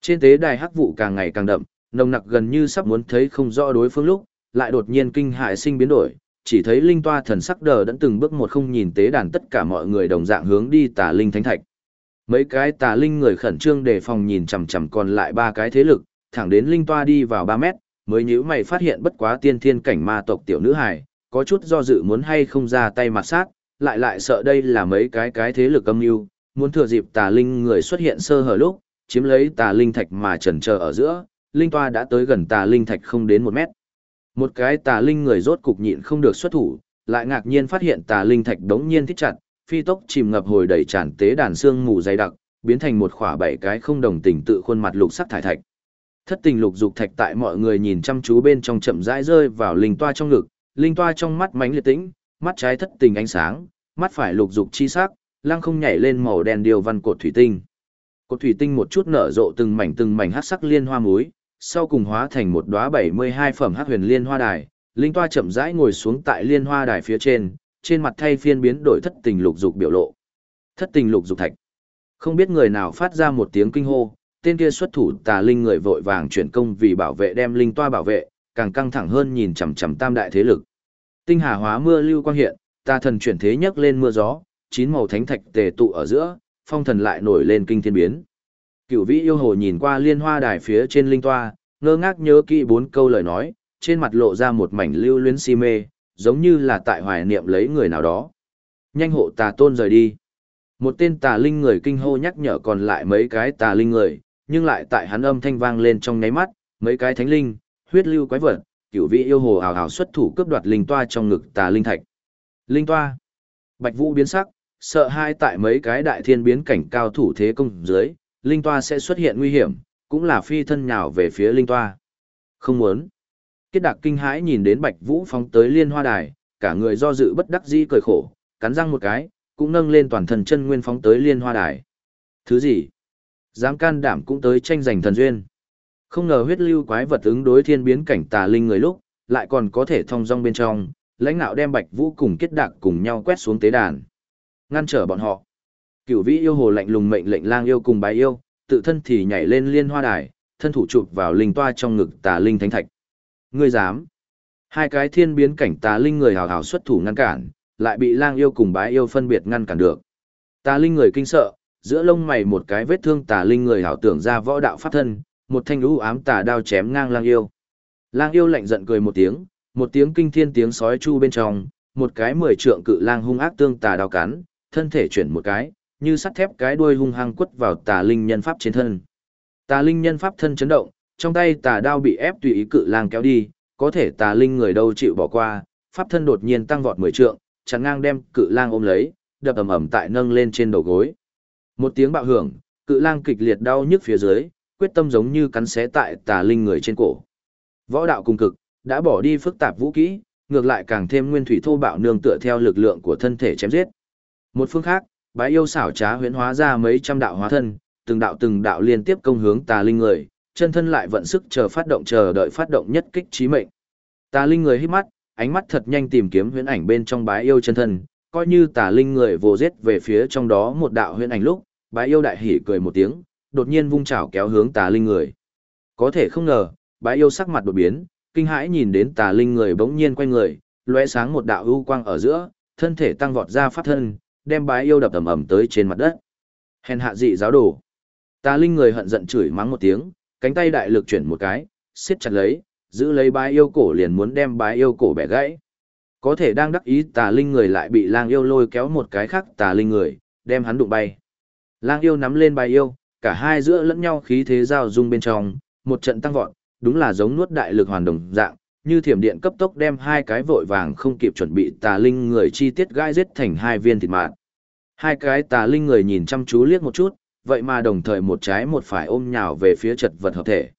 Trên tế đài hắc vụ càng ngày càng đậm, nồng nặc gần như sắp muốn thấy không rõ đối phương lúc, lại đột nhiên kinh hại sinh biến đổi, chỉ thấy linh toa thần sắc đờ đẫn từng bước một không nhìn tế đàn tất cả mọi người đồng dạng hướng đi tà linh thánh thạch. Mấy cái tà linh người khẩn trương đề phòng nhìn chằm chằm còn lại ba cái thế lực, thẳng đến linh toa đi vào 3 mét, mới nhíu mày phát hiện bất quá tiên thiên cảnh ma tộc tiểu nữ hài, có chút do dự muốn hay không ra tay mặt sát, lại lại sợ đây là mấy cái cái thế lực âm mưu, muốn thừa dịp tà linh người xuất hiện sơ hở lúc, chiếm lấy tà linh thạch mà chần chờ ở giữa, linh toa đã tới gần tà linh thạch không đến một mét. Một cái tà linh người rốt cục nhịn không được xuất thủ, lại ngạc nhiên phát hiện tà linh thạch đống nhiên thích chặt, phi tốc chìm ngập hồi đầy tràn tế đàn xương mù dày đặc, biến thành một khỏa bảy cái không đồng tình tự khuôn mặt lục sắc thải thạch. Thất tình lục dục thạch tại mọi người nhìn chăm chú bên trong chậm rãi rơi vào linh toa trong ngực, linh toa trong mắt mánh liệt tĩnh, mắt trái thất tình ánh sáng, mắt phải lục dục chi sắc, lăng không nhảy lên màu đen điều văn cột thủy tinh. Cột thủy tinh một chút nở rộ từng mảnh từng mảnh hắc sắc liên hoa muối, sau cùng hóa thành một đóa 72 phẩm hắc huyền liên hoa đài, linh toa chậm rãi ngồi xuống tại liên hoa đài phía trên, trên mặt thay phiên biến đổi thất tình lục dục biểu lộ. Thất tình lục dục thạch. Không biết người nào phát ra một tiếng kinh hô, tên kia xuất thủ tà linh người vội vàng chuyển công vì bảo vệ đem linh toa bảo vệ, càng căng thẳng hơn nhìn chằm chằm tam đại thế lực. Tinh hà hóa mưa lưu quang hiện, ta thần chuyển thế nhấc lên mưa gió, chín màu thánh thạch tề tụ ở giữa, phong thần lại nổi lên kinh thiên biến. Cửu vĩ yêu hồ nhìn qua liên hoa đài phía trên linh toa, ngơ ngác nhớ kỹ bốn câu lời nói, trên mặt lộ ra một mảnh lưu luyến si mê, giống như là tại hoài niệm lấy người nào đó. Nhanh hộ tà tôn rời đi. Một tên tà linh người kinh hô nhắc nhở còn lại mấy cái tà linh người, nhưng lại tại hắn âm thanh vang lên trong nháy mắt, mấy cái thánh linh, huyết lưu quái vật, cửu vị yêu hồ ảo ảo xuất thủ cướp đoạt linh toa trong ngực tà linh thạch. Linh toa. Bạch Vũ biến sắc, sợ hai tại mấy cái đại thiên biến cảnh cao thủ thế công dưới, linh toa sẽ xuất hiện nguy hiểm, cũng là phi thân nhào về phía linh toa. Không muốn. Kết đạc kinh hãi nhìn đến Bạch Vũ phóng tới liên hoa đài, cả người do dự bất đắc dĩ cười khổ, cắn răng một cái, cũng nâng lên toàn thân chân nguyên phóng tới liên hoa đài. Thứ gì? Dám can đảm cũng tới tranh giành thần duyên. Không ngờ huyết lưu quái vật ứng đối thiên biến cảnh tà linh người lúc, lại còn có thể thông dong bên trong, lãnh nạo đem Bạch Vũ cùng kết đạc cùng nhau quét xuống tế đàn. Ngăn trở bọn họ. Cửu vĩ yêu hồ lạnh lùng mệnh lệnh lang yêu cùng bái yêu, tự thân thì nhảy lên liên hoa đài, thân thủ chụp vào linh toa trong ngực tà linh thánh thạch. Ngươi dám? Hai cái thiên biến cảnh tà linh người hào hào xuất thủ ngăn cản, lại bị lang yêu cùng bái yêu phân biệt ngăn cản được. Tà linh người kinh sợ, giữa lông mày một cái vết thương tà linh người hảo tưởng ra võ đạo pháp thân, một thanh u ám tà đao chém ngang lang yêu. Lang yêu lạnh giận cười một tiếng, một tiếng kinh thiên tiếng sói chu bên trong, một cái mười trượng cự lang hung ác tương tà đao cắn, thân thể chuyển một cái, như sắt thép cái đuôi hung hăng quất vào tà linh nhân pháp trên thân. Tà linh nhân pháp thân chấn động, trong tay tà đao bị ép tùy ý cự lang kéo đi, có thể tà linh người đâu chịu bỏ qua, pháp thân đột nhiên tăng vọt mười trượng, chắn ngang đem cự lang ôm lấy, đập ầm ầm tại nâng lên trên đầu gối. Một tiếng bạo hưởng, cự lang kịch liệt đau nhức phía dưới, quyết tâm giống như cắn xé tại tà linh người trên cổ. Võ đạo cùng cực, đã bỏ đi phức tạp vũ kỹ, ngược lại càng thêm nguyên thủy thô bạo nương tựa theo lực lượng của thân thể chém giết. Một phương khác, Bái yêu xảo trá huyễn hóa ra mấy trăm đạo hóa thân, từng đạo từng đạo liên tiếp công hướng tà linh người, chân thân lại vận sức chờ phát động chờ đợi phát động nhất kích chí mệnh. Tà linh người hít mắt, ánh mắt thật nhanh tìm kiếm huyễn ảnh bên trong bái yêu chân thân, coi như tà linh người vô giết về phía trong đó một đạo huyễn ảnh lúc, bái yêu đại hỉ cười một tiếng, đột nhiên vung chảo kéo hướng tà linh người. Có thể không ngờ, bái yêu sắc mặt đột biến, kinh hãi nhìn đến tà linh người bỗng nhiên quay người, lóe sáng một đạo ưu quang ở giữa, thân thể tăng vọt ra pháp thân, đem bái yêu đập ầm ầm tới trên mặt đất. Hèn hạ dị giáo đồ. Tà linh người hận giận chửi mắng một tiếng, cánh tay đại lực chuyển một cái, siết chặt lấy, giữ lấy bái yêu cổ liền muốn đem bái yêu cổ bẻ gãy. Có thể đang đắc ý tà linh người lại bị lang yêu lôi kéo một cái khác tà linh người, đem hắn đụng bay. Lang yêu nắm lên bài yêu, cả hai giữa lẫn nhau khí thế giao dung bên trong, một trận tăng vọt, đúng là giống nuốt đại lực hoàn đồng dạng, như thiểm điện cấp tốc đem hai cái vội vàng không kịp chuẩn bị tà linh người chi tiết gai giết thành hai viên thịt mạt. Hai cái tà linh người nhìn chăm chú liếc một chút, vậy mà đồng thời một trái một phải ôm nhào về phía chật vật hợp thể.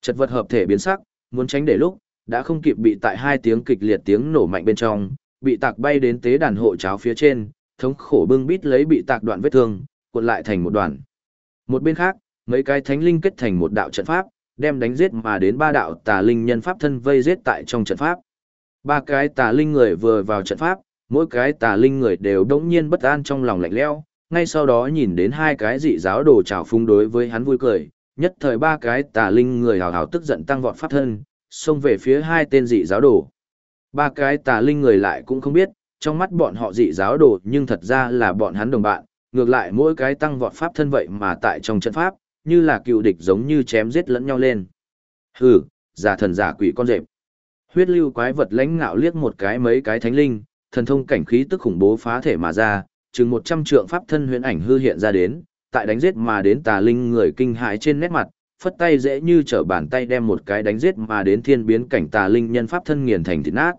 Chật vật hợp thể biến sắc, muốn tránh để lúc, đã không kịp bị tại hai tiếng kịch liệt tiếng nổ mạnh bên trong, bị tạc bay đến tế đàn hộ cháo phía trên, thống khổ bưng bít lấy bị tạc đoạn vết thương, cuộn lại thành một đoàn. Một bên khác, mấy cái thánh linh kết thành một đạo trận pháp, đem đánh giết mà đến ba đạo tà linh nhân pháp thân vây giết tại trong trận pháp. Ba cái tà linh người vừa vào trận pháp, mỗi cái tà linh người đều đống nhiên bất an trong lòng lạnh lẽo, ngay sau đó nhìn đến hai cái dị giáo đồ trào phung đối với hắn vui cười, nhất thời ba cái tà linh người hào hào tức giận tăng vọt pháp thân, xông về phía hai tên dị giáo đồ. Ba cái tà linh người lại cũng không biết, trong mắt bọn họ dị giáo đồ nhưng thật ra là bọn hắn đồng bạn, ngược lại mỗi cái tăng vọt pháp thân vậy mà tại trong trận pháp, như là cựu địch giống như chém giết lẫn nhau lên. Hừ, giả thần giả quỷ con rệp. Huyết lưu quái vật lãnh ngạo liếc một cái mấy cái thánh linh, thần thông cảnh khí tức khủng bố phá thể mà ra, chừng 100 trượng pháp thân huyễn ảnh hư hiện ra đến, tại đánh giết mà đến tà linh người kinh hãi trên nét mặt, phất tay dễ như trở bàn tay đem một cái đánh giết mà đến thiên biến cảnh tà linh nhân pháp thân nghiền thành thịt nát.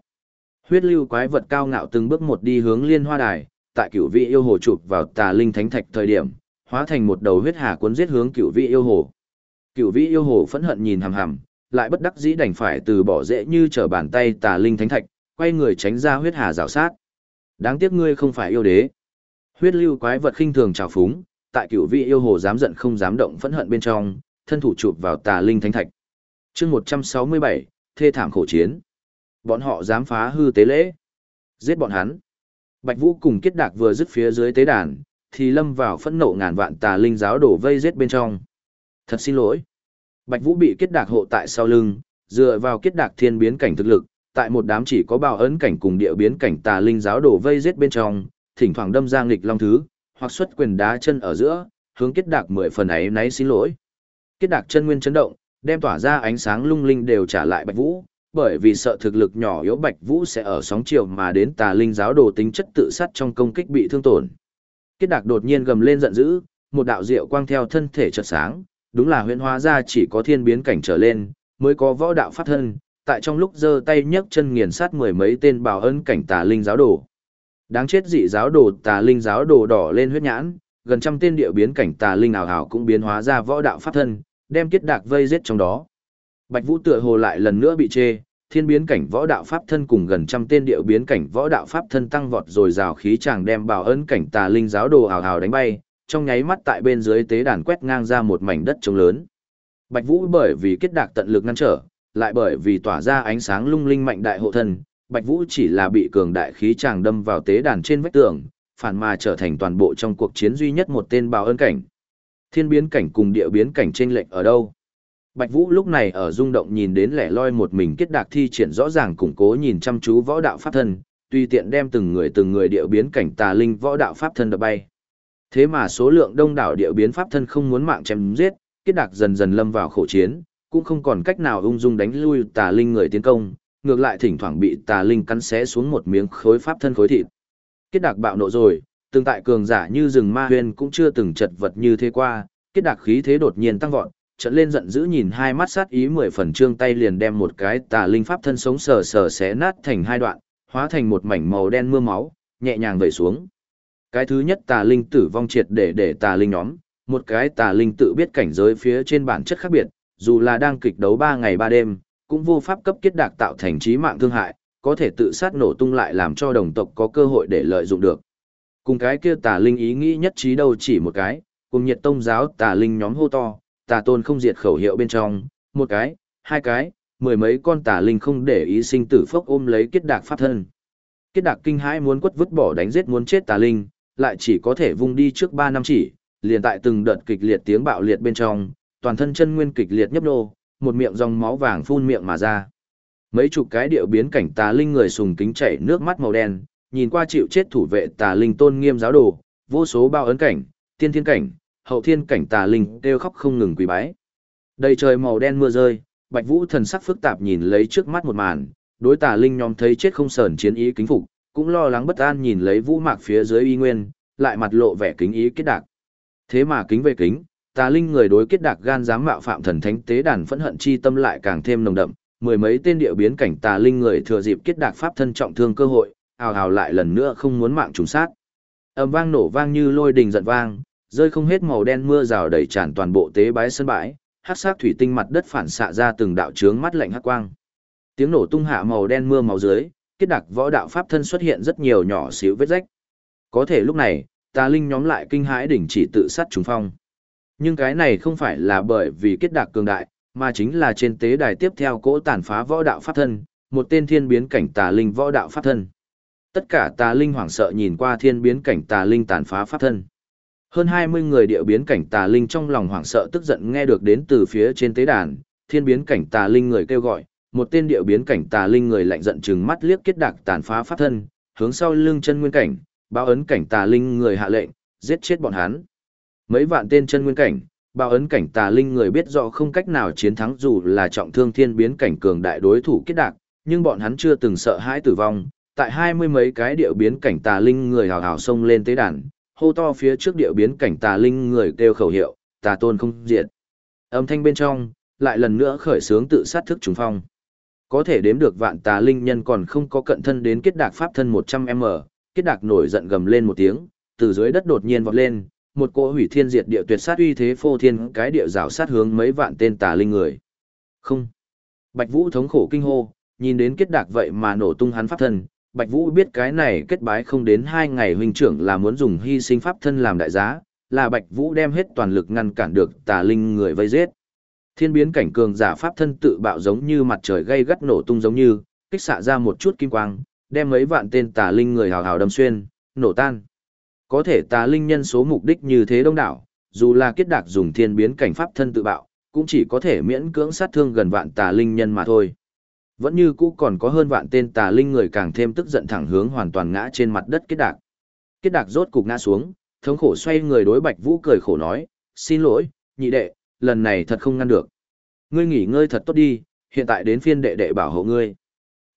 Huyết lưu quái vật cao ngạo từng bước một đi hướng liên hoa đài, tại cửu vị yêu hồ chụp vào tà linh thánh thạch thời điểm, hóa thành một đầu huyết hà cuốn giết hướng cửu vị yêu hồ. Cửu vị yêu hồ phẫn hận nhìn hằm hằm, lại bất đắc dĩ đành phải từ bỏ dễ như trở bàn tay tà linh thánh thạch, quay người tránh ra huyết hà rào sát. Đáng tiếc ngươi không phải yêu đế. Huyết lưu quái vật khinh thường trào phúng, tại cửu vị yêu hồ dám giận không dám động phẫn hận bên trong, thân thủ chụp vào tà linh thánh thạch. chương 167, thê thảm khổ chiến. Bọn họ dám phá hư tế lễ. Giết bọn hắn. Bạch Vũ cùng kết đạc vừa dứt phía dưới tế đàn, thì lâm vào phẫn nộ ngàn vạn tà linh giáo đổ vây giết bên trong. Thật xin lỗi. Bạch Vũ bị kết đạc hộ tại sau lưng, dựa vào kết đạc thiên biến cảnh thực lực, tại một đám chỉ có bao ấn cảnh cùng địa biến cảnh tà linh giáo đổ vây giết bên trong, thỉnh thoảng đâm ra nghịch long thứ, hoặc xuất quyền đá chân ở giữa, hướng kết đạc mười phần ấy náy xin lỗi. Kết đạc chân nguyên chấn động, đem tỏa ra ánh sáng lung linh đều trả lại Bạch Vũ, bởi vì sợ thực lực nhỏ yếu Bạch Vũ sẽ ở sóng chiều mà đến tà linh giáo đồ tính chất tự sát trong công kích bị thương tổn. Kết đạc đột nhiên gầm lên giận dữ, một đạo diệu quang theo thân thể chợt sáng, đúng là huyễn hóa ra chỉ có thiên biến cảnh trở lên, mới có võ đạo pháp thân, tại trong lúc giơ tay nhấc chân nghiền sát mười mấy tên bảo ân cảnh tà linh giáo đồ. Đáng chết dị giáo đồ tà linh giáo đồ đỏ lên huyết nhãn, gần trăm tên địa biến cảnh tà linh ảo hảo cũng biến hóa ra võ đạo pháp thân, đem kết đạc vây giết trong đó. Bạch Vũ tựa hồ lại lần nữa bị chê, thiên biến cảnh võ đạo pháp thân cùng gần trăm tên địa biến cảnh võ đạo pháp thân tăng vọt rồi rào khí chàng đem bảo ơn cảnh tà linh giáo đồ hào hào đánh bay, trong nháy mắt tại bên dưới tế đàn quét ngang ra một mảnh đất trống lớn. Bạch Vũ bởi vì kết đạc tận lực ngăn trở, lại bởi vì tỏa ra ánh sáng lung linh mạnh đại hộ thân, Bạch Vũ chỉ là bị cường đại khí chàng đâm vào tế đàn trên vách tường, phản mà trở thành toàn bộ trong cuộc chiến duy nhất một tên bào ân cảnh. Thiên biến cảnh cùng địa biến cảnh trên lệnh ở đâu? Bạch Vũ lúc này ở rung động nhìn đến lẻ loi một mình kết đạc thi triển rõ ràng củng cố nhìn chăm chú võ đạo pháp thân, tùy tiện đem từng người từng người địa biến cảnh tà linh võ đạo pháp thân đập bay. Thế mà số lượng đông đảo địa biến pháp thân không muốn mạng chém giết, kết đạc dần dần lâm vào khổ chiến, cũng không còn cách nào ung dung đánh lui tà linh người tiến công, ngược lại thỉnh thoảng bị tà linh cắn xé xuống một miếng khối pháp thân khối thịt. Kết đạc bạo nộ rồi, từng tại cường giả như rừng ma huyền cũng chưa từng chật vật như thế qua, kết đạc khí thế đột nhiên tăng vọt, trận lên giận dữ nhìn hai mắt sát ý mười phần trương tay liền đem một cái tà linh pháp thân sống sờ sờ xé nát thành hai đoạn, hóa thành một mảnh màu đen mưa máu, nhẹ nhàng vẩy xuống. Cái thứ nhất tà linh tử vong triệt để để tà linh nhóm, một cái tà linh tự biết cảnh giới phía trên bản chất khác biệt, dù là đang kịch đấu ba ngày ba đêm, cũng vô pháp cấp kết đạc tạo thành trí mạng thương hại, có thể tự sát nổ tung lại làm cho đồng tộc có cơ hội để lợi dụng được. Cùng cái kia tà linh ý nghĩ nhất trí đâu chỉ một cái, cùng nhiệt tông giáo tà linh nhóm hô to, tà tôn không diệt khẩu hiệu bên trong, một cái, hai cái, mười mấy con tà linh không để ý sinh tử phốc ôm lấy kết đạc pháp thân. Kết đạc kinh hãi muốn quất vứt bỏ đánh giết muốn chết tà linh, lại chỉ có thể vung đi trước ba năm chỉ, liền tại từng đợt kịch liệt tiếng bạo liệt bên trong, toàn thân chân nguyên kịch liệt nhấp nô, một miệng dòng máu vàng phun miệng mà ra. Mấy chục cái điệu biến cảnh tà linh người sùng kính chảy nước mắt màu đen, nhìn qua chịu chết thủ vệ tà linh tôn nghiêm giáo đồ, vô số bao ấn cảnh, tiên thiên cảnh, hậu thiên cảnh tà linh kêu khóc không ngừng quỳ bái. Đầy trời màu đen mưa rơi, Bạch Vũ thần sắc phức tạp nhìn lấy trước mắt một màn, đối tà linh nhóm thấy chết không sờn chiến ý kính phục, cũng lo lắng bất an nhìn lấy Vũ Mạc phía dưới y nguyên, lại mặt lộ vẻ kính ý kết đạc. Thế mà kính về kính, tà linh người đối kết đạc gan dám mạo phạm thần thánh tế đàn phẫn hận chi tâm lại càng thêm nồng đậm, mười mấy tên địa biến cảnh tà linh người thừa dịp kết đạc pháp thân trọng thương cơ hội, ào ào lại lần nữa không muốn mạng trùng sát. Âm vang nổ vang như lôi đình giận vang, rơi không hết màu đen mưa rào đầy tràn toàn bộ tế bái sân bãi, hắc sắc thủy tinh mặt đất phản xạ ra từng đạo chướng mắt lạnh hắc quang. Tiếng nổ tung hạ màu đen mưa màu dưới, kết đặc võ đạo pháp thân xuất hiện rất nhiều nhỏ xíu vết rách. Có thể lúc này, tà linh nhóm lại kinh hãi đỉnh chỉ tự sát trùng phong. Nhưng cái này không phải là bởi vì kết đặc cường đại, mà chính là trên tế đài tiếp theo cỗ tàn phá võ đạo pháp thân, một tên thiên biến cảnh tà linh võ đạo pháp thân. Tất cả tà linh hoảng sợ nhìn qua thiên biến cảnh tà linh tàn phá pháp thân. Hơn 20 người địa biến cảnh tà linh trong lòng hoảng sợ tức giận nghe được đến từ phía trên tế đàn, thiên biến cảnh tà linh người kêu gọi, một tên địa biến cảnh tà linh người lạnh giận chừng mắt liếc kết đạc tàn phá pháp thân, hướng sau lưng chân nguyên cảnh, báo ấn cảnh tà linh người hạ lệnh, giết chết bọn hắn. Mấy vạn tên chân nguyên cảnh, báo ấn cảnh tà linh người biết rõ không cách nào chiến thắng dù là trọng thương thiên biến cảnh cường đại đối thủ kết đạc, nhưng bọn hắn chưa từng sợ hãi tử vong, tại hai mươi mấy cái địa biến cảnh tà linh người hào hào xông lên tế đàn, hô to phía trước địa biến cảnh tà linh người kêu khẩu hiệu, tà tôn không diệt. Âm thanh bên trong, lại lần nữa khởi sướng tự sát thức trùng phong. Có thể đếm được vạn tà linh nhân còn không có cận thân đến kết đạc pháp thân một trăm m kết đạc nổi giận gầm lên một tiếng, từ dưới đất đột nhiên vọt lên, một cỗ hủy thiên diệt địa tuyệt sát uy thế phô thiên cái địa rào sát hướng mấy vạn tên tà linh người. Không. Bạch Vũ thống khổ kinh hô, nhìn đến kết đạc vậy mà nổ tung hắn pháp thân, Bạch Vũ biết cái này kết bái không đến hai ngày huynh trưởng là muốn dùng hy sinh pháp thân làm đại giá, là Bạch Vũ đem hết toàn lực ngăn cản được tà linh người vây giết. Thiên biến cảnh cường giả pháp thân tự bạo giống như mặt trời gây gắt nổ tung giống như, kích xạ ra một chút kim quang, đem mấy vạn tên tà linh người hào hào đâm xuyên, nổ tan. Có thể tà linh nhân số mục đích như thế đông đảo, dù là kết đạc dùng thiên biến cảnh pháp thân tự bạo, cũng chỉ có thể miễn cưỡng sát thương gần vạn tà linh nhân mà thôi. Vẫn như cũ còn có hơn vạn tên tà linh người càng thêm tức giận thẳng hướng hoàn toàn ngã trên mặt đất kết đạc. Kết đạc rốt cục ngã xuống, thống khổ xoay người đối Bạch Vũ cười khổ nói, xin lỗi, nhị đệ, lần này thật không ngăn được. Ngươi nghỉ ngơi thật tốt đi, hiện tại đến phiên đệ đệ bảo hộ ngươi.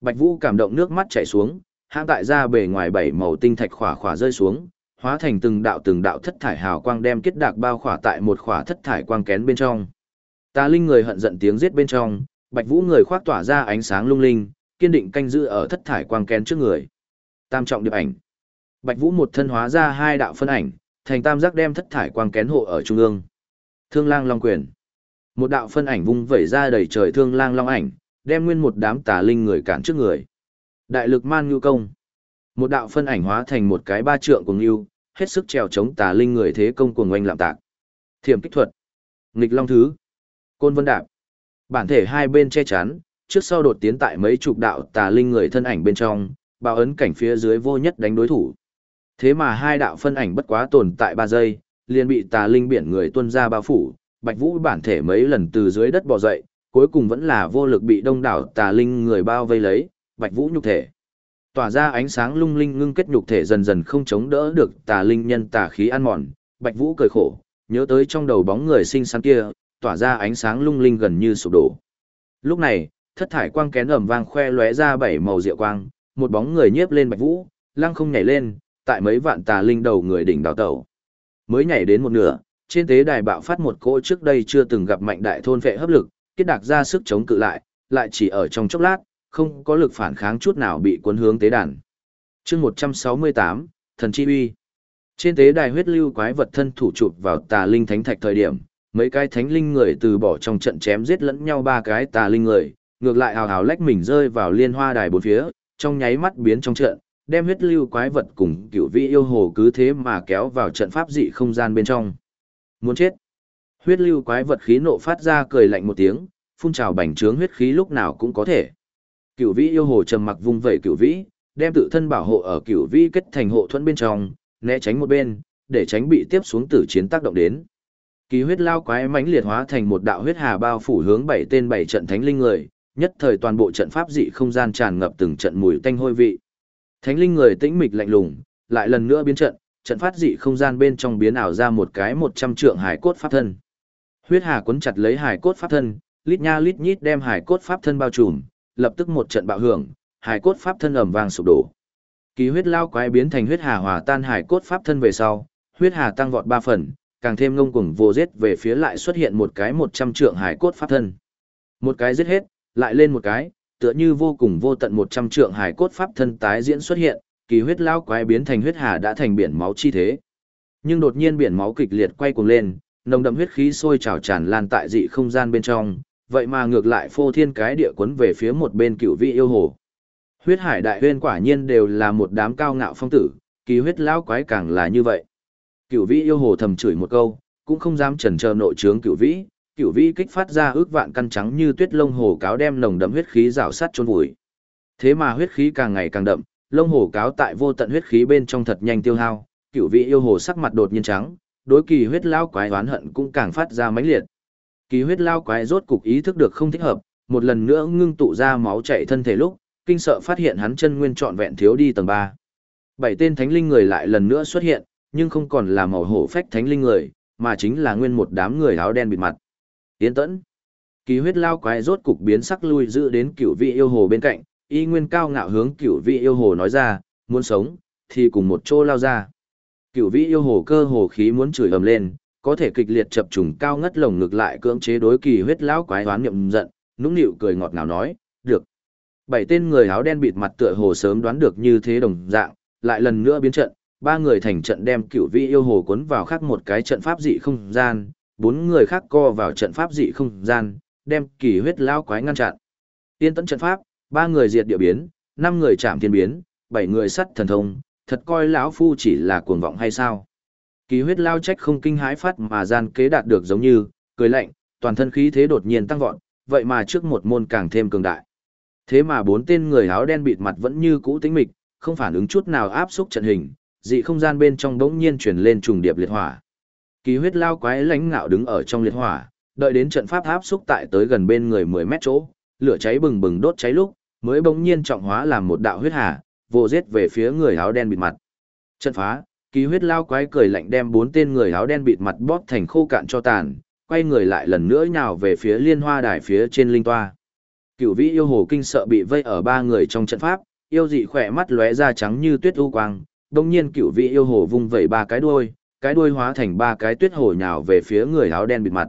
Bạch Vũ cảm động nước mắt chảy xuống, hãng tại ra bề ngoài bảy màu tinh thạch khỏa khỏa rơi xuống, hóa thành từng đạo từng đạo thất thải hào quang đem kết đạc bao khỏa tại một khỏa thất thải quang kén bên trong. Tà linh người hận giận tiếng giết bên trong, Bạch Vũ người khoác tỏa ra ánh sáng lung linh, kiên định canh giữ ở thất thải quang kén trước người. Tam trọng điệp ảnh. Bạch Vũ một thân hóa ra hai đạo phân ảnh, thành tam giác đem thất thải quang kén hộ ở trung ương. Thương Lang Long Quyền. Một đạo phân ảnh vung vẩy ra đầy trời Thương Lang Long ảnh, đem nguyên một đám tà linh người cản trước người. Đại lực man nhu công. Một đạo phân ảnh hóa thành một cái ba trượng của nhu, hết sức trèo chống tà linh người thế công cuồng oanh lạm tạc. Thiểm kích thuật. Nghịch Long Thứ. Côn Vân Đạp. Bản thể hai bên che chắn, trước sau đột tiến tại mấy chục đạo tà linh người thân ảnh bên trong, bao ấn cảnh phía dưới vô nhất đánh đối thủ. Thế mà hai đạo phân ảnh bất quá tồn tại ba giây, liền bị tà linh biển người tuân ra bao phủ, Bạch Vũ bản thể mấy lần từ dưới đất bò dậy, cuối cùng vẫn là vô lực bị đông đảo tà linh người bao vây lấy, Bạch Vũ nhục thể. Tỏa ra ánh sáng lung linh ngưng kết nhục thể dần dần không chống đỡ được tà linh nhân tà khí ăn mòn, Bạch Vũ cười khổ, nhớ tới trong đầu bóng người sinh sáng kia, tỏa ra ánh sáng lung linh gần như sụp đổ. Lúc này, thất thải quang kén ẩm vang khoe lóe ra bảy màu diệu quang, một bóng người nhiếp lên Bạch Vũ, lăng không nhảy lên, tại mấy vạn tà linh đầu người đỉnh đào tẩu. Mới nhảy đến một nửa, trên tế đài bạo phát một cỗ trước đây chưa từng gặp mạnh đại thôn vệ hấp lực, kết đạc ra sức chống cự lại, lại chỉ ở trong chốc lát, không có lực phản kháng chút nào bị cuốn hướng tế đàn. Chương 168, Thần chi uy. Trên tế đài huyết lưu quái vật thân thủ chụp vào tà linh thánh thạch thời điểm, mấy cái thánh linh người từ bỏ trong trận chém giết lẫn nhau ba cái tà linh người, ngược lại hào hào lách mình rơi vào liên hoa đài bốn phía, trong nháy mắt biến trong trận, đem huyết lưu quái vật cùng cựu vị yêu hồ cứ thế mà kéo vào trận pháp dị không gian bên trong. Muốn chết. Huyết lưu quái vật khí nộ phát ra cười lạnh một tiếng, phun trào bành trướng huyết khí lúc nào cũng có thể. Cựu vĩ yêu hồ trầm mặc vung vẩy cựu vĩ, đem tự thân bảo hộ ở cựu vĩ kết thành hộ thuẫn bên trong, né tránh một bên, để tránh bị tiếp xuống tử chiến tác động đến. Kỳ huyết lao quái mãnh liệt hóa thành một đạo huyết hà bao phủ hướng bảy tên bảy trận thánh linh người, nhất thời toàn bộ trận pháp dị không gian tràn ngập từng trận mùi tanh hôi vị. Thánh linh người tĩnh mịch lạnh lùng, lại lần nữa biến trận, trận phát dị không gian bên trong biến ảo ra một cái một trăm trượng hải cốt pháp thân. Huyết hà cuốn chặt lấy hải cốt pháp thân, lít nha lít nhít đem hải cốt pháp thân bao trùm, lập tức một trận bạo hưởng, hải cốt pháp thân ầm vang sụp đổ. Kỳ huyết lao quái biến thành huyết hà hòa tan hải cốt pháp thân về sau, huyết hà tăng vọt ba phần, càng thêm ngông cuồng vô giết về phía lại xuất hiện một cái một trăm trượng hải cốt pháp thân. Một cái giết hết, lại lên một cái, tựa như vô cùng vô tận một trăm trượng hải cốt pháp thân tái diễn xuất hiện, kỳ huyết lao quái biến thành huyết hà đã thành biển máu chi thế. Nhưng đột nhiên biển máu kịch liệt quay cuồng lên, nồng đậm huyết khí sôi trào tràn lan tại dị không gian bên trong, vậy mà ngược lại phô thiên cái địa quấn về phía một bên cựu vị yêu hồ. Huyết hải đại huyên quả nhiên đều là một đám cao ngạo phong tử, kỳ huyết lao quái càng là như vậy. Cửu vĩ yêu hồ thầm chửi một câu, cũng không dám chần chờ nội trướng Cửu vĩ, Cửu vĩ kích phát ra ước vạn căn trắng như tuyết lông hồ cáo đem nồng đậm huyết khí rào sát chôn vùi. Thế mà huyết khí càng ngày càng đậm, lông hồ cáo tại vô tận huyết khí bên trong thật nhanh tiêu hao, Cửu vĩ yêu hồ sắc mặt đột nhiên trắng, đối kỳ huyết lao quái oán hận cũng càng phát ra mãnh liệt. Kỳ huyết lao quái rốt cục ý thức được không thích hợp, một lần nữa ngưng tụ ra máu chảy thân thể lúc, kinh sợ phát hiện hắn chân nguyên trọn vẹn thiếu đi tầng 3. Bảy tên thánh linh người lại lần nữa xuất hiện, nhưng không còn là màu hổ phách thánh linh người, mà chính là nguyên một đám người áo đen bịt mặt. Tiến tẫn. Kỳ huyết lao quái rốt cục biến sắc lui giữ đến cửu vị yêu hồ bên cạnh, y nguyên cao ngạo hướng cửu vị yêu hồ nói ra, muốn sống, thì cùng một chỗ lao ra. Cửu vị yêu hồ cơ hồ khí muốn chửi ầm lên, có thể kịch liệt chập trùng cao ngất lồng ngực lại cưỡng chế đối kỳ huyết lão quái hoán nhậm giận, nũng nịu cười ngọt ngào nói, được. Bảy tên người áo đen bịt mặt tựa hồ sớm đoán được như thế đồng dạng, lại lần nữa biến trận, ba người thành trận đem cửu vi yêu hồ cuốn vào khác một cái trận pháp dị không gian, bốn người khác co vào trận pháp dị không gian, đem kỳ huyết lao quái ngăn chặn. Tiên tấn trận pháp, ba người diệt địa biến, năm người chạm thiên biến, bảy người sắt thần thông, thật coi lão phu chỉ là cuồng vọng hay sao? Kỳ huyết lao trách không kinh hãi phát mà gian kế đạt được giống như, cười lạnh, toàn thân khí thế đột nhiên tăng vọt, vậy mà trước một môn càng thêm cường đại. Thế mà bốn tên người áo đen bịt mặt vẫn như cũ tĩnh mịch, không phản ứng chút nào áp xúc trận hình, dị không gian bên trong bỗng nhiên chuyển lên trùng điệp liệt hỏa. Kỳ huyết lao quái lãnh ngạo đứng ở trong liệt hỏa, đợi đến trận pháp áp xúc tại tới gần bên người 10 mét chỗ, lửa cháy bừng bừng đốt cháy lúc, mới bỗng nhiên trọng hóa làm một đạo huyết hà, vô giết về phía người áo đen bịt mặt. Trận phá, kỳ huyết lao quái cười lạnh đem bốn tên người áo đen bịt mặt bóp thành khô cạn cho tàn, quay người lại lần nữa nhào về phía liên hoa đài phía trên linh toa. Cửu vĩ yêu hồ kinh sợ bị vây ở ba người trong trận pháp, yêu dị khỏe mắt lóe ra trắng như tuyết u quang, đông nhiên cựu vị yêu hồ vung vẩy ba cái đuôi, cái đuôi hóa thành ba cái tuyết hồ nhào về phía người áo đen bịt mặt.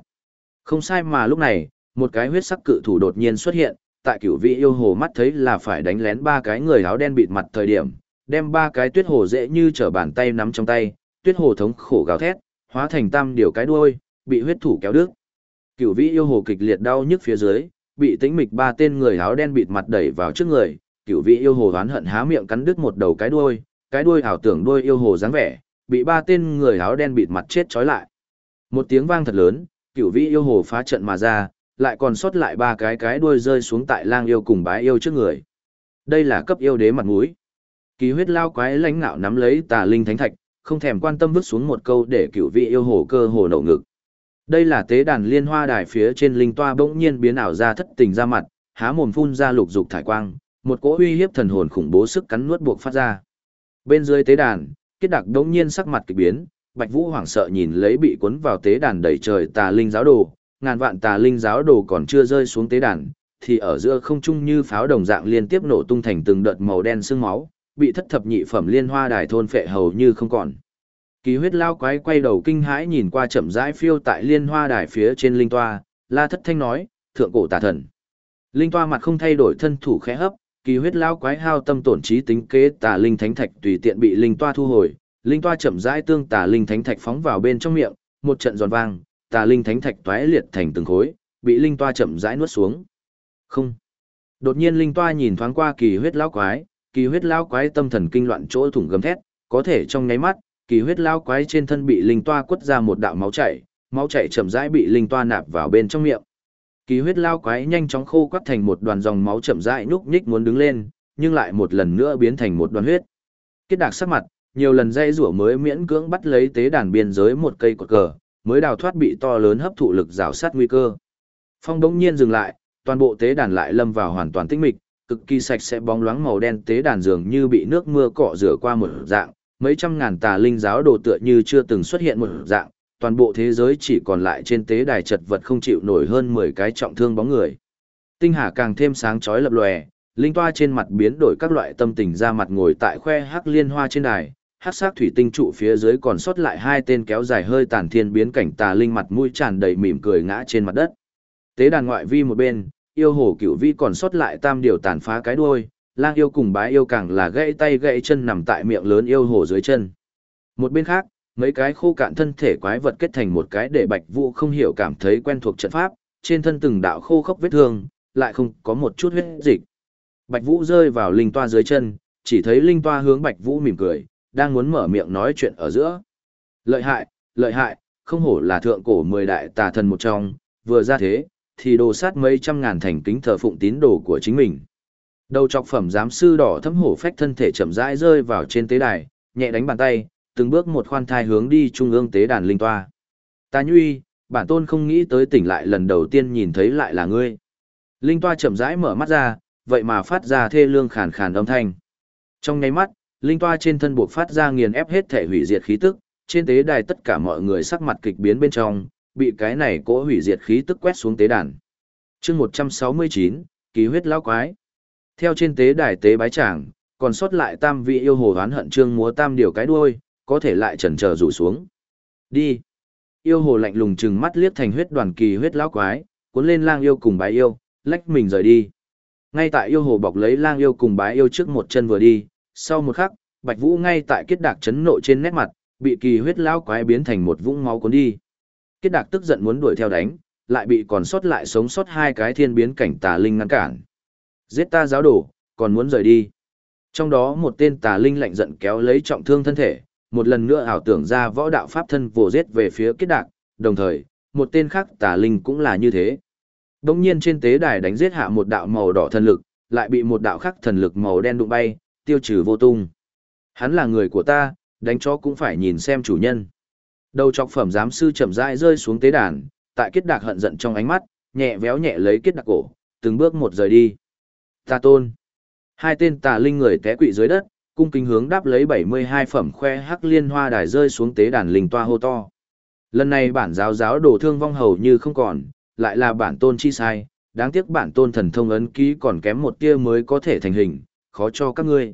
Không sai mà lúc này, một cái huyết sắc cự thủ đột nhiên xuất hiện, tại cựu vị yêu hồ mắt thấy là phải đánh lén ba cái người áo đen bịt mặt thời điểm, đem ba cái tuyết hồ dễ như trở bàn tay nắm trong tay, tuyết hồ thống khổ gào thét, hóa thành tam điều cái đuôi, bị huyết thủ kéo đứt. cựu vị yêu hồ kịch liệt đau nhức phía dưới, bị tĩnh mịch ba tên người áo đen bịt mặt đẩy vào trước người, cựu vị yêu hồ oán hận há miệng cắn đứt một đầu cái đuôi, cái đuôi ảo tưởng đuôi yêu hồ dáng vẻ, bị ba tên người áo đen bịt mặt chết trói lại. Một tiếng vang thật lớn, cửu vĩ yêu hồ phá trận mà ra, lại còn sót lại ba cái cái đuôi rơi xuống tại lang yêu cùng bái yêu trước người. Đây là cấp yêu đế mặt mũi. Kỳ huyết lao quái lãnh ngạo nắm lấy tà linh thánh thạch, không thèm quan tâm vứt xuống một câu để cửu vị yêu hồ cơ hồ nổ ngực. Đây là tế đàn liên hoa đài phía trên linh toa bỗng nhiên biến ảo ra thất tình ra mặt, há mồm phun ra lục dục thải quang, một cỗ uy hiếp thần hồn khủng bố sức cắn nuốt buộc phát ra. Bên dưới tế đàn, kết đặc đống nhiên sắc mặt kỳ biến, Bạch Vũ hoảng sợ nhìn lấy bị cuốn vào tế đàn đầy trời tà linh giáo đồ, ngàn vạn tà linh giáo đồ còn chưa rơi xuống tế đàn, thì ở giữa không trung như pháo đồng dạng liên tiếp nổ tung thành từng đợt màu đen sương máu, bị thất thập nhị phẩm liên hoa đài thôn phệ hầu như không còn. Kỳ huyết lao quái quay đầu kinh hãi nhìn qua chậm rãi phiêu tại liên hoa đài phía trên linh toa, la thất thanh nói, thượng cổ tà thần. Linh toa mặt không thay đổi thân thủ khẽ hấp, kỳ huyết lao quái hao tâm tổn trí tính kế tà linh thánh thạch tùy tiện bị linh toa thu hồi, linh toa chậm rãi tương tà linh thánh thạch phóng vào bên trong miệng, một trận giòn vang, tà linh thánh thạch toái liệt thành từng khối, bị linh toa chậm rãi nuốt xuống. Không. Đột nhiên linh toa nhìn thoáng qua kỳ huyết lao quái, kỳ huyết lao quái tâm thần kinh loạn chỗ thủng gầm thét, có thể trong nháy mắt, kỳ huyết lao quái trên thân bị linh toa quất ra một đạo máu chảy, máu chảy chậm rãi bị linh toa nạp vào bên trong miệng. Kỳ huyết lao quái nhanh chóng khô quắt thành một đoàn dòng máu chậm rãi nhúc nhích muốn đứng lên, nhưng lại một lần nữa biến thành một đoàn huyết. Kết đạc sắc mặt, nhiều lần dây rủa mới miễn cưỡng bắt lấy tế đàn biên giới một cây cột cờ, mới đào thoát bị to lớn hấp thụ lực rào sát nguy cơ. Phong đống nhiên dừng lại, toàn bộ tế đàn lại lâm vào hoàn toàn tĩnh mịch, cực kỳ sạch sẽ bóng loáng màu đen tế đàn dường như bị nước mưa cọ rửa qua một dạng, mấy trăm ngàn tà linh giáo đồ tựa như chưa từng xuất hiện một dạng, toàn bộ thế giới chỉ còn lại trên tế đài chật vật không chịu nổi hơn 10 cái trọng thương bóng người. Tinh hà càng thêm sáng chói lập lòe, linh toa trên mặt biến đổi các loại tâm tình ra mặt ngồi tại khoe hắc liên hoa trên đài, hắc sắc thủy tinh trụ phía dưới còn sót lại hai tên kéo dài hơi tàn thiên biến cảnh tà linh mặt mũi tràn đầy mỉm cười ngã trên mặt đất. Tế đàn ngoại vi một bên, yêu hồ cửu vi còn sót lại tam điều tàn phá cái đuôi, lang yêu cùng bái yêu càng là gãy tay gãy chân nằm tại miệng lớn yêu hồ dưới chân. Một bên khác, mấy cái khô cạn thân thể quái vật kết thành một cái để Bạch Vũ không hiểu cảm thấy quen thuộc trận pháp, trên thân từng đạo khô khốc vết thương, lại không có một chút huyết dịch. Bạch Vũ rơi vào linh toa dưới chân, chỉ thấy linh toa hướng Bạch Vũ mỉm cười, đang muốn mở miệng nói chuyện ở giữa. Lợi hại, lợi hại, không hổ là thượng cổ mười đại tà thần một trong, vừa ra thế, thì đồ sát mấy trăm ngàn thành kính thờ phụng tín đồ của chính mình. Đầu chọc phẩm giám sư đỏ thấm hổ phách thân thể chậm rãi rơi vào trên tế đài, nhẹ đánh bàn tay, từng bước một khoan thai hướng đi trung ương tế đàn linh toa. Ta nhuy, bản tôn không nghĩ tới tỉnh lại lần đầu tiên nhìn thấy lại là ngươi. Linh toa chậm rãi mở mắt ra, vậy mà phát ra thê lương khàn khàn âm thanh. Trong nháy mắt, linh toa trên thân buộc phát ra nghiền ép hết thể hủy diệt khí tức, trên tế đài tất cả mọi người sắc mặt kịch biến bên trong, bị cái này cỗ hủy diệt khí tức quét xuống tế đàn. chương 169, ký huyết lão quái. Theo trên tế đài tế bái tràng, còn sót lại tam vị yêu hồ hoán hận trương múa tam điều cái đuôi, có thể lại chần chờ rủ xuống. Đi. Yêu hồ lạnh lùng trừng mắt liếc thành huyết đoàn kỳ huyết lão quái, cuốn lên lang yêu cùng bái yêu, lách mình rời đi. Ngay tại yêu hồ bọc lấy lang yêu cùng bái yêu trước một chân vừa đi, sau một khắc, Bạch Vũ ngay tại kết đạc chấn nộ trên nét mặt, bị kỳ huyết lão quái biến thành một vũng máu cuốn đi. Kết đạc tức giận muốn đuổi theo đánh, lại bị còn sót lại sống sót hai cái thiên biến cảnh tà linh ngăn cản. Giết ta giáo đổ, còn muốn rời đi. Trong đó một tên tà linh lạnh giận kéo lấy trọng thương thân thể, một lần nữa ảo tưởng ra võ đạo pháp thân vồ giết về phía kết đạc, đồng thời, một tên khác tà linh cũng là như thế. Đồng nhiên trên tế đài đánh giết hạ một đạo màu đỏ thần lực, lại bị một đạo khác thần lực màu đen đụng bay, tiêu trừ vô tung. Hắn là người của ta, đánh chó cũng phải nhìn xem chủ nhân. Đầu chọc phẩm giám sư chậm rãi rơi xuống tế đàn, tại kết đạc hận giận trong ánh mắt, nhẹ véo nhẹ lấy kết đạc cổ, từng bước một rời đi. Ta tôn. Hai tên tà linh người té quỵ dưới đất, cung kính hướng đáp lấy 72 phẩm khoe hắc liên hoa đài rơi xuống tế đàn linh toa hô to. Lần này bản giáo giáo đổ thương vong hầu như không còn, lại là bản tôn chi sai, đáng tiếc bản tôn thần thông ấn ký còn kém một tia mới có thể thành hình, khó cho các ngươi.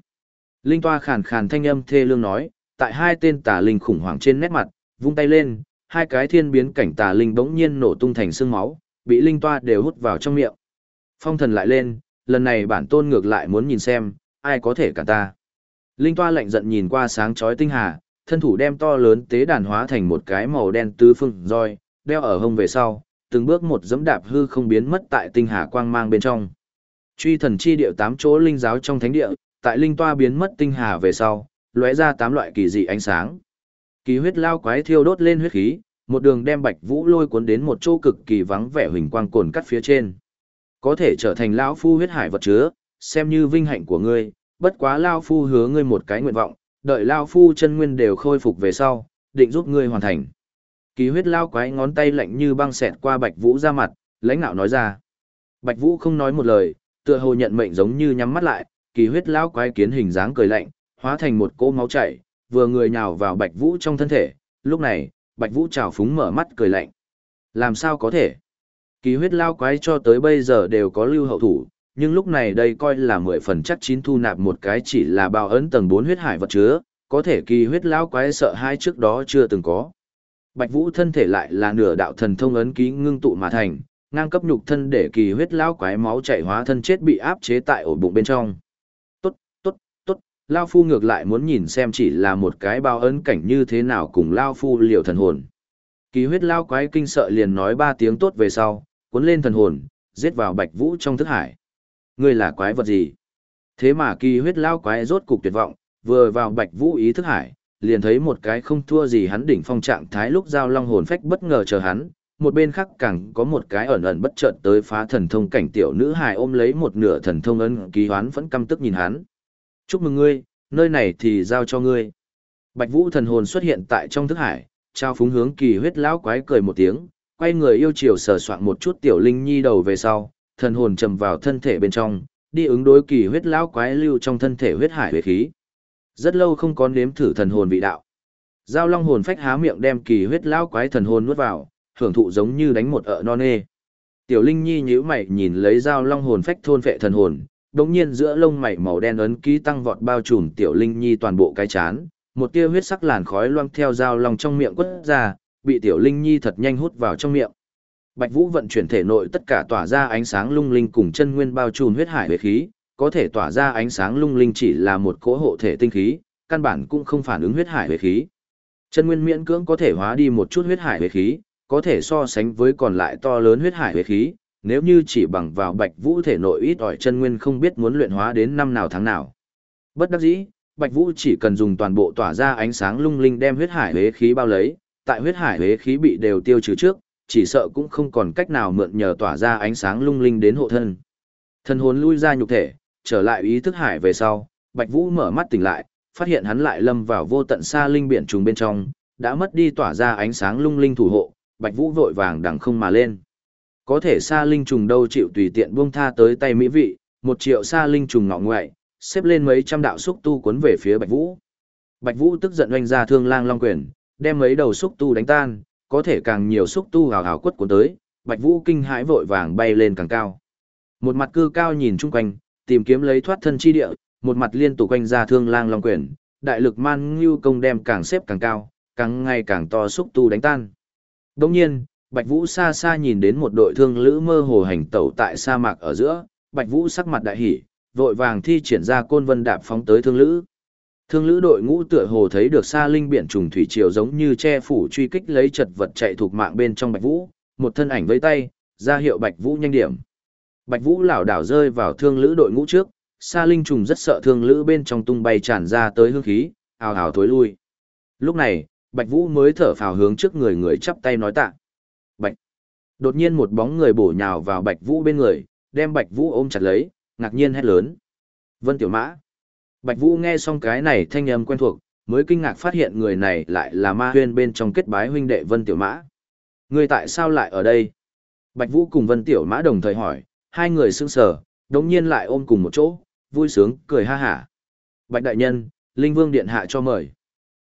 Linh toa khàn khàn thanh âm thê lương nói, tại hai tên tà linh khủng hoảng trên nét mặt, vung tay lên, hai cái thiên biến cảnh tà linh bỗng nhiên nổ tung thành xương máu, bị linh toa đều hút vào trong miệng. Phong thần lại lên, lần này bản tôn ngược lại muốn nhìn xem, ai có thể cả ta. Linh toa lạnh giận nhìn qua sáng chói tinh hà, thân thủ đem to lớn tế đàn hóa thành một cái màu đen tứ phương roi, đeo ở hông về sau, từng bước một dẫm đạp hư không biến mất tại tinh hà quang mang bên trong. Truy thần chi điệu tám chỗ linh giáo trong thánh địa, tại linh toa biến mất tinh hà về sau, lóe ra tám loại kỳ dị ánh sáng. Kỳ huyết lao quái thiêu đốt lên huyết khí, một đường đem Bạch Vũ lôi cuốn đến một chỗ cực kỳ vắng vẻ huỳnh quang cồn cắt phía trên. Có thể trở thành lão phu huyết hải vật chứa, xem như vinh hạnh của ngươi, bất quá lao phu hứa ngươi một cái nguyện vọng, đợi lao phu chân nguyên đều khôi phục về sau, định giúp ngươi hoàn thành. Kỳ huyết lao quái ngón tay lạnh như băng xẹt qua Bạch Vũ ra mặt, lãnh nạo nói ra. Bạch Vũ không nói một lời, tựa hồ nhận mệnh giống như nhắm mắt lại, kỳ huyết lao quái kiến hình dáng cười lạnh, hóa thành một cỗ máu chảy, vừa người nhào vào Bạch Vũ trong thân thể, lúc này, Bạch Vũ trào phúng mở mắt cười lạnh. Làm sao có thể? Kỳ huyết lao quái cho tới bây giờ đều có lưu hậu thủ, nhưng lúc này đây coi là mười phần chắc chín thu nạp một cái chỉ là bao ấn tầng bốn huyết hải vật chứa, có thể kỳ huyết lão quái sợ hai trước đó chưa từng có. Bạch Vũ thân thể lại là nửa đạo thần thông ấn ký ngưng tụ mà thành, ngang cấp nhục thân để kỳ huyết lão quái máu chảy hóa thân chết bị áp chế tại ổ bụng bên trong. Tốt, tốt, tốt, lao phu ngược lại muốn nhìn xem chỉ là một cái bao ấn cảnh như thế nào cùng lao phu liều thần hồn. Kỳ huyết lão quái kinh sợ liền nói ba tiếng tốt về sau, cuốn lên thần hồn, giết vào Bạch Vũ trong thức hải. Ngươi là quái vật gì? Thế mà kỳ huyết lao quái rốt cục tuyệt vọng, vừa vào Bạch Vũ ý thức hải, liền thấy một cái không thua gì hắn đỉnh phong trạng thái lúc giao long hồn phách bất ngờ chờ hắn, một bên khác càng có một cái ẩn ẩn bất chợt tới phá thần thông cảnh tiểu nữ hài ôm lấy một nửa thần thông ân ký hoán vẫn căm tức nhìn hắn. Chúc mừng ngươi, nơi này thì giao cho ngươi. Bạch Vũ thần hồn xuất hiện tại trong thức hải, trao phúng hướng kỳ huyết lão quái cười một tiếng, quay người yêu chiều sờ soạn một chút tiểu linh nhi đầu về sau, thần hồn trầm vào thân thể bên trong, đi ứng đối kỳ huyết lão quái lưu trong thân thể huyết hải huyết khí. Rất lâu không có nếm thử thần hồn vị đạo. Giao long hồn phách há miệng đem kỳ huyết lão quái thần hồn nuốt vào, hưởng thụ giống như đánh một ợ non nê. Tiểu Linh Nhi nhíu mày nhìn lấy giao long hồn phách thôn phệ thần hồn, đột nhiên giữa lông mày màu đen ấn ký tăng vọt bao trùm Tiểu Linh Nhi toàn bộ cái chán, một tia huyết sắc làn khói loang theo giao long trong miệng quất ra, bị Tiểu Linh Nhi thật nhanh hút vào trong miệng. Bạch Vũ vận chuyển thể nội tất cả tỏa ra ánh sáng lung linh cùng chân nguyên bao trùm huyết hải huyết khí, có thể tỏa ra ánh sáng lung linh chỉ là một cỗ hộ thể tinh khí, căn bản cũng không phản ứng huyết hải huyết khí. Chân nguyên miễn cưỡng có thể hóa đi một chút huyết hải huyết khí, có thể so sánh với còn lại to lớn huyết hải huyết khí, nếu như chỉ bằng vào Bạch Vũ thể nội ít ỏi chân nguyên không biết muốn luyện hóa đến năm nào tháng nào. Bất đắc dĩ, Bạch Vũ chỉ cần dùng toàn bộ tỏa ra ánh sáng lung linh đem huyết hải huyết khí bao lấy, tại huyết hải huyết khí bị đều tiêu trừ trước, chỉ sợ cũng không còn cách nào mượn nhờ tỏa ra ánh sáng lung linh đến hộ thân. Thân hồn lui ra nhục thể, trở lại ý thức hải về sau, Bạch Vũ mở mắt tỉnh lại, phát hiện hắn lại lâm vào vô tận xa linh biển trùng bên trong, đã mất đi tỏa ra ánh sáng lung linh thủ hộ, Bạch Vũ vội vàng đằng không mà lên. Có thể xa linh trùng đâu chịu tùy tiện buông tha tới tay mỹ vị, một triệu xa linh trùng ngọ ngoại, xếp lên mấy trăm đạo xúc tu cuốn về phía Bạch Vũ. Bạch Vũ tức giận oanh ra thương lang long quyền, đem mấy đầu xúc tu đánh tan, có thể càng nhiều xúc tu hào hào quất cuốn tới, Bạch Vũ kinh hãi vội vàng bay lên càng cao. Một mặt cư cao nhìn chung quanh, tìm kiếm lấy thoát thân chi địa, một mặt liên tục quanh ra thương lang long quyền, đại lực man ngưu công đem càng xếp càng cao, càng ngày càng to xúc tu đánh tan. Đồng nhiên, Bạch Vũ xa xa nhìn đến một đội thương lữ mơ hồ hành tẩu tại sa mạc ở giữa, Bạch Vũ sắc mặt đại hỉ, vội vàng thi triển ra côn vân đạp phóng tới thương lữ. Thương lữ đội ngũ tựa hồ thấy được xa linh biển trùng thủy triều giống như che phủ truy kích lấy chật vật chạy thuộc mạng bên trong Bạch Vũ, một thân ảnh với tay, ra hiệu Bạch Vũ nhanh điểm. Bạch Vũ lảo đảo rơi vào thương lữ đội ngũ trước, xa linh trùng rất sợ thương lữ bên trong tung bay tràn ra tới hương khí, ào ào thối lui. Lúc này, Bạch Vũ mới thở phào hướng trước người người chắp tay nói tạ. Bạch. Đột nhiên một bóng người bổ nhào vào Bạch Vũ bên người, đem Bạch Vũ ôm chặt lấy, ngạc nhiên hét lớn. Vân Tiểu Mã. Bạch Vũ nghe xong cái này thanh âm quen thuộc, mới kinh ngạc phát hiện người này lại là ma huyên bên trong kết bái huynh đệ Vân Tiểu Mã. Người tại sao lại ở đây? Bạch Vũ cùng Vân Tiểu Mã đồng thời hỏi, hai người sững sờ, đống nhiên lại ôm cùng một chỗ, vui sướng, cười ha hả. Bạch Đại Nhân, Linh Vương Điện Hạ cho mời.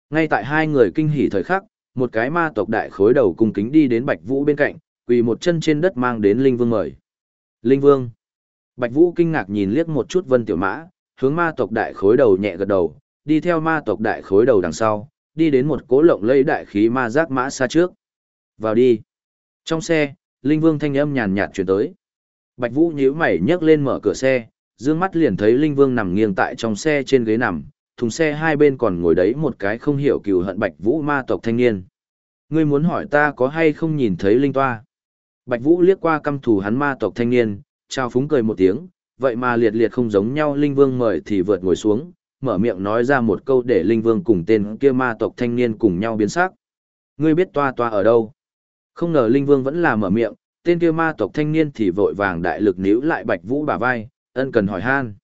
Ngay tại hai người kinh hỉ thời khắc, một cái ma tộc đại khối đầu cung kính đi đến Bạch Vũ bên cạnh, quỳ một chân trên đất mang đến Linh Vương mời. Linh Vương. Bạch Vũ kinh ngạc nhìn liếc một chút Vân Tiểu Mã, hướng ma tộc đại khối đầu nhẹ gật đầu, đi theo ma tộc đại khối đầu đằng sau, đi đến một cố lộng lây đại khí ma giác mã xa trước. Vào đi. Trong xe, Linh Vương thanh âm nhàn nhạt truyền tới. Bạch Vũ nhíu mày nhấc lên mở cửa xe, dương mắt liền thấy Linh Vương nằm nghiêng tại trong xe trên ghế nằm, thùng xe hai bên còn ngồi đấy một cái không hiểu cừu hận Bạch Vũ ma tộc thanh niên. Ngươi muốn hỏi ta có hay không nhìn thấy Linh Toa? Bạch Vũ liếc qua căm thù hắn ma tộc thanh niên, trao phúng cười một tiếng, vậy mà liệt liệt không giống nhau Linh Vương mời thì vượt ngồi xuống, mở miệng nói ra một câu để Linh Vương cùng tên kia ma tộc thanh niên cùng nhau biến sắc. Ngươi biết toa toa ở đâu? Không ngờ Linh Vương vẫn là mở miệng, tên kia ma tộc thanh niên thì vội vàng đại lực níu lại Bạch Vũ bả vai, ân cần hỏi han.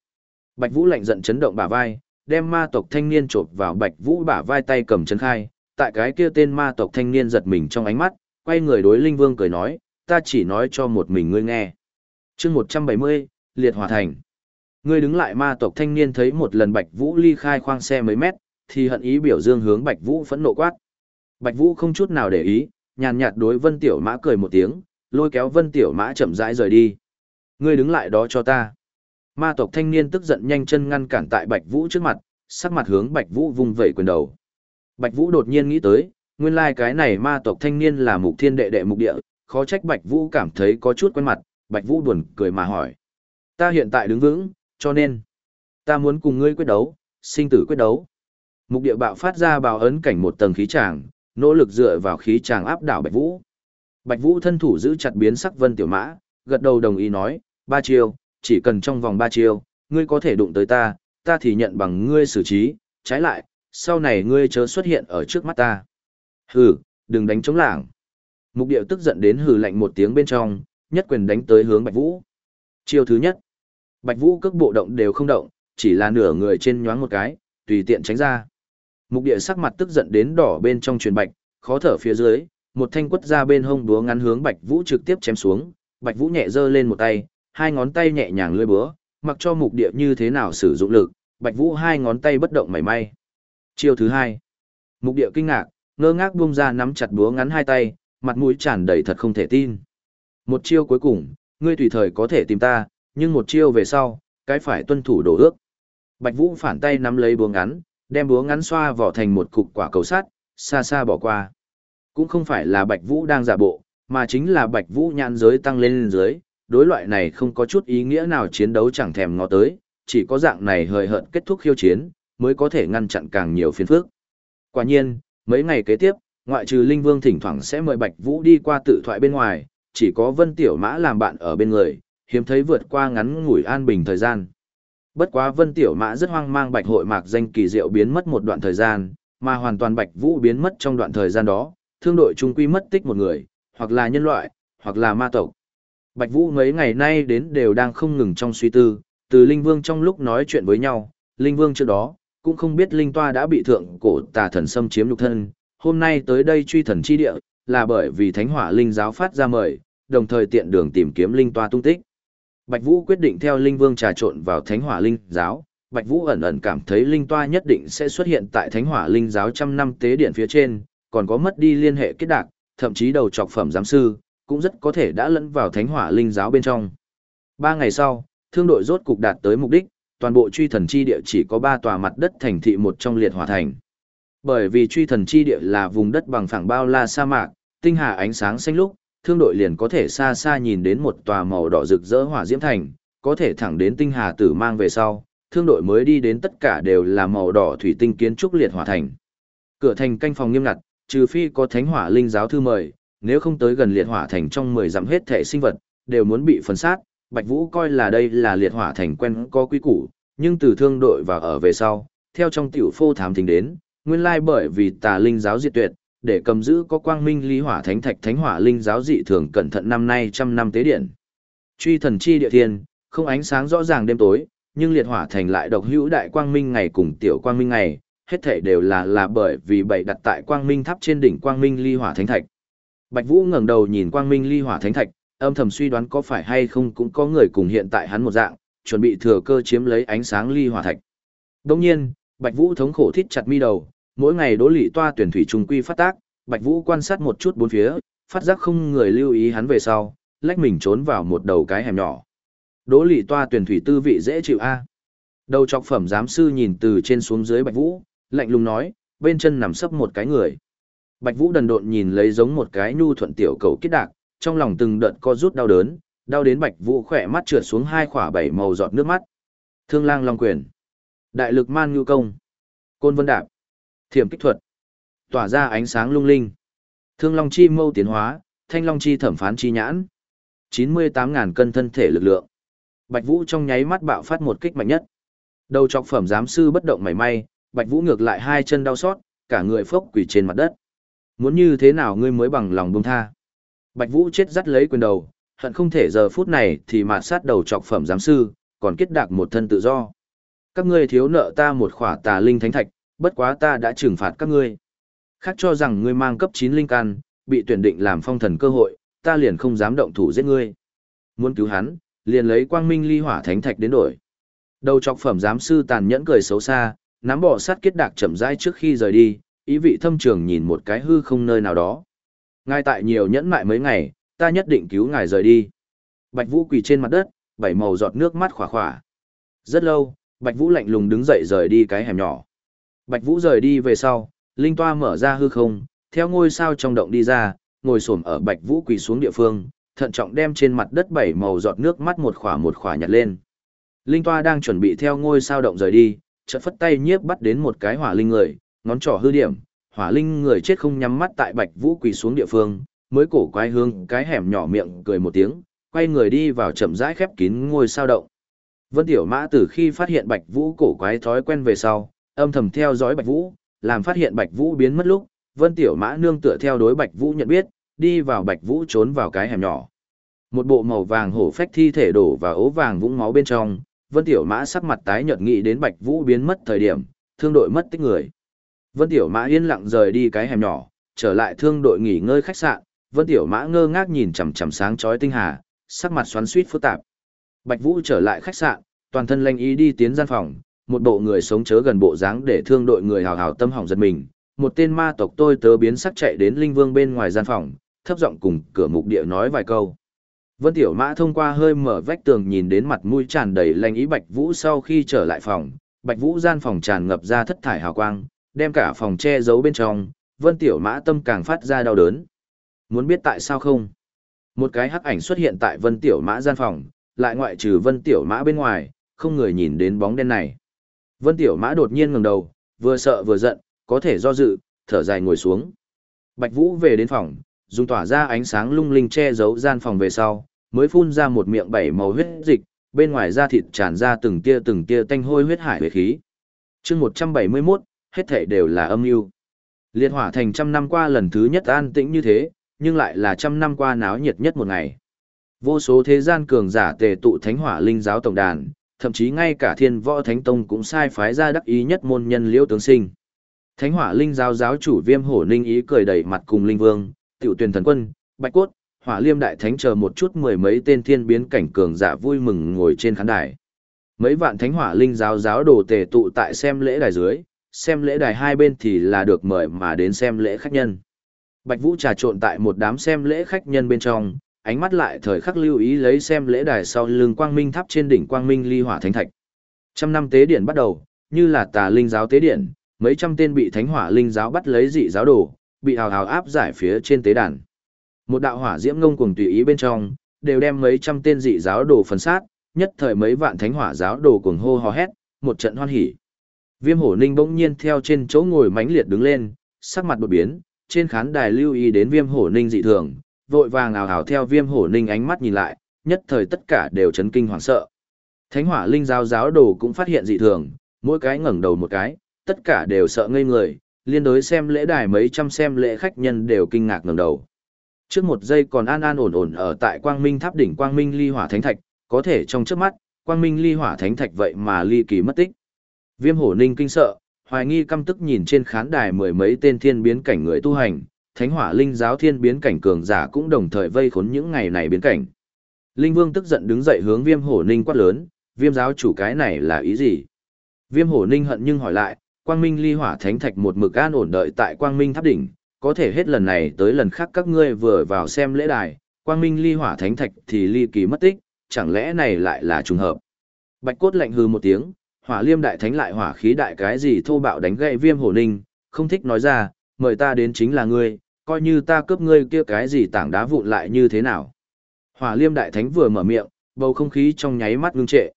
Bạch Vũ lạnh giận chấn động bả vai, đem ma tộc thanh niên chộp vào Bạch Vũ bả vai tay cầm chân khai, tại cái kia tên ma tộc thanh niên giật mình trong ánh mắt, quay người đối Linh Vương cười nói, ta chỉ nói cho một mình ngươi nghe. chương 170, Liệt Hòa Thành. Ngươi đứng lại ma tộc thanh niên thấy một lần Bạch Vũ ly khai khoang xe mấy mét, thì hận ý biểu dương hướng Bạch Vũ phẫn nộ quát. Bạch Vũ không chút nào để ý, nhàn nhạt đối Vân Tiểu Mã cười một tiếng, lôi kéo Vân Tiểu Mã chậm rãi rời đi. Ngươi đứng lại đó cho ta. Ma tộc thanh niên tức giận nhanh chân ngăn cản tại Bạch Vũ trước mặt, sắc mặt hướng Bạch Vũ vung vẩy quyền đầu. Bạch Vũ đột nhiên nghĩ tới, nguyên lai cái này ma tộc thanh niên là mục thiên đệ đệ mục địa, khó trách Bạch Vũ cảm thấy có chút quen mặt, Bạch Vũ buồn cười mà hỏi. Ta hiện tại đứng vững, cho nên, ta muốn cùng ngươi quyết đấu, sinh tử quyết đấu. Mục địa bạo phát ra bào ấn cảnh một tầng khí tràng, nỗ lực dựa vào khí tràng áp đảo Bạch Vũ. Bạch Vũ thân thủ giữ chặt biến sắc Vân Tiểu Mã, gật đầu đồng ý nói, ba chiêu, chỉ cần trong vòng ba chiêu, ngươi có thể đụng tới ta, ta thì nhận bằng ngươi xử trí, trái lại, sau này ngươi chớ xuất hiện ở trước mắt ta. Hừ, đừng đánh chống lảng. Mục điệu tức giận đến hừ lạnh một tiếng bên trong, nhất quyền đánh tới hướng Bạch Vũ. Chiêu thứ nhất. Bạch Vũ cước bộ động đều không động, chỉ là nửa người trên nhoáng một cái, tùy tiện tránh ra. Mục địa sắc mặt tức giận đến đỏ bên trong truyền bạch, khó thở phía dưới, một thanh quất ra bên hông búa ngắn hướng Bạch Vũ trực tiếp chém xuống, Bạch Vũ nhẹ giơ lên một tay, hai ngón tay nhẹ nhàng lưỡi búa, mặc cho mục địa như thế nào sử dụng lực, Bạch Vũ hai ngón tay bất động mảy may. Chiêu thứ hai. Mục địa kinh ngạc, ngơ ngác buông ra nắm chặt búa ngắn hai tay, mặt mũi tràn đầy thật không thể tin. Một chiêu cuối cùng, ngươi tùy thời có thể tìm ta, nhưng một chiêu về sau, cái phải tuân thủ đồ ước. Bạch Vũ phản tay nắm lấy búa ngắn, đem búa ngắn xoa vỏ thành một cục quả cầu sắt, xa xa bỏ qua. Cũng không phải là Bạch Vũ đang giả bộ, mà chính là Bạch Vũ nhãn giới tăng lên lên dưới, đối loại này không có chút ý nghĩa nào chiến đấu chẳng thèm ngó tới, chỉ có dạng này hời hợt kết thúc khiêu chiến, mới có thể ngăn chặn càng nhiều phiền phức. Quả nhiên, mấy ngày kế tiếp, ngoại trừ Linh Vương thỉnh thoảng sẽ mời Bạch Vũ đi qua tự thoại bên ngoài, chỉ có Vân Tiểu Mã làm bạn ở bên người, hiếm thấy vượt qua ngắn ngủi an bình thời gian. Bất quá Vân Tiểu Mã rất hoang mang Bạch Hội Mạc danh kỳ diệu biến mất một đoạn thời gian, mà hoàn toàn Bạch Vũ biến mất trong đoạn thời gian đó, thương đội trung quy mất tích một người, hoặc là nhân loại, hoặc là ma tộc. Bạch Vũ mấy ngày nay đến đều đang không ngừng trong suy tư, từ Linh Vương trong lúc nói chuyện với nhau, Linh Vương trước đó, cũng không biết Linh Toa đã bị thượng cổ tà thần xâm chiếm lục thân, hôm nay tới đây truy thần chi địa, là bởi vì Thánh Hỏa Linh giáo phát ra mời, đồng thời tiện đường tìm kiếm Linh Toa tung tích. Bạch Vũ quyết định theo Linh Vương trà trộn vào Thánh Hỏa Linh giáo, Bạch Vũ ẩn ẩn cảm thấy Linh Toa nhất định sẽ xuất hiện tại Thánh Hỏa Linh giáo trăm năm tế điện phía trên, còn có mất đi liên hệ kết đạc, thậm chí đầu trọc phẩm giám sư, cũng rất có thể đã lẫn vào Thánh Hỏa Linh giáo bên trong. Ba ngày sau, thương đội rốt cục đạt tới mục đích, toàn bộ truy thần chi địa chỉ có ba tòa mặt đất thành thị một trong liệt hỏa thành. Bởi vì truy thần chi địa là vùng đất bằng phẳng bao la sa mạc, tinh hà ánh sáng xanh lúc, thương đội liền có thể xa xa nhìn đến một tòa màu đỏ rực rỡ hỏa diễm thành, có thể thẳng đến tinh hà tử mang về sau, thương đội mới đi đến tất cả đều là màu đỏ thủy tinh kiến trúc liệt hỏa thành. Cửa thành canh phòng nghiêm ngặt, trừ phi có thánh hỏa linh giáo thư mời, nếu không tới gần liệt hỏa thành trong 10 dặm hết thể sinh vật, đều muốn bị phân sát. Bạch Vũ coi là đây là liệt hỏa thành quen có quý củ, nhưng từ thương đội và ở về sau, theo trong tiểu phô thám tính đến, nguyên lai bởi vì tà linh giáo diệt tuyệt, để cầm giữ có quang minh ly hỏa thánh thạch thánh hỏa linh giáo dị thường cẩn thận năm nay trăm năm tế điện. Truy thần chi địa thiên, không ánh sáng rõ ràng đêm tối, nhưng liệt hỏa thành lại độc hữu đại quang minh ngày cùng tiểu quang minh ngày, hết thảy đều là là bởi vì bảy đặt tại quang minh tháp trên đỉnh quang minh ly hỏa thánh thạch. Bạch Vũ ngẩng đầu nhìn quang minh ly hỏa thánh thạch, âm thầm suy đoán có phải hay không cũng có người cùng hiện tại hắn một dạng, chuẩn bị thừa cơ chiếm lấy ánh sáng ly hỏa thạch. Đương nhiên, Bạch Vũ thống khổ thít chặt mi đầu, mỗi ngày đỗ lị toa tuyển thủy trùng quy phát tác, Bạch Vũ quan sát một chút bốn phía, phát giác không người lưu ý hắn về sau, lách mình trốn vào một đầu cái hẻm nhỏ. Đỗ lị toa tuyển thủy tư vị dễ chịu a. Đầu trọc phẩm giám sư nhìn từ trên xuống dưới Bạch Vũ, lạnh lùng nói, bên chân nằm sấp một cái người. Bạch Vũ đần độn nhìn lấy giống một cái nhu thuận tiểu cầu kết đạc, trong lòng từng đợt co rút đau đớn, đau đến Bạch Vũ khỏe mắt trượt xuống hai khỏa bảy màu giọt nước mắt. Thương lang long quyền, đại lực man nhu công, côn vân đạp, thiểm kích thuật, tỏa ra ánh sáng lung linh. Thương long chi mâu tiến hóa, thanh long chi thẩm phán chi nhãn. 98.000 cân thân thể lực lượng. Bạch Vũ trong nháy mắt bạo phát một kích mạnh nhất. Đầu chọc phẩm giám sư bất động mảy may, Bạch Vũ ngược lại hai chân đau xót, cả người phốc quỳ trên mặt đất. Muốn như thế nào ngươi mới bằng lòng buông tha? Bạch Vũ chết dắt lấy quyền đầu, hận không thể giờ phút này thì mà sát đầu chọc phẩm giám sư, còn kết đạc một thân tự do. Các ngươi thiếu nợ ta một khỏa tà linh thánh thạch, bất quá ta đã trừng phạt các ngươi. Khác cho rằng ngươi mang cấp 9 linh can, bị tuyển định làm phong thần cơ hội, ta liền không dám động thủ giết ngươi. Muốn cứu hắn, liền lấy quang minh ly hỏa thánh thạch đến đổi. Đầu chọc phẩm giám sư tàn nhẫn cười xấu xa, nắm bỏ sát kết đạc chậm rãi trước khi rời đi, ý vị thâm trường nhìn một cái hư không nơi nào đó. Ngay tại nhiều nhẫn mại mấy ngày, ta nhất định cứu ngài rời đi. Bạch Vũ quỳ trên mặt đất, bảy màu giọt nước mắt khỏa khỏa. Rất lâu, Bạch Vũ lạnh lùng đứng dậy rời đi cái hẻm nhỏ. Bạch Vũ rời đi về sau, linh toa mở ra hư không, theo ngôi sao trong động đi ra, ngồi xổm ở Bạch Vũ quỳ xuống địa phương, thận trọng đem trên mặt đất bảy màu giọt nước mắt một khỏa một khỏa nhặt lên. Linh toa đang chuẩn bị theo ngôi sao động rời đi, chợt phất tay nhiếp bắt đến một cái hỏa linh người, ngón trỏ hư điểm, hỏa linh người chết không nhắm mắt tại Bạch Vũ quỳ xuống địa phương, mới cổ quay hương cái hẻm nhỏ miệng cười một tiếng, quay người đi vào chậm rãi khép kín ngôi sao động. Vân Tiểu Mã từ khi phát hiện Bạch Vũ cổ quái thói quen về sau, âm thầm theo dõi Bạch Vũ, làm phát hiện Bạch Vũ biến mất lúc, Vân Tiểu Mã nương tựa theo đối Bạch Vũ nhận biết, đi vào Bạch Vũ trốn vào cái hẻm nhỏ. Một bộ màu vàng hổ phách thi thể đổ vào ố vàng vũng máu bên trong, Vân Tiểu Mã sắc mặt tái nhợt nghĩ đến Bạch Vũ biến mất thời điểm, thương đội mất tích người. Vân Tiểu Mã yên lặng rời đi cái hẻm nhỏ, trở lại thương đội nghỉ ngơi khách sạn, Vân Tiểu Mã ngơ ngác nhìn chằm chằm sáng chói tinh hà, sắc mặt xoắn xuýt phức tạp. Bạch Vũ trở lại khách sạn, toàn thân lanh ý đi tiến gian phòng, một bộ người sống chớ gần bộ dáng để thương đội người hào hào tâm hỏng giật mình. Một tên ma tộc tôi tớ biến sắc chạy đến linh vương bên ngoài gian phòng, thấp giọng cùng cửa mục địa nói vài câu. Vân Tiểu Mã thông qua hơi mở vách tường nhìn đến mặt mũi tràn đầy lanh ý Bạch Vũ sau khi trở lại phòng, Bạch Vũ gian phòng tràn ngập ra thất thải hào quang, đem cả phòng che giấu bên trong, Vân Tiểu Mã tâm càng phát ra đau đớn. Muốn biết tại sao không? Một cái hắc ảnh xuất hiện tại Vân Tiểu Mã gian phòng, lại ngoại trừ Vân Tiểu Mã bên ngoài, không người nhìn đến bóng đen này. Vân Tiểu Mã đột nhiên ngẩng đầu, vừa sợ vừa giận, có thể do dự, thở dài ngồi xuống. Bạch Vũ về đến phòng, dùng tỏa ra ánh sáng lung linh che giấu gian phòng về sau, mới phun ra một miệng bảy màu huyết dịch, bên ngoài da thịt tràn ra từng tia từng tia tanh hôi huyết hải huyết khí. Chương 171, hết thảy đều là âm mưu. Liệt hỏa thành trăm năm qua lần thứ nhất an tĩnh như thế, nhưng lại là trăm năm qua náo nhiệt nhất một ngày. Vô số thế gian cường giả tề tụ thánh hỏa linh giáo tổng đàn, thậm chí ngay cả thiên võ thánh tông cũng sai phái ra đắc ý nhất môn nhân liễu tướng sinh. Thánh hỏa linh giáo giáo chủ viêm hổ ninh ý cười đầy mặt cùng linh vương, tiểu tuyển thần quân, bạch cốt, hỏa liêm đại thánh chờ một chút mười mấy tên thiên biến cảnh cường giả vui mừng ngồi trên khán đài. Mấy vạn thánh hỏa linh giáo giáo đồ tề tụ tại xem lễ đài dưới, xem lễ đài hai bên thì là được mời mà đến xem lễ khách nhân. Bạch Vũ trà trộn tại một đám xem lễ khách nhân bên trong, ánh mắt lại thời khắc lưu ý lấy xem lễ đài sau lưng quang minh tháp trên đỉnh quang minh ly hỏa thánh thạch. Trăm năm tế điển bắt đầu, như là tà linh giáo tế điển, mấy trăm tên bị thánh hỏa linh giáo bắt lấy dị giáo đồ, bị hào hào áp giải phía trên tế đàn. Một đạo hỏa diễm ngông cuồng tùy ý bên trong, đều đem mấy trăm tên dị giáo đồ phần sát, nhất thời mấy vạn thánh hỏa giáo đồ cuồng hô hò hét, một trận hoan hỉ. Viêm hổ ninh bỗng nhiên theo trên chỗ ngồi mãnh liệt đứng lên, sắc mặt đột biến, trên khán đài lưu ý đến viêm hổ ninh dị thường, vội vàng ào ào theo viêm hổ ninh ánh mắt nhìn lại, nhất thời tất cả đều chấn kinh hoảng sợ. Thánh hỏa linh giáo giáo đồ cũng phát hiện dị thường, mỗi cái ngẩng đầu một cái, tất cả đều sợ ngây người, liên đối xem lễ đài mấy trăm xem lễ khách nhân đều kinh ngạc ngẩng đầu. Trước một giây còn an an ổn ổn ở tại quang minh tháp đỉnh quang minh ly hỏa thánh thạch, có thể trong trước mắt, quang minh ly hỏa thánh thạch vậy mà ly kỳ mất tích. Viêm hổ ninh kinh sợ, hoài nghi căm tức nhìn trên khán đài mười mấy tên thiên biến cảnh người tu hành, thánh hỏa linh giáo thiên biến cảnh cường giả cũng đồng thời vây khốn những ngày này biến cảnh. Linh vương tức giận đứng dậy hướng viêm hổ ninh quát lớn, viêm giáo chủ cái này là ý gì? Viêm hổ ninh hận nhưng hỏi lại, quang minh ly hỏa thánh thạch một mực an ổn đợi tại quang minh tháp đỉnh, có thể hết lần này tới lần khác các ngươi vừa vào xem lễ đài, quang minh ly hỏa thánh thạch thì ly kỳ mất tích, chẳng lẽ này lại là trùng hợp? Bạch cốt lạnh hư một tiếng, hỏa liêm đại thánh lại hỏa khí đại cái gì thô bạo đánh gậy viêm hổ ninh, không thích nói ra, mời ta đến chính là ngươi, coi như ta cướp ngươi kia cái gì tảng đá vụn lại như thế nào. Hỏa liêm đại thánh vừa mở miệng, bầu không khí trong nháy mắt ngưng trệ.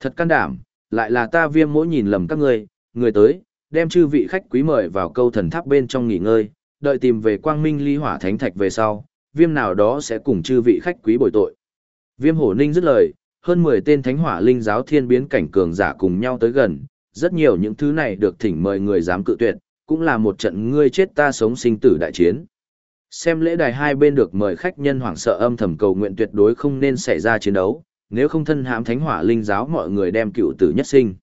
Thật can đảm, lại là ta viêm mỗi nhìn lầm các ngươi, người tới, đem chư vị khách quý mời vào câu thần tháp bên trong nghỉ ngơi, đợi tìm về quang minh ly hỏa thánh thạch về sau, viêm nào đó sẽ cùng chư vị khách quý bồi tội. Viêm hổ ninh dứt lời, hơn 10 tên thánh hỏa linh giáo thiên biến cảnh cường giả cùng nhau tới gần, rất nhiều những thứ này được thỉnh mời người dám cự tuyệt, cũng là một trận ngươi chết ta sống sinh tử đại chiến. Xem lễ đài hai bên được mời khách nhân hoảng sợ âm thầm cầu nguyện tuyệt đối không nên xảy ra chiến đấu, nếu không thân hãm thánh hỏa linh giáo mọi người đem cựu tử nhất sinh.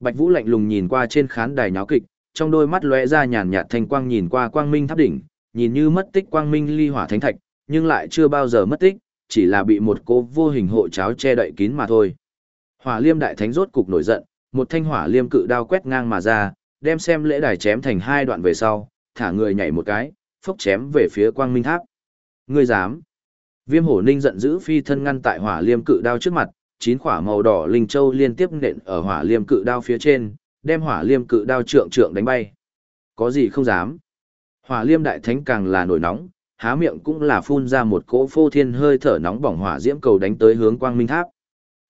Bạch Vũ lạnh lùng nhìn qua trên khán đài nháo kịch, trong đôi mắt lóe ra nhàn nhạt thanh quang nhìn qua quang minh tháp đỉnh, nhìn như mất tích quang minh ly hỏa thánh thạch, nhưng lại chưa bao giờ mất tích, chỉ là bị một cô vô hình hộ cháo che đậy kín mà thôi. Hỏa Liêm đại thánh rốt cục nổi giận, một thanh hỏa liêm cự đao quét ngang mà ra, đem xem lễ đài chém thành hai đoạn về sau, thả người nhảy một cái, phốc chém về phía quang minh tháp. Ngươi dám? Viêm hổ ninh giận dữ phi thân ngăn tại hỏa liêm cự đao trước mặt, chín quả màu đỏ linh châu liên tiếp nện ở hỏa liêm cự đao phía trên, đem hỏa liêm cự đao trượng trượng đánh bay. Có gì không dám? Hỏa liêm đại thánh càng là nổi nóng, há miệng cũng là phun ra một cỗ phô thiên hơi thở nóng bỏng hỏa diễm cầu đánh tới hướng quang minh tháp.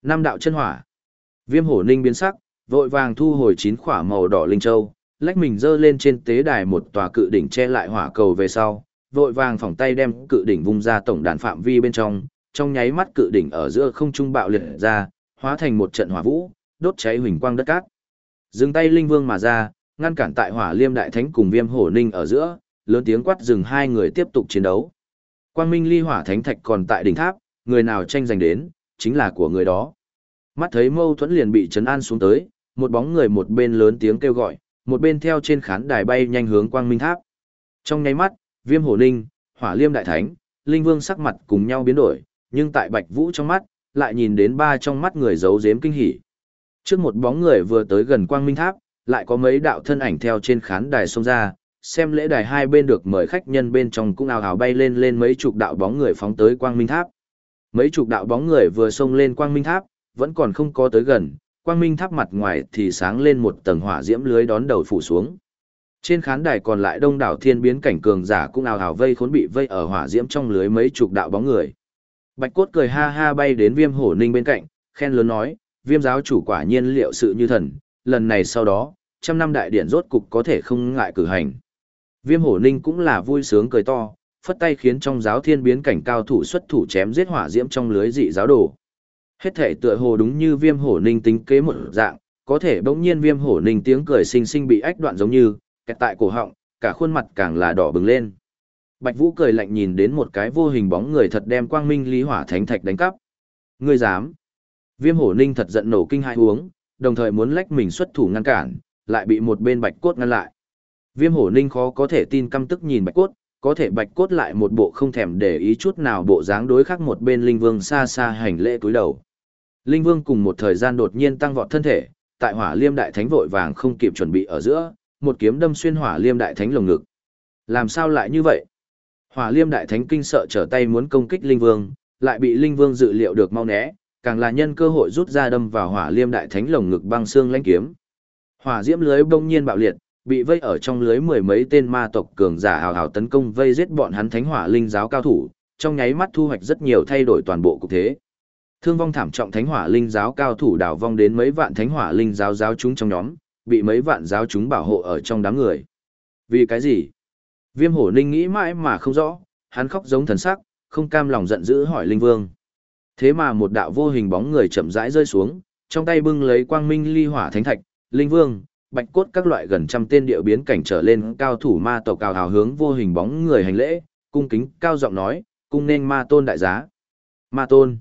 nam đạo chân hỏa. Viêm hổ ninh biến sắc, vội vàng thu hồi chín khỏa màu đỏ linh châu, lách mình dơ lên trên tế đài một tòa cự đỉnh che lại hỏa cầu về sau, vội vàng phỏng tay đem cự đỉnh vung ra tổng đàn phạm vi bên trong, trong nháy mắt cự đỉnh ở giữa không trung bạo liệt ra, hóa thành một trận hỏa vũ, đốt cháy huỳnh quang đất cát. Dừng tay linh vương mà ra, ngăn cản tại hỏa liêm đại thánh cùng viêm hổ ninh ở giữa, lớn tiếng quát dừng hai người tiếp tục chiến đấu. Quang minh ly hỏa thánh thạch còn tại đỉnh tháp, người nào tranh giành đến, chính là của người đó. Mắt thấy mâu thuẫn liền bị trấn an xuống tới, một bóng người một bên lớn tiếng kêu gọi, một bên theo trên khán đài bay nhanh hướng quang minh tháp. Trong nháy mắt, viêm hổ ninh, hỏa liêm đại thánh, linh vương sắc mặt cùng nhau biến đổi, nhưng tại bạch vũ trong mắt, lại nhìn đến ba trong mắt người giấu giếm kinh hỉ. Trước một bóng người vừa tới gần quang minh tháp, lại có mấy đạo thân ảnh theo trên khán đài xông ra, xem lễ đài hai bên được mời khách nhân bên trong cũng ào ào bay lên lên mấy chục đạo bóng người phóng tới quang minh tháp. Mấy chục đạo bóng người vừa xông lên quang minh tháp, vẫn còn không có tới gần, quang minh tháp mặt ngoài thì sáng lên một tầng hỏa diễm lưới đón đầu phủ xuống. Trên khán đài còn lại đông đảo thiên biến cảnh cường giả cũng ào ào vây khốn bị vây ở hỏa diễm trong lưới mấy chục đạo bóng người. Bạch cốt cười ha ha bay đến viêm hổ ninh bên cạnh, khen lớn nói, viêm giáo chủ quả nhiên liệu sự như thần, lần này sau đó, trăm năm đại điển rốt cục có thể không ngại cử hành. Viêm hổ ninh cũng là vui sướng cười to, phất tay khiến trong giáo thiên biến cảnh cao thủ xuất thủ chém giết hỏa diễm trong lưới dị giáo đồ. Hết thể tựa hồ đúng như viêm hổ ninh tính kế một dạng, có thể bỗng nhiên viêm hổ ninh tiếng cười xinh xinh bị ách đoạn giống như, kẹt tại cổ họng, cả khuôn mặt càng là đỏ bừng lên. Bạch Vũ cười lạnh nhìn đến một cái vô hình bóng người thật đem quang minh lý hỏa thánh thạch đánh cắp. Ngươi dám? Viêm hổ ninh thật giận nổ kinh hai uống, đồng thời muốn lách mình xuất thủ ngăn cản, lại bị một bên bạch cốt ngăn lại. Viêm hổ ninh khó có thể tin căm tức nhìn bạch cốt, có thể bạch cốt lại một bộ không thèm để ý chút nào bộ dáng đối khắc một bên linh vương xa xa hành lễ cúi đầu. Linh vương cùng một thời gian đột nhiên tăng vọt thân thể, tại hỏa liêm đại thánh vội vàng không kịp chuẩn bị ở giữa, một kiếm đâm xuyên hỏa liêm đại thánh lồng ngực. Làm sao lại như vậy? Hỏa liêm đại thánh kinh sợ trở tay muốn công kích linh vương, lại bị linh vương dự liệu được mau né, càng là nhân cơ hội rút ra đâm vào hỏa liêm đại thánh lồng ngực băng xương lãnh kiếm. Hỏa diễm lưới bỗng nhiên bạo liệt, bị vây ở trong lưới mười mấy tên ma tộc cường giả hào hào tấn công vây giết bọn hắn thánh hỏa linh giáo cao thủ, trong nháy mắt thu hoạch rất nhiều thay đổi toàn bộ cục thế. Thương vong thảm trọng thánh hỏa linh giáo cao thủ đảo vong đến mấy vạn thánh hỏa linh giáo giáo chúng trong nhóm, bị mấy vạn giáo chúng bảo hộ ở trong đám người. Vì cái gì? Viêm hổ ninh nghĩ mãi mà không rõ, hắn khóc giống thần sắc, không cam lòng giận dữ hỏi linh vương. Thế mà một đạo vô hình bóng người chậm rãi rơi xuống, trong tay bưng lấy quang minh ly hỏa thánh thạch, linh vương, bạch cốt các loại gần trăm tên địa biến cảnh trở lên cao thủ ma tộc cao hào hướng vô hình bóng người hành lễ, cung kính cao giọng nói, cung nên ma tôn đại giá. Ma tôn.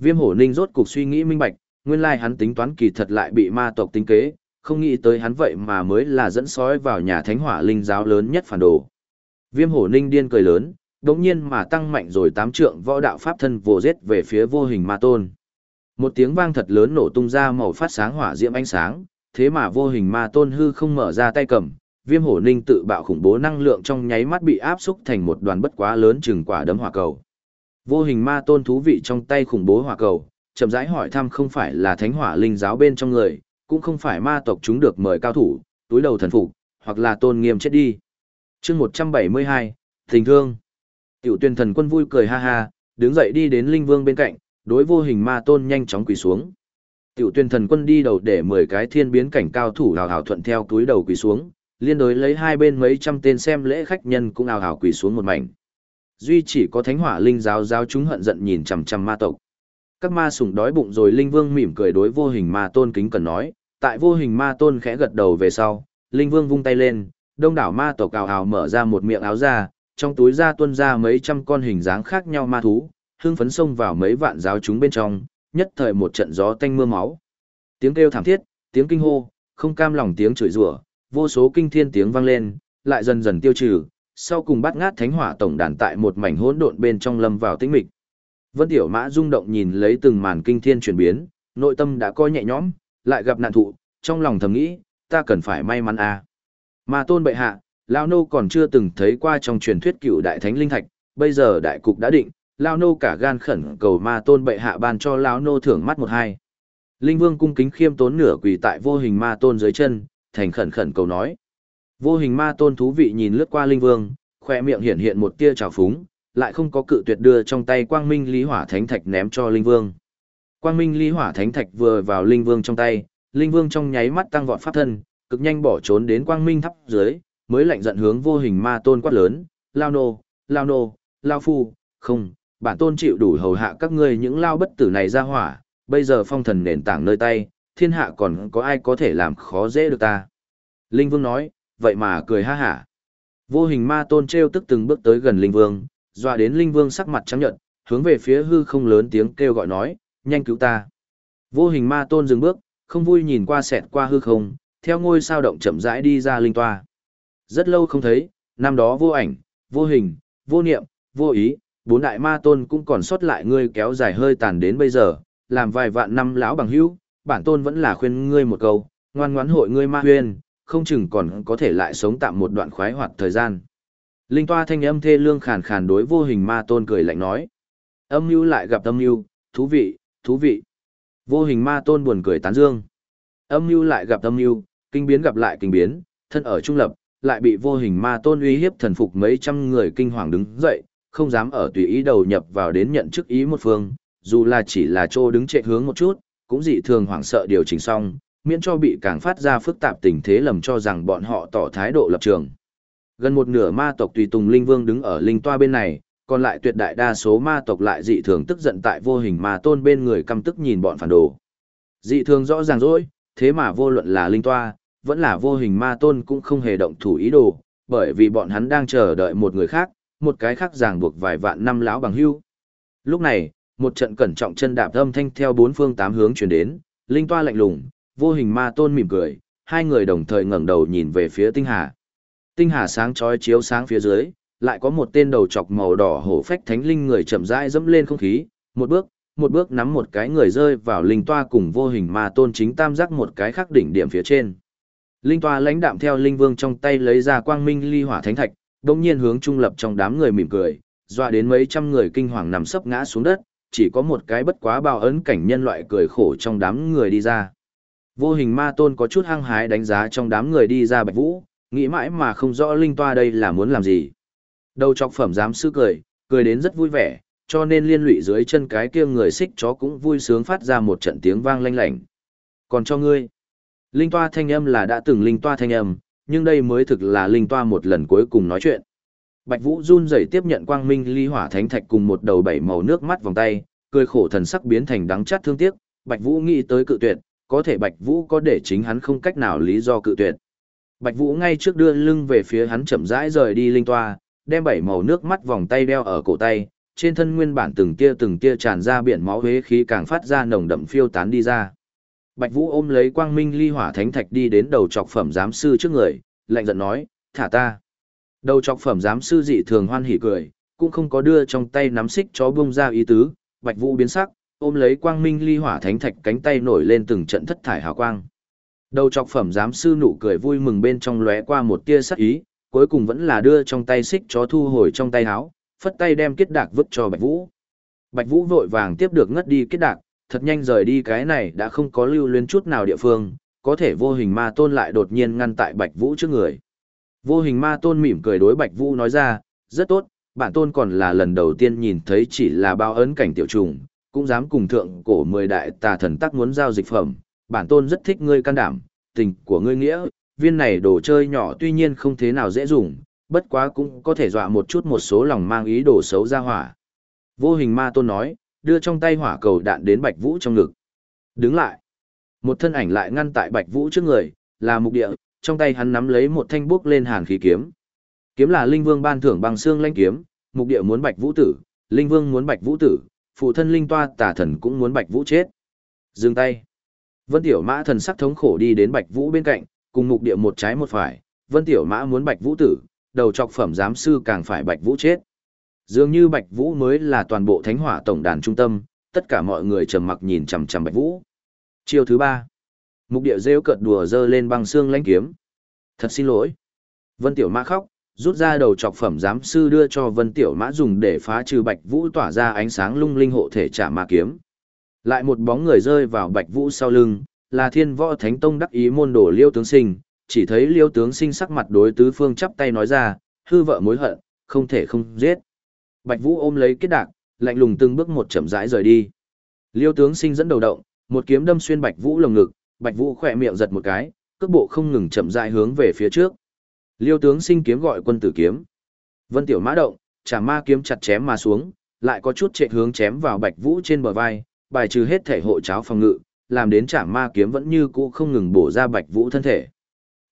Viêm hổ ninh rốt cuộc suy nghĩ minh bạch, nguyên lai hắn tính toán kỳ thật lại bị ma tộc tính kế, không nghĩ tới hắn vậy mà mới là dẫn sói vào nhà thánh hỏa linh giáo lớn nhất phản đồ. Viêm hổ ninh điên cười lớn, đống nhiên mà tăng mạnh rồi tám trượng võ đạo pháp thân vô giết về phía vô hình ma tôn. Một tiếng vang thật lớn nổ tung ra màu phát sáng hỏa diễm ánh sáng, thế mà vô hình ma tôn hư không mở ra tay cầm, viêm hổ ninh tự bạo khủng bố năng lượng trong nháy mắt bị áp xúc thành một đoàn bất quá lớn chừng quả đấm hỏa cầu. Vô hình ma tôn thú vị trong tay khủng bố hỏa cầu, chậm rãi hỏi thăm không phải là thánh hỏa linh giáo bên trong người, cũng không phải ma tộc chúng được mời cao thủ, túi đầu thần phục, hoặc là tôn nghiêm chết đi. chương 172, Tình thương. Tiểu tuyên thần quân vui cười ha ha, đứng dậy đi đến linh vương bên cạnh, đối vô hình ma tôn nhanh chóng quỳ xuống. Tiểu tuyên thần quân đi đầu để 10 cái thiên biến cảnh cao thủ hào hào thuận theo túi đầu quỳ xuống, liên đối lấy hai bên mấy trăm tên xem lễ khách nhân cũng hào hào quỳ xuống một mảnh. Duy chỉ có thánh hỏa linh giáo giáo chúng hận giận nhìn chằm chằm ma tộc. Các ma sủng đói bụng rồi linh vương mỉm cười đối vô hình ma tôn kính cần nói, tại vô hình ma tôn khẽ gật đầu về sau, linh vương vung tay lên, đông đảo ma tộc cào hào mở ra một miệng áo ra, trong túi ra tuân ra mấy trăm con hình dáng khác nhau ma thú, hưng phấn xông vào mấy vạn giáo chúng bên trong, nhất thời một trận gió tanh mưa máu. Tiếng kêu thảm thiết, tiếng kinh hô, không cam lòng tiếng chửi rủa, vô số kinh thiên tiếng vang lên, lại dần dần tiêu trừ, sau cùng bắt ngát thánh hỏa tổng đàn tại một mảnh hỗn độn bên trong lâm vào tĩnh mịch. Vân Tiểu Mã rung động nhìn lấy từng màn kinh thiên chuyển biến, nội tâm đã coi nhẹ nhõm, lại gặp nạn thụ, trong lòng thầm nghĩ, ta cần phải may mắn à. Ma tôn bệ hạ, Lao Nô còn chưa từng thấy qua trong truyền thuyết cựu đại thánh linh thạch, bây giờ đại cục đã định, Lao Nô cả gan khẩn cầu ma tôn bệ hạ ban cho Lao Nô thưởng mắt một hai. Linh vương cung kính khiêm tốn nửa quỳ tại vô hình ma tôn dưới chân, thành khẩn khẩn cầu nói. Vô hình ma tôn thú vị nhìn lướt qua linh vương, khoe miệng hiện hiện một tia trào phúng, lại không có cự tuyệt đưa trong tay quang minh lý hỏa thánh thạch ném cho linh vương. Quang minh lý hỏa thánh thạch vừa vào linh vương trong tay, linh vương trong nháy mắt tăng vọt pháp thân, cực nhanh bỏ trốn đến quang minh thắp dưới, mới lạnh giận hướng vô hình ma tôn quát lớn, lao nô, lao nô, lao phu, không, bản tôn chịu đủ hầu hạ các ngươi những lao bất tử này ra hỏa, bây giờ phong thần nền tảng nơi tay, thiên hạ còn có ai có thể làm khó dễ được ta. Linh Vương nói, vậy mà cười ha hả. Vô hình ma tôn treo tức từng bước tới gần Linh Vương, dọa đến Linh Vương sắc mặt trắng nhợt, hướng về phía hư không lớn tiếng kêu gọi nói, nhanh cứu ta. Vô hình ma tôn dừng bước, không vui nhìn qua sẹt qua hư không, theo ngôi sao động chậm rãi đi ra linh toa. Rất lâu không thấy, năm đó vô ảnh, vô hình, vô niệm, vô ý, bốn đại ma tôn cũng còn sót lại ngươi kéo dài hơi tàn đến bây giờ, làm vài vạn năm lão bằng hữu, bản tôn vẫn là khuyên ngươi một câu, ngoan ngoãn hội ngươi ma huyền, không chừng còn có thể lại sống tạm một đoạn khoái hoạt thời gian. Linh toa thanh âm thê lương khàn khàn đối vô hình ma tôn cười lạnh nói. Âm mưu lại gặp âm mưu, thú vị, thú vị. Vô hình ma tôn buồn cười tán dương. Âm mưu lại gặp âm mưu, kinh biến gặp lại kinh biến, thân ở trung lập, lại bị vô hình ma tôn uy hiếp thần phục mấy trăm người kinh hoàng đứng dậy, không dám ở tùy ý đầu nhập vào đến nhận chức ý một phương, dù là chỉ là trô đứng trệ hướng một chút, cũng dị thường hoảng sợ điều chỉnh xong, miễn cho bị càng phát ra phức tạp tình thế lầm cho rằng bọn họ tỏ thái độ lập trường. Gần một nửa ma tộc tùy tùng linh vương đứng ở linh toa bên này, còn lại tuyệt đại đa số ma tộc lại dị thường tức giận tại vô hình ma tôn bên người căm tức nhìn bọn phản đồ. Dị thường rõ ràng rồi, thế mà vô luận là linh toa, vẫn là vô hình ma tôn cũng không hề động thủ ý đồ, bởi vì bọn hắn đang chờ đợi một người khác, một cái khác ràng buộc vài vạn năm lão bằng hưu. Lúc này, một trận cẩn trọng chân đạp âm thanh theo bốn phương tám hướng truyền đến, linh toa lạnh lùng, vô hình ma tôn mỉm cười, hai người đồng thời ngẩng đầu nhìn về phía tinh hà. Tinh hà sáng chói chiếu sáng phía dưới, lại có một tên đầu chọc màu đỏ hổ phách thánh linh người chậm rãi dẫm lên không khí, một bước, một bước nắm một cái người rơi vào linh toa cùng vô hình ma tôn chính tam giác một cái khắc đỉnh điểm phía trên. Linh toa lãnh đạm theo linh vương trong tay lấy ra quang minh ly hỏa thánh thạch, đồng nhiên hướng trung lập trong đám người mỉm cười, dọa đến mấy trăm người kinh hoàng nằm sấp ngã xuống đất, chỉ có một cái bất quá bao ấn cảnh nhân loại cười khổ trong đám người đi ra. Vô hình ma tôn có chút hăng hái đánh giá trong đám người đi ra bạch vũ, nghĩ mãi mà không rõ linh toa đây là muốn làm gì. Đầu chọc phẩm giám sư cười, cười đến rất vui vẻ, cho nên liên lụy dưới chân cái kia người xích chó cũng vui sướng phát ra một trận tiếng vang lanh lảnh. Còn cho ngươi, linh toa thanh âm là đã từng linh toa thanh âm, nhưng đây mới thực là linh toa một lần cuối cùng nói chuyện. Bạch Vũ run rẩy tiếp nhận quang minh ly hỏa thánh thạch cùng một đầu bảy màu nước mắt vòng tay, cười khổ thần sắc biến thành đắng chát thương tiếc, Bạch Vũ nghĩ tới cự tuyệt, có thể Bạch Vũ có để chính hắn không cách nào lý do cự tuyệt. Bạch Vũ ngay trước đưa lưng về phía hắn chậm rãi rời đi linh toa, đem bảy màu nước mắt vòng tay đeo ở cổ tay, trên thân nguyên bản từng tia từng tia tràn ra biển máu huế khí càng phát ra nồng đậm phiêu tán đi ra. Bạch Vũ ôm lấy Quang Minh Ly Hỏa Thánh Thạch đi đến đầu trọc phẩm giám sư trước người, lạnh giận nói, "Thả ta." Đầu trọc phẩm giám sư dị thường hoan hỉ cười, cũng không có đưa trong tay nắm xích chó bung ra ý tứ, Bạch Vũ biến sắc, ôm lấy Quang Minh Ly Hỏa Thánh Thạch cánh tay nổi lên từng trận thất thải hào quang. Đầu chọc phẩm giám sư nụ cười vui mừng bên trong lóe qua một tia sắc ý, cuối cùng vẫn là đưa trong tay xích chó thu hồi trong tay áo, phất tay đem kết đạc vứt cho Bạch Vũ. Bạch Vũ vội vàng tiếp được ngất đi kết đạc, thật nhanh rời đi cái này đã không có lưu luyến chút nào địa phương, có thể vô hình ma tôn lại đột nhiên ngăn tại Bạch Vũ trước người. Vô hình ma tôn mỉm cười đối Bạch Vũ nói ra, rất tốt, bản tôn còn là lần đầu tiên nhìn thấy chỉ là bao ấn cảnh tiểu trùng, cũng dám cùng thượng cổ mười đại tà thần tắc muốn giao dịch phẩm, bản tôn rất thích ngươi can đảm, tình của ngươi nghĩa, viên này đồ chơi nhỏ tuy nhiên không thế nào dễ dùng, bất quá cũng có thể dọa một chút một số lòng mang ý đồ xấu ra hỏa. Vô hình ma tôn nói, đưa trong tay hỏa cầu đạn đến Bạch Vũ trong ngực. Đứng lại. Một thân ảnh lại ngăn tại Bạch Vũ trước người, là mục địa, trong tay hắn nắm lấy một thanh bước lên hàn khí kiếm. Kiếm là Linh Vương ban thưởng bằng xương lanh kiếm, mục địa muốn Bạch Vũ tử, Linh Vương muốn Bạch Vũ tử, phụ thân Linh Toa tà thần cũng muốn Bạch Vũ chết. Dừng tay. Vân Tiểu Mã thần sắc thống khổ đi đến Bạch Vũ bên cạnh, cùng mục địa một trái một phải, Vân Tiểu Mã muốn Bạch Vũ tử, đầu trọc phẩm giám sư càng phải Bạch Vũ chết. Dường như Bạch Vũ mới là toàn bộ thánh hỏa tổng đàn trung tâm, tất cả mọi người trầm mặc nhìn chằm chằm Bạch Vũ. Chiêu thứ ba, Mục địa rêu cợt đùa dơ lên băng xương lãnh kiếm. Thật xin lỗi. Vân Tiểu Mã khóc, rút ra đầu trọc phẩm giám sư đưa cho Vân Tiểu Mã dùng để phá trừ Bạch Vũ tỏa ra ánh sáng lung linh hộ thể trả ma kiếm. Lại một bóng người rơi vào Bạch Vũ sau lưng, là thiên võ thánh tông đắc ý môn đồ liêu tướng sinh, chỉ thấy liêu tướng sinh sắc mặt đối tứ phương chắp tay nói ra, hư vợ mối hận, không thể không giết. Bạch Vũ ôm lấy kết đạc, lạnh lùng từng bước một chậm rãi rời đi. Liêu tướng sinh dẫn đầu động, một kiếm đâm xuyên Bạch Vũ lồng ngực, Bạch Vũ khẽ miệng giật một cái, cước bộ không ngừng chậm rãi hướng về phía trước. Liêu tướng sinh kiếm gọi quân tử kiếm. Vân Tiểu Mã động, chả ma kiếm chặt chém mà xuống, lại có chút trệ hướng chém vào Bạch Vũ trên bờ vai, bài trừ hết thể hộ cháo phòng ngự, làm đến chả ma kiếm vẫn như cũ không ngừng bổ ra Bạch Vũ thân thể.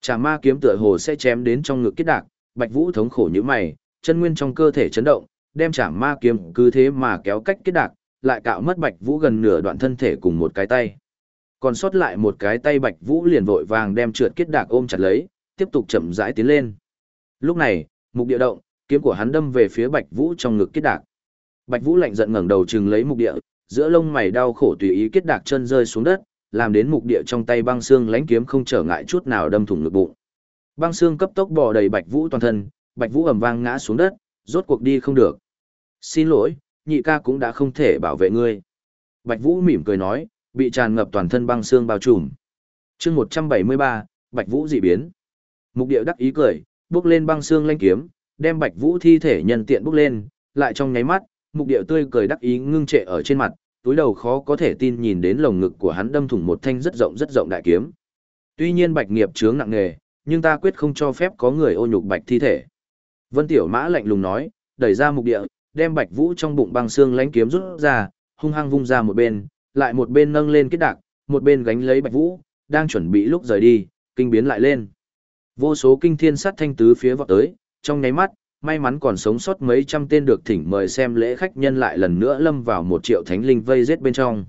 Chả ma kiếm tựa hồ sẽ chém đến trong ngực kết đạc, Bạch Vũ thống khổ như mày, chân nguyên trong cơ thể chấn động, đem chả ma kiếm cứ thế mà kéo cách kết đạc, lại cạo mất Bạch Vũ gần nửa đoạn thân thể cùng một cái tay. Còn sót lại một cái tay Bạch Vũ liền vội vàng đem trượt kết đạc ôm chặt lấy, tiếp tục chậm rãi tiến lên. Lúc này, mục địa động, kiếm của hắn đâm về phía Bạch Vũ trong ngực kết đạc. Bạch Vũ lạnh giận ngẩng đầu trừng lấy mục địa, giữa lông mày đau khổ tùy ý kết đạc chân rơi xuống đất, làm đến mục địa trong tay băng xương lãnh kiếm không trở ngại chút nào đâm thủng ngực bụng. Băng xương cấp tốc bò đầy Bạch Vũ toàn thân, Bạch Vũ ầm vang ngã xuống đất, rốt cuộc đi không được. Xin lỗi, nhị ca cũng đã không thể bảo vệ ngươi. Bạch Vũ mỉm cười nói, bị tràn ngập toàn thân băng xương bao trùm. Chương 173, Bạch Vũ dị biến. Mục điệu đắc ý cười, bước lên băng xương lanh kiếm, đem Bạch Vũ thi thể nhân tiện bước lên, lại trong nháy mắt, mục điệu tươi cười đắc ý ngưng trệ ở trên mặt, túi đầu khó có thể tin nhìn đến lồng ngực của hắn đâm thủng một thanh rất rộng rất rộng đại kiếm. Tuy nhiên Bạch nghiệp chướng nặng nề, nhưng ta quyết không cho phép có người ô nhục Bạch thi thể. Vân Tiểu Mã lạnh lùng nói, đẩy ra mục địa, đem Bạch Vũ trong bụng băng xương lánh kiếm rút ra, hung hăng vung ra một bên, lại một bên nâng lên kết đạc, một bên gánh lấy Bạch Vũ, đang chuẩn bị lúc rời đi, kinh biến lại lên. Vô số kinh thiên sát thanh tứ phía vọt tới, trong nháy mắt, may mắn còn sống sót mấy trăm tên được thỉnh mời xem lễ khách nhân lại lần nữa lâm vào một triệu thánh linh vây giết bên trong.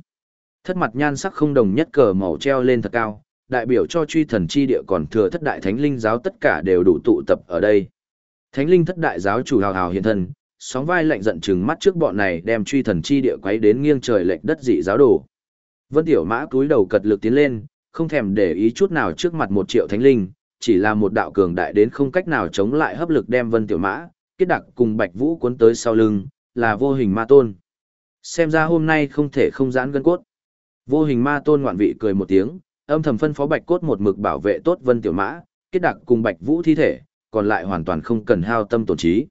Thất mặt nhan sắc không đồng nhất cờ màu treo lên thật cao, đại biểu cho truy thần chi địa còn thừa thất đại thánh linh giáo tất cả đều đủ tụ tập ở đây. Thánh linh thất đại giáo chủ hào hào hiện thân, sóng vai lạnh giận chừng mắt trước bọn này đem truy thần chi địa quấy đến nghiêng trời lệch đất dị giáo đồ. Vân Tiểu Mã cúi đầu cật lực tiến lên, không thèm để ý chút nào trước mặt một triệu thánh linh, chỉ là một đạo cường đại đến không cách nào chống lại hấp lực đem Vân Tiểu Mã, kết đặc cùng Bạch Vũ cuốn tới sau lưng, là vô hình ma tôn. Xem ra hôm nay không thể không giãn gân cốt. Vô hình ma tôn ngoạn vị cười một tiếng, âm thầm phân phó Bạch Cốt một mực bảo vệ tốt Vân Tiểu Mã, kết đặc cùng Bạch Vũ thi thể, còn lại hoàn toàn không cần hao tâm tổn trí.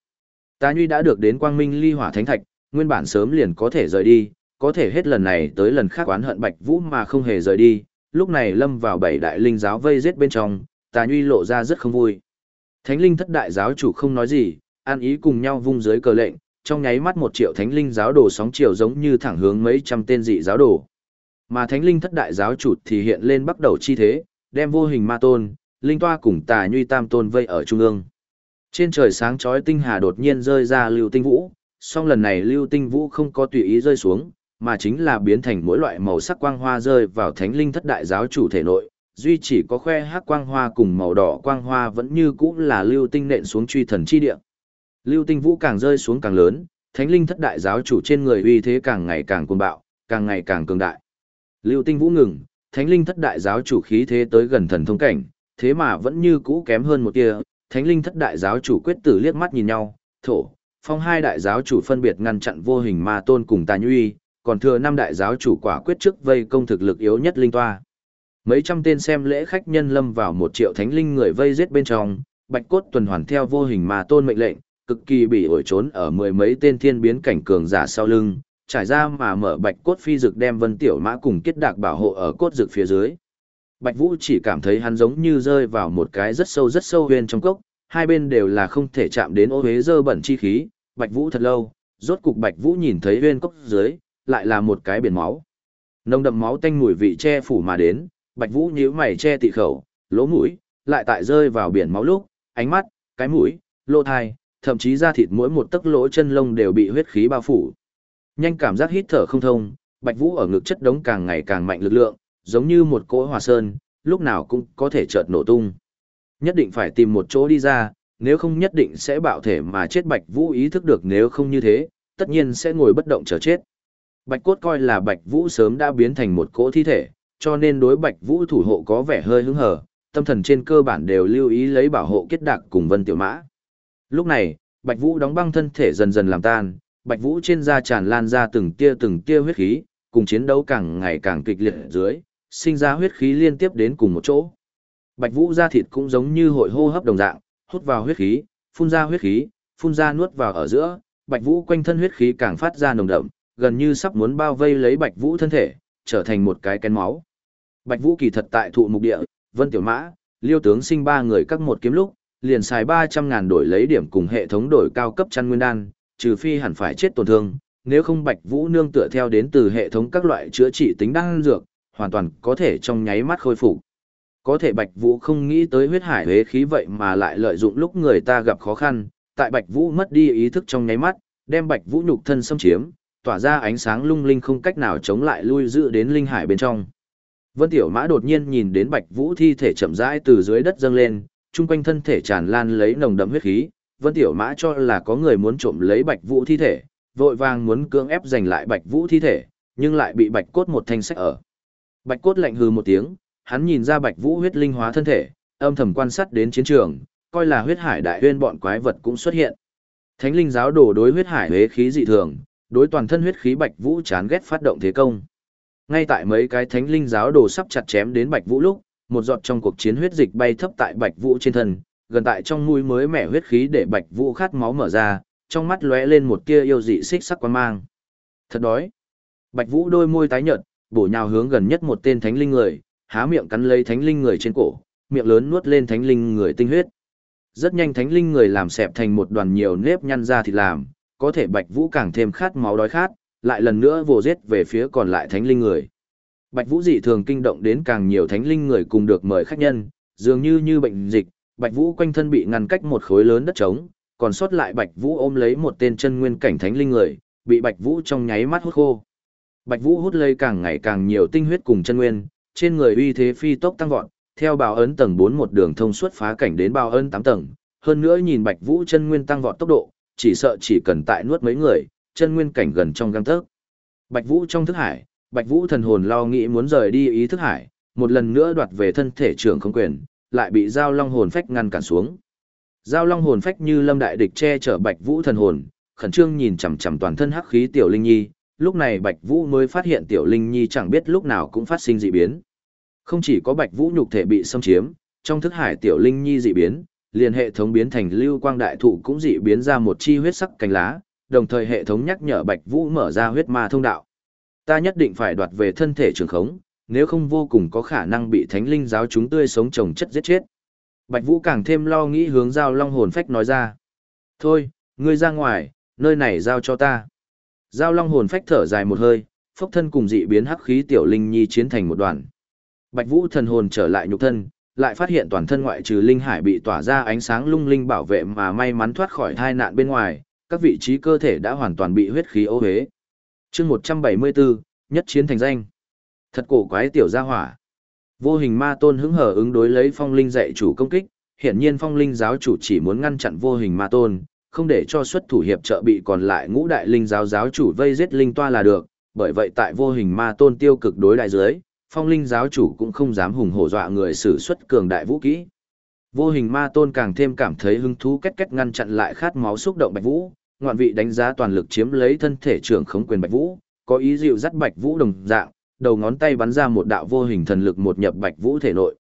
Tà Nhuy đã được đến Quang Minh Ly Hỏa Thánh Thạch, nguyên bản sớm liền có thể rời đi, có thể hết lần này tới lần khác oán hận Bạch Vũ mà không hề rời đi, lúc này lâm vào bảy đại linh giáo vây giết bên trong, Tà Nhuy lộ ra rất không vui. Thánh linh thất đại giáo chủ không nói gì, an ý cùng nhau vung dưới cờ lệnh, trong nháy mắt một triệu thánh linh giáo đồ sóng chiều giống như thẳng hướng mấy trăm tên dị giáo đồ. Mà thánh linh thất đại giáo chủ thì hiện lên bắt đầu chi thế, đem vô hình ma tôn, linh toa cùng tà nhuy tam tôn vây ở trung ương. Trên trời sáng chói tinh hà đột nhiên rơi ra lưu tinh vũ, song lần này lưu tinh vũ không có tùy ý rơi xuống, mà chính là biến thành mỗi loại màu sắc quang hoa rơi vào thánh linh thất đại giáo chủ thể nội, duy chỉ có khoe hắc quang hoa cùng màu đỏ quang hoa vẫn như cũ là lưu tinh nện xuống truy thần chi địa. Lưu tinh vũ càng rơi xuống càng lớn, thánh linh thất đại giáo chủ trên người uy thế càng ngày càng cuồng bạo, càng ngày càng cường đại. Lưu tinh vũ ngừng, thánh linh thất đại giáo chủ khí thế tới gần thần thông cảnh, thế mà vẫn như cũ kém hơn một tia, thánh linh thất đại giáo chủ quyết tử liếc mắt nhìn nhau, thổ, phong hai đại giáo chủ phân biệt ngăn chặn vô hình ma tôn cùng tà nhuy, còn thừa năm đại giáo chủ quả quyết trước vây công thực lực yếu nhất linh toa. Mấy trăm tên xem lễ khách nhân lâm vào một triệu thánh linh người vây giết bên trong, bạch cốt tuần hoàn theo vô hình mà tôn mệnh lệnh, cực kỳ bị ổi trốn ở mười mấy tên thiên biến cảnh cường giả sau lưng, trải ra mà mở bạch cốt phi dực đem vân tiểu mã cùng kết đạc bảo hộ ở cốt dực phía dưới. Bạch Vũ chỉ cảm thấy hắn giống như rơi vào một cái rất sâu rất sâu huyền trong cốc, hai bên đều là không thể chạm đến ô hế dơ bẩn chi khí, Bạch Vũ thật lâu, rốt cục Bạch Vũ nhìn thấy huyền cốc dưới, lại là một cái biển máu. Nồng đậm máu tanh mùi vị che phủ mà đến, Bạch Vũ nhíu mày che tị khẩu, lỗ mũi, lại tại rơi vào biển máu lúc, ánh mắt, cái mũi, lỗ thai, thậm chí da thịt mỗi một tấc lỗ chân lông đều bị huyết khí bao phủ. Nhanh cảm giác hít thở không thông, Bạch Vũ ở ngực chất đống càng ngày càng mạnh lực lượng, giống như một cỗ hòa sơn, lúc nào cũng có thể chợt nổ tung. Nhất định phải tìm một chỗ đi ra, nếu không nhất định sẽ bạo thể mà chết Bạch Vũ ý thức được nếu không như thế, tất nhiên sẽ ngồi bất động chờ chết. Bạch cốt coi là Bạch Vũ sớm đã biến thành một cỗ thi thể, cho nên đối Bạch Vũ thủ hộ có vẻ hơi hứng hờ, tâm thần trên cơ bản đều lưu ý lấy bảo hộ kết đặc cùng Vân Tiểu Mã. Lúc này, Bạch Vũ đóng băng thân thể dần dần làm tan, Bạch Vũ trên da tràn lan ra từng tia từng tia huyết khí, cùng chiến đấu càng ngày càng kịch liệt dưới, sinh ra huyết khí liên tiếp đến cùng một chỗ. Bạch Vũ da thịt cũng giống như hội hô hấp đồng dạng, hút vào huyết khí, phun ra huyết khí, phun ra nuốt vào ở giữa, Bạch Vũ quanh thân huyết khí càng phát ra nồng đậm, gần như sắp muốn bao vây lấy Bạch Vũ thân thể, trở thành một cái kén máu. Bạch Vũ kỳ thật tại thụ mục địa, Vân Tiểu Mã, Liêu tướng sinh ba người các một kiếm lúc, liền xài 300 ngàn đổi lấy điểm cùng hệ thống đổi cao cấp chăn nguyên đan, trừ phi hẳn phải chết tổn thương, nếu không Bạch Vũ nương tựa theo đến từ hệ thống các loại chữa trị tính đan dược, hoàn toàn có thể trong nháy mắt khôi phục. Có thể Bạch Vũ không nghĩ tới huyết hải hế khí vậy mà lại lợi dụng lúc người ta gặp khó khăn, tại Bạch Vũ mất đi ý thức trong nháy mắt, đem Bạch Vũ nhục thân xâm chiếm, tỏa ra ánh sáng lung linh không cách nào chống lại lui dự đến linh hải bên trong. Vân Tiểu Mã đột nhiên nhìn đến Bạch Vũ thi thể chậm rãi từ dưới đất dâng lên, trung quanh thân thể tràn lan lấy nồng đậm huyết khí, Vân Tiểu Mã cho là có người muốn trộm lấy Bạch Vũ thi thể, vội vàng muốn cưỡng ép giành lại Bạch Vũ thi thể, nhưng lại bị Bạch Cốt một thanh sách ở. Bạch Cốt lạnh hừ một tiếng, hắn nhìn ra Bạch Vũ huyết linh hóa thân thể, âm thầm quan sát đến chiến trường, coi là huyết hải đại huyên bọn quái vật cũng xuất hiện. Thánh linh giáo đổ đối huyết hải huế khí dị thường, đối toàn thân huyết khí Bạch Vũ chán ghét phát động thế công. Ngay tại mấy cái thánh linh giáo đồ sắp chặt chém đến Bạch Vũ lúc, một giọt trong cuộc chiến huyết dịch bay thấp tại Bạch Vũ trên thân, gần tại trong mũi mới mẻ huyết khí để Bạch Vũ khát máu mở ra, trong mắt lóe lên một tia yêu dị xích sắc quan mang. Thật đói. Bạch Vũ đôi môi tái nhợt, bổ nhào hướng gần nhất một tên thánh linh người, há miệng cắn lấy thánh linh người trên cổ, miệng lớn nuốt lên thánh linh người tinh huyết. Rất nhanh thánh linh người làm xẹp thành một đoàn nhiều nếp nhăn ra thịt làm, có thể Bạch Vũ càng thêm khát máu đói khát, lại lần nữa vồ giết về phía còn lại thánh linh người. Bạch Vũ dị thường kinh động đến càng nhiều thánh linh người cùng được mời khách nhân, dường như như bệnh dịch, Bạch Vũ quanh thân bị ngăn cách một khối lớn đất trống, còn sót lại Bạch Vũ ôm lấy một tên chân nguyên cảnh thánh linh người, bị Bạch Vũ trong nháy mắt hút khô. Bạch Vũ hút lấy càng ngày càng nhiều tinh huyết cùng chân nguyên, trên người uy thế phi tốc tăng vọt, theo bào ấn tầng 4 một đường thông suốt phá cảnh đến bào ấn 8 tầng, hơn nữa nhìn Bạch Vũ chân nguyên tăng vọt tốc độ, chỉ sợ chỉ cần tại nuốt mấy người, chân nguyên cảnh gần trong găng tấc. Bạch Vũ trong thức hải, Bạch Vũ thần hồn lo nghĩ muốn rời đi ý thức hải, một lần nữa đoạt về thân thể trưởng không quyền, lại bị giao long hồn phách ngăn cản xuống. Giao long hồn phách như lâm đại địch che chở Bạch Vũ thần hồn, khẩn trương nhìn chằm chằm toàn thân hắc khí tiểu linh nhi, lúc này Bạch Vũ mới phát hiện tiểu linh nhi chẳng biết lúc nào cũng phát sinh dị biến. Không chỉ có Bạch Vũ nhục thể bị xâm chiếm, trong thức hải tiểu linh nhi dị biến, liền hệ thống biến thành lưu quang đại thụ cũng dị biến ra một chi huyết sắc cánh lá, đồng thời hệ thống nhắc nhở Bạch Vũ mở ra huyết ma thông đạo. Ta nhất định phải đoạt về thân thể trường khống, nếu không vô cùng có khả năng bị thánh linh giáo chúng tươi sống trồng chất giết chết. Bạch Vũ càng thêm lo nghĩ hướng giao long hồn phách nói ra. Thôi, ngươi ra ngoài, nơi này giao cho ta. Giao long hồn phách thở dài một hơi, phốc thân cùng dị biến hắc khí tiểu linh nhi chiến thành một đoàn. Bạch Vũ thần hồn trở lại nhục thân, lại phát hiện toàn thân ngoại trừ linh hải bị tỏa ra ánh sáng lung linh bảo vệ mà may mắn thoát khỏi tai nạn bên ngoài, các vị trí cơ thể đã hoàn toàn bị huyết khí ô huế. chương 174, nhất chiến thành danh. Thật cổ quái tiểu gia hỏa. Vô hình ma tôn hứng hở ứng đối lấy phong linh dạy chủ công kích, hiển nhiên phong linh giáo chủ chỉ muốn ngăn chặn vô hình ma tôn, không để cho xuất thủ hiệp trợ bị còn lại ngũ đại linh giáo giáo chủ vây giết linh toa là được, bởi vậy tại vô hình ma tôn tiêu cực đối đại dưới, phong linh giáo chủ cũng không dám hùng hổ dọa người sử xuất cường đại vũ kỹ. Vô hình ma tôn càng thêm cảm thấy hứng thú kết kết ngăn chặn lại khát máu xúc động bạch vũ, ngoạn vị đánh giá toàn lực chiếm lấy thân thể trưởng khống quyền Bạch Vũ, có ý dịu dắt Bạch Vũ đồng dạng, đầu ngón tay bắn ra một đạo vô hình thần lực một nhập Bạch Vũ thể nội.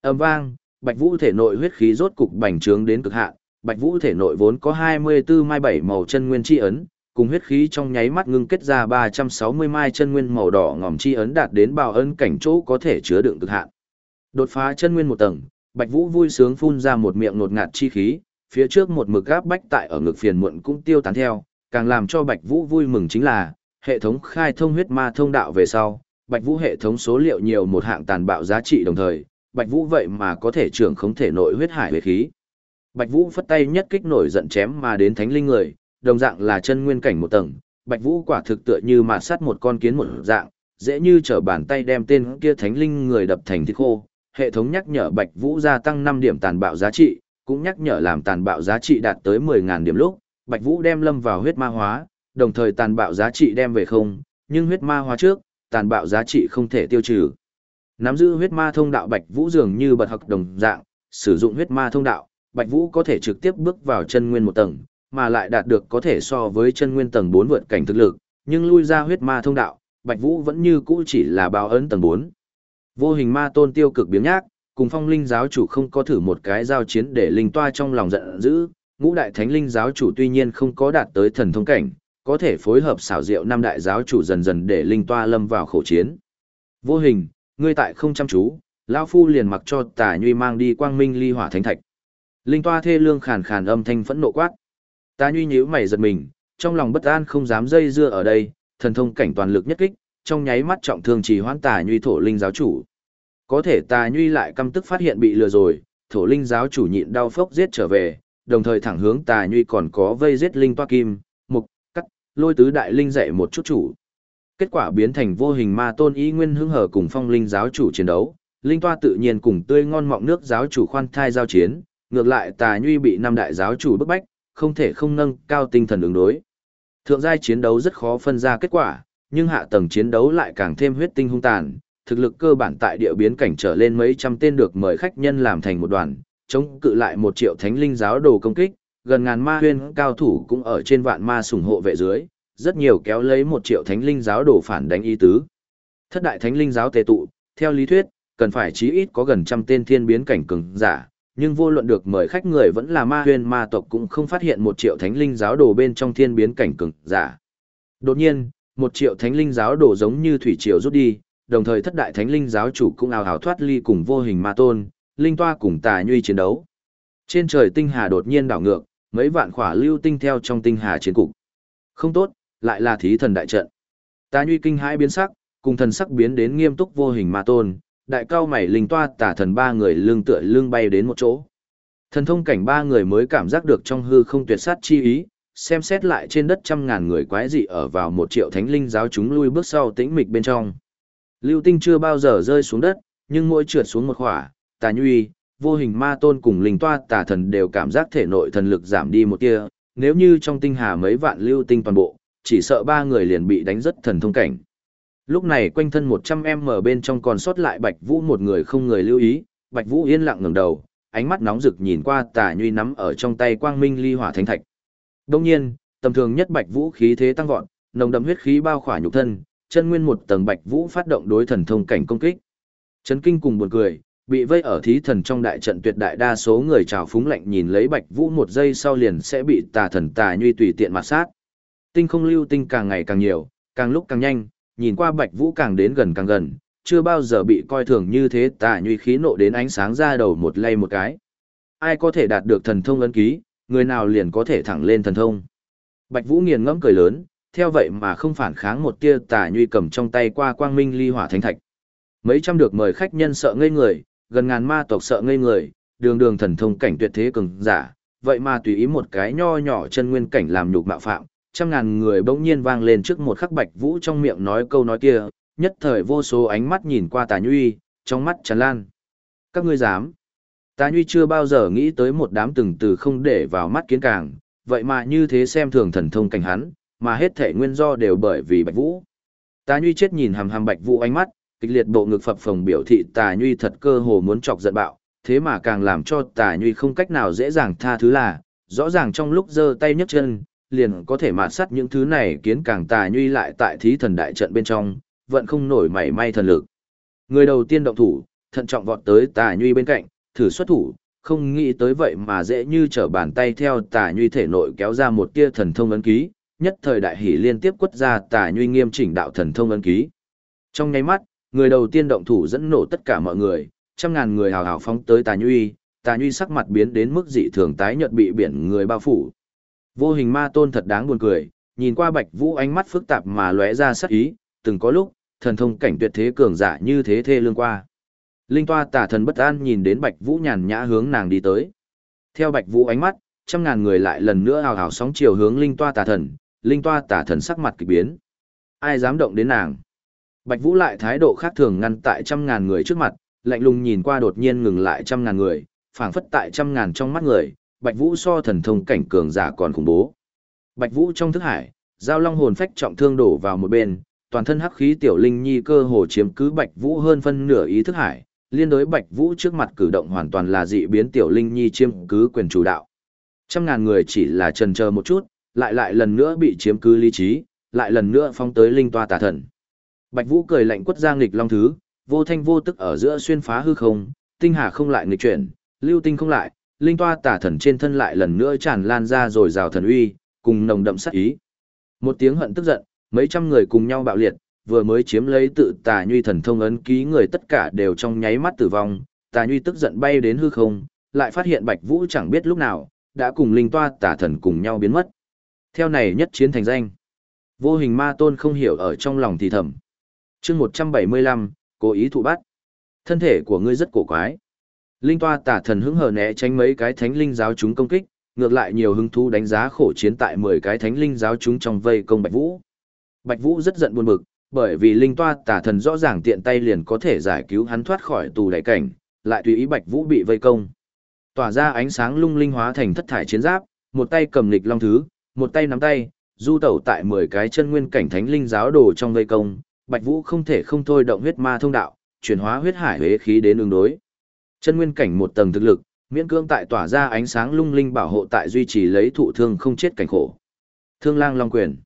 Âm vang, Bạch Vũ thể nội huyết khí rốt cục bành trướng đến cực hạn, Bạch Vũ thể nội vốn có 24 mai bảy màu chân nguyên chi ấn, cùng huyết khí trong nháy mắt ngưng kết ra 360 mai chân nguyên màu đỏ ngòm chi ấn đạt đến bào ấn cảnh chỗ có thể chứa đựng cực hạn. Đột phá chân nguyên một tầng, Bạch Vũ vui sướng phun ra một miệng nột ngạt chi khí, phía trước một mực gáp bách tại ở ngực phiền muộn cũng tiêu tán theo, càng làm cho Bạch Vũ vui mừng chính là, hệ thống khai thông huyết ma thông đạo về sau, Bạch Vũ hệ thống số liệu nhiều một hạng tàn bạo giá trị đồng thời, Bạch Vũ vậy mà có thể trưởng không thể nội huyết hải huyết khí. Bạch Vũ phất tay nhất kích nổi giận chém mà đến thánh linh người, đồng dạng là chân nguyên cảnh một tầng, Bạch Vũ quả thực tựa như mà sát một con kiến một dạng, dễ như trở bàn tay đem tên kia thánh linh người đập thành thịt khô. Hệ thống nhắc nhở Bạch Vũ gia tăng 5 điểm tàn bạo giá trị, cũng nhắc nhở làm tàn bạo giá trị đạt tới 10.000 điểm lúc, Bạch Vũ đem lâm vào huyết ma hóa, đồng thời tàn bạo giá trị đem về không, nhưng huyết ma hóa trước, tàn bạo giá trị không thể tiêu trừ. Nắm giữ huyết ma thông đạo Bạch Vũ dường như bật học đồng dạng, sử dụng huyết ma thông đạo, Bạch Vũ có thể trực tiếp bước vào chân nguyên một tầng, mà lại đạt được có thể so với chân nguyên tầng 4 vượt cảnh thực lực, nhưng lui ra huyết ma thông đạo, Bạch Vũ vẫn như cũ chỉ là báo ấn tầng 4. Vô hình ma tôn tiêu cực biếng nhác, cùng phong linh giáo chủ không có thử một cái giao chiến để linh toa trong lòng giận dữ, ngũ đại thánh linh giáo chủ tuy nhiên không có đạt tới thần thông cảnh, có thể phối hợp xảo diệu năm đại giáo chủ dần dần để linh toa lâm vào khổ chiến. Vô hình, ngươi tại không chăm chú, lão phu liền mặc cho tà nhuy mang đi quang minh ly hỏa thánh thạch. Linh toa thê lương khàn khàn âm thanh phẫn nộ quát. Tà nhuy nhíu mày giật mình, trong lòng bất an không dám dây dưa ở đây, thần thông cảnh toàn lực nhất kích, trong nháy mắt trọng thương chỉ hoãn tà nhuy thổ linh giáo chủ. Có thể tà nhuy lại căm tức phát hiện bị lừa rồi, thổ linh giáo chủ nhịn đau phốc giết trở về, đồng thời thẳng hướng tà nhuy còn có vây giết linh toa kim, mục, cắt, lôi tứ đại linh dạy một chút chủ. Kết quả biến thành vô hình ma tôn ý nguyên hứng hở cùng phong linh giáo chủ chiến đấu, linh toa tự nhiên cùng tươi ngon mọng nước giáo chủ khoan thai giao chiến, ngược lại tà nhuy bị năm đại giáo chủ bức bách, không thể không nâng cao tinh thần ứng đối. Thượng giai chiến đấu rất khó phân ra kết quả, nhưng hạ tầng chiến đấu lại càng thêm huyết tinh hung tàn, thực lực cơ bản tại địa biến cảnh trở lên mấy trăm tên được mời khách nhân làm thành một đoàn, chống cự lại một triệu thánh linh giáo đồ công kích, gần ngàn ma huyên cao thủ cũng ở trên vạn ma sủng hộ vệ dưới, rất nhiều kéo lấy một triệu thánh linh giáo đồ phản đánh ý tứ. Thất đại thánh linh giáo tề tụ, theo lý thuyết, cần phải chí ít có gần trăm tên thiên biến cảnh cường giả, nhưng vô luận được mời khách người vẫn là ma huyên ma tộc cũng không phát hiện một triệu thánh linh giáo đồ bên trong thiên biến cảnh cường giả. Đột nhiên, một triệu thánh linh giáo đồ giống như thủy triều rút đi, đồng thời thất đại thánh linh giáo chủ cũng ào ào thoát ly cùng vô hình ma tôn, linh toa cùng tà nhuy chiến đấu. Trên trời tinh hà đột nhiên đảo ngược, mấy vạn khỏa lưu tinh theo trong tinh hà chiến cục. Không tốt, lại là thí thần đại trận. Tà nhuy kinh hãi biến sắc, cùng thần sắc biến đến nghiêm túc vô hình ma tôn, đại cao mày linh toa tả thần ba người lưng tựa lưng bay đến một chỗ. Thần thông cảnh ba người mới cảm giác được trong hư không tuyệt sát chi ý, xem xét lại trên đất trăm ngàn người quái dị ở vào một triệu thánh linh giáo chúng lui bước sau tĩnh mịch bên trong. Lưu tinh chưa bao giờ rơi xuống đất, nhưng mỗi trượt xuống một khỏa, tà nhuy, vô hình ma tôn cùng linh toa tà thần đều cảm giác thể nội thần lực giảm đi một tia, nếu như trong tinh hà mấy vạn lưu tinh toàn bộ, chỉ sợ ba người liền bị đánh rất thần thông cảnh. Lúc này quanh thân 100m bên trong còn sót lại Bạch Vũ một người không người lưu ý, Bạch Vũ yên lặng ngẩng đầu, ánh mắt nóng rực nhìn qua Tà Nhuy nắm ở trong tay Quang Minh Ly Hỏa Thánh Thạch. Đồng nhiên, tầm thường nhất Bạch Vũ khí thế tăng vọt, nồng đậm huyết khí bao khỏa nhục thân, chân nguyên một tầng Bạch Vũ phát động đối thần thông cảnh công kích. Chấn kinh cùng buồn cười, bị vây ở thí thần trong đại trận tuyệt đại đa số người trào phúng lạnh nhìn lấy Bạch Vũ một giây sau liền sẽ bị Tà thần Tà Nhuy tùy tiện mặt sát. Tinh không lưu tinh càng ngày càng nhiều, càng lúc càng nhanh, nhìn qua Bạch Vũ càng đến gần càng gần, chưa bao giờ bị coi thường như thế tà nhuy khí nộ đến ánh sáng ra đầu một lay một cái. Ai có thể đạt được thần thông ấn ký, người nào liền có thể thẳng lên thần thông. Bạch Vũ nghiền ngẫm cười lớn, theo vậy mà không phản kháng một tia tà nhuy cầm trong tay qua quang minh ly hỏa thánh thạch. Mấy trăm được mời khách nhân sợ ngây người, gần ngàn ma tộc sợ ngây người, đường đường thần thông cảnh tuyệt thế cường giả, vậy mà tùy ý một cái nho nhỏ chân nguyên cảnh làm nhục mạo phạm, trăm ngàn người bỗng nhiên vang lên trước một khắc bạch vũ trong miệng nói câu nói kia, nhất thời vô số ánh mắt nhìn qua tà nhuy, trong mắt tràn lan. Các ngươi dám. Tà nhuy chưa bao giờ nghĩ tới một đám từng từ không để vào mắt kiến càng, vậy mà như thế xem thường thần thông cảnh hắn, mà hết thể nguyên do đều bởi vì bạch vũ. Tà nhuy chết nhìn hàm hàm bạch vũ ánh mắt, kịch liệt bộ ngực phập phồng biểu thị tà nhuy thật cơ hồ muốn chọc giận bạo, thế mà càng làm cho tà nhuy không cách nào dễ dàng tha thứ là, rõ ràng trong lúc giơ tay nhấc chân, liền có thể mạt sắt những thứ này kiến càng tà nhuy lại tại thí thần đại trận bên trong, vẫn không nổi mảy may thần lực. Người đầu tiên động thủ, thận trọng vọt tới tà nhuy bên cạnh, thử xuất thủ, không nghĩ tới vậy mà dễ như trở bàn tay theo tà nhuy thể nội kéo ra một tia thần thông ấn ký, nhất thời đại hỷ liên tiếp quất ra tà nhuy nghiêm chỉnh đạo thần thông ấn ký. Trong nháy mắt, người đầu tiên động thủ dẫn nổ tất cả mọi người, trăm ngàn người hào hào phóng tới tà nhuy, tà nhuy sắc mặt biến đến mức dị thường tái nhợt bị biển người bao phủ. Vô hình ma tôn thật đáng buồn cười, nhìn qua Bạch Vũ ánh mắt phức tạp mà lóe ra sắc ý, từng có lúc, thần thông cảnh tuyệt thế cường giả như thế thê lương qua. Linh toa tà thần bất an nhìn đến Bạch Vũ nhàn nhã hướng nàng đi tới. Theo Bạch Vũ ánh mắt, trăm ngàn người lại lần nữa hào hào sóng chiều hướng Linh toa tà thần, Linh toa tả thần sắc mặt kỳ biến. Ai dám động đến nàng? Bạch Vũ lại thái độ khác thường ngăn tại trăm ngàn người trước mặt, lạnh lùng nhìn qua đột nhiên ngừng lại trăm ngàn người, phảng phất tại trăm ngàn trong mắt người, Bạch Vũ so thần thông cảnh cường giả còn khủng bố. Bạch Vũ trong thức hải, giao long hồn phách trọng thương đổ vào một bên, toàn thân hắc khí tiểu linh nhi cơ hồ chiếm cứ Bạch Vũ hơn phân nửa ý thức hải, liên đối Bạch Vũ trước mặt cử động hoàn toàn là dị biến tiểu linh nhi chiếm cứ quyền chủ đạo. Trăm ngàn người chỉ là chần chờ một chút, lại lại lần nữa bị chiếm cứ lý trí, lại lần nữa phong tới linh toa tà thần. Bạch Vũ cười lạnh quất giang nghịch long thứ, vô thanh vô tức ở giữa xuyên phá hư không, tinh hà không lại nghịch chuyển, lưu tinh không lại, linh toa tả thần trên thân lại lần nữa tràn lan ra rồi rào thần uy, cùng nồng đậm sát ý. Một tiếng hận tức giận, mấy trăm người cùng nhau bạo liệt, vừa mới chiếm lấy tự tà nhuy thần thông ấn ký người tất cả đều trong nháy mắt tử vong, tà nhuy tức giận bay đến hư không, lại phát hiện bạch vũ chẳng biết lúc nào, đã cùng linh toa tả thần cùng nhau biến mất. Theo này nhất chiến thành danh. Vô hình ma tôn không hiểu ở trong lòng thì thầm. chương 175, cố ý thụ bắt. Thân thể của ngươi rất cổ quái. Linh toa tả thần hứng hờ né tránh mấy cái thánh linh giáo chúng công kích, ngược lại nhiều hứng thú đánh giá khổ chiến tại 10 cái thánh linh giáo chúng trong vây công Bạch Vũ. Bạch Vũ rất giận buồn bực, bởi vì linh toa tả thần rõ ràng tiện tay liền có thể giải cứu hắn thoát khỏi tù đại cảnh, lại tùy ý Bạch Vũ bị vây công. Tỏa ra ánh sáng lung linh hóa thành thất thải chiến giáp, một tay cầm lịch long thứ, một tay nắm tay, du tẩu tại 10 cái chân nguyên cảnh thánh linh giáo đồ trong vây công, Bạch Vũ không thể không thôi động huyết ma thông đạo, chuyển hóa huyết hải huế khí đến ứng đối. Chân nguyên cảnh một tầng thực lực, miễn cưỡng tại tỏa ra ánh sáng lung linh bảo hộ tại duy trì lấy thụ thương không chết cảnh khổ. Thương lang long quyền.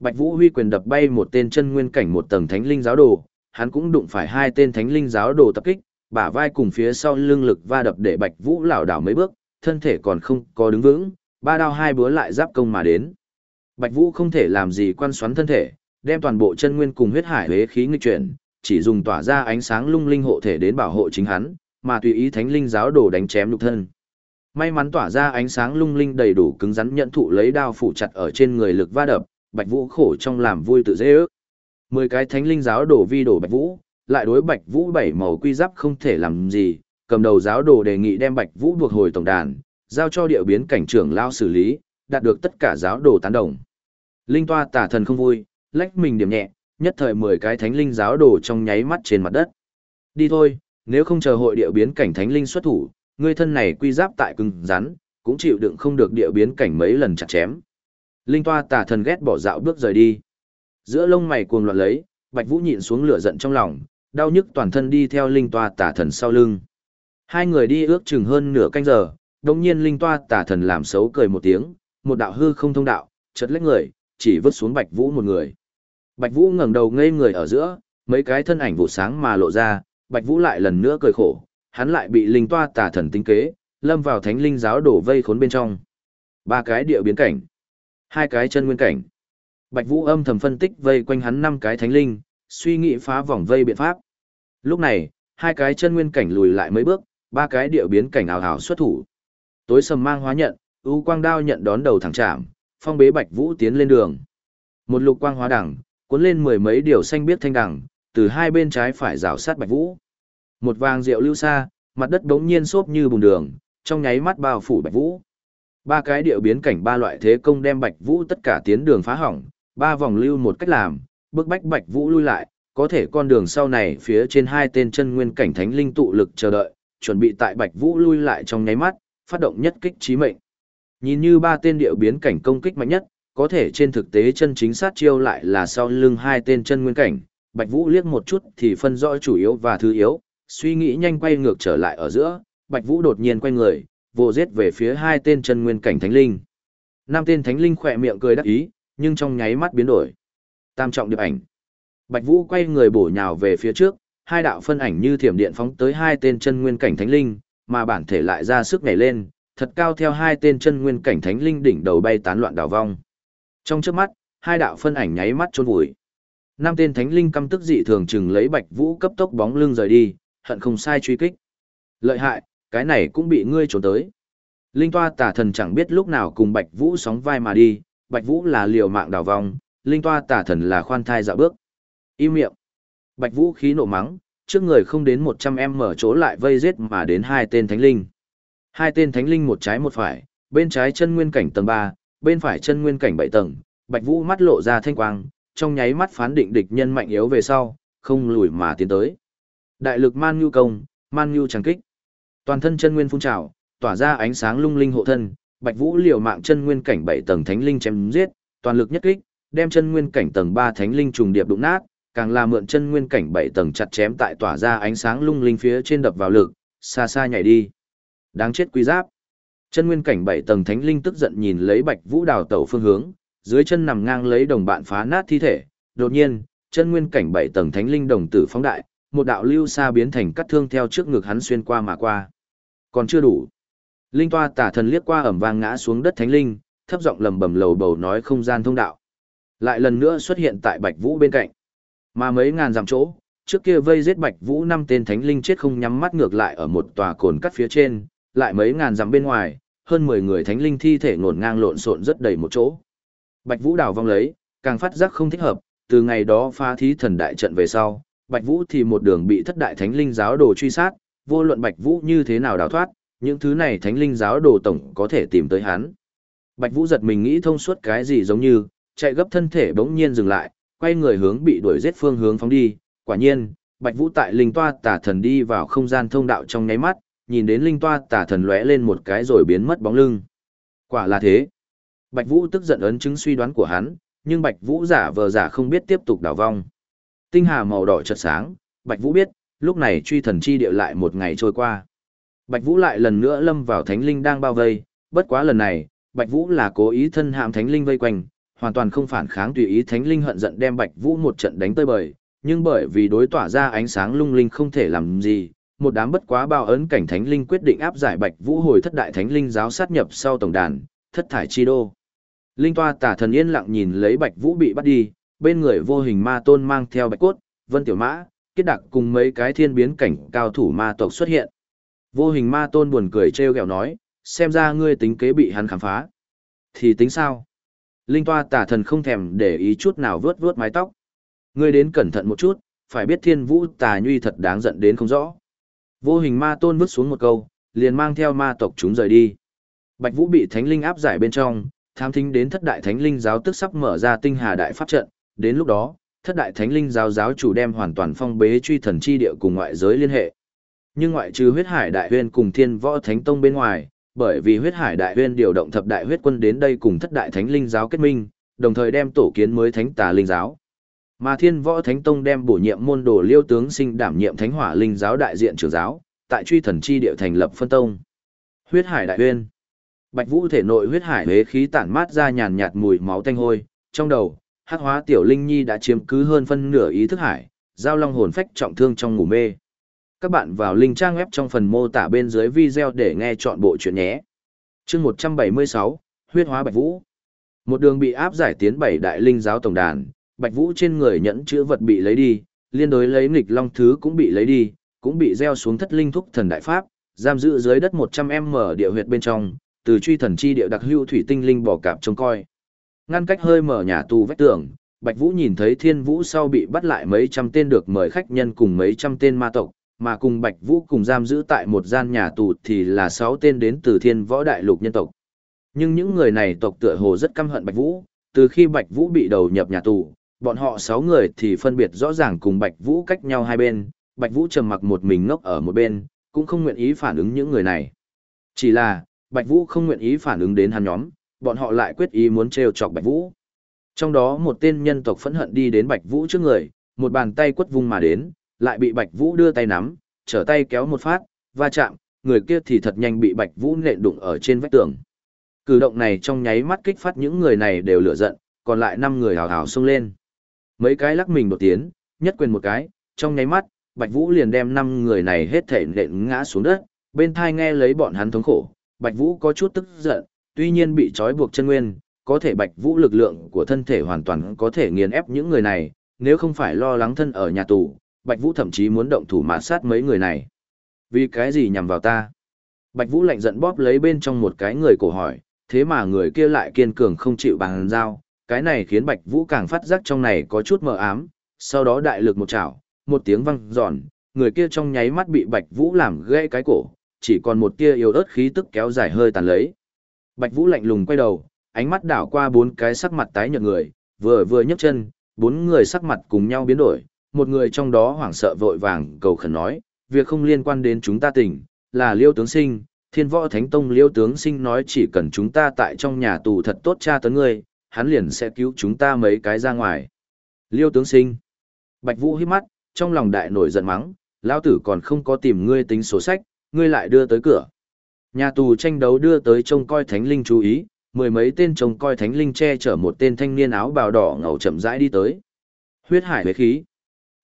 Bạch Vũ huy quyền đập bay một tên chân nguyên cảnh một tầng thánh linh giáo đồ, hắn cũng đụng phải hai tên thánh linh giáo đồ tập kích, bả vai cùng phía sau lưng lực va đập để Bạch Vũ lảo đảo mấy bước, thân thể còn không có đứng vững, ba đao hai búa lại giáp công mà đến. Bạch Vũ không thể làm gì quan xoắn thân thể, đem toàn bộ chân nguyên cùng huyết hải huế khí nghịch chuyển, chỉ dùng tỏa ra ánh sáng lung linh hộ thể đến bảo hộ chính hắn, mà tùy ý thánh linh giáo đồ đánh chém lục thân. May mắn tỏa ra ánh sáng lung linh đầy đủ cứng rắn nhận thụ lấy đao phủ chặt ở trên người lực va đập, Bạch Vũ khổ trong làm vui tự dễ ước. Mười cái thánh linh giáo đồ vi đổ Bạch Vũ, lại đối Bạch Vũ bảy màu quy giáp không thể làm gì, cầm đầu giáo đồ đề nghị đem Bạch Vũ buộc hồi tổng đàn, giao cho địa biến cảnh trưởng lao xử lý, đạt được tất cả giáo đồ tán đồng. Linh toa tả thần không vui, lách mình điểm nhẹ, nhất thời mười cái thánh linh giáo đồ trong nháy mắt trên mặt đất. Đi thôi, nếu không chờ hội địa biến cảnh thánh linh xuất thủ, ngươi thân này quy giáp tại cứng rắn, cũng chịu đựng không được địa biến cảnh mấy lần chặt chém. Linh toa tả thần ghét bỏ dạo bước rời đi. Giữa lông mày cuồng loạn lấy, Bạch Vũ nhịn xuống lửa giận trong lòng, đau nhức toàn thân đi theo linh toa tả thần sau lưng. Hai người đi ước chừng hơn nửa canh giờ, đông nhiên linh toa tả thần làm xấu cười một tiếng, một đạo hư không thông đạo, chật lách người, chỉ vứt xuống Bạch Vũ một người. Bạch Vũ ngẩng đầu ngây người ở giữa, mấy cái thân ảnh vụ sáng mà lộ ra, Bạch Vũ lại lần nữa cười khổ, hắn lại bị linh toa tà thần tính kế, lâm vào thánh linh giáo đổ vây khốn bên trong. Ba cái địa biến cảnh, hai cái chân nguyên cảnh. Bạch Vũ âm thầm phân tích vây quanh hắn năm cái thánh linh, suy nghĩ phá vòng vây biện pháp. Lúc này, hai cái chân nguyên cảnh lùi lại mấy bước, ba cái địa biến cảnh ảo ảo xuất thủ. Tối sầm mang hóa nhận, u quang đao nhận đón đầu thẳng chạm, phong bế Bạch Vũ tiến lên đường. Một lục quang hóa đẳng, cuốn lên mười mấy điều xanh biết thanh đẳng, từ hai bên trái phải rào sát Bạch Vũ. Một vàng rượu lưu xa, mặt đất bỗng nhiên xốp như bùn đường, trong nháy mắt bao phủ Bạch Vũ. Ba cái điệu biến cảnh ba loại thế công đem Bạch Vũ tất cả tiến đường phá hỏng, ba vòng lưu một cách làm, bước bách Bạch Vũ lui lại, có thể con đường sau này phía trên hai tên chân nguyên cảnh thánh linh tụ lực chờ đợi, chuẩn bị tại Bạch Vũ lui lại trong nháy mắt, phát động nhất kích trí mệnh. Nhìn như ba tên điệu biến cảnh công kích mạnh nhất, có thể trên thực tế chân chính sát chiêu lại là sau lưng hai tên chân nguyên cảnh, Bạch Vũ liếc một chút thì phân rõ chủ yếu và thứ yếu, suy nghĩ nhanh quay ngược trở lại ở giữa, Bạch Vũ đột nhiên quay người, vô giết về phía hai tên chân nguyên cảnh thánh linh. Năm tên thánh linh khỏe miệng cười đắc ý, nhưng trong nháy mắt biến đổi. Tam trọng điệp ảnh. Bạch Vũ quay người bổ nhào về phía trước, hai đạo phân ảnh như thiểm điện phóng tới hai tên chân nguyên cảnh thánh linh, mà bản thể lại ra sức nhảy lên, thật cao theo hai tên chân nguyên cảnh thánh linh đỉnh đầu bay tán loạn đảo vong. Trong trước mắt, hai đạo phân ảnh nháy mắt trôn vùi. Năm tên thánh linh căm tức dị thường chừng lấy Bạch Vũ cấp tốc bóng lưng rời đi, hận không sai truy kích. Lợi hại, cái này cũng bị ngươi trốn tới. Linh toa tả thần chẳng biết lúc nào cùng Bạch Vũ sóng vai mà đi, Bạch Vũ là liều mạng đào vong, linh toa tả thần là khoan thai dạo bước. Im miệng. Bạch Vũ khí nộ mắng, trước người không đến 100 em mở chỗ lại vây giết mà đến hai tên thánh linh. Hai tên thánh linh một trái một phải, bên trái chân nguyên cảnh tầng 3, bên phải chân nguyên cảnh 7 tầng, Bạch Vũ mắt lộ ra thanh quang, trong nháy mắt phán định địch nhân mạnh yếu về sau, không lùi mà tiến tới. Đại lực man nhu công, man nhu trắng kích. Toàn thân chân nguyên phun trào, tỏa ra ánh sáng lung linh hộ thân, Bạch Vũ liều mạng chân nguyên cảnh 7 tầng thánh linh chém giết, toàn lực nhất kích, đem chân nguyên cảnh tầng 3 thánh linh trùng điệp đụng nát, càng là mượn chân nguyên cảnh bảy tầng chặt chém tại tỏa ra ánh sáng lung linh phía trên đập vào lực, xa xa nhảy đi. Đáng chết quý giáp. Chân nguyên cảnh bảy tầng thánh linh tức giận nhìn lấy Bạch Vũ đào tẩu phương hướng, dưới chân nằm ngang lấy đồng bạn phá nát thi thể, đột nhiên, chân nguyên cảnh bảy tầng thánh linh đồng tử phóng đại, một đạo lưu xa biến thành cắt thương theo trước ngực hắn xuyên qua mà qua. Còn chưa đủ. Linh toa tả thần liếc qua ẩm vang ngã xuống đất thánh linh, thấp giọng lầm bầm lầu bầu nói không gian thông đạo. Lại lần nữa xuất hiện tại Bạch Vũ bên cạnh. Mà mấy ngàn dặm chỗ, trước kia vây giết Bạch Vũ năm tên thánh linh chết không nhắm mắt ngược lại ở một tòa cồn cắt phía trên, lại mấy ngàn dặm bên ngoài, hơn 10 người thánh linh thi thể ngổn ngang lộn xộn rất đầy một chỗ. Bạch Vũ đào vong lấy, càng phát giác không thích hợp, từ ngày đó phá thí thần đại trận về sau, Bạch Vũ thì một đường bị thất đại thánh linh giáo đồ truy sát, vô luận Bạch Vũ như thế nào đào thoát, những thứ này thánh linh giáo đồ tổng có thể tìm tới hắn. Bạch Vũ giật mình nghĩ thông suốt cái gì giống như, chạy gấp thân thể bỗng nhiên dừng lại, quay người hướng bị đuổi giết phương hướng phóng đi, quả nhiên, Bạch Vũ tại linh toa tả thần đi vào không gian thông đạo trong nháy mắt, nhìn đến linh toa tả thần lóe lên một cái rồi biến mất bóng lưng. Quả là thế. Bạch Vũ tức giận ấn chứng suy đoán của hắn, nhưng Bạch Vũ giả vờ giả không biết tiếp tục đảo vong. Tinh hà màu đỏ chợt sáng, Bạch Vũ biết, lúc này truy thần chi địa lại một ngày trôi qua. Bạch Vũ lại lần nữa lâm vào thánh linh đang bao vây, bất quá lần này, Bạch Vũ là cố ý thân hàm thánh linh vây quanh, hoàn toàn không phản kháng tùy ý thánh linh hận giận đem Bạch Vũ một trận đánh tơi bời, nhưng bởi vì đối tỏa ra ánh sáng lung linh không thể làm gì, một đám bất quá bao ấn cảnh thánh linh quyết định áp giải Bạch Vũ hồi thất đại thánh linh giáo sát nhập sau tổng đàn, thất thải chi đô. Linh toa tả thần yên lặng nhìn lấy Bạch Vũ bị bắt đi, bên người vô hình ma tôn mang theo Bạch cốt, Vân Tiểu Mã, kết đặc cùng mấy cái thiên biến cảnh cao thủ ma tộc xuất hiện. Vô hình ma tôn buồn cười treo gẹo nói, xem ra ngươi tính kế bị hắn khám phá. Thì tính sao? Linh toa tả thần không thèm để ý chút nào vớt vớt mái tóc. Ngươi đến cẩn thận một chút, phải biết thiên vũ tà nhuy thật đáng giận đến không rõ. Vô hình ma tôn vứt xuống một câu, liền mang theo ma tộc chúng rời đi. Bạch vũ bị thánh linh áp giải bên trong, tham thính đến thất đại thánh linh giáo tức sắp mở ra tinh hà đại pháp trận, đến lúc đó, thất đại thánh linh giáo giáo chủ đem hoàn toàn phong bế truy thần chi địa cùng ngoại giới liên hệ. Nhưng ngoại trừ huyết hải đại huyên cùng thiên võ thánh tông bên ngoài, bởi vì huyết hải đại huyên điều động thập đại huyết quân đến đây cùng thất đại thánh linh giáo kết minh, đồng thời đem tổ kiến mới thánh tà linh giáo. Mà thiên võ thánh tông đem bổ nhiệm môn đồ liêu tướng sinh đảm nhiệm thánh hỏa linh giáo đại diện trưởng giáo, tại truy thần chi địa thành lập phân tông. Huyết hải đại huyên. Bạch Vũ thể nội huyết hải hế khí tản mát ra nhàn nhạt mùi máu tanh hôi, trong đầu, hắc hóa tiểu linh nhi đã chiếm cứ hơn phân nửa ý thức hải, giao long hồn phách trọng thương trong ngủ mê. Các bạn vào link trang web trong phần mô tả bên dưới video để nghe chọn bộ chuyện nhé. Chương 176, huyết hóa Bạch Vũ. Một đường bị áp giải tiến bảy đại linh giáo tổng đàn, Bạch Vũ trên người nhẫn chữ vật bị lấy đi, liên đối lấy nghịch long thứ cũng bị lấy đi, cũng bị gieo xuống thất linh thúc thần đại pháp, giam giữ dưới đất 100m địa huyệt bên trong, từ truy thần chi địa đặc hưu thủy tinh linh bỏ cạp trông coi. Ngăn cách hơi mở nhà tù vách tường, Bạch Vũ nhìn thấy Thiên Vũ sau bị bắt lại mấy trăm tên được mời khách nhân cùng mấy trăm tên ma tộc, mà cùng Bạch Vũ cùng giam giữ tại một gian nhà tù thì là sáu tên đến từ Thiên Võ Đại Lục nhân tộc. Nhưng những người này tộc tựa hồ rất căm hận Bạch Vũ, từ khi Bạch Vũ bị đầu nhập nhà tù, bọn họ sáu người thì phân biệt rõ ràng cùng Bạch Vũ cách nhau hai bên, Bạch Vũ trầm mặc một mình ngốc ở một bên, cũng không nguyện ý phản ứng những người này. Chỉ là, Bạch Vũ không nguyện ý phản ứng đến hắn nhóm, bọn họ lại quyết ý muốn trêu chọc Bạch Vũ. Trong đó một tên nhân tộc phẫn hận đi đến Bạch Vũ trước người, một bàn tay quất vung mà đến, lại bị Bạch Vũ đưa tay nắm, trở tay kéo một phát, va chạm, người kia thì thật nhanh bị Bạch Vũ nện đụng ở trên vách tường. Cử động này trong nháy mắt kích phát những người này đều lửa giận, còn lại năm người hào hào xông lên. Mấy cái lắc mình đột tiến, nhất quyền một cái, trong nháy mắt, Bạch Vũ liền đem năm người này hết thể nện ngã xuống đất, bên thai nghe lấy bọn hắn thống khổ, Bạch Vũ có chút tức giận, tuy nhiên bị trói buộc chân nguyên, có thể Bạch Vũ lực lượng của thân thể hoàn toàn có thể nghiền ép những người này, nếu không phải lo lắng thân ở nhà tù, Bạch Vũ thậm chí muốn động thủ mạt sát mấy người này. Vì cái gì nhằm vào ta? Bạch Vũ lạnh giận bóp lấy bên trong một cái người cổ hỏi, thế mà người kia lại kiên cường không chịu bằng dao, cái này khiến Bạch Vũ càng phát giác trong này có chút mờ ám, sau đó đại lực một chảo, một tiếng vang giòn, người kia trong nháy mắt bị Bạch Vũ làm gãy cái cổ, chỉ còn một tia yếu ớt khí tức kéo dài hơi tàn lấy. Bạch Vũ lạnh lùng quay đầu, ánh mắt đảo qua bốn cái sắc mặt tái nhợt người, vừa vừa nhấc chân, bốn người sắc mặt cùng nhau biến đổi, một người trong đó hoảng sợ vội vàng cầu khẩn nói, việc không liên quan đến chúng ta tỉnh, là Liêu tướng sinh, Thiên Võ Thánh Tông Liêu tướng sinh nói chỉ cần chúng ta tại trong nhà tù thật tốt tra tấn ngươi, hắn liền sẽ cứu chúng ta mấy cái ra ngoài. Liêu tướng sinh. Bạch Vũ hít mắt, trong lòng đại nổi giận mắng, lão tử còn không có tìm ngươi tính sổ sách, ngươi lại đưa tới cửa. Nhà tù tranh đấu đưa tới trông coi thánh linh chú ý, mười mấy tên trông coi thánh linh che chở một tên thanh niên áo bào đỏ ngầu chậm rãi đi tới. Huyết hải huyết khí.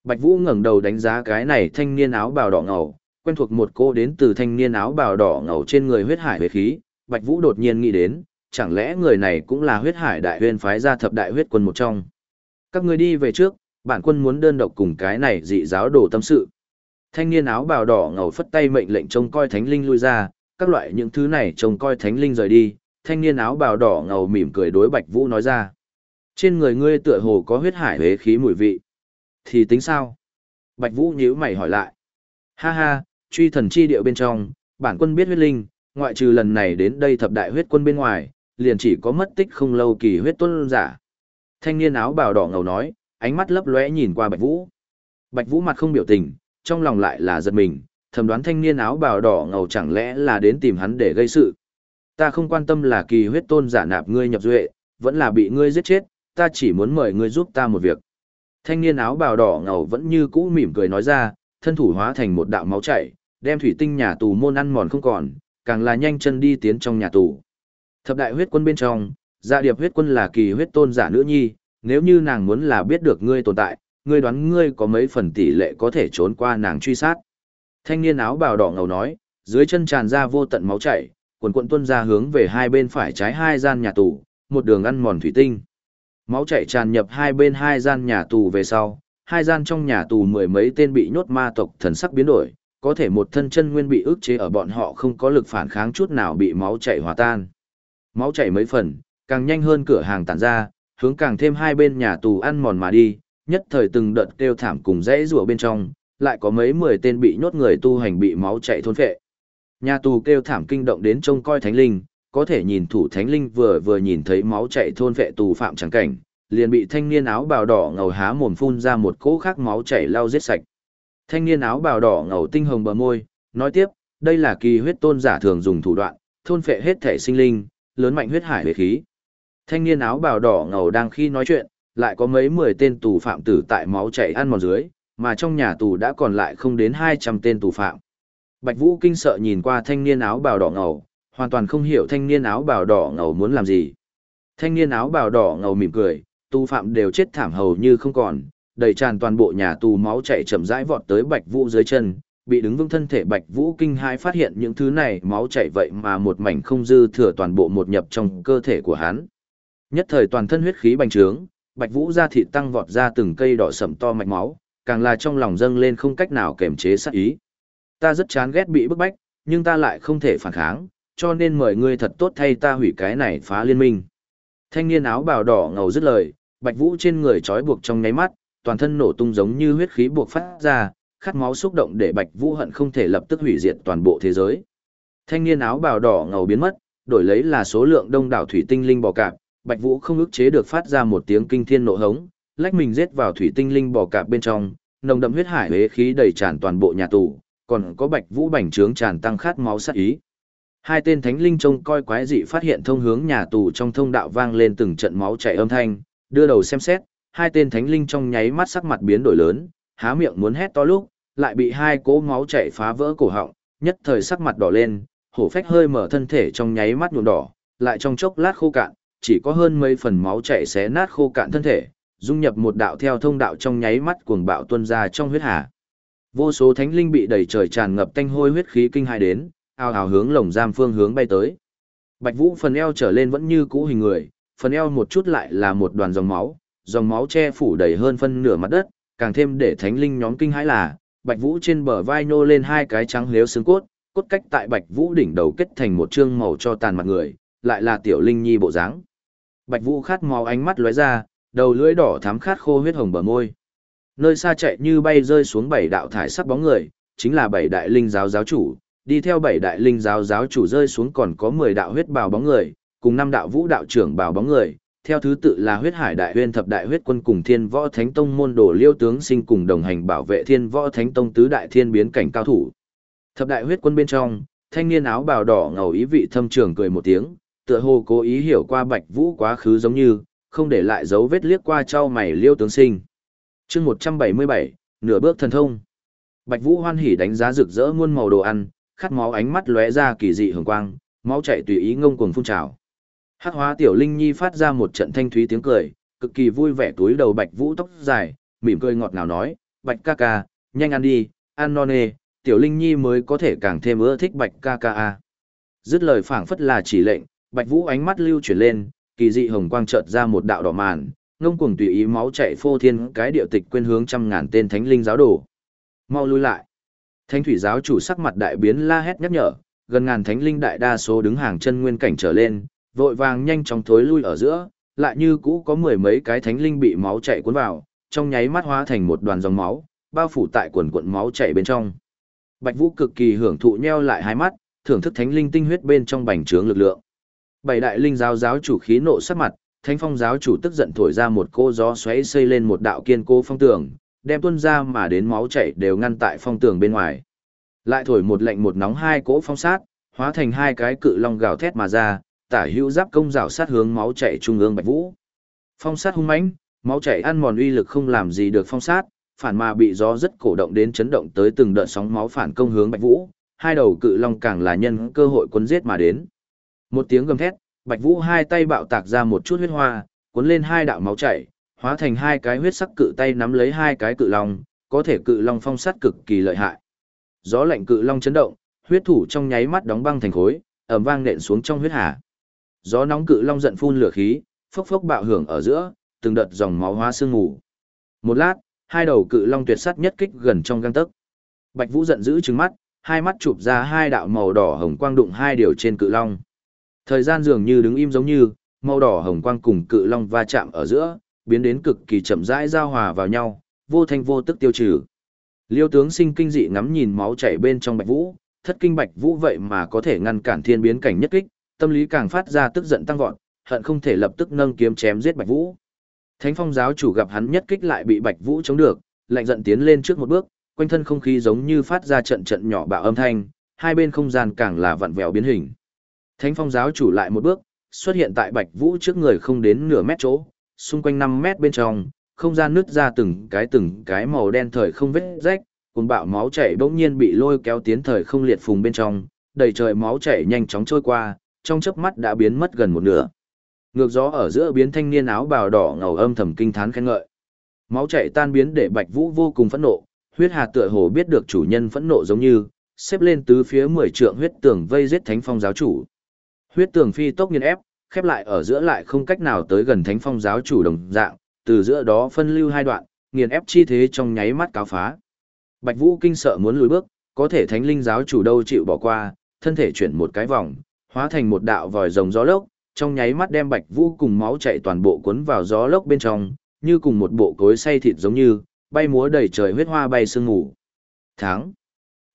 Bạch Vũ ngẩng đầu đánh giá cái này thanh niên áo bào đỏ ngầu, quen thuộc một cô đến từ thanh niên áo bào đỏ ngầu trên người huyết hải huyết khí, Bạch Vũ đột nhiên nghĩ đến, chẳng lẽ người này cũng là huyết hải đại huyên phái ra thập đại huyết quân một trong. Các ngươi đi về trước, bản quân muốn đơn độc cùng cái này dị giáo đồ tâm sự. Thanh niên áo bào đỏ ngầu phất tay mệnh lệnh trông coi thánh linh lui ra, các loại những thứ này trông coi thánh linh rời đi, thanh niên áo bào đỏ ngầu mỉm cười đối Bạch Vũ nói ra. Trên người ngươi tựa hồ có huyết hải huế khí mùi vị. Thì tính sao? Bạch Vũ nhíu mày hỏi lại. Ha ha, truy thần chi điệu bên trong, bản quân biết huyết linh, ngoại trừ lần này đến đây thập đại huyết quân bên ngoài, liền chỉ có mất tích không lâu kỳ huyết tuân giả. Thanh niên áo bào đỏ ngầu nói, ánh mắt lấp lóe nhìn qua Bạch Vũ. Bạch Vũ mặt không biểu tình, trong lòng lại là giật mình, thầm đoán thanh niên áo bào đỏ ngầu chẳng lẽ là đến tìm hắn để gây sự. Ta không quan tâm là kỳ huyết tôn giả nạp ngươi nhập duệ, vẫn là bị ngươi giết chết, ta chỉ muốn mời ngươi giúp ta một việc. Thanh niên áo bào đỏ ngầu vẫn như cũ mỉm cười nói ra, thân thủ hóa thành một đạo máu chảy, đem thủy tinh nhà tù môn ăn mòn không còn, càng là nhanh chân đi tiến trong nhà tù. Thập đại huyết quân bên trong, dạ điệp huyết quân là kỳ huyết tôn giả nữ nhi, nếu như nàng muốn là biết được ngươi tồn tại, ngươi đoán ngươi có mấy phần tỷ lệ có thể trốn qua nàng truy sát. Thanh niên áo bào đỏ ngầu nói, dưới chân tràn ra vô tận máu chảy, quần quận tuân ra hướng về hai bên phải trái hai gian nhà tù, một đường ăn mòn thủy tinh. Máu chảy tràn nhập hai bên hai gian nhà tù về sau, hai gian trong nhà tù mười mấy tên bị nhốt ma tộc thần sắc biến đổi, có thể một thân chân nguyên bị ức chế ở bọn họ không có lực phản kháng chút nào bị máu chảy hòa tan. Máu chảy mấy phần, càng nhanh hơn cửa hàng tản ra, hướng càng thêm hai bên nhà tù ăn mòn mà đi, nhất thời từng đợt kêu thảm cùng rẽ rủa bên trong, lại có mấy mười tên bị nhốt người tu hành bị máu chảy thôn phệ. Nhà tù kêu thảm kinh động đến trông coi thánh linh, có thể nhìn thủ thánh linh vừa vừa nhìn thấy máu chảy thôn vệ tù phạm trắng cảnh, liền bị thanh niên áo bào đỏ ngầu há mồm phun ra một cỗ khác máu chảy lau giết sạch. Thanh niên áo bào đỏ ngầu tinh hồng bờ môi, nói tiếp, đây là kỳ huyết tôn giả thường dùng thủ đoạn, thôn phệ hết thể sinh linh, lớn mạnh huyết hải huyết khí. Thanh niên áo bào đỏ ngầu đang khi nói chuyện, lại có mấy mười tên tù phạm tử tại máu chảy ăn mòn dưới, mà trong nhà tù đã còn lại không đến 200 tên tù phạm. Bạch Vũ kinh sợ nhìn qua thanh niên áo bào đỏ ngầu, hoàn toàn không hiểu thanh niên áo bào đỏ ngầu muốn làm gì. Thanh niên áo bào đỏ ngầu mỉm cười, tù phạm đều chết thảm hầu như không còn, đầy tràn toàn bộ nhà tù máu chảy chậm rãi vọt tới Bạch Vũ dưới chân, bị đứng vững thân thể Bạch Vũ kinh hãi phát hiện những thứ này máu chảy vậy mà một mảnh không dư thừa toàn bộ một nhập trong cơ thể của hắn. Nhất thời toàn thân huyết khí bành trướng, Bạch Vũ ra thịt tăng vọt ra từng cây đỏ sẫm to mạch máu, càng là trong lòng dâng lên không cách nào kềm chế sát ý. Ta rất chán ghét bị bức bách, nhưng ta lại không thể phản kháng, cho nên mời ngươi thật tốt thay ta hủy cái này phá liên minh. Thanh niên áo bào đỏ ngầu dứt lời, Bạch Vũ trên người trói buộc trong nháy mắt, toàn thân nổ tung giống như huyết khí buộc phát ra, khát máu xúc động để Bạch Vũ hận không thể lập tức hủy diệt toàn bộ thế giới. Thanh niên áo bào đỏ ngầu biến mất, đổi lấy là số lượng đông đảo thủy tinh linh bò cạp, Bạch Vũ không ức chế được phát ra một tiếng kinh thiên nộ hống, lách mình giết vào thủy tinh linh bò cạp bên trong, nồng đậm huyết hải huế khí đầy tràn toàn bộ nhà tù, còn có Bạch Vũ bành trướng tràn tăng khát máu sát ý. Hai tên thánh linh trông coi quái dị phát hiện thông hướng nhà tù trong thông đạo vang lên từng trận máu chảy âm thanh, đưa đầu xem xét, hai tên thánh linh trong nháy mắt sắc mặt biến đổi lớn, há miệng muốn hét to lúc, lại bị hai cỗ máu chảy phá vỡ cổ họng, nhất thời sắc mặt đỏ lên, hổ phách hơi mở thân thể trong nháy mắt nhuộm đỏ, lại trong chốc lát khô cạn, chỉ có hơn mấy phần máu chảy xé nát khô cạn thân thể, dung nhập một đạo theo thông đạo trong nháy mắt cuồng bạo tuôn ra trong huyết hà. Vô số thánh linh bị đầy trời tràn ngập tanh hôi huyết khí kinh hai đến, ào ào hướng lồng giam phương hướng bay tới. Bạch Vũ phần eo trở lên vẫn như cũ hình người, phần eo một chút lại là một đoàn dòng máu, dòng máu che phủ đầy hơn phân nửa mặt đất, càng thêm để thánh linh nhóm kinh hãi là, Bạch Vũ trên bờ vai nô lên hai cái trắng liếu xương cốt, cốt cách tại Bạch Vũ đỉnh đầu kết thành một trương màu cho tàn mặt người, lại là tiểu linh nhi bộ dáng. Bạch Vũ khát máu ánh mắt lóe ra, đầu lưỡi đỏ thắm khát khô huyết hồng bờ môi. Nơi xa chạy như bay rơi xuống bảy đạo thải sắc bóng người, chính là bảy đại linh giáo giáo chủ, đi theo bảy đại linh giáo giáo chủ rơi xuống còn có 10 đạo huyết bào bóng người, cùng năm đạo vũ đạo trưởng bào bóng người, theo thứ tự là huyết hải đại huyên thập đại huyết quân cùng thiên võ thánh tông môn đồ liêu tướng sinh cùng đồng hành bảo vệ thiên võ thánh tông tứ đại thiên biến cảnh cao thủ. Thập đại huyết quân bên trong, thanh niên áo bào đỏ ngầu ý vị thâm trường cười một tiếng, tựa hồ cố ý hiểu qua Bạch Vũ quá khứ giống như, không để lại dấu vết liếc qua trao mày liêu tướng sinh. chương 177, nửa bước thần thông. Bạch Vũ hoan hỉ đánh giá rực rỡ muôn màu đồ ăn, khát máu ánh mắt lóe ra kỳ dị hường quang, máu chảy tùy ý ngông cuồng phun trào. Hắc hóa tiểu linh nhi phát ra một trận thanh thúy tiếng cười, cực kỳ vui vẻ túi đầu Bạch Vũ tóc dài, mỉm cười ngọt ngào nói, "Bạch ca ca, nhanh ăn đi, ăn non nê, tiểu linh nhi mới có thể càng thêm ưa thích Bạch ca ca a." Dứt lời phảng phất là chỉ lệnh, Bạch Vũ ánh mắt lưu chuyển lên, kỳ dị hồng quang chợt ra một đạo đỏ màn, ngông cuồng tùy ý máu chảy phô thiên cái điệu tịch quên hướng trăm ngàn tên thánh linh giáo đồ. Mau lui lại. Thánh thủy giáo chủ sắc mặt đại biến la hét nhắc nhở, gần ngàn thánh linh đại đa số đứng hàng chân nguyên cảnh trở lên, vội vàng nhanh chóng thối lui ở giữa, lại như cũ có mười mấy cái thánh linh bị máu chảy cuốn vào, trong nháy mắt hóa thành một đoàn dòng máu, bao phủ tại quần quần máu chảy bên trong. Bạch Vũ cực kỳ hưởng thụ nheo lại hai mắt, thưởng thức thánh linh tinh huyết bên trong bành trướng lực lượng. Bảy đại linh giáo giáo chủ khí nộ sắc mặt, Thánh Phong giáo chủ tức giận thổi ra một cô gió xoáy xây lên một đạo kiên cố phong tường, đem tuôn ra mà đến máu chảy đều ngăn tại phong tường bên ngoài. Lại thổi một lệnh một nóng hai cỗ phong sát, hóa thành hai cái cự long gào thét mà ra, tả hữu giáp công rào sát hướng máu chảy trung ương Bạch Vũ. Phong sát hung mãnh, máu chảy ăn mòn uy lực không làm gì được phong sát, phản mà bị gió rất cổ động đến chấn động tới từng đợt sóng máu phản công hướng Bạch Vũ, hai đầu cự long càng là nhân cơ hội cuốn giết mà đến. Một tiếng gầm thét, Bạch Vũ hai tay bạo tạc ra một chút huyết hoa, cuốn lên hai đạo máu chảy, hóa thành hai cái huyết sắc cự tay nắm lấy hai cái cự long, có thể cự long phong sát cực kỳ lợi hại. Gió lạnh cự long chấn động, huyết thủ trong nháy mắt đóng băng thành khối, ầm vang nện xuống trong huyết hà. Gió nóng cự long giận phun lửa khí, phốc phốc bạo hưởng ở giữa, từng đợt dòng máu hóa sương ngủ. Một lát, hai đầu cự long tuyệt sát nhất kích gần trong gang tấc. Bạch Vũ giận dữ trừng mắt, hai mắt chụp ra hai đạo màu đỏ hồng quang đụng hai điều trên cự long. Thời gian dường như đứng im giống như, màu đỏ hồng quang cùng cự long va chạm ở giữa, biến đến cực kỳ chậm rãi giao hòa vào nhau, vô thanh vô tức tiêu trừ. Liêu tướng sinh kinh dị ngắm nhìn máu chảy bên trong Bạch Vũ, thất kinh Bạch Vũ vậy mà có thể ngăn cản thiên biến cảnh nhất kích, tâm lý càng phát ra tức giận tăng vọt, hận không thể lập tức nâng kiếm chém giết Bạch Vũ. Thánh Phong giáo chủ gặp hắn nhất kích lại bị Bạch Vũ chống được, lạnh giận tiến lên trước một bước, quanh thân không khí giống như phát ra trận trận nhỏ bạo âm thanh, hai bên không gian càng là vặn vẹo biến hình. Thánh phong giáo chủ lại một bước, xuất hiện tại Bạch Vũ trước người không đến nửa mét chỗ, xung quanh 5 mét bên trong, không gian nứt ra từng cái từng cái màu đen thời không vết rách, cùng bạo máu chảy bỗng nhiên bị lôi kéo tiến thời không liệt phùng bên trong, đầy trời máu chảy nhanh chóng trôi qua, trong chớp mắt đã biến mất gần một nửa. Ngược gió ở giữa biến thanh niên áo bào đỏ ngầu âm thầm kinh thán khen ngợi. Máu chảy tan biến để Bạch Vũ vô cùng phẫn nộ, huyết hà tựa hồ biết được chủ nhân phẫn nộ giống như, xếp lên tứ phía mười trượng huyết tường vây giết thánh phong giáo chủ. Huyết tường phi tốc nghiền ép, khép lại ở giữa lại không cách nào tới gần thánh phong giáo chủ đồng dạng, từ giữa đó phân lưu hai đoạn, nghiền ép chi thế trong nháy mắt cáo phá. Bạch Vũ kinh sợ muốn lùi bước, có thể thánh linh giáo chủ đâu chịu bỏ qua, thân thể chuyển một cái vòng, hóa thành một đạo vòi rồng gió lốc, trong nháy mắt đem Bạch Vũ cùng máu chạy toàn bộ cuốn vào gió lốc bên trong, như cùng một bộ cối xay thịt giống như, bay múa đầy trời huyết hoa bay sương ngủ. Thắng.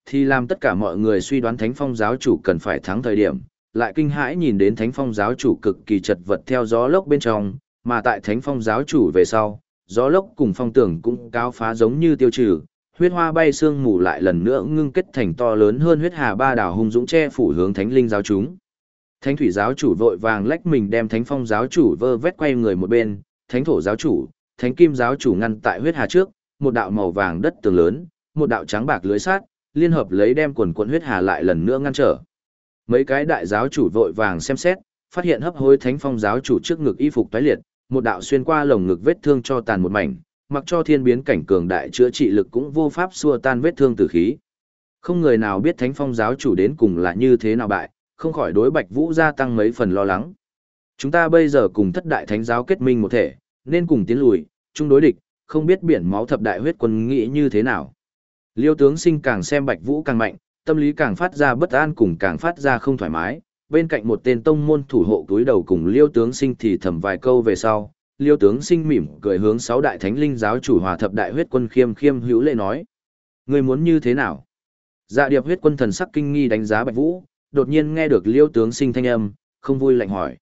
Thì làm tất cả mọi người suy đoán Thánh Phong giáo chủ cần phải thắng thời điểm, lại kinh hãi nhìn đến Thánh Phong giáo chủ cực kỳ chật vật theo gió lốc bên trong, mà tại Thánh Phong giáo chủ về sau, gió lốc cùng phong tưởng cũng cao phá giống như tiêu trừ, huyết hoa bay sương mù lại lần nữa ngưng kết thành to lớn hơn huyết hà ba đảo hung dũng che phủ hướng Thánh Linh giáo chúng. Thánh thủy giáo chủ vội vàng lách mình đem Thánh Phong giáo chủ vơ vét quay người một bên, Thánh thổ giáo chủ, Thánh kim giáo chủ ngăn tại huyết hà trước, một đạo màu vàng đất tường lớn, một đạo trắng bạc lưới sát, liên hợp lấy đem quần quần huyết hà lại lần nữa ngăn trở. Mấy cái đại giáo chủ vội vàng xem xét, phát hiện hấp hối thánh phong giáo chủ trước ngực y phục tái liệt, một đạo xuyên qua lồng ngực vết thương cho tàn một mảnh, mặc cho thiên biến cảnh cường đại chữa trị lực cũng vô pháp xua tan vết thương tử khí. Không người nào biết thánh phong giáo chủ đến cùng là như thế nào bại, không khỏi đối bạch vũ gia tăng mấy phần lo lắng. Chúng ta bây giờ cùng thất đại thánh giáo kết minh một thể, nên cùng tiến lùi, chung đối địch, không biết biển máu thập đại huyết quân nghĩ như thế nào. Liêu tướng sinh càng xem Bạch Vũ càng mạnh, tâm lý càng phát ra bất an cùng càng phát ra không thoải mái. Bên cạnh một tên tông môn thủ hộ túi đầu cùng Liêu tướng sinh thì thầm vài câu về sau, Liêu tướng sinh mỉm cười hướng sáu đại thánh linh giáo chủ hòa thập đại huyết quân khiêm khiêm hữu lệ nói: "Ngươi muốn như thế nào?" Dạ Điệp huyết quân thần sắc kinh nghi đánh giá Bạch Vũ, đột nhiên nghe được Liêu tướng sinh thanh âm, không vui lạnh hỏi: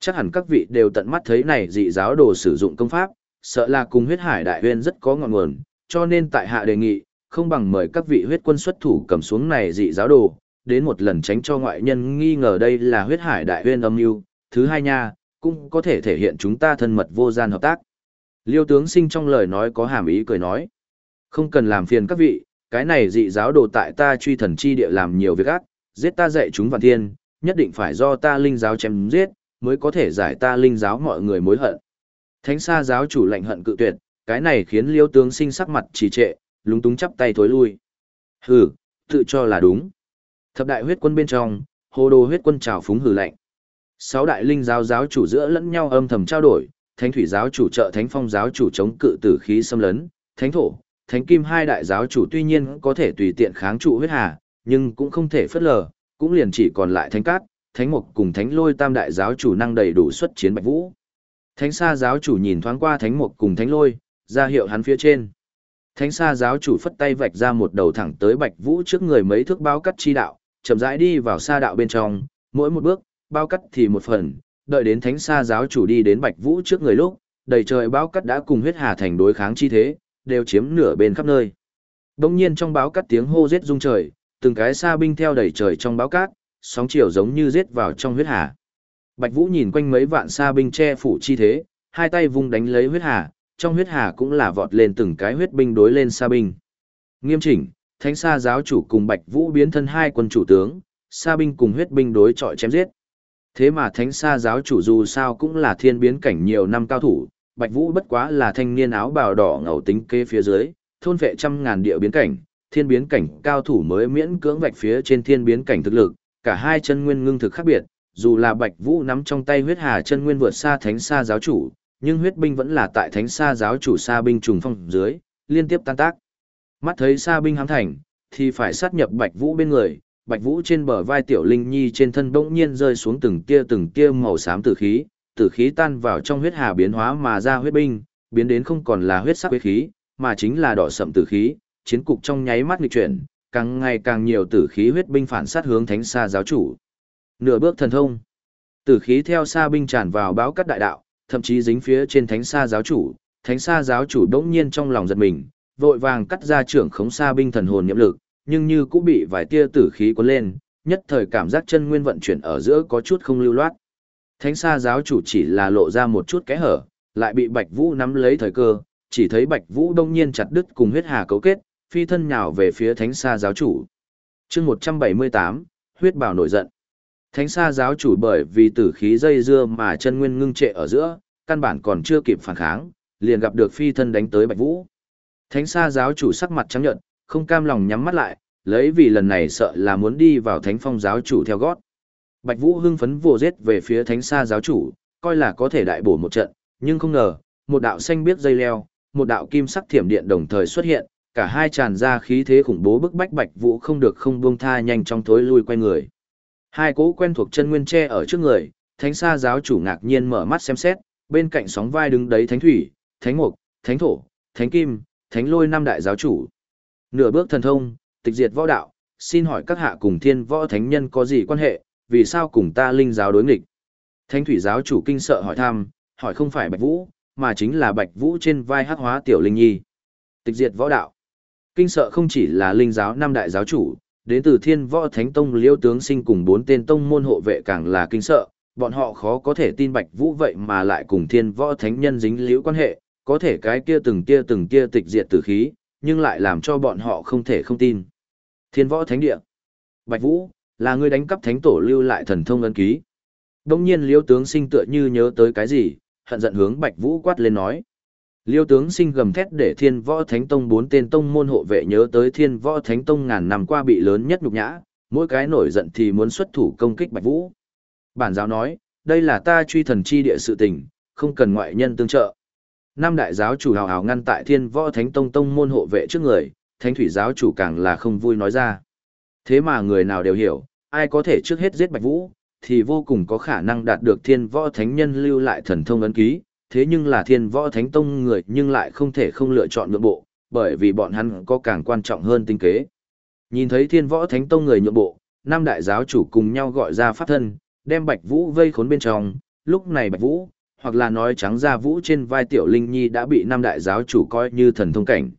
"Chắc hẳn các vị đều tận mắt thấy này dị giáo đồ sử dụng công pháp, sợ là cùng huyết hải đại huyên rất có ngọn nguồn, cho nên tại hạ đề nghị, không bằng mời các vị huyết quân xuất thủ cầm xuống này dị giáo đồ, đến một lần tránh cho ngoại nhân nghi ngờ đây là huyết hải đại huyên âm mưu. Thứ hai nha, cũng có thể thể hiện chúng ta thân mật vô gian hợp tác. Liêu tướng sinh trong lời nói có hàm ý cười nói. Không cần làm phiền các vị, cái này dị giáo đồ tại ta truy thần chi địa làm nhiều việc ác, giết ta dạy chúng vạn thiên, nhất định phải do ta linh giáo chém giết, mới có thể giải ta linh giáo mọi người mối hận. Thánh xa giáo chủ lệnh hận cự tuyệt, cái này khiến liêu tướng sinh sắc mặt trì trệ, lúng túng chắp tay thối lui. Hừ, tự cho là đúng. Thập đại huyết quân bên trong, hồ đồ huyết quân trào phúng hừ lạnh. Sáu đại linh giáo giáo chủ giữa lẫn nhau âm thầm trao đổi, thánh thủy giáo chủ trợ thánh phong giáo chủ chống cự tử khí xâm lấn, thánh thổ, thánh kim hai đại giáo chủ tuy nhiên có thể tùy tiện kháng trụ huyết hà, nhưng cũng không thể phất lờ, cũng liền chỉ còn lại thánh cát, thánh mục cùng thánh lôi tam đại giáo chủ năng đầy đủ xuất chiến bạch vũ. Thánh Sa giáo chủ nhìn thoáng qua Thánh Mục cùng Thánh Lôi, ra hiệu hắn phía trên. Thánh Sa giáo chủ phất tay vạch ra một đầu thẳng tới Bạch Vũ trước người mấy thước bao cắt chi đạo, chậm rãi đi vào sa đạo bên trong, mỗi một bước, bao cắt thì một phần, đợi đến Thánh Sa giáo chủ đi đến Bạch Vũ trước người lúc, đầy trời bao cắt đã cùng huyết hà thành đối kháng chi thế, đều chiếm nửa bên khắp nơi. đống nhiên trong báo cắt tiếng hô giết rung trời, từng cái sa binh theo đầy trời trong báo cát, sóng chiều giống như giết vào trong huyết hà. Bạch Vũ nhìn quanh mấy vạn sa binh che phủ chi thế, hai tay vung đánh lấy huyết hà, trong huyết hà cũng là vọt lên từng cái huyết binh đối lên sa binh. Nghiêm chỉnh, Thánh Sa giáo chủ cùng Bạch Vũ biến thân hai quân chủ tướng, sa binh cùng huyết binh đối chọi chém giết. Thế mà Thánh Sa giáo chủ dù sao cũng là thiên biến cảnh nhiều năm cao thủ, Bạch Vũ bất quá là thanh niên áo bào đỏ ngầu tính kê phía dưới, thôn vệ trăm ngàn địa biến cảnh, thiên biến cảnh cao thủ mới miễn cưỡng vạch phía trên thiên biến cảnh thực lực, cả hai chân nguyên ngưng thực khác biệt, dù là Bạch Vũ nắm trong tay huyết hà chân nguyên vượt xa Thánh Sa giáo chủ, nhưng huyết binh vẫn là tại Thánh Sa giáo chủ Sa binh trùng phong dưới, liên tiếp tan tác. Mắt thấy Sa binh hám thành, thì phải sát nhập Bạch Vũ bên người, Bạch Vũ trên bờ vai Tiểu Linh Nhi trên thân bỗng nhiên rơi xuống từng tia từng tia màu xám tử khí, tử khí tan vào trong huyết hà biến hóa mà ra huyết binh, biến đến không còn là huyết sắc huyết khí, mà chính là đỏ sậm tử khí, chiến cục trong nháy mắt nghịch chuyển, càng ngày càng nhiều tử khí huyết binh phản sát hướng Thánh Sa giáo chủ. Nửa bước thần thông, tử khí theo sa binh tràn vào báo cắt đại đạo, thậm chí dính phía trên Thánh Sa giáo chủ, Thánh Sa giáo chủ đống nhiên trong lòng giật mình, vội vàng cắt ra trưởng khống sa binh thần hồn niệm lực, nhưng như cũng bị vài tia tử khí cuốn lên, nhất thời cảm giác chân nguyên vận chuyển ở giữa có chút không lưu loát. Thánh Sa giáo chủ chỉ là lộ ra một chút kẽ hở, lại bị Bạch Vũ nắm lấy thời cơ, chỉ thấy Bạch Vũ đông nhiên chặt đứt cùng huyết hà cấu kết, phi thân nhào về phía Thánh Sa giáo chủ. Chương 178, huyết bảo nổi giận. Thánh Sa giáo chủ bởi vì tử khí dây dưa mà chân nguyên ngưng trệ ở giữa, căn bản còn chưa kịp phản kháng, liền gặp được phi thân đánh tới Bạch Vũ. Thánh Sa giáo chủ sắc mặt trắng nhợt, không cam lòng nhắm mắt lại, lấy vì lần này sợ là muốn đi vào Thánh Phong giáo chủ theo gót. Bạch Vũ hưng phấn vồ giết về phía Thánh Sa giáo chủ, coi là có thể đại bổ một trận, nhưng không ngờ, một đạo xanh biết dây leo, một đạo kim sắc thiểm điện đồng thời xuất hiện, cả hai tràn ra khí thế khủng bố bức bách Bạch Vũ không được không buông tha nhanh trong thối lui quay người. Hai cỗ quen thuộc chân nguyên tre ở trước người, Thánh Sa giáo chủ ngạc nhiên mở mắt xem xét, bên cạnh sóng vai đứng đấy Thánh Thủy, Thánh Mục, Thánh Thổ, Thánh Kim, Thánh Lôi năm đại giáo chủ. Nửa bước thần thông, tịch diệt võ đạo, xin hỏi các hạ cùng thiên võ thánh nhân có gì quan hệ, vì sao cùng ta linh giáo đối nghịch? Thánh thủy giáo chủ kinh sợ hỏi thăm, hỏi không phải Bạch Vũ, mà chính là Bạch Vũ trên vai hắc hóa tiểu linh nhi. Tịch diệt võ đạo. Kinh sợ không chỉ là linh giáo năm đại giáo chủ, đến từ thiên võ thánh tông liêu tướng sinh cùng bốn tên tông môn hộ vệ càng là kinh sợ, bọn họ khó có thể tin Bạch Vũ vậy mà lại cùng thiên võ thánh nhân dính liễu quan hệ, có thể cái kia từng kia từng kia tịch diệt tử khí, nhưng lại làm cho bọn họ không thể không tin. Thiên võ thánh địa. Bạch Vũ, là người đánh cắp thánh tổ lưu lại thần thông ấn ký. Đông nhiên liêu tướng sinh tựa như nhớ tới cái gì, hận giận hướng Bạch Vũ quát lên nói. Liêu tướng sinh gầm thét để thiên võ thánh tông bốn tên tông môn hộ vệ nhớ tới thiên võ thánh tông ngàn năm qua bị lớn nhất nhục nhã, mỗi cái nổi giận thì muốn xuất thủ công kích Bạch Vũ. Bản giáo nói, đây là ta truy thần chi địa sự tình, không cần ngoại nhân tương trợ. Năm đại giáo chủ hào hào ngăn tại thiên võ thánh tông tông môn hộ vệ trước người, thánh thủy giáo chủ càng là không vui nói ra. Thế mà người nào đều hiểu, ai có thể trước hết giết Bạch Vũ, thì vô cùng có khả năng đạt được thiên võ thánh nhân lưu lại thần thông ấn ký, thế nhưng là thiên võ thánh tông người nhưng lại không thể không lựa chọn nhượng bộ, bởi vì bọn hắn có càng quan trọng hơn tinh kế. Nhìn thấy thiên võ thánh tông người nhượng bộ, năm đại giáo chủ cùng nhau gọi ra pháp thân, đem Bạch Vũ vây khốn bên trong, lúc này Bạch Vũ, hoặc là nói trắng ra Vũ trên vai tiểu linh nhi đã bị năm đại giáo chủ coi như thần thông cảnh.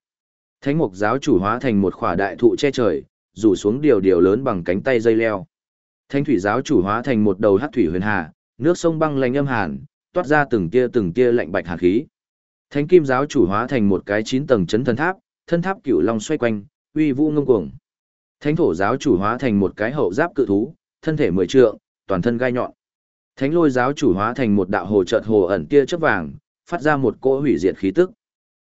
Thánh mục giáo chủ hóa thành một khỏa đại thụ che trời, rủ xuống điều điều lớn bằng cánh tay dây leo. Thánh thủy giáo chủ hóa thành một đầu hắc thủy huyền hà, nước sông băng lạnh âm hàn, toát ra từng tia từng tia lạnh bạch hàn khí. Thánh kim giáo chủ hóa thành một cái chín tầng chấn thần tháp, thân tháp cửu long xoay quanh, uy vũ ngông cuồng. Thánh thổ giáo chủ hóa thành một cái hậu giáp cự thú, thân thể mười trượng, toàn thân gai nhọn. Thánh lôi giáo chủ hóa thành một đạo hồ chợt hồ ẩn tia chớp vàng, phát ra một cỗ hủy diệt khí tức.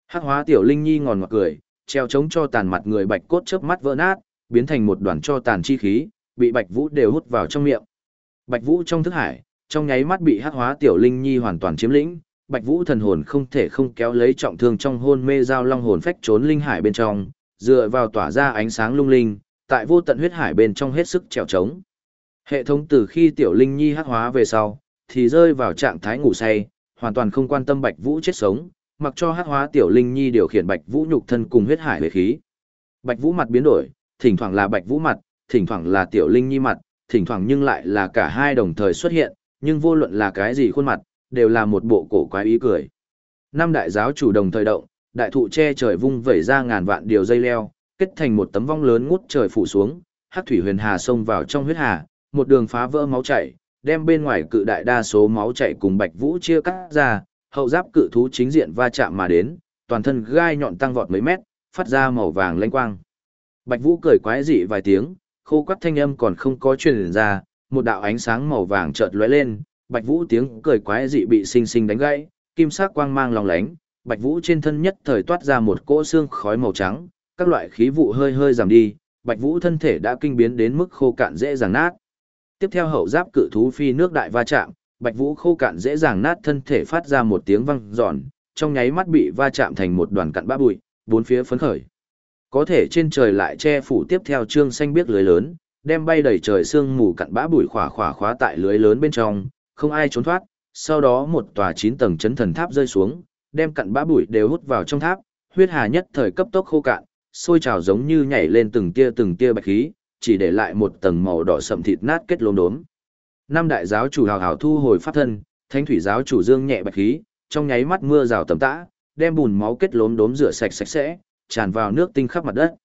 Hắc hóa tiểu linh nhi ngòn ngọt cười, treo chống cho tàn mặt người bạch cốt chớp mắt vỡ nát, biến thành một đoàn cho tàn chi khí, bị Bạch Vũ đều hút vào trong miệng. Bạch Vũ trong thức hải, trong nháy mắt bị hắc hóa tiểu linh nhi hoàn toàn chiếm lĩnh, Bạch Vũ thần hồn không thể không kéo lấy trọng thương trong hôn mê giao long hồn phách trốn linh hải bên trong, dựa vào tỏa ra ánh sáng lung linh, tại vô tận huyết hải bên trong hết sức trèo trống. Hệ thống từ khi tiểu linh nhi hắc hóa về sau, thì rơi vào trạng thái ngủ say, hoàn toàn không quan tâm Bạch Vũ chết sống, mặc cho Hắc Hóa Tiểu Linh Nhi điều khiển Bạch Vũ nhục thân cùng huyết hải huyết khí. Bạch Vũ mặt biến đổi, thỉnh thoảng là Bạch Vũ mặt, thỉnh thoảng là Tiểu Linh Nhi mặt, thỉnh thoảng nhưng lại là cả hai đồng thời xuất hiện, nhưng vô luận là cái gì khuôn mặt, đều là một bộ cổ quái ý cười. Năm đại giáo chủ đồng thời động, đại thụ che trời vung vẩy ra ngàn vạn điều dây leo, kết thành một tấm vong lớn ngút trời phủ xuống, hắc thủy huyền hà xông vào trong huyết hà, một đường phá vỡ máu chảy, đem bên ngoài cự đại đa số máu chảy cùng Bạch Vũ chia cắt ra, hậu giáp cự thú chính diện va chạm mà đến, toàn thân gai nhọn tăng vọt mấy mét, phát ra màu vàng lanh quang. Bạch Vũ cười quái dị vài tiếng, khô quắt thanh âm còn không có truyền ra, một đạo ánh sáng màu vàng chợt lóe lên, Bạch Vũ tiếng cười quái dị bị sinh sinh đánh gãy, kim sắc quang mang lóng lánh, Bạch Vũ trên thân nhất thời toát ra một cỗ xương khói màu trắng, các loại khí vụ hơi hơi giảm đi, Bạch Vũ thân thể đã kinh biến đến mức khô cạn dễ dàng nát. Tiếp theo hậu giáp cự thú phi nước đại va chạm, Bạch Vũ khô cạn dễ dàng nát thân thể phát ra một tiếng vang giòn, trong nháy mắt bị va chạm thành một đoàn cặn bã bụi, bốn phía phấn khởi. Có thể trên trời lại che phủ tiếp theo trương xanh biếc lưới lớn, đem bay đầy trời sương mù cặn bã bụi khỏa khỏa khóa tại lưới lớn bên trong, không ai trốn thoát. Sau đó một tòa chín tầng chấn thần tháp rơi xuống, đem cặn bã bụi đều hút vào trong tháp, huyết hà nhất thời cấp tốc khô cạn, sôi trào giống như nhảy lên từng tia từng tia bạch khí, chỉ để lại một tầng màu đỏ sậm thịt nát kết lốm đốm. Năm đại giáo chủ hào hào thu hồi pháp thân, thánh thủy giáo chủ dương nhẹ bạch khí, trong nháy mắt mưa rào tầm tã, đem bùn máu kết lốm đốm rửa sạch sạch sẽ, tràn vào nước tinh khắp mặt đất.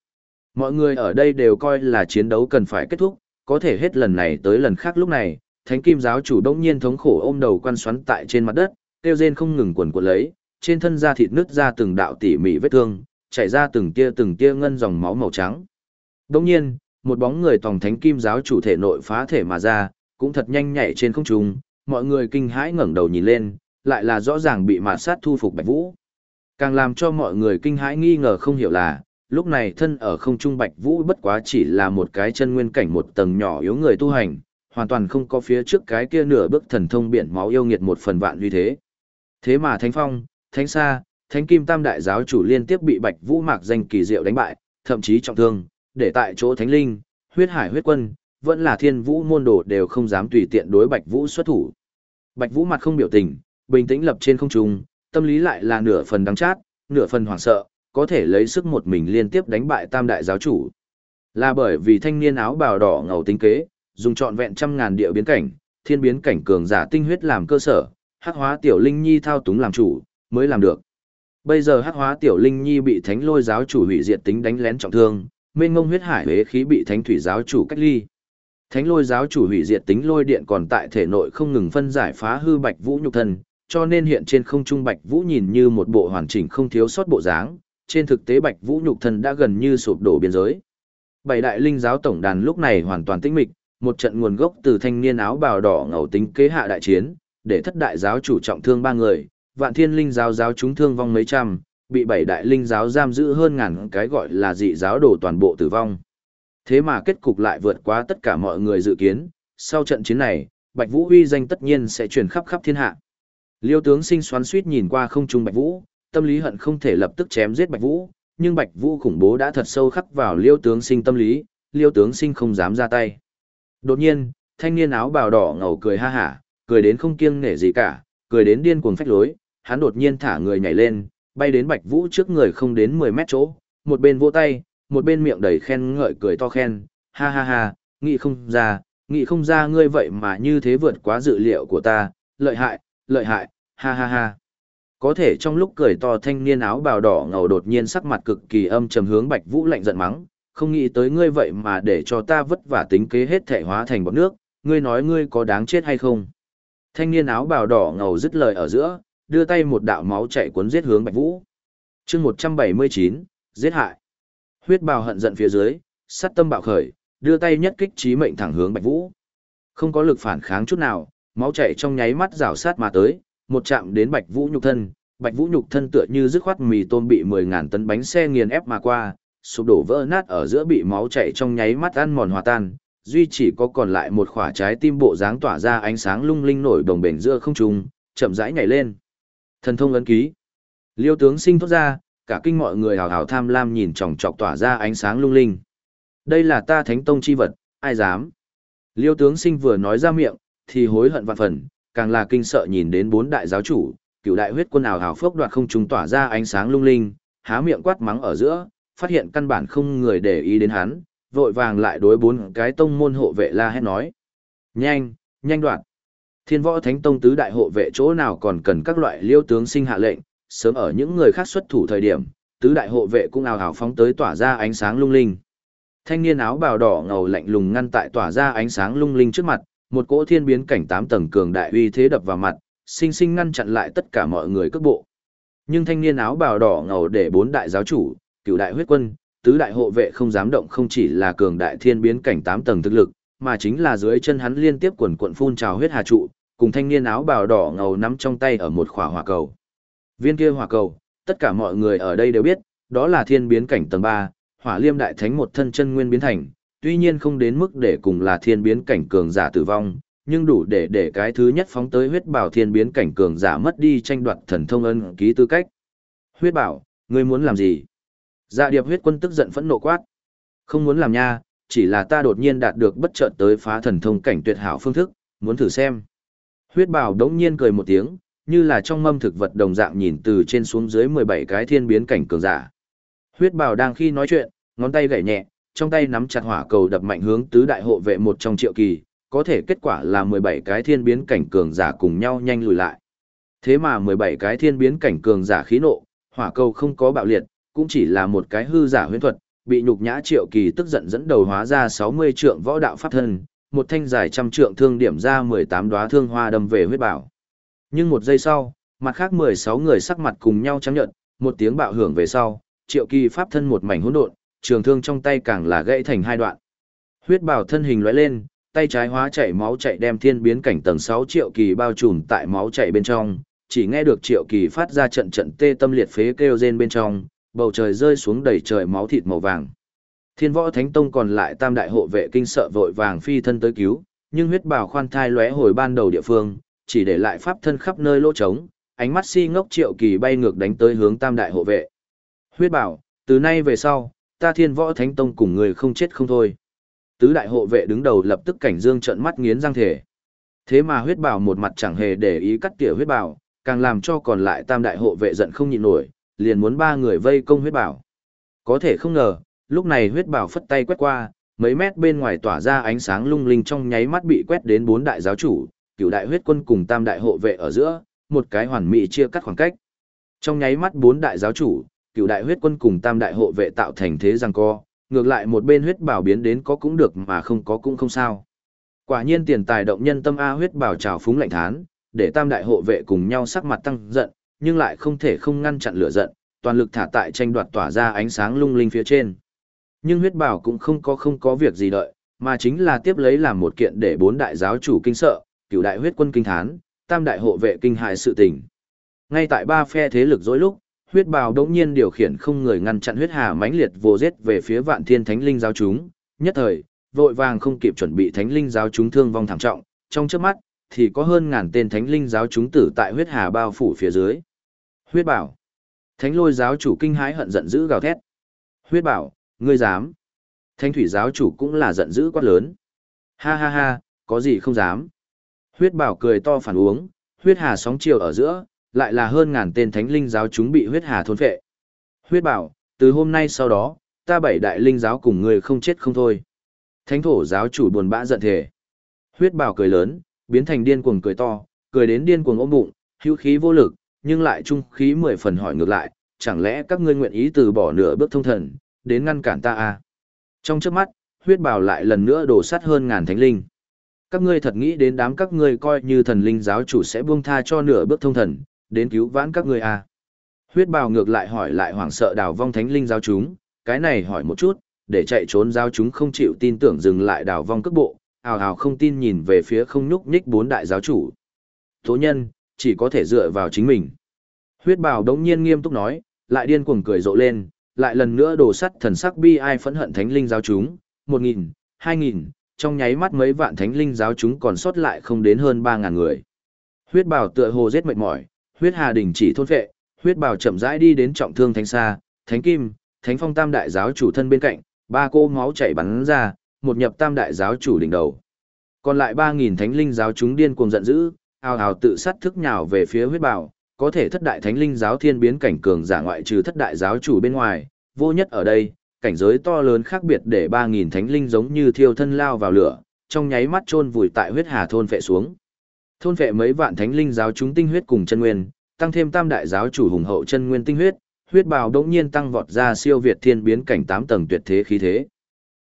Mọi người ở đây đều coi là chiến đấu cần phải kết thúc, có thể hết lần này tới lần khác lúc này, thánh kim giáo chủ đông nhiên thống khổ ôm đầu quan xoắn tại trên mặt đất, tiêu rên không ngừng quần cuộn lấy, trên thân da thịt nứt ra từng đạo tỉ mỉ vết thương, chảy ra từng tia từng tia ngân dòng máu màu trắng. Đông nhiên, một bóng người tòng thánh kim giáo chủ thể nội phá thể mà ra, cũng thật nhanh nhảy trên không trung, mọi người kinh hãi ngẩng đầu nhìn lên, lại là rõ ràng bị mạt sát thu phục Bạch Vũ. Càng làm cho mọi người kinh hãi nghi ngờ không hiểu là, lúc này thân ở không trung Bạch Vũ bất quá chỉ là một cái chân nguyên cảnh một tầng nhỏ yếu người tu hành, hoàn toàn không có phía trước cái kia nửa bước thần thông biển máu yêu nghiệt một phần vạn như thế. Thế mà Thánh Phong, Thánh Sa, Thánh Kim Tam Đại Giáo chủ liên tiếp bị Bạch Vũ mạc danh kỳ diệu đánh bại, thậm chí trọng thương, để tại chỗ Thánh Linh, huyết hải huyết quân, vẫn là thiên vũ môn đồ đều không dám tùy tiện đối Bạch Vũ xuất thủ. Bạch Vũ mặt không biểu tình, bình tĩnh lập trên không trung, tâm lý lại là nửa phần đắng chát, nửa phần hoảng sợ, có thể lấy sức một mình liên tiếp đánh bại tam đại giáo chủ. Là bởi vì thanh niên áo bào đỏ ngầu tính kế, dùng trọn vẹn trăm ngàn địa biến cảnh, thiên biến cảnh cường giả tinh huyết làm cơ sở, hắc hóa tiểu linh nhi thao túng làm chủ, mới làm được. Bây giờ hắc hóa tiểu linh nhi bị thánh lôi giáo chủ hủy diệt tính đánh lén trọng thương, mênh ngông huyết hải huế khí bị thánh thủy giáo chủ cách ly. Thánh lôi giáo chủ hủy diệt tính lôi điện còn tại thể nội không ngừng phân giải phá hư bạch vũ nhục thân, cho nên hiện trên không trung bạch vũ nhìn như một bộ hoàn chỉnh không thiếu sót bộ dáng, trên thực tế bạch vũ nhục thân đã gần như sụp đổ biên giới. Bảy đại linh giáo tổng đàn lúc này hoàn toàn tĩnh mịch, một trận nguồn gốc từ thanh niên áo bào đỏ ngầu tính kế hạ đại chiến, để thất đại giáo chủ trọng thương ba người, vạn thiên linh giáo giáo chúng thương vong mấy trăm, bị bảy đại linh giáo giam giữ hơn ngàn cái gọi là dị giáo đổ toàn bộ tử vong. Thế mà kết cục lại vượt quá tất cả mọi người dự kiến, sau trận chiến này, Bạch Vũ uy danh tất nhiên sẽ truyền khắp khắp thiên hạ. Liêu tướng sinh xoắn suýt nhìn qua không trung Bạch Vũ, tâm lý hận không thể lập tức chém giết Bạch Vũ, nhưng Bạch Vũ khủng bố đã thật sâu khắc vào Liêu tướng sinh tâm lý, Liêu tướng sinh không dám ra tay. Đột nhiên, thanh niên áo bào đỏ ngầu cười ha hả, cười đến không kiêng nể gì cả, cười đến điên cuồng phách lối, hắn đột nhiên thả người nhảy lên, bay đến Bạch Vũ trước người không đến 10 mét chỗ, một bên vỗ tay, một bên miệng đầy khen ngợi cười to khen, ha ha ha, nghĩ không ra, nghĩ không ra ngươi vậy mà như thế vượt quá dự liệu của ta, lợi hại, lợi hại, ha ha ha. Có thể trong lúc cười to thanh niên áo bào đỏ ngầu đột nhiên sắc mặt cực kỳ âm trầm hướng Bạch Vũ lạnh giận mắng, không nghĩ tới ngươi vậy mà để cho ta vất vả tính kế hết thể hóa thành bọt nước, ngươi nói ngươi có đáng chết hay không? Thanh niên áo bào đỏ ngầu dứt lời ở giữa, đưa tay một đạo máu chạy cuốn giết hướng Bạch Vũ. Chương 179, giết hại. Huyết bào hận giận phía dưới, sát tâm bạo khởi, đưa tay nhất kích chí mệnh thẳng hướng Bạch Vũ. Không có lực phản kháng chút nào, máu chảy trong nháy mắt rảo sát mà tới, một chạm đến Bạch Vũ nhục thân, Bạch Vũ nhục thân tựa như dứt khoát mì tôm bị 10000 tấn bánh xe nghiền ép mà qua, sụp đổ vỡ nát ở giữa bị máu chảy trong nháy mắt ăn mòn hòa tan, duy chỉ có còn lại một quả trái tim bộ dáng tỏa ra ánh sáng lung linh nổi đồng bền giữa không trung, chậm rãi nhảy lên. Thần thông ấn ký. Liêu tướng sinh thốt ra, cả kinh mọi người hào hào tham lam nhìn chòng chọc tỏa ra ánh sáng lung linh. Đây là ta thánh tông chi vật, ai dám? Liêu tướng sinh vừa nói ra miệng, thì hối hận vạn phần, càng là kinh sợ nhìn đến bốn đại giáo chủ, cựu đại huyết quân ảo hào phốc đoạt không trùng tỏa ra ánh sáng lung linh, há miệng quát mắng ở giữa, phát hiện căn bản không người để ý đến hắn, vội vàng lại đối bốn cái tông môn hộ vệ la hét nói. Nhanh, nhanh đoạn. Thiên võ thánh tông tứ đại hộ vệ chỗ nào còn cần các loại liêu tướng sinh hạ lệnh, sớm ở những người khác xuất thủ thời điểm, tứ đại hộ vệ cũng ào ào phóng tới tỏa ra ánh sáng lung linh. Thanh niên áo bào đỏ ngầu lạnh lùng ngăn tại tỏa ra ánh sáng lung linh trước mặt, một cỗ thiên biến cảnh tám tầng cường đại uy thế đập vào mặt, sinh sinh ngăn chặn lại tất cả mọi người cước bộ. Nhưng thanh niên áo bào đỏ ngầu để bốn đại giáo chủ, cựu đại huyết quân, tứ đại hộ vệ không dám động không chỉ là cường đại thiên biến cảnh tám tầng thực lực, mà chính là dưới chân hắn liên tiếp quần quận phun trào huyết hà trụ, cùng thanh niên áo bào đỏ ngầu nắm trong tay ở một khỏa hỏa cầu. Viên kia hỏa cầu, tất cả mọi người ở đây đều biết, đó là thiên biến cảnh tầng 3, hỏa liêm đại thánh một thân chân nguyên biến thành, tuy nhiên không đến mức để cùng là thiên biến cảnh cường giả tử vong, nhưng đủ để để cái thứ nhất phóng tới huyết bảo thiên biến cảnh cường giả mất đi tranh đoạt thần thông ân ký tư cách. Huyết bảo, ngươi muốn làm gì? Dạ điệp huyết quân tức giận phẫn nộ quát. Không muốn làm nha, chỉ là ta đột nhiên đạt được bất chợt tới phá thần thông cảnh tuyệt hảo phương thức, muốn thử xem. Huyết bảo đống nhiên cười một tiếng, như là trong mâm thực vật đồng dạng nhìn từ trên xuống dưới 17 cái thiên biến cảnh cường giả. Huyết bảo đang khi nói chuyện, ngón tay gảy nhẹ, trong tay nắm chặt hỏa cầu đập mạnh hướng tứ đại hộ vệ một trong triệu kỳ, có thể kết quả là 17 cái thiên biến cảnh cường giả cùng nhau nhanh lùi lại. Thế mà 17 cái thiên biến cảnh cường giả khí nộ, hỏa cầu không có bạo liệt, cũng chỉ là một cái hư giả huyễn thuật, bị nhục nhã triệu kỳ tức giận dẫn đầu hóa ra 60 trượng võ đạo pháp thân, một thanh dài trăm trượng thương điểm ra 18 đóa thương hoa đâm về huyết bảo. Nhưng một giây sau, mặt khác 16 người sắc mặt cùng nhau trắng nhợt, một tiếng bạo hưởng về sau, triệu kỳ pháp thân một mảnh hỗn độn, trường thương trong tay càng là gãy thành hai đoạn. Huyết bảo thân hình lóe lên, tay trái hóa chảy máu chạy đem thiên biến cảnh tầng 6 triệu kỳ bao trùm tại máu chạy bên trong, chỉ nghe được triệu kỳ phát ra trận trận tê tâm liệt phế kêu rên bên trong, bầu trời rơi xuống đầy trời máu thịt màu vàng. Thiên võ thánh tông còn lại tam đại hộ vệ kinh sợ vội vàng phi thân tới cứu, nhưng huyết bào khoan thai lóe hồi ban đầu địa phương, chỉ để lại pháp thân khắp nơi lỗ trống, ánh mắt si ngốc triệu kỳ bay ngược đánh tới hướng tam đại hộ vệ. Huyết bảo, từ nay về sau, ta thiên võ thánh tông cùng người không chết không thôi. Tứ đại hộ vệ đứng đầu lập tức cảnh dương trợn mắt nghiến răng thể. Thế mà huyết bảo một mặt chẳng hề để ý cắt tỉa huyết bảo, càng làm cho còn lại tam đại hộ vệ giận không nhịn nổi, liền muốn ba người vây công huyết bảo. Có thể không ngờ, lúc này huyết bảo phất tay quét qua, mấy mét bên ngoài tỏa ra ánh sáng lung linh trong nháy mắt bị quét đến bốn đại giáo chủ, cửu đại huyết quân cùng tam đại hộ vệ ở giữa, một cái hoàn mỹ chia cắt khoảng cách. Trong nháy mắt bốn đại giáo chủ, Cựu đại huyết quân cùng tam đại hộ vệ tạo thành thế giằng co, ngược lại một bên huyết bảo biến đến có cũng được mà không có cũng không sao. Quả nhiên tiền tài động nhân tâm a huyết bảo trào phúng lạnh thán, để tam đại hộ vệ cùng nhau sắc mặt tăng giận, nhưng lại không thể không ngăn chặn lửa giận, toàn lực thả tại tranh đoạt tỏa ra ánh sáng lung linh phía trên. Nhưng huyết bảo cũng không có không có việc gì đợi, mà chính là tiếp lấy làm một kiện để bốn đại giáo chủ kinh sợ, cửu đại huyết quân kinh thán, tam đại hộ vệ kinh hại sự tình. Ngay tại ba phe thế lực dối lúc, huyết bào đống nhiên điều khiển không người ngăn chặn huyết hà mãnh liệt vô giết về phía vạn thiên thánh linh giáo chúng, nhất thời, vội vàng không kịp chuẩn bị thánh linh giáo chúng thương vong thảm trọng, trong chớp mắt, thì có hơn ngàn tên thánh linh giáo chúng tử tại huyết hà bao phủ phía dưới. Huyết bảo. Thánh lôi giáo chủ kinh hãi hận giận dữ gào thét. Huyết bảo, ngươi dám. Thánh thủy giáo chủ cũng là giận dữ quát lớn. Ha ha ha, có gì không dám. Huyết bảo cười to phản uống, huyết hà sóng chiều ở giữa, lại là hơn ngàn tên thánh linh giáo chúng bị huyết hà thôn phệ. Huyết bảo, từ hôm nay sau đó, ta bảy đại linh giáo cùng ngươi không chết không thôi. Thánh thổ giáo chủ buồn bã giận thể. Huyết bảo cười lớn, biến thành điên cuồng cười to, cười đến điên cuồng ôm bụng, hữu khí vô lực, nhưng lại trung khí mười phần hỏi ngược lại, chẳng lẽ các ngươi nguyện ý từ bỏ nửa bước thông thần, đến ngăn cản ta à? Trong trước mắt, huyết bảo lại lần nữa đổ sát hơn ngàn thánh linh. Các ngươi thật nghĩ đến đám các ngươi coi như thần linh giáo chủ sẽ buông tha cho nửa bước thông thần, đến cứu vãn các ngươi à? Huyết bào ngược lại hỏi lại hoảng sợ đào vong thánh linh giáo chúng, cái này hỏi một chút, để chạy trốn giáo chúng không chịu tin tưởng dừng lại đào vong cước bộ, hào hào không tin nhìn về phía không nhúc nhích bốn đại giáo chủ. Tố nhân, chỉ có thể dựa vào chính mình. Huyết bào đống nhiên nghiêm túc nói, lại điên cuồng cười rộ lên, lại lần nữa đổ sắt thần sắc bi ai phẫn hận thánh linh giáo chúng, một nghìn, hai nghìn, trong nháy mắt mấy vạn thánh linh giáo chúng còn sót lại không đến hơn ba ngàn người. Huyết bào tựa hồ giết mệt mỏi, huyết hà đình chỉ thôn vệ, huyết bào chậm rãi đi đến trọng thương thánh xa, thánh kim, thánh phong tam đại giáo chủ thân bên cạnh, ba cô máu chảy bắn ra, một nhập tam đại giáo chủ đỉnh đầu. Còn lại ba nghìn thánh linh giáo chúng điên cuồng giận dữ, ào ào tự sát thức nhào về phía huyết bảo, có thể thất đại thánh linh giáo thiên biến cảnh cường giả ngoại trừ thất đại giáo chủ bên ngoài, vô nhất ở đây, cảnh giới to lớn khác biệt để ba nghìn thánh linh giống như thiêu thân lao vào lửa, trong nháy mắt chôn vùi tại huyết hà thôn phệ xuống. Thôn phệ mấy vạn thánh linh giáo chúng tinh huyết cùng chân nguyên, tăng thêm tam đại giáo chủ hùng hậu chân nguyên tinh huyết, huyết bào đống nhiên tăng vọt ra siêu việt thiên biến cảnh 8 tầng tuyệt thế khí thế.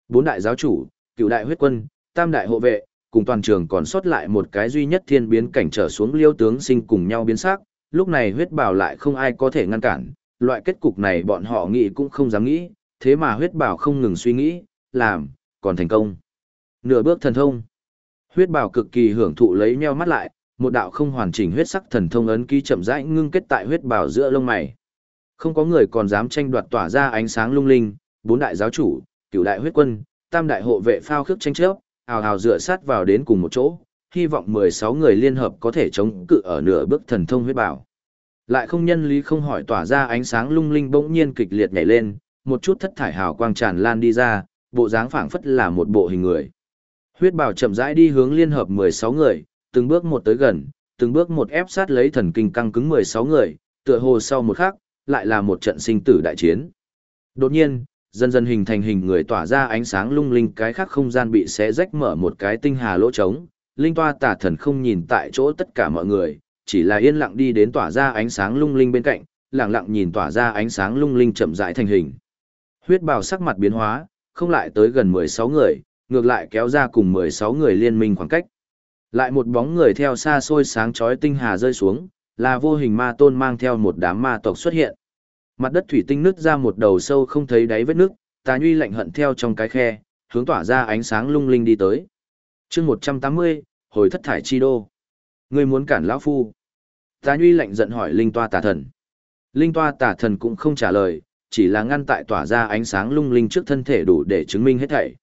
Bốn đại giáo chủ, cựu đại huyết quân, tam đại hộ vệ, cùng toàn trường còn sót lại một cái duy nhất thiên biến cảnh trở xuống liêu tướng sinh cùng nhau biến sắc, lúc này huyết bào lại không ai có thể ngăn cản, loại kết cục này bọn họ nghĩ cũng không dám nghĩ, thế mà huyết bào không ngừng suy nghĩ, làm, còn thành công. Nửa bước thần thông. Huyết bào cực kỳ hưởng thụ lấy nheo mắt lại, một đạo không hoàn chỉnh huyết sắc thần thông ấn ký chậm rãi ngưng kết tại huyết bào giữa lông mày. Không có người còn dám tranh đoạt tỏa ra ánh sáng lung linh, bốn đại giáo chủ, cửu đại huyết quân, tam đại hộ vệ phao khước tranh chấp, ào ào dựa sát vào đến cùng một chỗ, hy vọng 16 người liên hợp có thể chống cự ở nửa bước thần thông huyết bảo. Lại không nhân lý không hỏi tỏa ra ánh sáng lung linh bỗng nhiên kịch liệt nhảy lên, một chút thất thải hào quang tràn lan đi ra, bộ dáng phảng phất là một bộ hình người. Huyết bảo chậm rãi đi hướng liên hợp 16 người, từng bước một tới gần, từng bước một ép sát lấy thần kinh căng cứng 16 người, tựa hồ sau một khắc, lại là một trận sinh tử đại chiến. Đột nhiên, dần dần hình thành hình người tỏa ra ánh sáng lung linh cái khác không gian bị xé rách mở một cái tinh hà lỗ trống, linh toa tả thần không nhìn tại chỗ tất cả mọi người, chỉ là yên lặng đi đến tỏa ra ánh sáng lung linh bên cạnh, lặng lặng nhìn tỏa ra ánh sáng lung linh chậm rãi thành hình. Huyết bào sắc mặt biến hóa, không lại tới gần 16 người, ngược lại kéo ra cùng 16 người liên minh khoảng cách. Lại một bóng người theo xa xôi sáng chói tinh hà rơi xuống, là vô hình ma tôn mang theo một đám ma tộc xuất hiện. Mặt đất thủy tinh nứt ra một đầu sâu không thấy đáy vết nước, tà nhuy lạnh hận theo trong cái khe, hướng tỏa ra ánh sáng lung linh đi tới. chương 180, hồi thất thải chi đô. Người muốn cản lão phu. Tà nhuy lạnh giận hỏi linh toa tà thần. Linh toa tà thần cũng không trả lời, chỉ là ngăn tại tỏa ra ánh sáng lung linh trước thân thể đủ để chứng minh hết thảy.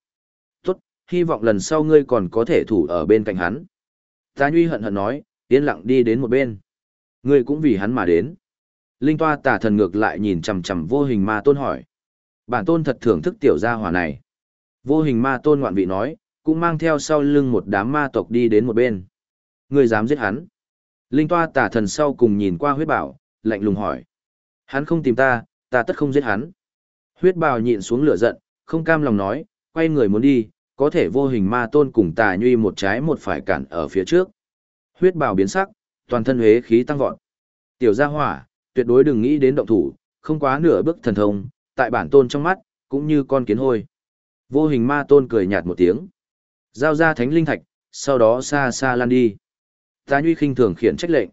Hy vọng lần sau ngươi còn có thể thủ ở bên cạnh hắn. Ta nhuy hận hận nói, yên lặng đi đến một bên. Ngươi cũng vì hắn mà đến. Linh toa tà thần ngược lại nhìn chằm chằm vô hình ma tôn hỏi. Bản tôn thật thưởng thức tiểu gia hỏa này. Vô hình ma tôn ngoạn vị nói, cũng mang theo sau lưng một đám ma tộc đi đến một bên. Ngươi dám giết hắn. Linh toa tà thần sau cùng nhìn qua huyết bảo, lạnh lùng hỏi. Hắn không tìm ta, ta tất không giết hắn. Huyết bào nhịn xuống lửa giận, không cam lòng nói, quay người muốn đi, có thể vô hình ma tôn cùng tà nhuy một trái một phải cản ở phía trước. Huyết bào biến sắc, toàn thân huế khí tăng vọt. Tiểu gia hỏa, tuyệt đối đừng nghĩ đến động thủ, không quá nửa bước thần thông, tại bản tôn trong mắt, cũng như con kiến hôi. Vô hình ma tôn cười nhạt một tiếng. Giao ra thánh linh thạch, sau đó xa xa lan đi. Tà Nhuy khinh thường khiển trách lệnh.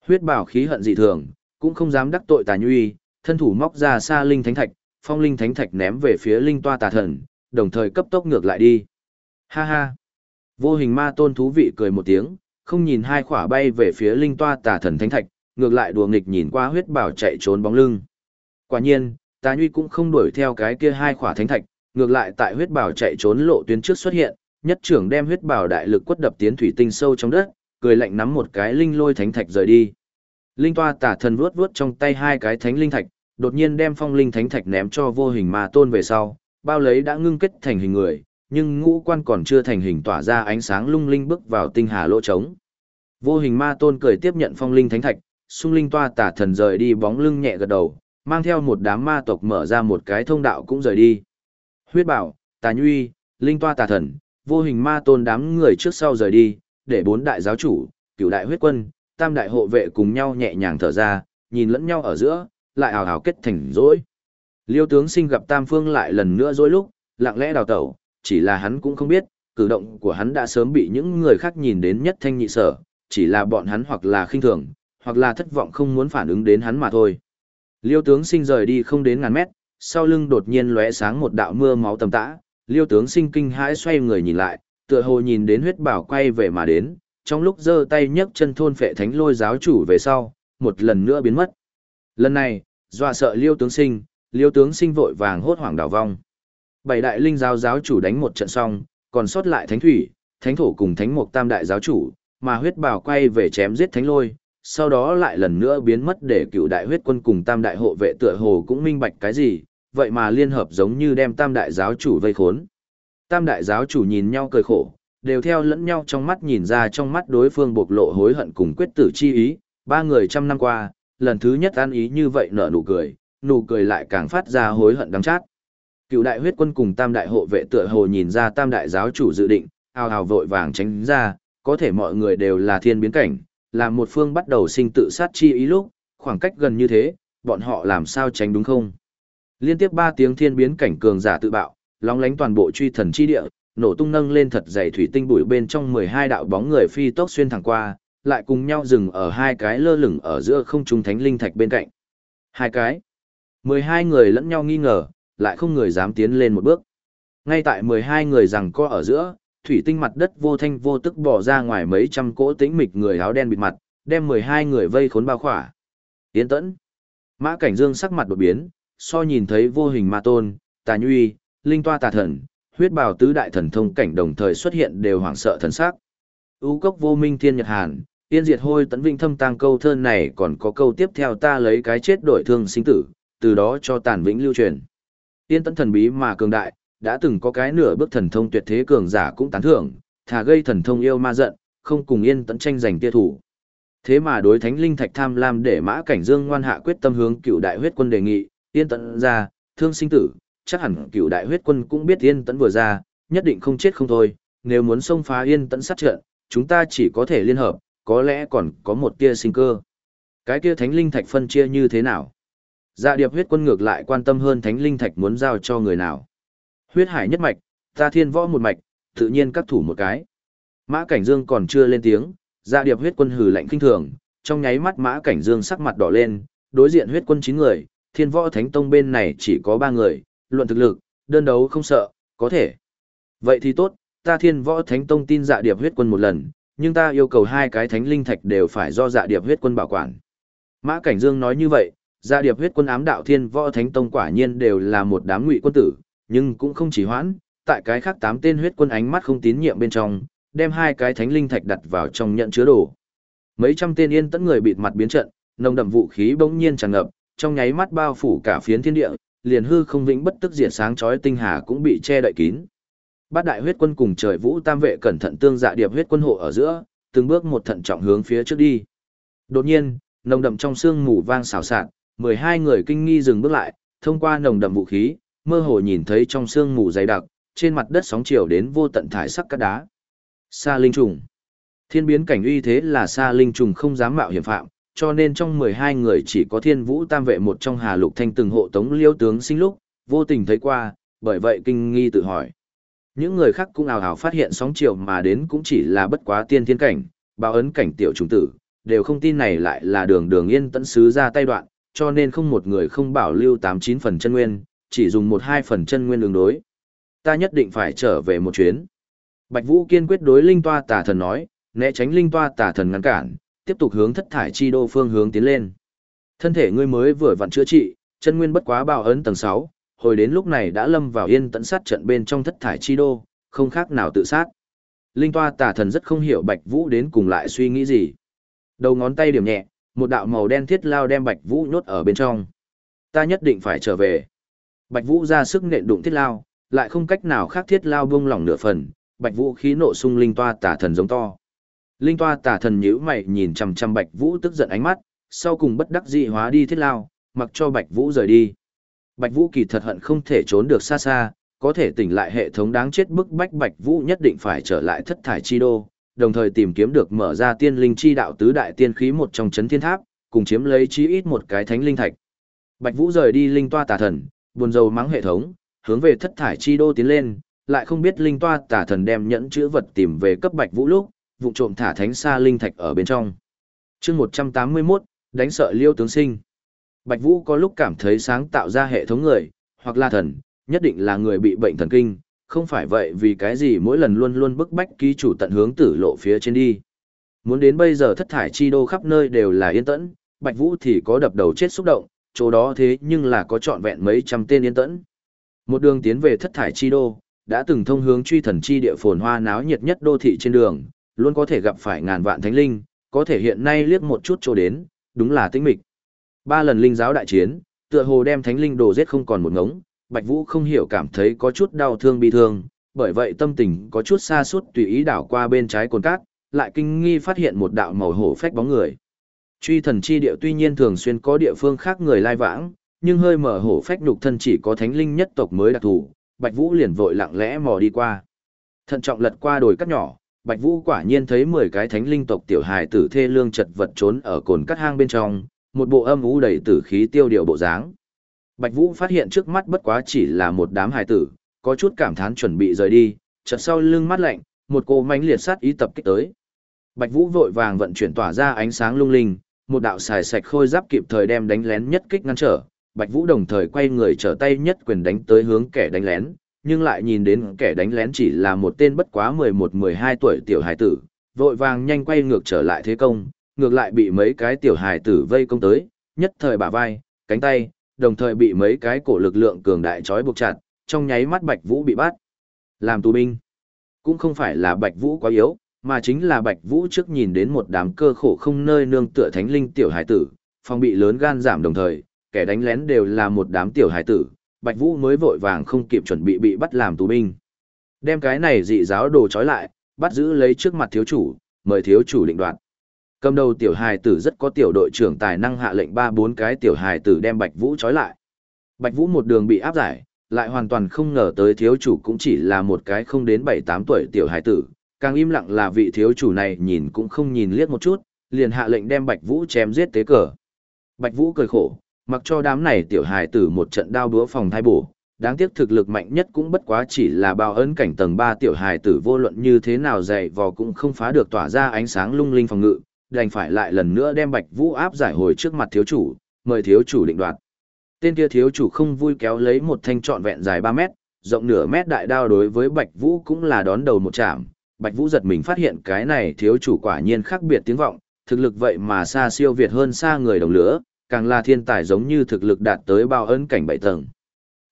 Huyết bảo khí hận dị thường, cũng không dám đắc tội Tà Nhuy, thân thủ móc ra xa linh thánh thạch, phong linh thánh thạch ném về phía linh toa tà thần, đồng thời cấp tốc ngược lại đi. Ha ha. Vô hình ma tôn thú vị cười một tiếng, không nhìn hai khỏa bay về phía linh toa tà thần thánh thạch, ngược lại đùa nghịch nhìn qua huyết bảo chạy trốn bóng lưng. Quả nhiên, Tà Nhuy cũng không đuổi theo cái kia hai khỏa thánh thạch, ngược lại tại huyết bảo chạy trốn lộ tuyến trước xuất hiện, nhất trưởng đem huyết bảo đại lực quất đập tiến thủy tinh sâu trong đất, cười lạnh nắm một cái linh lôi thánh thạch rời đi. Linh toa tả thần vuốt vuốt trong tay hai cái thánh linh thạch, đột nhiên đem phong linh thánh thạch ném cho vô hình ma tôn về sau, bao lấy đã ngưng kết thành hình người, nhưng ngũ quan còn chưa thành hình tỏa ra ánh sáng lung linh bước vào tinh hà lỗ trống. Vô hình ma tôn cười tiếp nhận phong linh thánh thạch, sung linh toa tả thần rời đi bóng lưng nhẹ gật đầu, mang theo một đám ma tộc mở ra một cái thông đạo cũng rời đi. Huyết bảo, tà nhuy, linh toa tà thần, vô hình ma tôn đám người trước sau rời đi, để bốn đại giáo chủ, cửu đại huyết quân, tam đại hộ vệ cùng nhau nhẹ nhàng thở ra, nhìn lẫn nhau ở giữa, lại hào hào kết thành rối. Liêu tướng sinh gặp tam phương lại lần nữa rối lúc, lặng lẽ đào tẩu, chỉ là hắn cũng không biết, cử động của hắn đã sớm bị những người khác nhìn đến nhất thanh nhị sở, chỉ là bọn hắn hoặc là khinh thường, hoặc là thất vọng không muốn phản ứng đến hắn mà thôi. Liêu tướng sinh rời đi không đến ngàn mét, sau lưng đột nhiên lóe sáng một đạo mưa máu tầm tã, liêu tướng sinh kinh hãi xoay người nhìn lại, tựa hồ nhìn đến huyết bảo quay về mà đến, trong lúc giơ tay nhấc chân thôn phệ thánh lôi giáo chủ về sau, một lần nữa biến mất. Lần này, dọa sợ liêu tướng sinh, liêu tướng sinh vội vàng hốt hoảng đảo vong. Bảy đại linh giáo giáo chủ đánh một trận xong, còn sót lại thánh thủy, thánh thổ cùng thánh mục tam đại giáo chủ, mà huyết bảo quay về chém giết thánh lôi, sau đó lại lần nữa biến mất để cựu đại huyết quân cùng tam đại hộ vệ tựa hồ cũng minh bạch cái gì, vậy mà liên hợp giống như đem tam đại giáo chủ vây khốn. Tam đại giáo chủ nhìn nhau cười khổ, đều theo lẫn nhau trong mắt nhìn ra trong mắt đối phương bộc lộ hối hận cùng quyết tử chi ý, ba người trăm năm qua, lần thứ nhất ăn ý như vậy nở nụ cười, nụ cười lại càng phát ra hối hận đắng chát. Cựu đại huyết quân cùng tam đại hộ vệ tựa hồ nhìn ra tam đại giáo chủ dự định, ào ào vội vàng tránh ra, có thể mọi người đều là thiên biến cảnh, là một phương bắt đầu sinh tự sát chi ý lúc, khoảng cách gần như thế, bọn họ làm sao tránh đúng không? Liên tiếp ba tiếng thiên biến cảnh cường giả tự bạo, lóng lánh toàn bộ truy thần chi địa, nổ tung nâng lên thật dày thủy tinh bụi bên trong 12 đạo bóng người phi tốc xuyên thẳng qua, lại cùng nhau dừng ở hai cái lơ lửng ở giữa không trung thánh linh thạch bên cạnh. Hai cái. 12 người lẫn nhau nghi ngờ, lại không người dám tiến lên một bước. Ngay tại 12 người rằng co ở giữa, thủy tinh mặt đất vô thanh vô tức bỏ ra ngoài mấy trăm cỗ tĩnh mịch người áo đen bịt mặt, đem 12 người vây khốn bao khỏa. yên tẫn. Mã Cảnh Dương sắc mặt đột biến, so nhìn thấy vô hình ma tôn, tà nhuy, linh toa tà thần, huyết bào tứ đại thần thông cảnh đồng thời xuất hiện đều hoảng sợ thần sắc. ưu cốc vô minh thiên nhật hàn, tiên diệt hôi tấn vinh thâm tang câu thơ này còn có câu tiếp theo ta lấy cái chết đổi thương sinh tử, từ đó cho tàn vĩnh lưu truyền. Tiên tấn thần bí mà cường đại, đã từng có cái nửa bước thần thông tuyệt thế cường giả cũng tán thưởng, thà gây thần thông yêu ma giận, không cùng yên tấn tranh giành tia thủ. Thế mà đối thánh linh thạch tham lam để mã cảnh dương ngoan hạ quyết tâm hướng cựu đại huyết quân đề nghị, yên tấn ra, thương sinh tử, chắc hẳn cựu đại huyết quân cũng biết yên tấn vừa ra, nhất định không chết không thôi, nếu muốn xông phá yên tấn sát trận, chúng ta chỉ có thể liên hợp, có lẽ còn có một tia sinh cơ. Cái kia thánh linh thạch phân chia như thế nào? Dạ điệp huyết quân ngược lại quan tâm hơn thánh linh thạch muốn giao cho người nào. Huyết hải nhất mạch, ta thiên võ một mạch, tự nhiên các thủ một cái. Mã Cảnh Dương còn chưa lên tiếng, dạ điệp huyết quân hừ lạnh kinh thường, trong nháy mắt Mã Cảnh Dương sắc mặt đỏ lên, đối diện huyết quân chín người, thiên võ thánh tông bên này chỉ có ba người, luận thực lực, đơn đấu không sợ, có thể. Vậy thì tốt, ta thiên võ thánh tông tin dạ điệp huyết quân một lần, nhưng ta yêu cầu hai cái thánh linh thạch đều phải do dạ điệp huyết quân bảo quản. Mã Cảnh Dương nói như vậy, gia điệp huyết quân ám đạo thiên võ thánh tông quả nhiên đều là một đám ngụy quân tử, nhưng cũng không chỉ hoãn, tại cái khác tám tên huyết quân ánh mắt không tín nhiệm bên trong, đem hai cái thánh linh thạch đặt vào trong nhận chứa đồ. Mấy trăm tên yên tẫn người bịt mặt biến trận, nồng đậm vũ khí bỗng nhiên tràn ngập, trong nháy mắt bao phủ cả phiến thiên địa, liền hư không vĩnh bất tức diệt sáng chói tinh hà cũng bị che đậy kín. Bát đại huyết quân cùng trời vũ tam vệ cẩn thận tương dạ điệp huyết quân hộ ở giữa, từng bước một thận trọng hướng phía trước đi. Đột nhiên, nồng đậm trong xương mù vang xào xạc, 12 người kinh nghi dừng bước lại, thông qua nồng đậm vũ khí, mơ hồ nhìn thấy trong sương mù dày đặc, trên mặt đất sóng chiều đến vô tận thải sắc cát đá. Sa linh trùng. Thiên biến cảnh uy thế là Sa linh trùng không dám mạo hiểm phạm, cho nên trong 12 người chỉ có Thiên Vũ Tam vệ một trong Hà Lục Thanh từng hộ tống Liêu tướng sinh lúc, vô tình thấy qua, bởi vậy kinh nghi tự hỏi. Những người khác cũng ào ào phát hiện sóng chiều mà đến cũng chỉ là bất quá tiên thiên cảnh, báo ấn cảnh tiểu trùng tử, đều không tin này lại là đường đường yên tận sứ ra tay đoạn, cho nên không một người không bảo lưu 89 phần chân nguyên, chỉ dùng một hai phần chân nguyên đường đối. Ta nhất định phải trở về một chuyến. Bạch Vũ kiên quyết đối linh toa tà thần nói, né tránh linh toa tà thần ngăn cản, tiếp tục hướng thất thải chi đô phương hướng tiến lên. Thân thể ngươi mới vừa vặn chữa trị, chân nguyên bất quá bảo ấn tầng 6, hồi đến lúc này đã lâm vào yên tận sát trận bên trong thất thải chi đô, không khác nào tự sát. Linh toa tà thần rất không hiểu Bạch Vũ đến cùng lại suy nghĩ gì. Đầu ngón tay điểm nhẹ, một đạo màu đen thiết lao đem Bạch Vũ nhốt ở bên trong. Ta nhất định phải trở về. Bạch Vũ ra sức nện đụng thiết lao, lại không cách nào khác thiết lao buông lỏng nửa phần, Bạch Vũ khí nộ sung linh toa tà thần giống to. Linh toa tà thần nhíu mày nhìn chằm chằm Bạch Vũ tức giận ánh mắt, sau cùng bất đắc dĩ hóa đi thiết lao, mặc cho Bạch Vũ rời đi. Bạch Vũ kỳ thật hận không thể trốn được xa xa, có thể tỉnh lại hệ thống đáng chết bức bách Bạch Vũ nhất định phải trở lại thất thải chi đô, đồng thời tìm kiếm được mở ra tiên linh chi đạo tứ đại tiên khí một trong chấn thiên tháp, cùng chiếm lấy chí ít một cái thánh linh thạch. Bạch Vũ rời đi linh toa tà thần, buồn rầu mắng hệ thống, hướng về thất thải chi đô tiến lên, lại không biết linh toa tà thần đem nhẫn chữ vật tìm về cấp Bạch Vũ lúc, vụ trộm thả thánh xa linh thạch ở bên trong. Chương 181, đánh sợ Liêu tướng sinh. Bạch Vũ có lúc cảm thấy sáng tạo ra hệ thống người, hoặc là thần, nhất định là người bị bệnh thần kinh, không phải vậy vì cái gì mỗi lần luôn luôn bức bách ký chủ tận hướng tử lộ phía trên đi. Muốn đến bây giờ thất thải chi đô khắp nơi đều là yên tẫn, Bạch Vũ thì có đập đầu chết xúc động, chỗ đó thế nhưng là có trọn vẹn mấy trăm tên yên tẫn. Một đường tiến về thất thải chi đô, đã từng thông hướng truy thần chi địa phồn hoa náo nhiệt nhất đô thị trên đường, luôn có thể gặp phải ngàn vạn thánh linh, có thể hiện nay liếc một chút chỗ đến, đúng là tĩnh mịch. Ba lần linh giáo đại chiến, tựa hồ đem thánh linh đồ giết không còn một ngống, Bạch Vũ không hiểu cảm thấy có chút đau thương bi thương, bởi vậy tâm tình có chút xa suốt tùy ý đảo qua bên trái cồn cát, lại kinh nghi phát hiện một đạo màu hổ phách bóng người. Truy thần chi địa tuy nhiên thường xuyên có địa phương khác người lai vãng, nhưng hơi mở hổ phách nhục thân chỉ có thánh linh nhất tộc mới đặc thù, Bạch Vũ liền vội lặng lẽ mò đi qua. Thận trọng lật qua đồi cắt nhỏ, Bạch Vũ quả nhiên thấy 10 cái thánh linh tộc tiểu hài tử thê lương chật vật trốn ở cồn cắt hang bên trong, một bộ âm u đầy tử khí tiêu điều bộ dáng. Bạch Vũ phát hiện trước mắt bất quá chỉ là một đám hài tử, có chút cảm thán chuẩn bị rời đi, chợt sau lưng mắt lạnh, một cô mãnh liệt sát ý tập kích tới. Bạch Vũ vội vàng vận chuyển tỏa ra ánh sáng lung linh, một đạo xài sạch khôi giáp kịp thời đem đánh lén nhất kích ngăn trở, Bạch Vũ đồng thời quay người trở tay nhất quyền đánh tới hướng kẻ đánh lén, nhưng lại nhìn đến kẻ đánh lén chỉ là một tên bất quá 11-12 tuổi tiểu hài tử, vội vàng nhanh quay ngược trở lại thế công, ngược lại bị mấy cái tiểu hài tử vây công tới, nhất thời bả vai, cánh tay, đồng thời bị mấy cái cổ lực lượng cường đại trói buộc chặt, trong nháy mắt Bạch Vũ bị bắt. Làm tù binh. Cũng không phải là Bạch Vũ quá yếu, mà chính là Bạch Vũ trước nhìn đến một đám cơ khổ không nơi nương tựa thánh linh tiểu hải tử, phong bị lớn gan giảm đồng thời, kẻ đánh lén đều là một đám tiểu hải tử, Bạch Vũ mới vội vàng không kịp chuẩn bị bị bắt làm tù binh. Đem cái này dị giáo đồ trói lại, bắt giữ lấy trước mặt thiếu chủ, mời thiếu chủ định đoạt. Cầm đầu tiểu hài tử rất có tiểu đội trưởng tài năng hạ lệnh ba bốn cái tiểu hài tử đem Bạch Vũ trói lại. Bạch Vũ một đường bị áp giải, lại hoàn toàn không ngờ tới thiếu chủ cũng chỉ là một cái không đến bảy tám tuổi tiểu hài tử, càng im lặng là vị thiếu chủ này nhìn cũng không nhìn liếc một chút, liền hạ lệnh đem Bạch Vũ chém giết tế cờ. Bạch Vũ cười khổ, mặc cho đám này tiểu hài tử một trận đao đũa phòng thai bổ, đáng tiếc thực lực mạnh nhất cũng bất quá chỉ là bao ấn cảnh tầng 3 tiểu hài tử vô luận như thế nào dày vò cũng không phá được tỏa ra ánh sáng lung linh phòng ngự, đành phải lại lần nữa đem Bạch Vũ áp giải hồi trước mặt thiếu chủ, mời thiếu chủ định đoạt. Tên kia thiếu chủ không vui kéo lấy một thanh trọn vẹn dài 3 mét, rộng nửa mét đại đao đối với Bạch Vũ cũng là đón đầu một chạm. Bạch Vũ giật mình phát hiện cái này thiếu chủ quả nhiên khác biệt tiếng vọng, thực lực vậy mà xa siêu việt hơn xa người đồng lửa, càng là thiên tài giống như thực lực đạt tới bao ấn cảnh bảy tầng.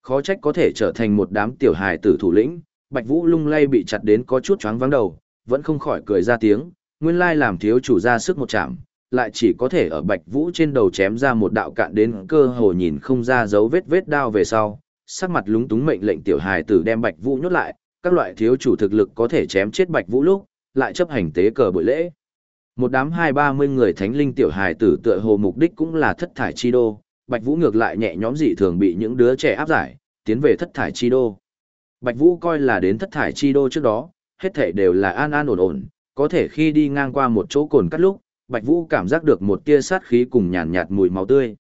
Khó trách có thể trở thành một đám tiểu hài tử thủ lĩnh, Bạch Vũ lung lay bị chặt đến có chút choáng váng đầu, vẫn không khỏi cười ra tiếng, nguyên lai làm thiếu chủ ra sức một chạm, lại chỉ có thể ở Bạch Vũ trên đầu chém ra một đạo cạn đến cơ hồ nhìn không ra dấu vết vết đao về sau, sắc mặt lúng túng mệnh lệnh tiểu hài tử đem Bạch Vũ nhốt lại, các loại thiếu chủ thực lực có thể chém chết Bạch Vũ lúc, lại chấp hành tế cờ buổi lễ. Một đám hai ba mươi người thánh linh tiểu hài tử tựa hồ mục đích cũng là thất thải chi đô, Bạch Vũ ngược lại nhẹ nhõm dị thường bị những đứa trẻ áp giải, tiến về thất thải chi đô. Bạch Vũ coi là đến thất thải chi đô trước đó, hết thảy đều là an an ổn ổn, có thể khi đi ngang qua một chỗ cồn cắt lúc, Bạch Vũ cảm giác được một tia sát khí cùng nhàn nhạt mùi máu tươi.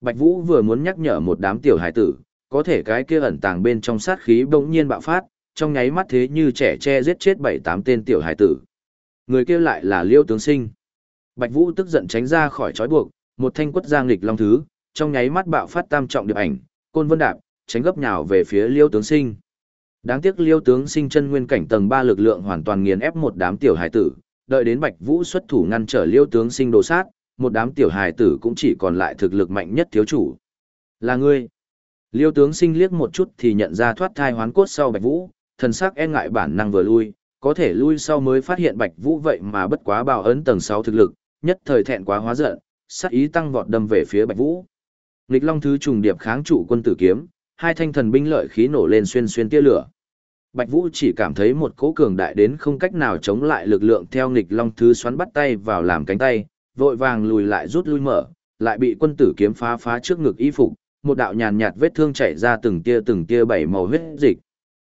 Bạch Vũ vừa muốn nhắc nhở một đám tiểu hải tử, có thể cái kia ẩn tàng bên trong sát khí bỗng nhiên bạo phát, trong nháy mắt thế như trẻ che giết chết bảy tám tên tiểu hải tử. Người kia lại là Liêu tướng sinh. Bạch Vũ tức giận tránh ra khỏi trói buộc, một thanh quất giang nghịch long thứ, trong nháy mắt bạo phát tam trọng điệp ảnh, côn vân đạp, tránh gấp nhào về phía Liêu tướng sinh. Đáng tiếc Liêu tướng sinh chân nguyên cảnh tầng 3 lực lượng hoàn toàn nghiền ép một đám tiểu hải tử, đợi đến Bạch Vũ xuất thủ ngăn trở Liêu tướng sinh đồ sát, một đám tiểu hải tử cũng chỉ còn lại thực lực mạnh nhất thiếu chủ. Là ngươi. Liêu tướng sinh liếc một chút thì nhận ra thoát thai hoán cốt sau Bạch Vũ, thần sắc e ngại bản năng vừa lui, có thể lui sau mới phát hiện Bạch Vũ vậy mà bất quá bào ấn tầng 6 thực lực, nhất thời thẹn quá hóa giận, sát ý tăng vọt đâm về phía Bạch Vũ. Nghịch Long thứ trùng điệp kháng trụ quân tử kiếm, hai thanh thần binh lợi khí nổ lên xuyên xuyên tia lửa. Bạch Vũ chỉ cảm thấy một cỗ cường đại đến không cách nào chống lại lực lượng theo nghịch long thứ xoắn bắt tay vào làm cánh tay, vội vàng lùi lại rút lui mở, lại bị quân tử kiếm phá phá trước ngực y phục, một đạo nhàn nhạt vết thương chảy ra từng tia từng tia bảy màu huyết dịch.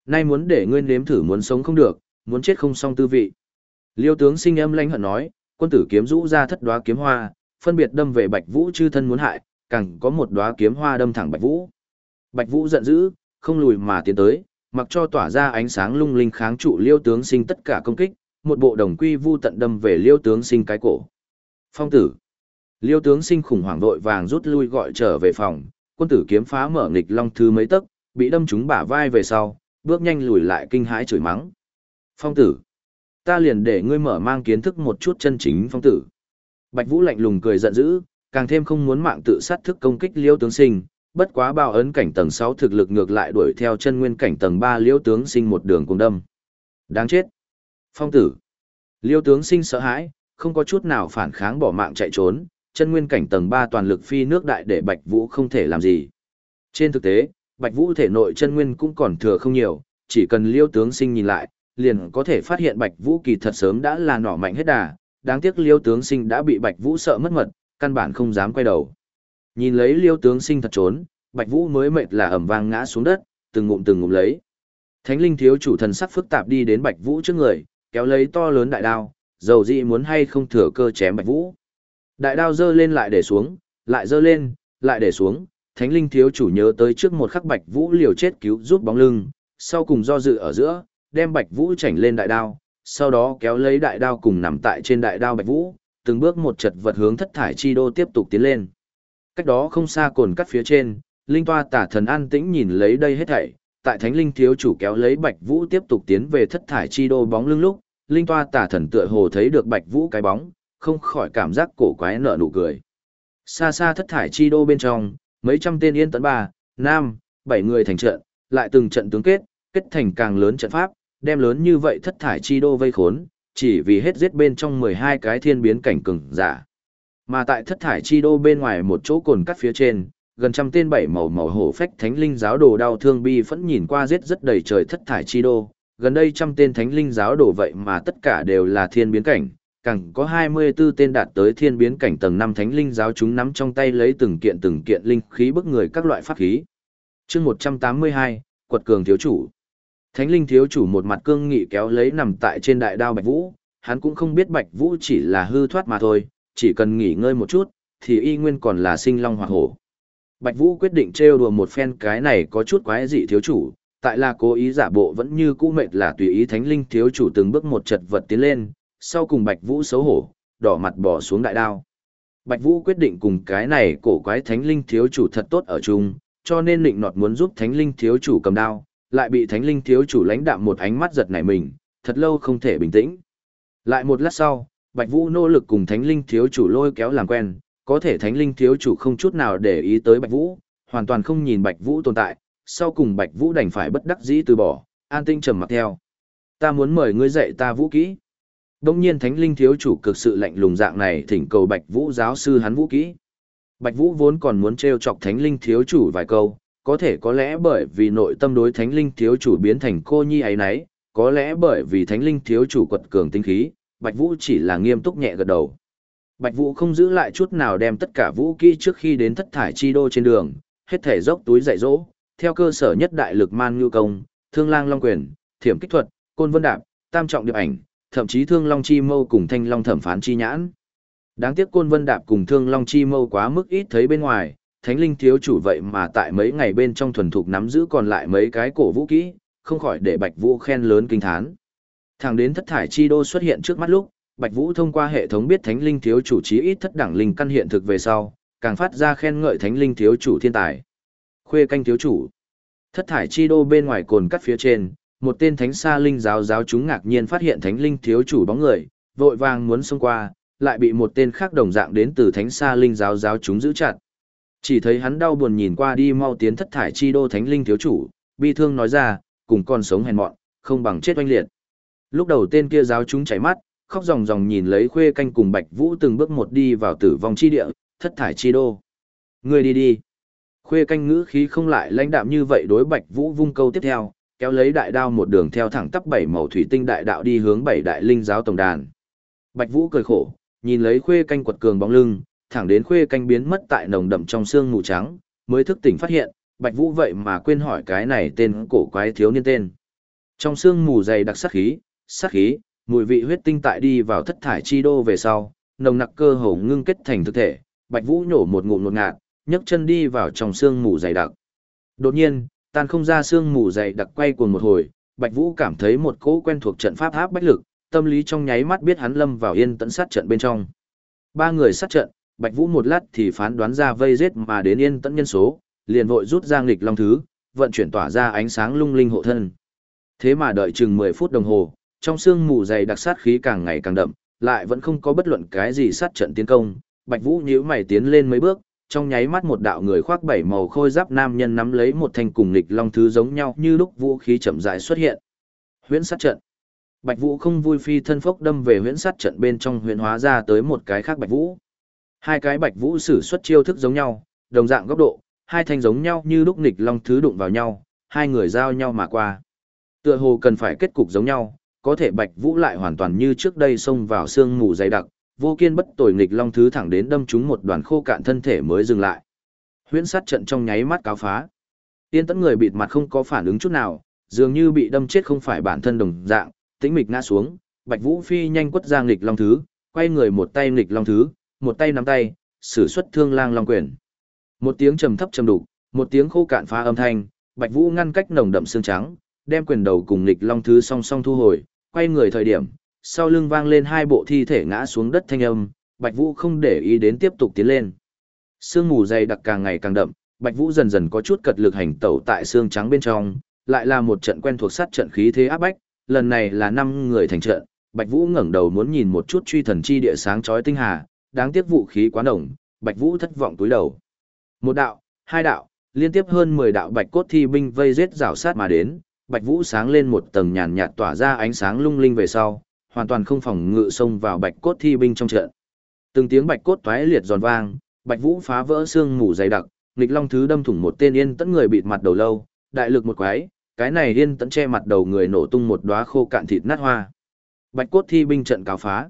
Nay muốn để ngươi nếm thử muốn sống không được, muốn chết không xong tư vị. Liêu tướng sinh âm lãnh hận nói, quân tử kiếm rũ ra thất đóa kiếm hoa, phân biệt đâm về Bạch Vũ chư thân muốn hại, càng có một đóa kiếm hoa đâm thẳng Bạch Vũ. Bạch Vũ giận dữ, không lùi mà tiến tới, mặc cho tỏa ra ánh sáng lung linh kháng trụ liêu tướng sinh tất cả công kích, một bộ đồng quy vu tận đâm về liêu tướng sinh cái cổ. Phong tử. Liêu tướng sinh khủng hoảng vội vàng rút lui gọi trở về phòng, quân tử kiếm phá mở nghịch long thứ mấy tấc, bị đâm trúng bả vai về sau, bước nhanh lùi lại kinh hãi chửi mắng. Phong tử. Ta liền để ngươi mở mang kiến thức một chút chân chính phong tử. Bạch Vũ lạnh lùng cười giận dữ, càng thêm không muốn mạng tự sát thức công kích liêu tướng sinh, bất quá bao ấn cảnh tầng 6 thực lực ngược lại đuổi theo chân nguyên cảnh tầng 3 liêu tướng sinh một đường cùng đâm. Đáng chết. Phong tử. Liêu tướng sinh sợ hãi, không có chút nào phản kháng bỏ mạng chạy trốn, chân nguyên cảnh tầng 3 toàn lực phi nước đại để Bạch Vũ không thể làm gì. Trên thực tế, Bạch Vũ thể nội chân nguyên cũng còn thừa không nhiều, chỉ cần liêu tướng sinh nhìn lại, liền có thể phát hiện Bạch Vũ kỳ thật sớm đã là nỏ mạnh hết đà, đáng tiếc liêu tướng sinh đã bị Bạch Vũ sợ mất mật, căn bản không dám quay đầu. Nhìn lấy liêu tướng sinh thật trốn, Bạch Vũ mới mệt là ẩm vang ngã xuống đất, từng ngụm từng ngụm lấy. Thánh linh thiếu chủ thần sắc phức tạp đi đến Bạch Vũ trước người, kéo lấy to lớn đại đao, dầu dị muốn hay không thừa cơ chém Bạch Vũ. Đại đao giơ lên lại để xuống, lại giơ lên, lại để xuống, Thánh linh thiếu chủ nhớ tới trước một khắc Bạch Vũ liều chết cứu giúp bóng lưng, sau cùng do dự ở giữa, đem Bạch Vũ chảnh lên đại đao, sau đó kéo lấy đại đao cùng nằm tại trên đại đao Bạch Vũ, từng bước một chật vật hướng thất thải chi đô tiếp tục tiến lên. Cách đó không xa cồn cắt phía trên, linh toa tả thần an tĩnh nhìn lấy đây hết thảy, tại thánh linh thiếu chủ kéo lấy Bạch Vũ tiếp tục tiến về thất thải chi đô bóng lưng lúc, linh toa tả thần tựa hồ thấy được Bạch Vũ cái bóng, không khỏi cảm giác cổ quái nở nụ cười. Xa xa thất thải chi đô bên trong, mấy trăm tên yên tấn ba, nam, bảy người thành trận, lại từng trận tướng kết, kết thành càng lớn trận pháp, đem lớn như vậy thất thải chi đô vây khốn, chỉ vì hết giết bên trong 12 cái thiên biến cảnh cường giả. Mà tại thất thải chi đô bên ngoài một chỗ cồn cắt phía trên, gần trăm tên bảy màu màu hổ phách thánh linh giáo đồ đau thương bi phẫn nhìn qua giết rất đầy trời thất thải chi đô, gần đây trăm tên thánh linh giáo đồ vậy mà tất cả đều là thiên biến cảnh, càng có 24 tên đạt tới thiên biến cảnh tầng 5 thánh linh giáo chúng nắm trong tay lấy từng kiện từng kiện linh khí bức người các loại pháp khí. chương 182, quật cường thiếu chủ. Thánh linh thiếu chủ một mặt cương nghị kéo lấy nằm tại trên đại đao Bạch Vũ, hắn cũng không biết Bạch Vũ chỉ là hư thoát mà thôi, chỉ cần nghỉ ngơi một chút, thì y nguyên còn là sinh long hoặc hổ. Bạch Vũ quyết định trêu đùa một phen cái này có chút quái dị thiếu chủ, tại là cố ý giả bộ vẫn như cũ mệt là tùy ý thánh linh thiếu chủ từng bước một chật vật tiến lên, sau cùng Bạch Vũ xấu hổ, đỏ mặt bỏ xuống đại đao. Bạch Vũ quyết định cùng cái này cổ quái thánh linh thiếu chủ thật tốt ở chung, cho nên định nọt muốn giúp thánh linh thiếu chủ cầm đao, lại bị thánh linh thiếu chủ lãnh đạm một ánh mắt giật nảy mình, thật lâu không thể bình tĩnh. Lại một lát sau, Bạch Vũ nỗ lực cùng thánh linh thiếu chủ lôi kéo làm quen, có thể thánh linh thiếu chủ không chút nào để ý tới Bạch Vũ, hoàn toàn không nhìn Bạch Vũ tồn tại, sau cùng Bạch Vũ đành phải bất đắc dĩ từ bỏ, an tinh trầm mặc theo. Ta muốn mời ngươi dạy ta vũ kỹ. Đông nhiên thánh linh thiếu chủ cực sự lạnh lùng dạng này thỉnh cầu Bạch Vũ giáo sư hắn vũ kỹ. Bạch Vũ vốn còn muốn trêu chọc thánh linh thiếu chủ vài câu, có thể có lẽ bởi vì nội tâm đối thánh linh thiếu chủ biến thành cô nhi ấy nấy, có lẽ bởi vì thánh linh thiếu chủ quật cường tinh khí, Bạch Vũ chỉ là nghiêm túc nhẹ gật đầu. Bạch Vũ không giữ lại chút nào đem tất cả vũ kỹ trước khi đến thất thải chi đô trên đường, hết thể dốc túi dạy dỗ, theo cơ sở nhất đại lực man nhu công, thương lang long quyền, thiểm kích thuật, côn vân đạp, tam trọng điệp ảnh, thậm chí thương long chi mâu cùng thanh long thẩm phán chi nhãn. Đáng tiếc côn vân đạp cùng thương long chi mâu quá mức ít thấy bên ngoài, thánh linh thiếu chủ vậy mà tại mấy ngày bên trong thuần thục nắm giữ còn lại mấy cái cổ vũ kỹ, không khỏi để Bạch Vũ khen lớn kinh thán. Thẳng đến thất thải chi đô xuất hiện trước mắt lúc, Bạch Vũ thông qua hệ thống biết thánh linh thiếu chủ trí ít thất đẳng linh căn hiện thực về sau, càng phát ra khen ngợi thánh linh thiếu chủ thiên tài. Khuê canh thiếu chủ. Thất thải chi đô bên ngoài cồn cắt phía trên, một tên thánh sa linh giáo giáo chúng ngạc nhiên phát hiện thánh linh thiếu chủ bóng người, vội vàng muốn xông qua, lại bị một tên khác đồng dạng đến từ thánh sa linh giáo giáo chúng giữ chặt. Chỉ thấy hắn đau buồn nhìn qua đi mau tiến thất thải chi đô thánh linh thiếu chủ, bi thương nói ra, cùng con sống hèn mọn, không bằng chết oanh liệt. Lúc đầu tên kia giáo chúng chảy mắt, khóc ròng ròng nhìn lấy khuê canh cùng Bạch Vũ từng bước một đi vào tử vong chi địa, thất thải chi đô. Người đi đi. Khuê canh ngữ khí không lại lãnh đạm như vậy đối Bạch Vũ vung câu tiếp theo, kéo lấy đại đao một đường theo thẳng tắp bảy màu thủy tinh đại đạo đi hướng bảy đại linh giáo tổng đàn. Bạch Vũ cười khổ, nhìn lấy khuê canh quật cường bóng lưng, thẳng đến khuê canh biến mất tại nồng đậm trong xương mù trắng, mới thức tỉnh phát hiện, Bạch Vũ vậy mà quên hỏi cái này tên cổ quái thiếu niên tên. Trong xương mù dày đặc sắc khí, sát khí, mùi vị huyết tinh tại đi vào thất thải chi đô về sau, nồng nặc cơ hồ ngưng kết thành thực thể, Bạch Vũ nhổ một ngụm ngột ngạt, nhấc chân đi vào trong xương mù dày đặc. Đột nhiên, tan không ra xương mù dày đặc quay cuồng một hồi, Bạch Vũ cảm thấy một cỗ quen thuộc trận pháp áp bách lực, tâm lý trong nháy mắt biết hắn lâm vào yên tận sát trận bên trong. Ba người sát trận, Bạch Vũ một lát thì phán đoán ra vây giết mà đến yên tận nhân số, liền vội rút ra nghịch long thứ, vận chuyển tỏa ra ánh sáng lung linh hộ thân. Thế mà đợi chừng 10 phút đồng hồ, trong xương mù dày đặc sát khí càng ngày càng đậm, lại vẫn không có bất luận cái gì sát trận tiến công. Bạch Vũ nhíu mày tiến lên mấy bước, trong nháy mắt một đạo người khoác bảy màu khôi giáp nam nhân nắm lấy một thanh cùng nghịch long thứ giống nhau như lúc vũ khí chậm rãi xuất hiện. Huyễn sát trận. Bạch Vũ không vui phi thân phốc đâm về huyễn sát trận bên trong huyễn hóa ra tới một cái khác Bạch Vũ. Hai cái Bạch Vũ sử xuất chiêu thức giống nhau, đồng dạng góc độ, hai thanh giống nhau như lúc nghịch long thứ đụng vào nhau, hai người giao nhau mà qua. Tựa hồ cần phải kết cục giống nhau, có thể Bạch Vũ lại hoàn toàn như trước đây xông vào sương mù dày đặc, vô kiên bất tồi nghịch long thứ thẳng đến đâm trúng một đoàn khô cạn thân thể mới dừng lại. Huyễn sát trận trong nháy mắt cáo phá. Tiên tẫn người bịt mặt không có phản ứng chút nào, dường như bị đâm chết không phải bản thân đồng dạng, tĩnh mịch ngã xuống, Bạch Vũ phi nhanh quất ra nghịch long thứ, quay người một tay nghịch long thứ, một tay nắm tay, sử xuất thương lang long quyền. Một tiếng trầm thấp trầm đục, một tiếng khô cạn phá âm thanh, Bạch Vũ ngăn cách nồng đậm xương trắng, đem quyền đầu cùng nghịch long thứ song song thu hồi, quay người thời điểm, sau lưng vang lên hai bộ thi thể ngã xuống đất thanh âm, Bạch Vũ không để ý đến tiếp tục tiến lên. Sương mù dày đặc càng ngày càng đậm, Bạch Vũ dần dần có chút cật lực hành tẩu tại xương trắng bên trong, lại là một trận quen thuộc sát trận khí thế áp bách, lần này là năm người thành trận, Bạch Vũ ngẩng đầu muốn nhìn một chút truy thần chi địa sáng chói tinh hà, đáng tiếc vũ khí quá nồng, Bạch Vũ thất vọng túi đầu. Một đạo, hai đạo, liên tiếp hơn 10 đạo bạch cốt thi binh vây giết rào sát mà đến, Bạch Vũ sáng lên một tầng nhàn nhạt tỏa ra ánh sáng lung linh về sau, hoàn toàn không phòng ngự xông vào bạch cốt thi binh trong trận. Từng tiếng bạch cốt toái liệt giòn vang, Bạch Vũ phá vỡ xương mù dày đặc, nghịch long thứ đâm thủng một tên yên tẫn người bịt mặt đầu lâu, đại lực một quái, cái này yên tẫn che mặt đầu người nổ tung một đóa khô cạn thịt nát hoa. Bạch cốt thi binh trận cáo phá.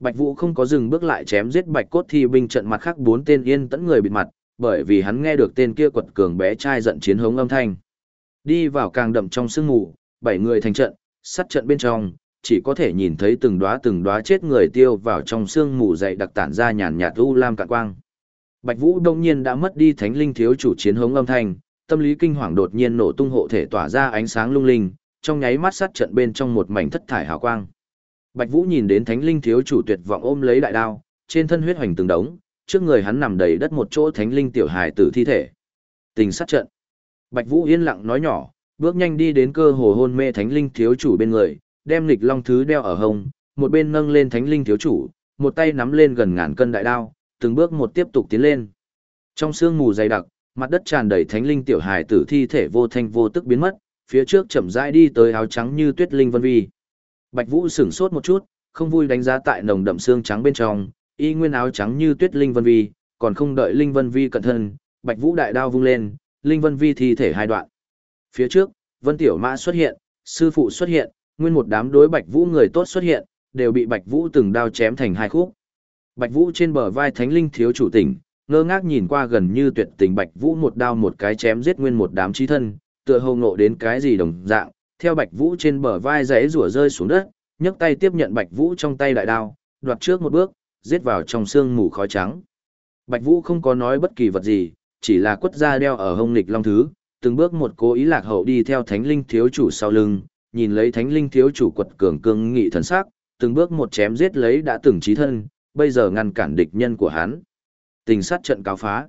Bạch Vũ không có dừng bước lại chém giết Bạch cốt thi binh trận mặt khác bốn tên yên tẫn người bịt mặt, bởi vì hắn nghe được tên kia quật cường bé trai giận chiến hống âm thanh. Đi vào càng đậm trong sương mù, bảy người thành trận, sát trận bên trong, chỉ có thể nhìn thấy từng đóa từng đóa chết người tiêu vào trong sương mù dày đặc tản ra nhàn nhạt u lam cạn quang. Bạch Vũ đông nhiên đã mất đi thánh linh thiếu chủ chiến hống âm thanh, tâm lý kinh hoàng đột nhiên nổ tung hộ thể tỏa ra ánh sáng lung linh, trong nháy mắt sát trận bên trong một mảnh thất thải hào quang. Bạch Vũ nhìn đến thánh linh thiếu chủ tuyệt vọng ôm lấy đại đao, trên thân huyết hoành từng đống, trước người hắn nằm đầy đất một chỗ thánh linh tiểu hài tử thi thể. Tình sát trận. Bạch Vũ yên lặng nói nhỏ, bước nhanh đi đến cơ hồ hôn mê thánh linh thiếu chủ bên người, đem lịch long thứ đeo ở hông, một bên nâng lên thánh linh thiếu chủ, một tay nắm lên gần ngàn cân đại đao, từng bước một tiếp tục tiến lên. Trong sương mù dày đặc, mặt đất tràn đầy thánh linh tiểu hài tử thi thể vô thanh vô tức biến mất, phía trước chậm rãi đi tới áo trắng như tuyết linh vân vi. Bạch Vũ sửng sốt một chút, không vui đánh giá tại nồng đậm xương trắng bên trong, y nguyên áo trắng như tuyết linh vân vi, còn không đợi linh vân vi cẩn thân, Bạch Vũ đại đao vung lên, linh vân vi thi thể hai đoạn. Phía trước, Vân Tiểu Mã xuất hiện, sư phụ xuất hiện, nguyên một đám đối Bạch Vũ người tốt xuất hiện, đều bị Bạch Vũ từng đao chém thành hai khúc. Bạch Vũ trên bờ vai Thánh Linh thiếu chủ tỉnh, ngơ ngác nhìn qua gần như tuyệt tình Bạch Vũ một đao một cái chém giết nguyên một đám chí thân, tựa hồ ngộ đến cái gì đồng dạng, theo Bạch Vũ trên bờ vai rẽ rủa rơi xuống đất, nhấc tay tiếp nhận Bạch Vũ trong tay đại đao, đoạt trước một bước, giết vào trong xương mù khói trắng. Bạch Vũ không có nói bất kỳ vật gì, chỉ là quất ra đeo ở hông nghịch long thứ, từng bước một cố ý lạc hậu đi theo Thánh Linh thiếu chủ sau lưng, nhìn lấy Thánh Linh thiếu chủ quật cường cương nghị thần sắc, từng bước một chém giết lấy đã từng chí thân, bây giờ ngăn cản địch nhân của hắn. Tình sát trận cáo phá.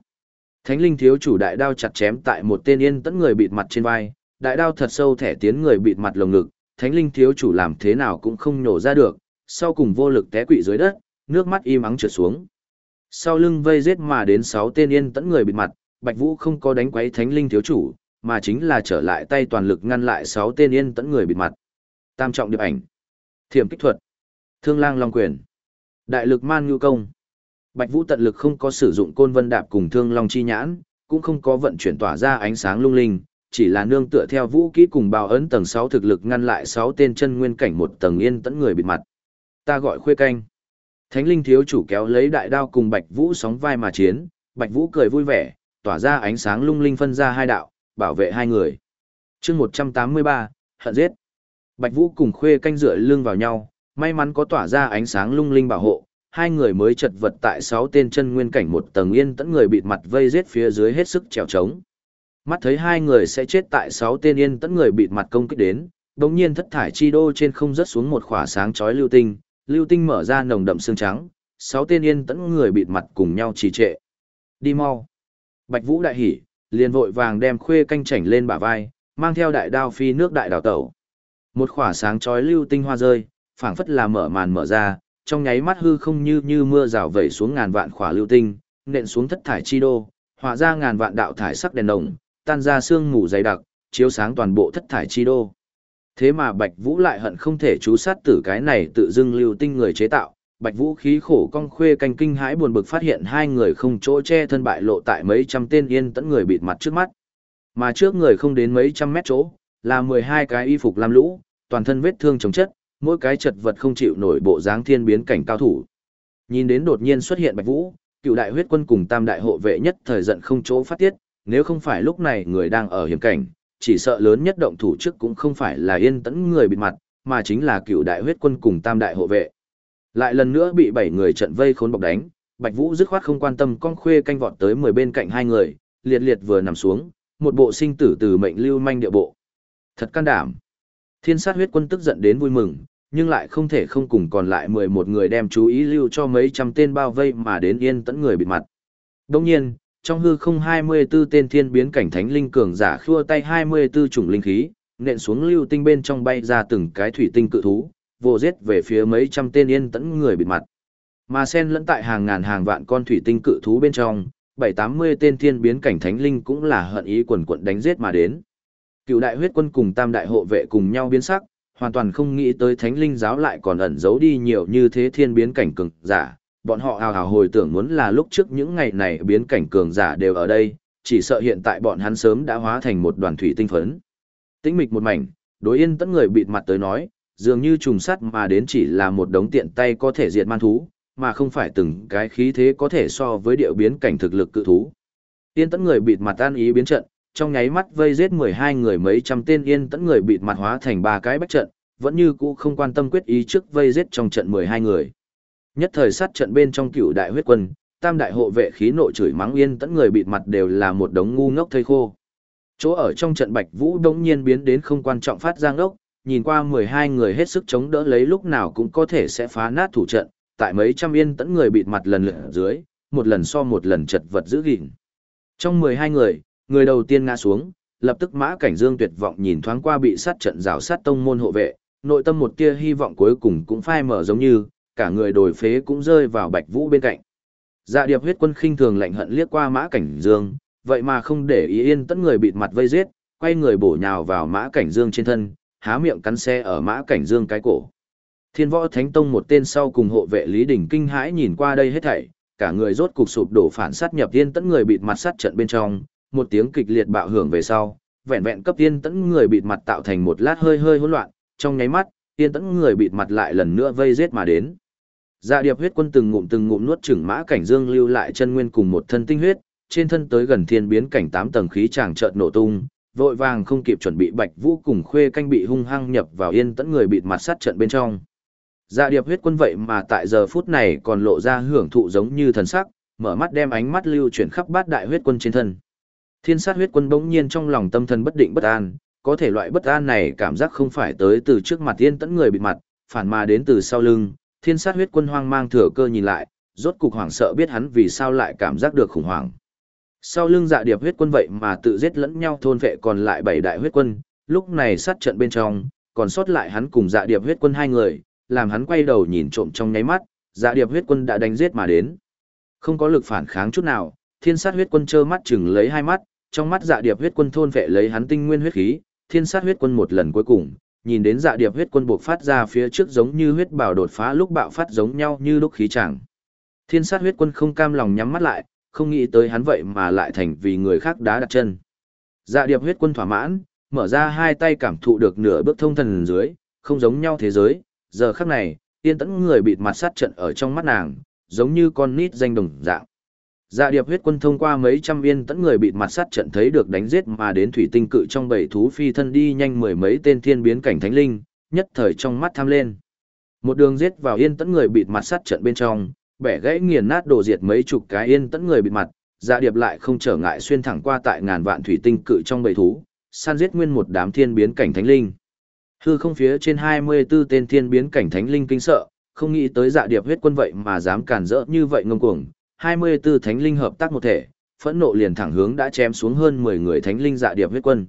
Thánh linh thiếu chủ đại đao chặt chém tại một tên yên tẫn người bịt mặt trên vai, đại đao thật sâu thẻ tiến người bịt mặt lồng ngực, thánh linh thiếu chủ làm thế nào cũng không nhổ ra được, sau cùng vô lực té quỵ dưới đất, nước mắt im ắng trượt xuống. Sau lưng vây giết mà đến sáu tên yên tẫn người bịt mặt, Bạch Vũ không có đánh quấy thánh linh thiếu chủ, mà chính là trở lại tay toàn lực ngăn lại sáu tên yên tẫn người bịt mặt. Tam trọng điệp ảnh, thiểm kích thuật, thương lang long quyền. Đại lực man ngưu công. Bạch Vũ tận lực không có sử dụng côn vân đạp cùng thương long chi nhãn, cũng không có vận chuyển tỏa ra ánh sáng lung linh, chỉ là nương tựa theo vũ kỹ cùng bào ấn tầng 6 thực lực ngăn lại 6 tên chân nguyên cảnh một tầng yên tẫn người bịt mặt. Ta gọi khuê canh. Thánh linh thiếu chủ kéo lấy đại đao cùng Bạch Vũ sóng vai mà chiến, Bạch Vũ cười vui vẻ, tỏa ra ánh sáng lung linh phân ra hai đạo, bảo vệ hai người. Chương 183, hận giết. Bạch Vũ cùng khuê canh rửa lưng vào nhau, may mắn có tỏa ra ánh sáng lung linh bảo hộ, hai người mới chật vật tại sáu tên chân nguyên cảnh một tầng yên tẫn người bịt mặt vây giết phía dưới hết sức trèo trống. Mắt thấy hai người sẽ chết tại sáu tên yên tẫn người bịt mặt công kích đến, đột nhiên thất thải chi đô trên không rớt xuống một khỏa sáng chói lưu tinh, lưu tinh mở ra nồng đậm xương trắng, sáu tên yên tẫn người bịt mặt cùng nhau trì trệ. Đi mau. Bạch Vũ đại hỉ, liền vội vàng đem khuê canh chảnh lên bả vai, mang theo đại đao phi nước đại đào tẩu. Một khỏa sáng chói lưu tinh hoa rơi, phảng phất là mở màn mở ra, trong nháy mắt hư không như như mưa rào vẩy xuống ngàn vạn khỏa lưu tinh, nện xuống thất thải chi đô, hóa ra ngàn vạn đạo thải sắc đèn đồng, tan ra sương mù dày đặc, chiếu sáng toàn bộ thất thải chi đô. Thế mà Bạch Vũ lại hận không thể chú sát tử cái này tự dưng lưu tinh người chế tạo. Bạch Vũ khí khổ cong khuê canh kinh hãi buồn bực phát hiện hai người không chỗ che thân bại lộ tại mấy trăm tên yên tẫn người bịt mặt trước mắt. Mà trước người không đến mấy trăm mét chỗ, là 12 cái y phục lam lũ, toàn thân vết thương chống chất, mỗi cái chật vật không chịu nổi bộ dáng thiên biến cảnh cao thủ. Nhìn đến đột nhiên xuất hiện Bạch Vũ, cựu đại huyết quân cùng tam đại hộ vệ nhất thời giận không chỗ phát tiết, nếu không phải lúc này người đang ở hiểm cảnh, chỉ sợ lớn nhất động thủ trước cũng không phải là yên tẫn người bịt mặt, mà chính là cựu đại huyết quân cùng tam đại hộ vệ. Lại lần nữa bị bảy người trận vây khốn bọc đánh, Bạch Vũ dứt khoát không quan tâm con khuê canh vọt tới 10 bên cạnh hai người, liệt liệt vừa nằm xuống, một bộ sinh tử từ mệnh lưu manh địa bộ. Thật can đảm. Thiên sát huyết quân tức giận đến vui mừng, nhưng lại không thể không cùng còn lại 11 người đem chú ý lưu cho mấy trăm tên bao vây mà đến yên tẫn người bịt mặt. Đồng nhiên, trong hư không 24 tên thiên biến cảnh thánh linh cường giả khua tay 24 chủng linh khí, nện xuống lưu tinh bên trong bay ra từng cái thủy tinh cự thú, vô giết về phía mấy trăm tên yên tẫn người bịt mặt. Mà sen lẫn tại hàng ngàn hàng vạn con thủy tinh cự thú bên trong, bảy tám mươi tên thiên biến cảnh thánh linh cũng là hận ý quần quận đánh giết mà đến. Cựu đại huyết quân cùng tam đại hộ vệ cùng nhau biến sắc, hoàn toàn không nghĩ tới thánh linh giáo lại còn ẩn giấu đi nhiều như thế thiên biến cảnh cường giả. Bọn họ hào hào hồi tưởng muốn là lúc trước những ngày này biến cảnh cường giả đều ở đây, chỉ sợ hiện tại bọn hắn sớm đã hóa thành một đoàn thủy tinh phấn. Tĩnh mịch một mảnh, đối yên tẫn người bịt mặt tới nói, dường như trùng sắt mà đến chỉ là một đống tiện tay có thể diệt man thú, mà không phải từng cái khí thế có thể so với điệu biến cảnh thực lực cự thú. Yên tẫn người bịt mặt an ý biến trận, trong nháy mắt vây giết 12 người mấy trăm tên yên tẫn người bịt mặt hóa thành ba cái bách trận, vẫn như cũ không quan tâm quyết ý trước vây giết trong trận 12 người. Nhất thời sát trận bên trong cựu đại huyết quân, tam đại hộ vệ khí nội chửi mắng yên tẫn người bịt mặt đều là một đống ngu ngốc thây khô. Chỗ ở trong trận Bạch Vũ đống nhiên biến đến không quan trọng phát ra ngốc, nhìn qua 12 người hết sức chống đỡ lấy lúc nào cũng có thể sẽ phá nát thủ trận, tại mấy trăm yên tẫn người bịt mặt lần lượt dưới, một lần so một lần chật vật giữ gìn. Trong 12 người, người đầu tiên ngã xuống, lập tức mã cảnh dương tuyệt vọng nhìn thoáng qua bị sát trận rào sát tông môn hộ vệ, nội tâm một tia hy vọng cuối cùng cũng phai mở giống như, cả người đổi phế cũng rơi vào bạch vũ bên cạnh. Dạ điệp huyết quân khinh thường lạnh hận liếc qua mã cảnh dương, vậy mà không để ý yên tẫn người bịt mặt vây giết, quay người bổ nhào vào mã cảnh dương trên thân, há miệng cắn xe ở mã cảnh dương cái cổ. Thiên võ thánh tông một tên sau cùng hộ vệ Lý Đình kinh hãi nhìn qua đây hết thảy, cả người rốt cục sụp đổ phản sát nhập tiên tẫn người bịt mặt sát trận bên trong, một tiếng kịch liệt bạo hưởng về sau, vẹn vẹn cấp tiên tẫn người bịt mặt tạo thành một lát hơi hơi hỗn loạn, trong nháy mắt, tiên tẫn người bịt mặt lại lần nữa vây giết mà đến. Dạ điệp huyết quân từng ngụm từng ngụm nuốt chửng mã cảnh dương lưu lại chân nguyên cùng một thân tinh huyết, trên thân tới gần thiên biến cảnh tám tầng khí chàng chợt nổ tung, vội vàng không kịp chuẩn bị bạch vũ cùng khuê canh bị hung hăng nhập vào yên tẫn người bịt mặt sát trận bên trong. Dạ điệp huyết quân vậy mà tại giờ phút này còn lộ ra hưởng thụ giống như thần sắc, mở mắt đem ánh mắt lưu chuyển khắp bát đại huyết quân trên thân. Thiên sát huyết quân bỗng nhiên trong lòng tâm thần bất định bất an, có thể loại bất an này cảm giác không phải tới từ trước mặt yên tẫn người bịt mặt, phản mà đến từ sau lưng. Thiên sát huyết quân hoang mang thừa cơ nhìn lại, rốt cục hoảng sợ biết hắn vì sao lại cảm giác được khủng hoảng. Sau lưng dạ điệp huyết quân vậy mà tự giết lẫn nhau thôn vệ còn lại bảy đại huyết quân, lúc này sát trận bên trong, còn sót lại hắn cùng dạ điệp huyết quân hai người, làm hắn quay đầu nhìn trộm trong nháy mắt, dạ điệp huyết quân đã đánh giết mà đến. Không có lực phản kháng chút nào, thiên sát huyết quân trơ mắt chừng lấy hai mắt, trong mắt dạ điệp huyết quân thôn vệ lấy hắn tinh nguyên huyết khí, thiên sát huyết quân một lần cuối cùng, nhìn đến dạ điệp huyết quân buộc phát ra phía trước giống như huyết bảo đột phá lúc bạo phát giống nhau như lúc khí chẳng. Thiên sát huyết quân không cam lòng nhắm mắt lại, không nghĩ tới hắn vậy mà lại thành vì người khác đá đặt chân. Dạ điệp huyết quân thỏa mãn, mở ra hai tay cảm thụ được nửa bước thông thần dưới, không giống nhau thế giới, giờ khắc này, tiên tẫn người bịt mặt sát trận ở trong mắt nàng, giống như con nít danh đồng dạng. Dạ điệp huyết quân thông qua mấy trăm viên tẫn người bịt mặt sát trận thấy được đánh giết mà đến thủy tinh cự trong bảy thú phi thân đi nhanh mười mấy tên thiên biến cảnh thánh linh, nhất thời trong mắt tham lên. Một đường giết vào yên tẫn người bịt mặt sát trận bên trong, bẻ gãy nghiền nát đổ diệt mấy chục cái yên tẫn người bịt mặt, dạ điệp lại không trở ngại xuyên thẳng qua tại ngàn vạn thủy tinh cự trong bầy thú, san giết nguyên một đám thiên biến cảnh thánh linh. Hư không phía trên 24 tên thiên biến cảnh thánh linh kinh sợ, không nghĩ tới dạ điệp huyết quân vậy mà dám cản rỡ như vậy ngông cuồng. 24 thánh linh hợp tác một thể, phẫn nộ liền thẳng hướng đã chém xuống hơn 10 người thánh linh dạ điệp huyết quân.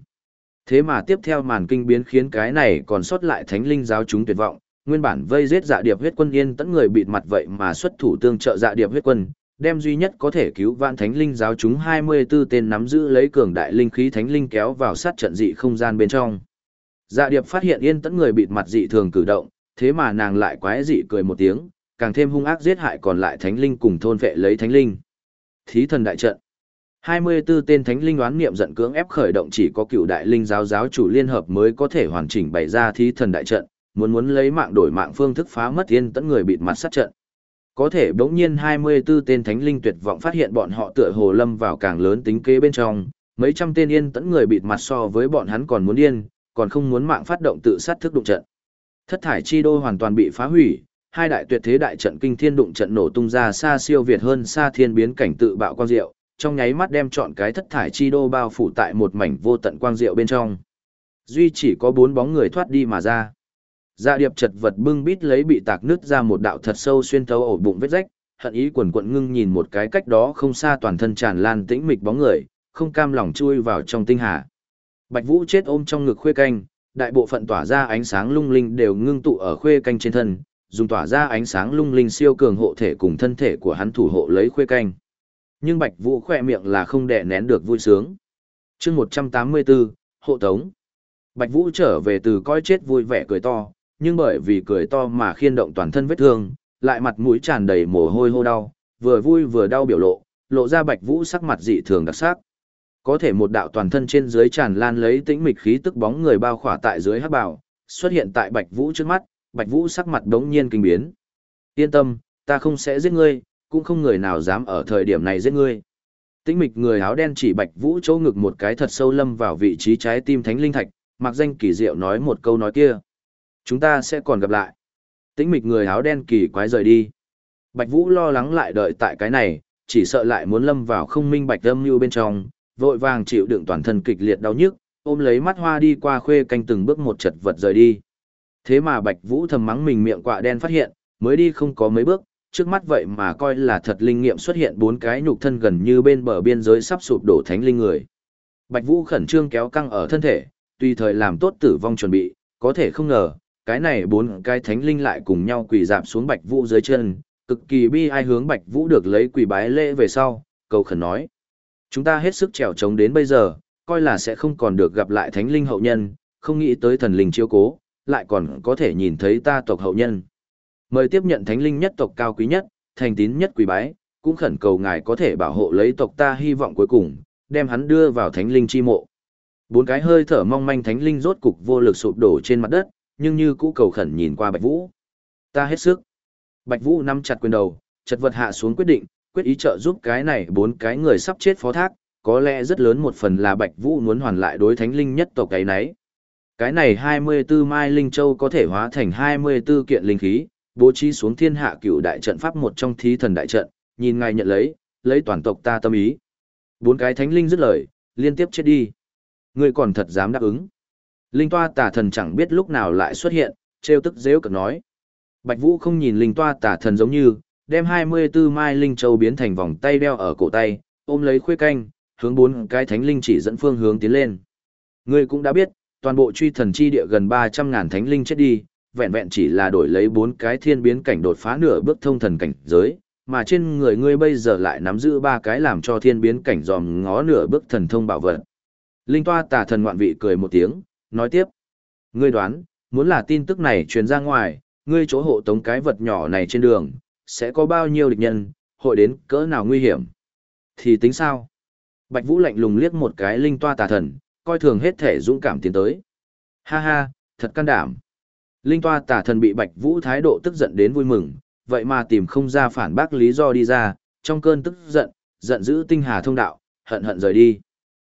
Thế mà tiếp theo màn kinh biến khiến cái này còn sót lại thánh linh giáo chúng tuyệt vọng, nguyên bản vây giết dạ điệp huyết quân yên tẫn người bịt mặt vậy mà xuất thủ tương trợ dạ điệp huyết quân, đem duy nhất có thể cứu vạn thánh linh giáo chúng 24 tên nắm giữ lấy cường đại linh khí thánh linh kéo vào sát trận dị không gian bên trong. Dạ điệp phát hiện yên tẫn người bịt mặt dị thường cử động, thế mà nàng lại quái dị cười một tiếng, càng thêm hung ác giết hại còn lại thánh linh cùng thôn vệ lấy thánh linh. Thí thần đại trận. 24 tên thánh linh oán niệm giận cưỡng ép khởi động chỉ có cựu đại linh giáo giáo chủ liên hợp mới có thể hoàn chỉnh bày ra thí thần đại trận, muốn muốn lấy mạng đổi mạng phương thức phá mất yên tẫn người bịt mặt sát trận. Có thể bỗng nhiên 24 tên thánh linh tuyệt vọng phát hiện bọn họ tựa hồ lâm vào càng lớn tính kế bên trong, mấy trăm tên yên tẫn người bịt mặt so với bọn hắn còn muốn điên, còn không muốn mạng phát động tự sát thức đụng trận. Thất thải chi đô hoàn toàn bị phá hủy, hai đại tuyệt thế đại trận kinh thiên đụng trận nổ tung ra xa siêu việt hơn xa thiên biến cảnh tự bạo quang diệu, trong nháy mắt đem chọn cái thất thải chi đô bao phủ tại một mảnh vô tận quang diệu bên trong. Duy chỉ có bốn bóng người thoát đi mà ra. Dạ điệp chật vật bưng bít lấy bị tạc nứt ra một đạo thật sâu xuyên thấu ổ bụng vết rách, hận ý quần quận ngưng nhìn một cái cách đó không xa toàn thân tràn lan tĩnh mịch bóng người, không cam lòng chui vào trong tinh hà. Bạch Vũ chết ôm trong ngực khuê canh, đại bộ phận tỏa ra ánh sáng lung linh đều ngưng tụ ở khuê canh trên thân, dùng tỏa ra ánh sáng lung linh siêu cường hộ thể cùng thân thể của hắn thủ hộ lấy khuê canh. Nhưng Bạch Vũ khỏe miệng là không đè nén được vui sướng. Chương 184, hộ tống. Bạch Vũ trở về từ coi chết vui vẻ cười to, nhưng bởi vì cười to mà khiên động toàn thân vết thương, lại mặt mũi tràn đầy mồ hôi hô đau, vừa vui vừa đau biểu lộ, lộ ra Bạch Vũ sắc mặt dị thường đặc sắc. Có thể một đạo toàn thân trên dưới tràn lan lấy tĩnh mịch khí tức bóng người bao khỏa tại dưới hắc bào, xuất hiện tại Bạch Vũ trước mắt, Bạch Vũ sắc mặt đống nhiên kinh biến. Yên tâm, ta không sẽ giết ngươi, cũng không người nào dám ở thời điểm này giết ngươi. Tĩnh mịch người áo đen chỉ Bạch Vũ chỗ ngực một cái thật sâu lâm vào vị trí trái tim thánh linh thạch, mặc danh kỳ diệu nói một câu nói kia. Chúng ta sẽ còn gặp lại. Tĩnh mịch người áo đen kỳ quái rời đi. Bạch Vũ lo lắng lại đợi tại cái này, chỉ sợ lại muốn lâm vào không minh bạch âm như bên trong, vội vàng chịu đựng toàn thân kịch liệt đau nhức, ôm lấy mắt hoa đi qua khuê canh từng bước một chật vật rời đi. Thế mà Bạch Vũ thầm mắng mình miệng quạ đen phát hiện, mới đi không có mấy bước, trước mắt vậy mà coi là thật linh nghiệm xuất hiện bốn cái nhục thân gần như bên bờ biên giới sắp sụp đổ thánh linh người. Bạch Vũ khẩn trương kéo căng ở thân thể, tùy thời làm tốt tử vong chuẩn bị, có thể không ngờ, cái này bốn cái thánh linh lại cùng nhau quỳ dạp xuống Bạch Vũ dưới chân, cực kỳ bi ai hướng Bạch Vũ được lấy quỳ bái lễ về sau, cầu khẩn nói. Chúng ta hết sức trèo trống đến bây giờ, coi là sẽ không còn được gặp lại thánh linh hậu nhân, không nghĩ tới thần linh chiếu cố, lại còn có thể nhìn thấy ta tộc hậu nhân. Mời tiếp nhận thánh linh nhất tộc cao quý nhất, thành tín nhất quý bái, cũng khẩn cầu ngài có thể bảo hộ lấy tộc ta hy vọng cuối cùng, đem hắn đưa vào thánh linh chi mộ. Bốn cái hơi thở mong manh thánh linh rốt cục vô lực sụp đổ trên mặt đất, nhưng như cũ cầu khẩn nhìn qua Bạch Vũ. Ta hết sức. Bạch Vũ nắm chặt quyền đầu, chật vật hạ xuống quyết định, quyết ý trợ giúp cái này bốn cái người sắp chết phó thác, có lẽ rất lớn một phần là Bạch Vũ muốn hoàn lại đối thánh linh nhất tộc cái nấy. Cái này 24 mai linh châu có thể hóa thành 24 kiện linh khí, bố trí xuống thiên hạ cựu đại trận pháp một trong thí thần đại trận, nhìn ngài nhận lấy, lấy toàn tộc ta tâm ý. Bốn cái thánh linh dứt lời, liên tiếp chết đi. Ngươi còn thật dám đáp ứng. Linh toa tà thần chẳng biết lúc nào lại xuất hiện, trêu tức dễ cực nói. Bạch Vũ không nhìn linh toa tà thần giống như, đem 24 mai linh châu biến thành vòng tay đeo ở cổ tay, ôm lấy khuê canh, hướng bốn cái thánh linh chỉ dẫn phương hướng tiến lên. Ngươi cũng đã biết, toàn bộ truy thần chi địa gần 300 ngàn thánh linh chết đi, vẹn vẹn chỉ là đổi lấy bốn cái thiên biến cảnh đột phá nửa bước thông thần cảnh giới, mà trên người ngươi bây giờ lại nắm giữ ba cái làm cho thiên biến cảnh dòm ngó nửa bước thần thông bảo vật. Linh toa tà thần ngoạn vị cười một tiếng, nói tiếp. Ngươi đoán, muốn là tin tức này truyền ra ngoài, ngươi chỗ hộ tống cái vật nhỏ này trên đường, sẽ có bao nhiêu địch nhân, hội đến cỡ nào nguy hiểm. Thì tính sao? Bạch Vũ lạnh lùng liếc một cái linh toa tà thần, coi thường hết thể dũng cảm tiến tới. Ha ha, thật can đảm. Linh toa tà thần bị Bạch Vũ thái độ tức giận đến vui mừng, vậy mà tìm không ra phản bác lý do đi ra, trong cơn tức giận, giận dữ tinh hà thông đạo, hận hận rời đi.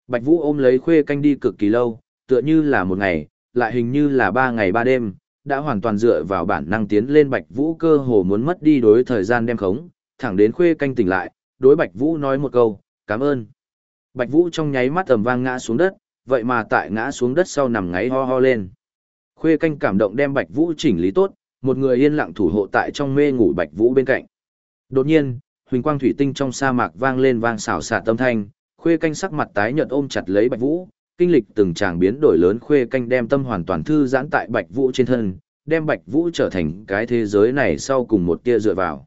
Bạch Vũ ôm lấy khuê canh đi cực kỳ lâu, tựa như là một ngày, lại hình như là ba ngày ba đêm, đã hoàn toàn dựa vào bản năng tiến lên Bạch Vũ cơ hồ muốn mất đi đối thời gian đem khống, thẳng đến khuê canh tỉnh lại, đối Bạch Vũ nói một câu, cảm ơn. Bạch Vũ trong nháy mắt ầm vang ngã xuống đất, vậy mà tại ngã xuống đất sau nằm ngáy ho ho lên. Khuê canh cảm động đem Bạch Vũ chỉnh lý tốt, một người yên lặng thủ hộ tại trong mê ngủ Bạch Vũ bên cạnh. Đột nhiên, huỳnh quang thủy tinh trong sa mạc vang lên vang xào xạc tâm thanh, Khuê canh sắc mặt tái nhợt ôm chặt lấy Bạch Vũ, kinh lịch từng tràng biến đổi lớn Khuê canh đem tâm hoàn toàn thư giãn tại Bạch Vũ trên thân, đem Bạch Vũ trở thành cái thế giới này sau cùng một tia dựa vào.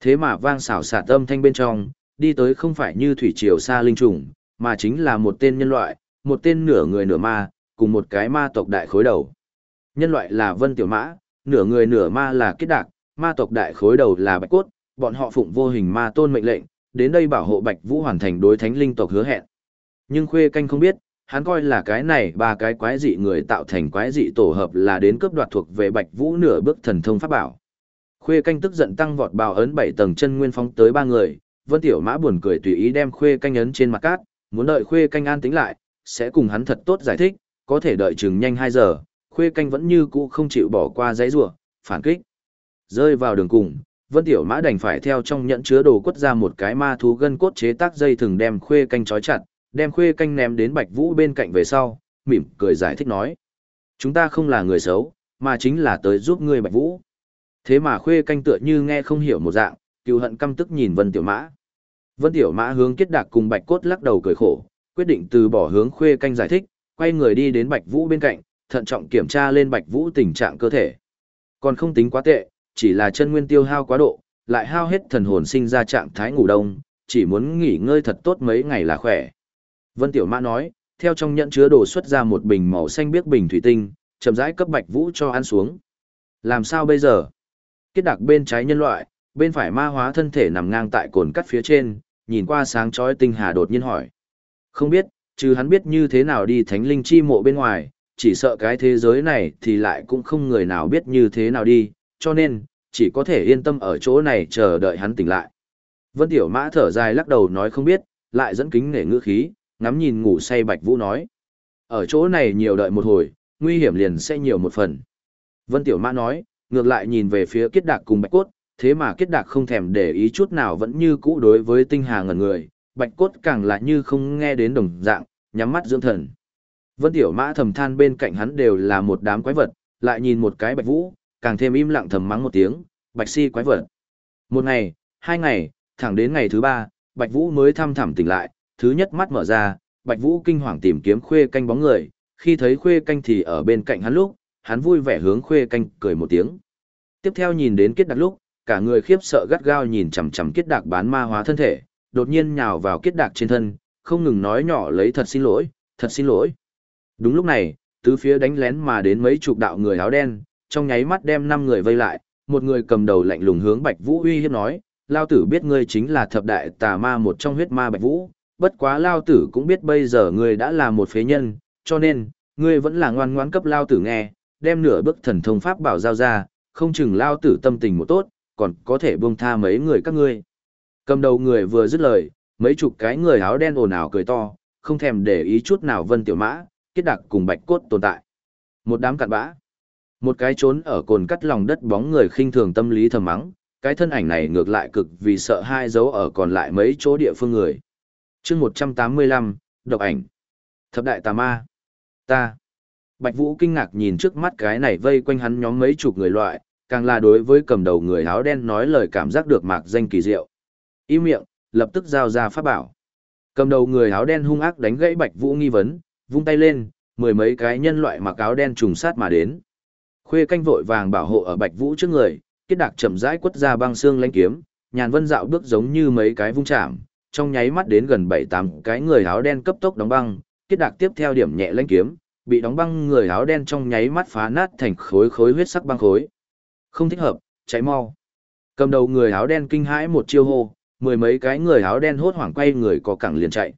Thế mà vang xảo xả tâm thanh bên trong, đi tới không phải như thủy triều xa linh trùng, mà chính là một tên nhân loại, một tên nửa người nửa ma, cùng một cái ma tộc đại khối đầu. Nhân loại là Vân Tiểu Mã, nửa người nửa ma là Kết Đạc, ma tộc đại khối đầu là Bạch Cốt, bọn họ phụng vô hình ma tôn mệnh lệnh, đến đây bảo hộ Bạch Vũ hoàn thành đối thánh linh tộc hứa hẹn. Nhưng Khuê Canh không biết, hắn coi là cái này ba cái quái dị người tạo thành quái dị tổ hợp là đến cướp đoạt thuộc về Bạch Vũ nửa bước thần thông pháp bảo. Khuê canh tức giận tăng vọt bào ấn bảy tầng chân nguyên phóng tới ba người, Vân Tiểu Mã buồn cười tùy ý đem Khuê canh ấn trên mặt cát, muốn đợi Khuê canh an tính lại, sẽ cùng hắn thật tốt giải thích, có thể đợi chừng nhanh 2 giờ, Khuê canh vẫn như cũ không chịu bỏ qua dãy rủa, phản kích. Rơi vào đường cùng, Vân Tiểu Mã đành phải theo trong nhận chứa đồ quất ra một cái ma thú gân cốt chế tác dây thừng đem Khuê canh trói chặt, đem Khuê canh ném đến Bạch Vũ bên cạnh về sau, mỉm cười giải thích nói: "Chúng ta không là người xấu, mà chính là tới giúp ngươi Bạch Vũ." Thế mà Khuê canh tựa như nghe không hiểu một dạng, cừu hận căm tức nhìn Vân Tiểu Mã. Vân Tiểu Mã hướng kết đạc cùng Bạch Cốt lắc đầu cười khổ, quyết định từ bỏ hướng Khuê canh giải thích, quay người đi đến Bạch Vũ bên cạnh, thận trọng kiểm tra lên Bạch Vũ tình trạng cơ thể. Còn không tính quá tệ, chỉ là chân nguyên tiêu hao quá độ, lại hao hết thần hồn sinh ra trạng thái ngủ đông, chỉ muốn nghỉ ngơi thật tốt mấy ngày là khỏe. Vân Tiểu Mã nói, theo trong nhận chứa đồ xuất ra một bình màu xanh biếc bình thủy tinh, chậm rãi cấp Bạch Vũ cho ăn xuống. Làm sao bây giờ? Kết đặc bên trái nhân loại, bên phải ma hóa thân thể nằm ngang tại cồn cắt phía trên, nhìn qua sáng chói tinh hà đột nhiên hỏi. Không biết, chứ hắn biết như thế nào đi thánh linh chi mộ bên ngoài, chỉ sợ cái thế giới này thì lại cũng không người nào biết như thế nào đi, cho nên, chỉ có thể yên tâm ở chỗ này chờ đợi hắn tỉnh lại. Vân Tiểu Mã thở dài lắc đầu nói không biết, lại dẫn kính nể ngữ khí, ngắm nhìn ngủ say Bạch Vũ nói. Ở chỗ này nhiều đợi một hồi, nguy hiểm liền sẽ nhiều một phần. Vân Tiểu Mã nói, ngược lại nhìn về phía kết Đạc cùng Bạch Cốt, thế mà kết Đạc không thèm để ý chút nào vẫn như cũ đối với tinh hà ngẩn người, Bạch Cốt càng lại như không nghe đến đồng dạng, nhắm mắt dưỡng thần. Vân Tiểu Mã thầm than bên cạnh hắn đều là một đám quái vật, lại nhìn một cái Bạch Vũ, càng thêm im lặng thầm mắng một tiếng, Bạch Si quái vật. Một ngày, hai ngày, thẳng đến ngày thứ ba, Bạch Vũ mới thăm thẳm tỉnh lại, thứ nhất mắt mở ra, Bạch Vũ kinh hoàng tìm kiếm khuê canh bóng người, khi thấy khuê canh thì ở bên cạnh hắn lúc, hắn vui vẻ hướng khuê canh cười một tiếng. Tiếp theo nhìn đến kết đặc lúc, cả người khiếp sợ gắt gao nhìn chằm chằm kết đặc bán ma hóa thân thể, đột nhiên nhào vào kết đặc trên thân, không ngừng nói nhỏ lấy thật xin lỗi, thật xin lỗi. Đúng lúc này, tứ phía đánh lén mà đến mấy chục đạo người áo đen, trong nháy mắt đem năm người vây lại, một người cầm đầu lạnh lùng hướng Bạch Vũ uy hiếp nói, lao tử biết ngươi chính là thập đại tà ma một trong huyết ma Bạch Vũ, bất quá lao tử cũng biết bây giờ ngươi đã là một phế nhân, cho nên, ngươi vẫn là ngoan ngoãn cấp lao tử nghe, đem nửa bức thần thông pháp bảo giao ra, không chừng lao tử tâm tình một tốt, còn có thể buông tha mấy người các ngươi. Cầm đầu người vừa dứt lời, mấy chục cái người áo đen ồn ào cười to, không thèm để ý chút nào Vân Tiểu Mã, kết đặc cùng Bạch Cốt tồn tại. Một đám cặn bã. Một cái trốn ở cồn cắt lòng đất bóng người khinh thường tâm lý thầm mắng, cái thân ảnh này ngược lại cực vì sợ hai dấu ở còn lại mấy chỗ địa phương người chương 185, độc ảnh. Thập đại tà ma. Ta. Bạch Vũ kinh ngạc nhìn trước mắt cái này vây quanh hắn nhóm mấy chục người loại, càng là đối với cầm đầu người áo đen nói lời cảm giác được mạc danh kỳ diệu. Im miệng, lập tức giao ra pháp bảo. Cầm đầu người áo đen hung ác đánh gãy Bạch Vũ nghi vấn, vung tay lên, mười mấy cái nhân loại mặc áo đen trùng sát mà đến. Khuê canh vội vàng bảo hộ ở Bạch Vũ trước người, kết đạc chậm rãi quất ra băng xương lanh kiếm, nhàn vân dạo bước giống như mấy cái vung chạm, trong nháy mắt đến gần bảy tám cái người áo đen cấp tốc đóng băng, kết đạc tiếp theo điểm nhẹ lãnh kiếm, bị đóng băng người áo đen trong nháy mắt phá nát thành khối khối huyết sắc băng khối. Không thích hợp, cháy mau. Cầm đầu người áo đen kinh hãi một chiêu hô, mười mấy cái người áo đen hốt hoảng quay người có cẳng liền chạy.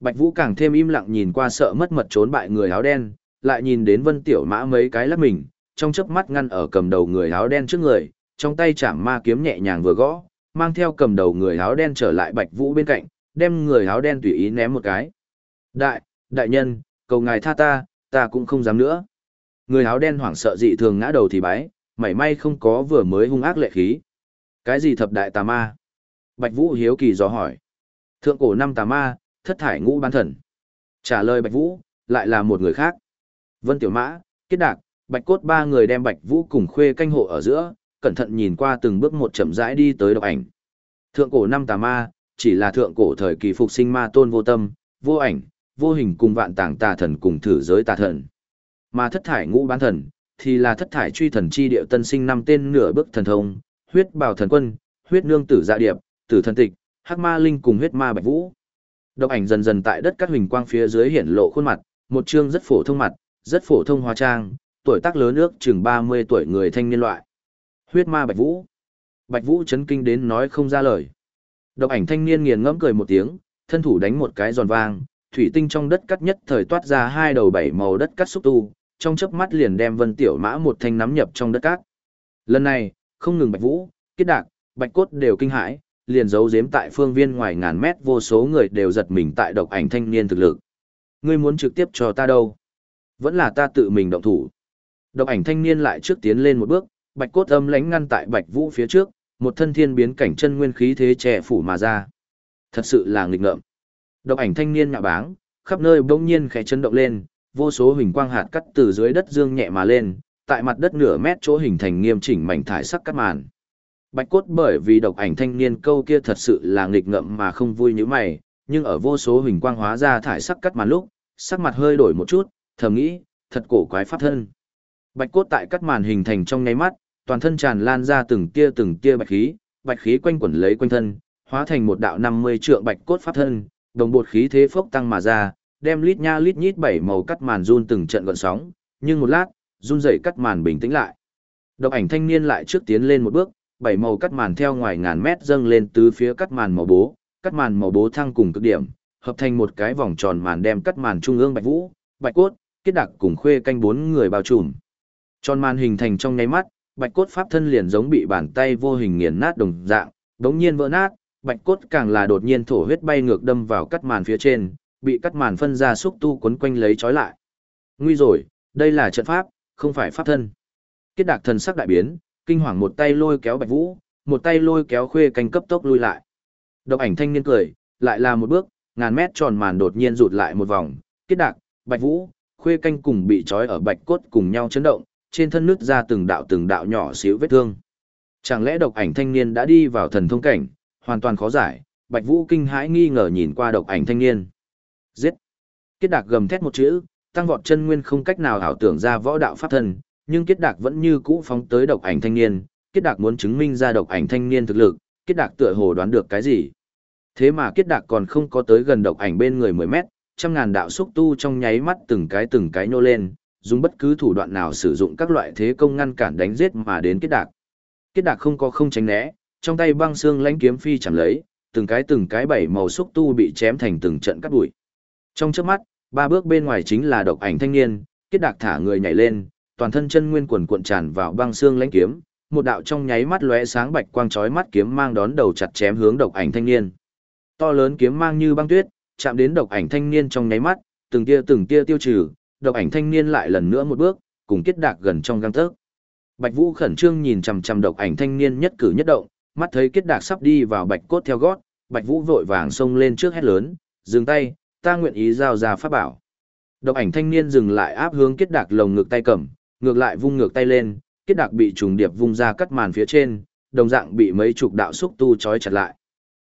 Bạch Vũ càng thêm im lặng nhìn qua sợ mất mật trốn bại người áo đen, lại nhìn đến Vân Tiểu Mã mấy cái lắc mình, trong chớp mắt ngăn ở cầm đầu người áo đen trước người, trong tay chạm ma kiếm nhẹ nhàng vừa gõ, mang theo cầm đầu người áo đen trở lại Bạch Vũ bên cạnh, đem người áo đen tùy ý ném một cái. Đại, đại nhân, cầu ngài tha ta, ta cũng không dám nữa. Người áo đen hoảng sợ dị thường ngã đầu thì bái, mảy may không có vừa mới hung ác lệ khí. Cái gì thập đại tà ma? Bạch Vũ hiếu kỳ dò hỏi. Thượng cổ năm tà ma, thất thải ngũ ban thần. Trả lời Bạch Vũ, lại là một người khác. Vân Tiểu Mã, Kết Đạc, Bạch Cốt ba người đem Bạch Vũ cùng khuê canh hộ ở giữa, cẩn thận nhìn qua từng bước một chậm rãi đi tới độc ảnh. Thượng cổ năm tà ma, chỉ là thượng cổ thời kỳ phục sinh ma tôn vô tâm, vô ảnh, vô hình cùng vạn tàng tà thần cùng thử giới tà thần. Mà thất thải ngũ bán thần, thì là thất thải truy thần chi điệu tân sinh năm tên nửa bước thần thông, huyết bào thần quân, huyết nương tử dạ điệp, tử thần tịch, hắc ma linh cùng huyết ma bạch vũ. Độc ảnh dần dần tại đất các huỳnh quang phía dưới hiển lộ khuôn mặt, một chương rất phổ thông mặt, rất phổ thông hóa trang, tuổi tác lớn ước chừng 30 tuổi người thanh niên loại. Huyết ma Bạch Vũ. Bạch Vũ chấn kinh đến nói không ra lời. Độc ảnh thanh niên nghiền ngẫm cười một tiếng, thân thủ đánh một cái giòn vang, thủy tinh trong đất cắt nhất thời toát ra hai đầu bảy màu đất cắt xúc tu, trong chớp mắt liền đem Vân Tiểu Mã một thanh nắm nhập trong đất cát. Lần này, không ngừng Bạch Vũ, Kết Đạc, Bạch Cốt đều kinh hãi, liền giấu giếm tại phương viên ngoài ngàn mét vô số người đều giật mình tại độc ảnh thanh niên thực lực. Ngươi muốn trực tiếp cho ta đâu? Vẫn là ta tự mình động thủ. Độc ảnh thanh niên lại trước tiến lên một bước, Bạch Cốt âm lãnh ngăn tại Bạch Vũ phía trước, một thân thiên biến cảnh chân nguyên khí thế trẻ phủ mà ra. Thật sự là nghịch ngợm. Độc ảnh thanh niên nhạ báng, khắp nơi bỗng nhiên khẽ chấn động lên, vô số hình quang hạt cắt từ dưới đất dương nhẹ mà lên, tại mặt đất nửa mét chỗ hình thành nghiêm chỉnh mảnh thải sắc cắt màn. Bạch cốt bởi vì độc ảnh thanh niên câu kia thật sự là nghịch ngợm mà không vui như mày, nhưng ở vô số hình quang hóa ra thải sắc cắt màn lúc, sắc mặt hơi đổi một chút, thầm nghĩ, thật cổ quái pháp thân. Bạch cốt tại cắt màn hình thành trong nháy mắt, toàn thân tràn lan ra từng tia từng tia bạch khí, bạch khí quanh quẩn lấy quanh thân, hóa thành một đạo 50 trượng bạch cốt pháp thân, đồng bột khí thế phốc tăng mà ra, đem lít nha lít nhít bảy màu cắt màn run từng trận gợn sóng, nhưng một lát, run dậy cắt màn bình tĩnh lại. Độc ảnh thanh niên lại trước tiến lên một bước, bảy màu cắt màn theo ngoài ngàn mét dâng lên từ phía cắt màn màu bố, cắt màn màu bố thăng cùng cực điểm, hợp thành một cái vòng tròn màn đem cắt màn trung ương bạch vũ, bạch cốt, kết đặc cùng khuê canh bốn người bao trùm. Tròn màn hình thành trong nháy mắt, bạch cốt pháp thân liền giống bị bàn tay vô hình nghiền nát đồng dạng, đống nhiên vỡ nát, bạch cốt càng là đột nhiên thổ huyết bay ngược đâm vào cắt màn phía trên, bị cắt màn phân ra xúc tu quấn quanh lấy trói lại. Nguy rồi, đây là trận pháp, không phải pháp thân. Kết đạc thần sắc đại biến, kinh hoàng một tay lôi kéo Bạch Vũ, một tay lôi kéo khuê canh cấp tốc lui lại. Độc ảnh thanh niên cười, lại là một bước, ngàn mét tròn màn đột nhiên rụt lại một vòng, kết đạc, Bạch Vũ, khuê canh cùng bị trói ở bạch cốt cùng nhau chấn động, trên thân nứt ra từng đạo từng đạo nhỏ xíu vết thương. Chẳng lẽ độc ảnh thanh niên đã đi vào thần thông cảnh, hoàn toàn khó giải, Bạch Vũ kinh hãi nghi ngờ nhìn qua độc ảnh thanh niên. Giết! Kết đạc gầm thét một chữ, tăng vọt chân nguyên không cách nào ảo tưởng ra võ đạo pháp thân, nhưng kết đạc vẫn như cũ phóng tới độc ảnh thanh niên, kết đạc muốn chứng minh ra độc ảnh thanh niên thực lực, kết đạc tựa hồ đoán được cái gì. Thế mà kết đạc còn không có tới gần độc ảnh bên người 10 mét, trăm ngàn đạo xúc tu trong nháy mắt từng cái từng cái nô lên, dùng bất cứ thủ đoạn nào sử dụng các loại thế công ngăn cản đánh giết mà đến kết đạc. Kết đạc không có không tránh né, trong tay băng xương lãnh kiếm phi chẳng lấy, từng cái từng cái bảy màu xúc tu bị chém thành từng trận cắt bụi. Trong chớp mắt, ba bước bên ngoài chính là độc ảnh thanh niên, kết đạc thả người nhảy lên, toàn thân chân nguyên quần cuộn tràn vào băng xương lãnh kiếm, một đạo trong nháy mắt lóe sáng bạch quang chói mắt kiếm mang đón đầu chặt chém hướng độc ảnh thanh niên. To lớn kiếm mang như băng tuyết, chạm đến độc ảnh thanh niên trong nháy mắt, từng tia từng tia tiêu trừ, độc ảnh thanh niên lại lần nữa một bước, cùng kết đạc gần trong gang tấc. Bạch Vũ khẩn trương nhìn chằm chằm độc ảnh thanh niên nhất cử nhất động, mắt thấy kết đạc sắp đi vào bạch cốt theo gót, Bạch Vũ vội vàng xông lên trước hét lớn, dừng tay, ta nguyện ý giao ra pháp bảo. Độc ảnh thanh niên dừng lại áp hướng kết đạc lồng ngực tay cầm, ngược lại vung ngược tay lên, kết đạc bị trùng điệp vung ra cắt màn phía trên, đồng dạng bị mấy chục đạo xúc tu trói chặt lại.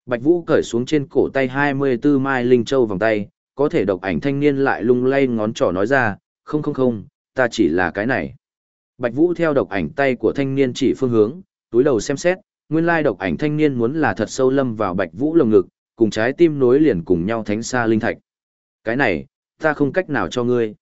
Bạch Vũ cởi xuống trên cổ tay 24 mai linh châu vòng tay, có thể độc ảnh thanh niên lại lung lay ngón trỏ nói ra, không không không, ta chỉ là cái này. Bạch Vũ theo độc ảnh tay của thanh niên chỉ phương hướng, túi đầu xem xét, nguyên lai độc ảnh thanh niên muốn là thật sâu lâm vào Bạch Vũ lồng ngực, cùng trái tim nối liền cùng nhau thánh xa linh thạch. Cái này, ta không cách nào cho ngươi.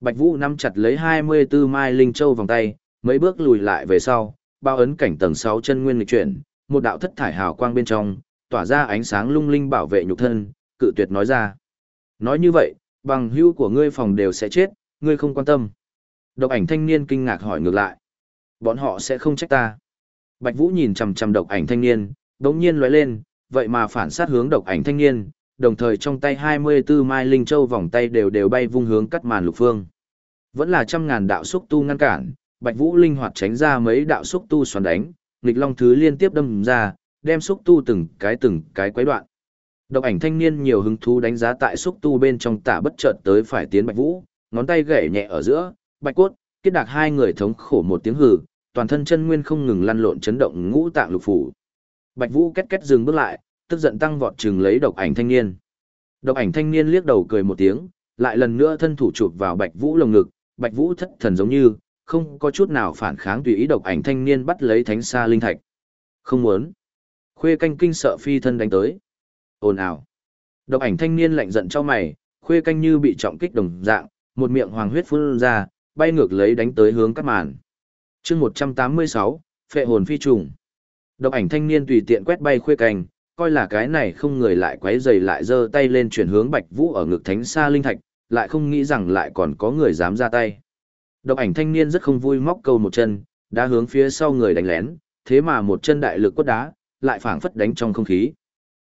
Bạch Vũ nắm chặt lấy 24 mai linh châu vòng tay, mấy bước lùi lại về sau, bao ấn cảnh tầng 6 chân nguyên lịch chuyển, một đạo thất thải hào quang bên trong, tỏa ra ánh sáng lung linh bảo vệ nhục thân, cự tuyệt nói ra. Nói như vậy, bằng hữu của ngươi phòng đều sẽ chết, ngươi không quan tâm. Độc ảnh thanh niên kinh ngạc hỏi ngược lại. Bọn họ sẽ không trách ta. Bạch Vũ nhìn chằm chằm độc ảnh thanh niên, đống nhiên lóe lên, vậy mà phản sát hướng độc ảnh thanh niên, đồng thời trong tay 24 mai linh châu vòng tay đều đều bay vung hướng cắt màn lục phương. Vẫn là trăm ngàn đạo xúc tu ngăn cản, Bạch Vũ linh hoạt tránh ra mấy đạo xúc tu xoắn đánh, nghịch long thứ liên tiếp đâm ra, đem xúc tu từng cái từng cái quấy đoạn. Độc ảnh thanh niên nhiều hứng thú đánh giá tại xúc tu bên trong tả bất chợt tới phải tiến Bạch Vũ, ngón tay gảy nhẹ ở giữa, Bạch cốt, kết đạc hai người thống khổ một tiếng hừ, toàn thân chân nguyên không ngừng lăn lộn chấn động ngũ tạng lục phủ. Bạch Vũ két két dừng bước lại, tức giận tăng vọt chừng lấy độc ảnh thanh niên. Độc ảnh thanh niên liếc đầu cười một tiếng, lại lần nữa thân thủ chụp vào Bạch Vũ lồng ngực, Bạch Vũ thất thần giống như, không có chút nào phản kháng tùy ý độc ảnh thanh niên bắt lấy thánh sa linh thạch. Không muốn. Khuê canh kinh sợ phi thân đánh tới. Ồn ào. Độc ảnh thanh niên lạnh giận cho mày, khuê canh như bị trọng kích đồng dạng, một miệng hoàng huyết phun ra, bay ngược lấy đánh tới hướng các màn. chương 186, phệ hồn phi trùng. Độc ảnh thanh niên tùy tiện quét bay khuê canh, coi là cái này không người lại quấy dày lại giơ tay lên chuyển hướng Bạch Vũ ở ngực thánh xa linh thạch, lại không nghĩ rằng lại còn có người dám ra tay. Độc ảnh thanh niên rất không vui móc câu một chân, đã hướng phía sau người đánh lén, thế mà một chân đại lực quất đá, lại phảng phất đánh trong không khí.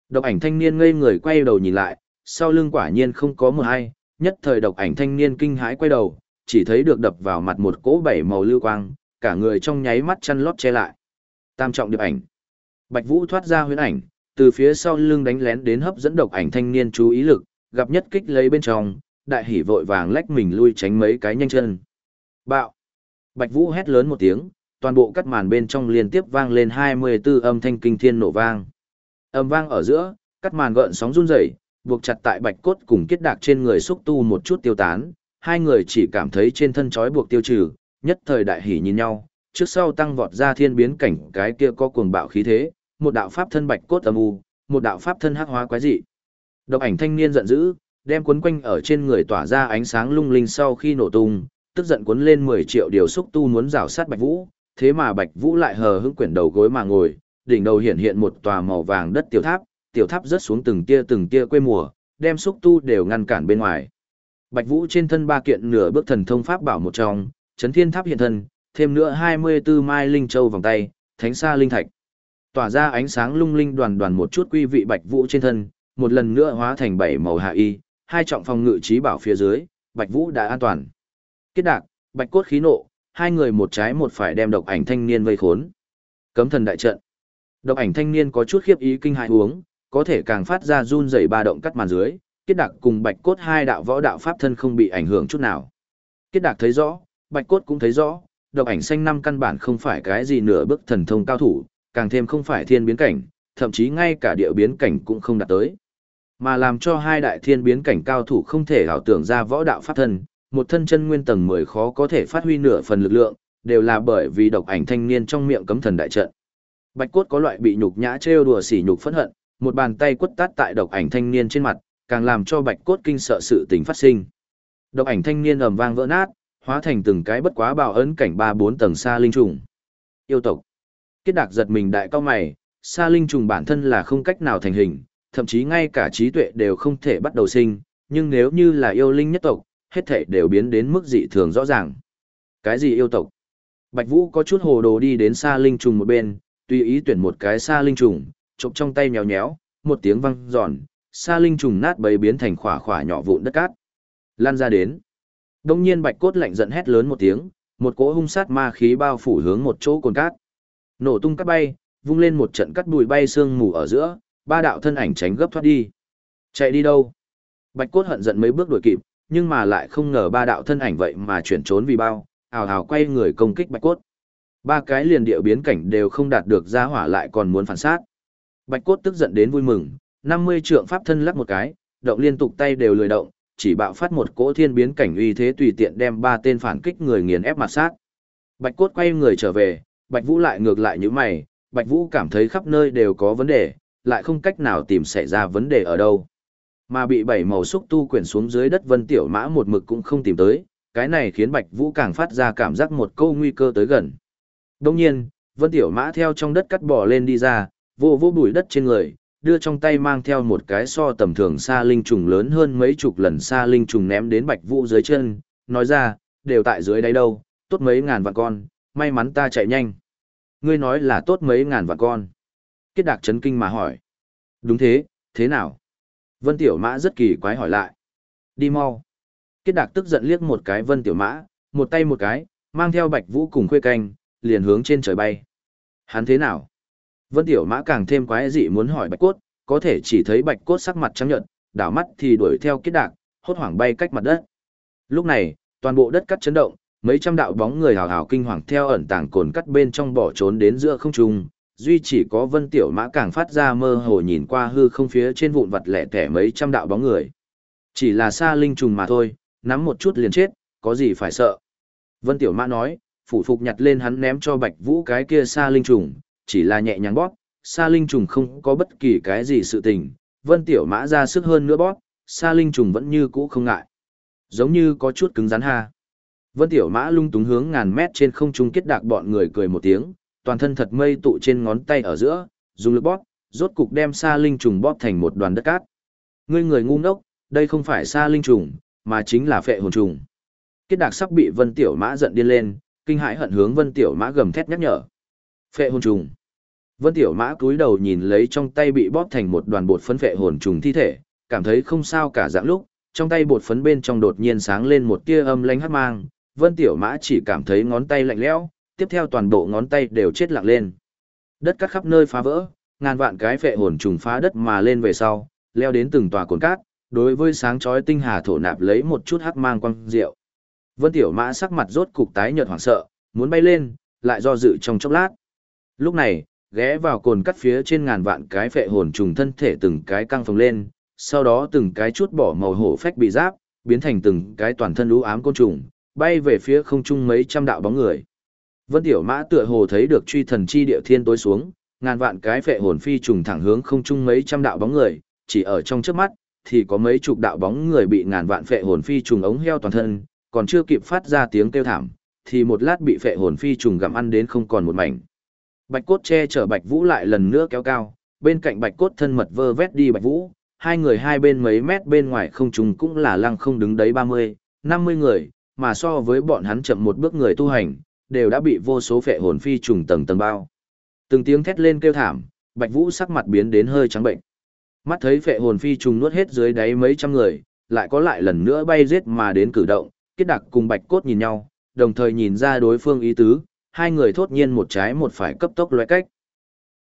Độc ảnh thanh niên ngây người quay đầu nhìn lại, sau lưng quả nhiên không có một ai, nhất thời độc ảnh thanh niên kinh hãi quay đầu, chỉ thấy được đập vào mặt một cỗ bảy màu lưu quang, cả người trong nháy mắt chăn lót che lại. Tam trọng điệp ảnh. Bạch Vũ thoát ra huyễn ảnh, từ phía sau lưng đánh lén đến hấp dẫn độc ảnh thanh niên chú ý lực, gặp nhất kích lấy bên trong, đại hỉ vội vàng lách mình lui tránh mấy cái nhanh chân. Bạo. Bạch Vũ hét lớn một tiếng, toàn bộ cắt màn bên trong liên tiếp vang lên 24 âm thanh kinh thiên nổ vang. Âm vang ở giữa, cắt màn gợn sóng run rẩy, buộc chặt tại bạch cốt cùng kết đạc trên người xúc tu một chút tiêu tán, hai người chỉ cảm thấy trên thân trói buộc tiêu trừ, nhất thời đại hỉ nhìn nhau, trước sau tăng vọt ra thiên biến cảnh cái kia có cuồng bạo khí thế, một đạo pháp thân bạch cốt âm u, một đạo pháp thân hắc hóa quái dị. Độc ảnh thanh niên giận dữ, đem cuốn quanh ở trên người tỏa ra ánh sáng lung linh sau khi nổ tung, tức giận cuốn lên 10 triệu điều xúc tu muốn rào sát Bạch Vũ, thế mà Bạch Vũ lại hờ hững quyển đầu gối mà ngồi, đỉnh đầu hiện hiện một tòa màu vàng đất tiểu tháp, tiểu tháp rớt xuống từng tia từng tia quê mùa, đem xúc tu đều ngăn cản bên ngoài. Bạch Vũ trên thân ba kiện nửa bước thần thông pháp bảo một trong, chấn thiên tháp hiện thân, thêm nữa 24 mai linh châu vòng tay, thánh sa linh thạch. Tỏa ra ánh sáng lung linh đoàn đoàn một chút quy vị Bạch Vũ trên thân, một lần nữa hóa thành bảy màu hạ y, hai trọng phòng ngự trí bảo phía dưới, Bạch Vũ đã an toàn. Kết đạc, Bạch cốt khí nộ, hai người một trái một phải đem độc ảnh thanh niên vây khốn. Cấm thần đại trận. Độc ảnh thanh niên có chút khiếp ý kinh hại uống, có thể càng phát ra run rẩy ba động cắt màn dưới, kết đạc cùng Bạch cốt hai đạo võ đạo pháp thân không bị ảnh hưởng chút nào. Kết đạc thấy rõ, Bạch cốt cũng thấy rõ, độc ảnh xanh năm căn bản không phải cái gì nửa bước thần thông cao thủ, càng thêm không phải thiên biến cảnh, thậm chí ngay cả địa biến cảnh cũng không đạt tới. Mà làm cho hai đại thiên biến cảnh cao thủ không thể ảo tưởng ra võ đạo pháp thân, một thân chân nguyên tầng 10 khó có thể phát huy nửa phần lực lượng, đều là bởi vì độc ảnh thanh niên trong miệng cấm thần đại trận. Bạch cốt có loại bị nhục nhã trêu đùa sỉ nhục phẫn hận, một bàn tay quất tát tại độc ảnh thanh niên trên mặt, càng làm cho bạch cốt kinh sợ sự tình phát sinh. Độc ảnh thanh niên ầm vang vỡ nát, hóa thành từng cái bất quá bào ấn cảnh ba bốn tầng xa linh trùng. Yêu tộc. Kết đạc giật mình đại cao mày, xa linh trùng bản thân là không cách nào thành hình, thậm chí ngay cả trí tuệ đều không thể bắt đầu sinh, nhưng nếu như là yêu linh nhất tộc, hết thể đều biến đến mức dị thường rõ ràng. Cái gì yêu tộc? Bạch Vũ có chút hồ đồ đi đến xa linh trùng một bên, tùy ý tuyển một cái xa linh trùng, chộp trong tay nhéo nhéo, một tiếng vang giòn, xa linh trùng nát bấy biến thành khỏa khỏa nhỏ vụn đất cát. Lan ra đến. Đông nhiên Bạch Cốt lạnh giận hét lớn một tiếng, một cỗ hung sát ma khí bao phủ hướng một chỗ cồn cát. Nổ tung cát bay, vung lên một trận cắt bụi bay sương mù ở giữa, ba đạo thân ảnh tránh gấp thoát đi. Chạy đi đâu? Bạch cốt hận giận mấy bước đuổi kịp, nhưng mà lại không ngờ ba đạo thân ảnh vậy mà chuyển trốn vì bao, ào ào quay người công kích bạch cốt. Ba cái liền địa biến cảnh đều không đạt được ra hỏa lại còn muốn phản sát. Bạch cốt tức giận đến vui mừng, 50 trượng pháp thân lắc một cái, động liên tục tay đều lười động, chỉ bạo phát một cỗ thiên biến cảnh uy thế tùy tiện đem ba tên phản kích người nghiền ép mặt sát. Bạch cốt quay người trở về, Bạch Vũ lại ngược lại như mày, Bạch Vũ cảm thấy khắp nơi đều có vấn đề, lại không cách nào tìm xảy ra vấn đề ở đâu. Mà bị bảy màu xúc tu quyển xuống dưới đất vân tiểu mã một mực cũng không tìm tới, cái này khiến Bạch Vũ càng phát ra cảm giác một câu nguy cơ tới gần. Đồng nhiên, vân tiểu mã theo trong đất cắt bỏ lên đi ra, vô vô bụi đất trên người, đưa trong tay mang theo một cái so tầm thường xa linh trùng lớn hơn mấy chục lần xa linh trùng ném đến Bạch Vũ dưới chân, nói ra, đều tại dưới đây đâu, tốt mấy ngàn vạn con, may mắn ta chạy nhanh. Ngươi nói là tốt mấy ngàn vạn con. Kết đạc chấn kinh mà hỏi. Đúng thế, thế nào? Vân Tiểu Mã rất kỳ quái hỏi lại. Đi mau. Kết đạc tức giận liếc một cái Vân Tiểu Mã, một tay một cái, mang theo Bạch Vũ cùng khuê canh, liền hướng trên trời bay. Hắn thế nào? Vân Tiểu Mã càng thêm quái dị muốn hỏi Bạch Cốt, có thể chỉ thấy Bạch Cốt sắc mặt trắng nhợt, đảo mắt thì đuổi theo kết đạc, hốt hoảng bay cách mặt đất. Lúc này, toàn bộ đất cắt chấn động, mấy trăm đạo bóng người hào hào kinh hoàng theo ẩn tàng cồn cắt bên trong bỏ trốn đến giữa không trung, duy chỉ có vân tiểu mã càng phát ra mơ hồ nhìn qua hư không phía trên vụn vặt lẻ tẻ mấy trăm đạo bóng người. Chỉ là xa linh trùng mà thôi, nắm một chút liền chết, có gì phải sợ. Vân tiểu mã nói, phủ phục nhặt lên hắn ném cho bạch vũ cái kia xa linh trùng, chỉ là nhẹ nhàng bóp, xa linh trùng không có bất kỳ cái gì sự tình, vân tiểu mã ra sức hơn nữa bóp, xa linh trùng vẫn như cũ không ngại. Giống như có chút cứng rắn ha. Vân tiểu mã lung túng hướng ngàn mét trên không trung kết đạc bọn người cười một tiếng, toàn thân thật mây tụ trên ngón tay ở giữa, dùng lực bóp, rốt cục đem sa linh trùng bóp thành một đoàn đất cát. Ngươi người ngu ngốc, đây không phải sa linh trùng, mà chính là phệ hồn trùng. Kết đạc sắp bị Vân Tiểu Mã giận điên lên, kinh hãi hận hướng Vân Tiểu Mã gầm thét nhắc nhở. Phệ hồn trùng. Vân Tiểu Mã cúi đầu nhìn lấy trong tay bị bóp thành một đoàn bột phấn phệ hồn trùng thi thể, cảm thấy không sao cả dạng lúc, trong tay bột phấn bên trong đột nhiên sáng lên một tia âm lanh hắt mang, Vân Tiểu Mã chỉ cảm thấy ngón tay lạnh lẽo, tiếp theo toàn bộ ngón tay đều chết lặng lên. Đất cát khắp nơi phá vỡ, ngàn vạn cái phệ hồn trùng phá đất mà lên về sau, leo đến từng tòa cồn cát, đối với sáng chói tinh hà thổ nạp lấy một chút hắc mang quang diệu. Vân Tiểu Mã sắc mặt rốt cục tái nhợt hoảng sợ, muốn bay lên, lại do dự trong chốc lát. Lúc này, ghé vào cồn cắt phía trên ngàn vạn cái phệ hồn trùng thân thể từng cái căng phồng lên, sau đó từng cái chút bỏ màu hổ phách bị giáp, biến thành từng cái toàn thân lũ ám côn trùng, bay về phía không trung mấy trăm đạo bóng người. Vân Tiểu Mã tựa hồ thấy được truy thần chi địa thiên tối xuống, ngàn vạn cái phệ hồn phi trùng thẳng hướng không trung mấy trăm đạo bóng người, chỉ ở trong trước mắt, thì có mấy chục đạo bóng người bị ngàn vạn phệ hồn phi trùng ống heo toàn thân, còn chưa kịp phát ra tiếng kêu thảm, thì một lát bị phệ hồn phi trùng gặm ăn đến không còn một mảnh. Bạch cốt che chở Bạch Vũ lại lần nữa kéo cao, bên cạnh Bạch cốt thân mật vơ vét đi Bạch Vũ, hai người hai bên mấy mét bên ngoài không trùng cũng là lăng không đứng đấy 30, 50 người, mà so với bọn hắn chậm một bước người tu hành, đều đã bị vô số phệ hồn phi trùng tầng tầng bao. Từng tiếng thét lên kêu thảm, Bạch Vũ sắc mặt biến đến hơi trắng bệnh. Mắt thấy phệ hồn phi trùng nuốt hết dưới đáy mấy trăm người, lại có lại lần nữa bay giết mà đến cử động, kết đặc cùng Bạch Cốt nhìn nhau, đồng thời nhìn ra đối phương ý tứ, hai người thốt nhiên một trái một phải cấp tốc lóe cách.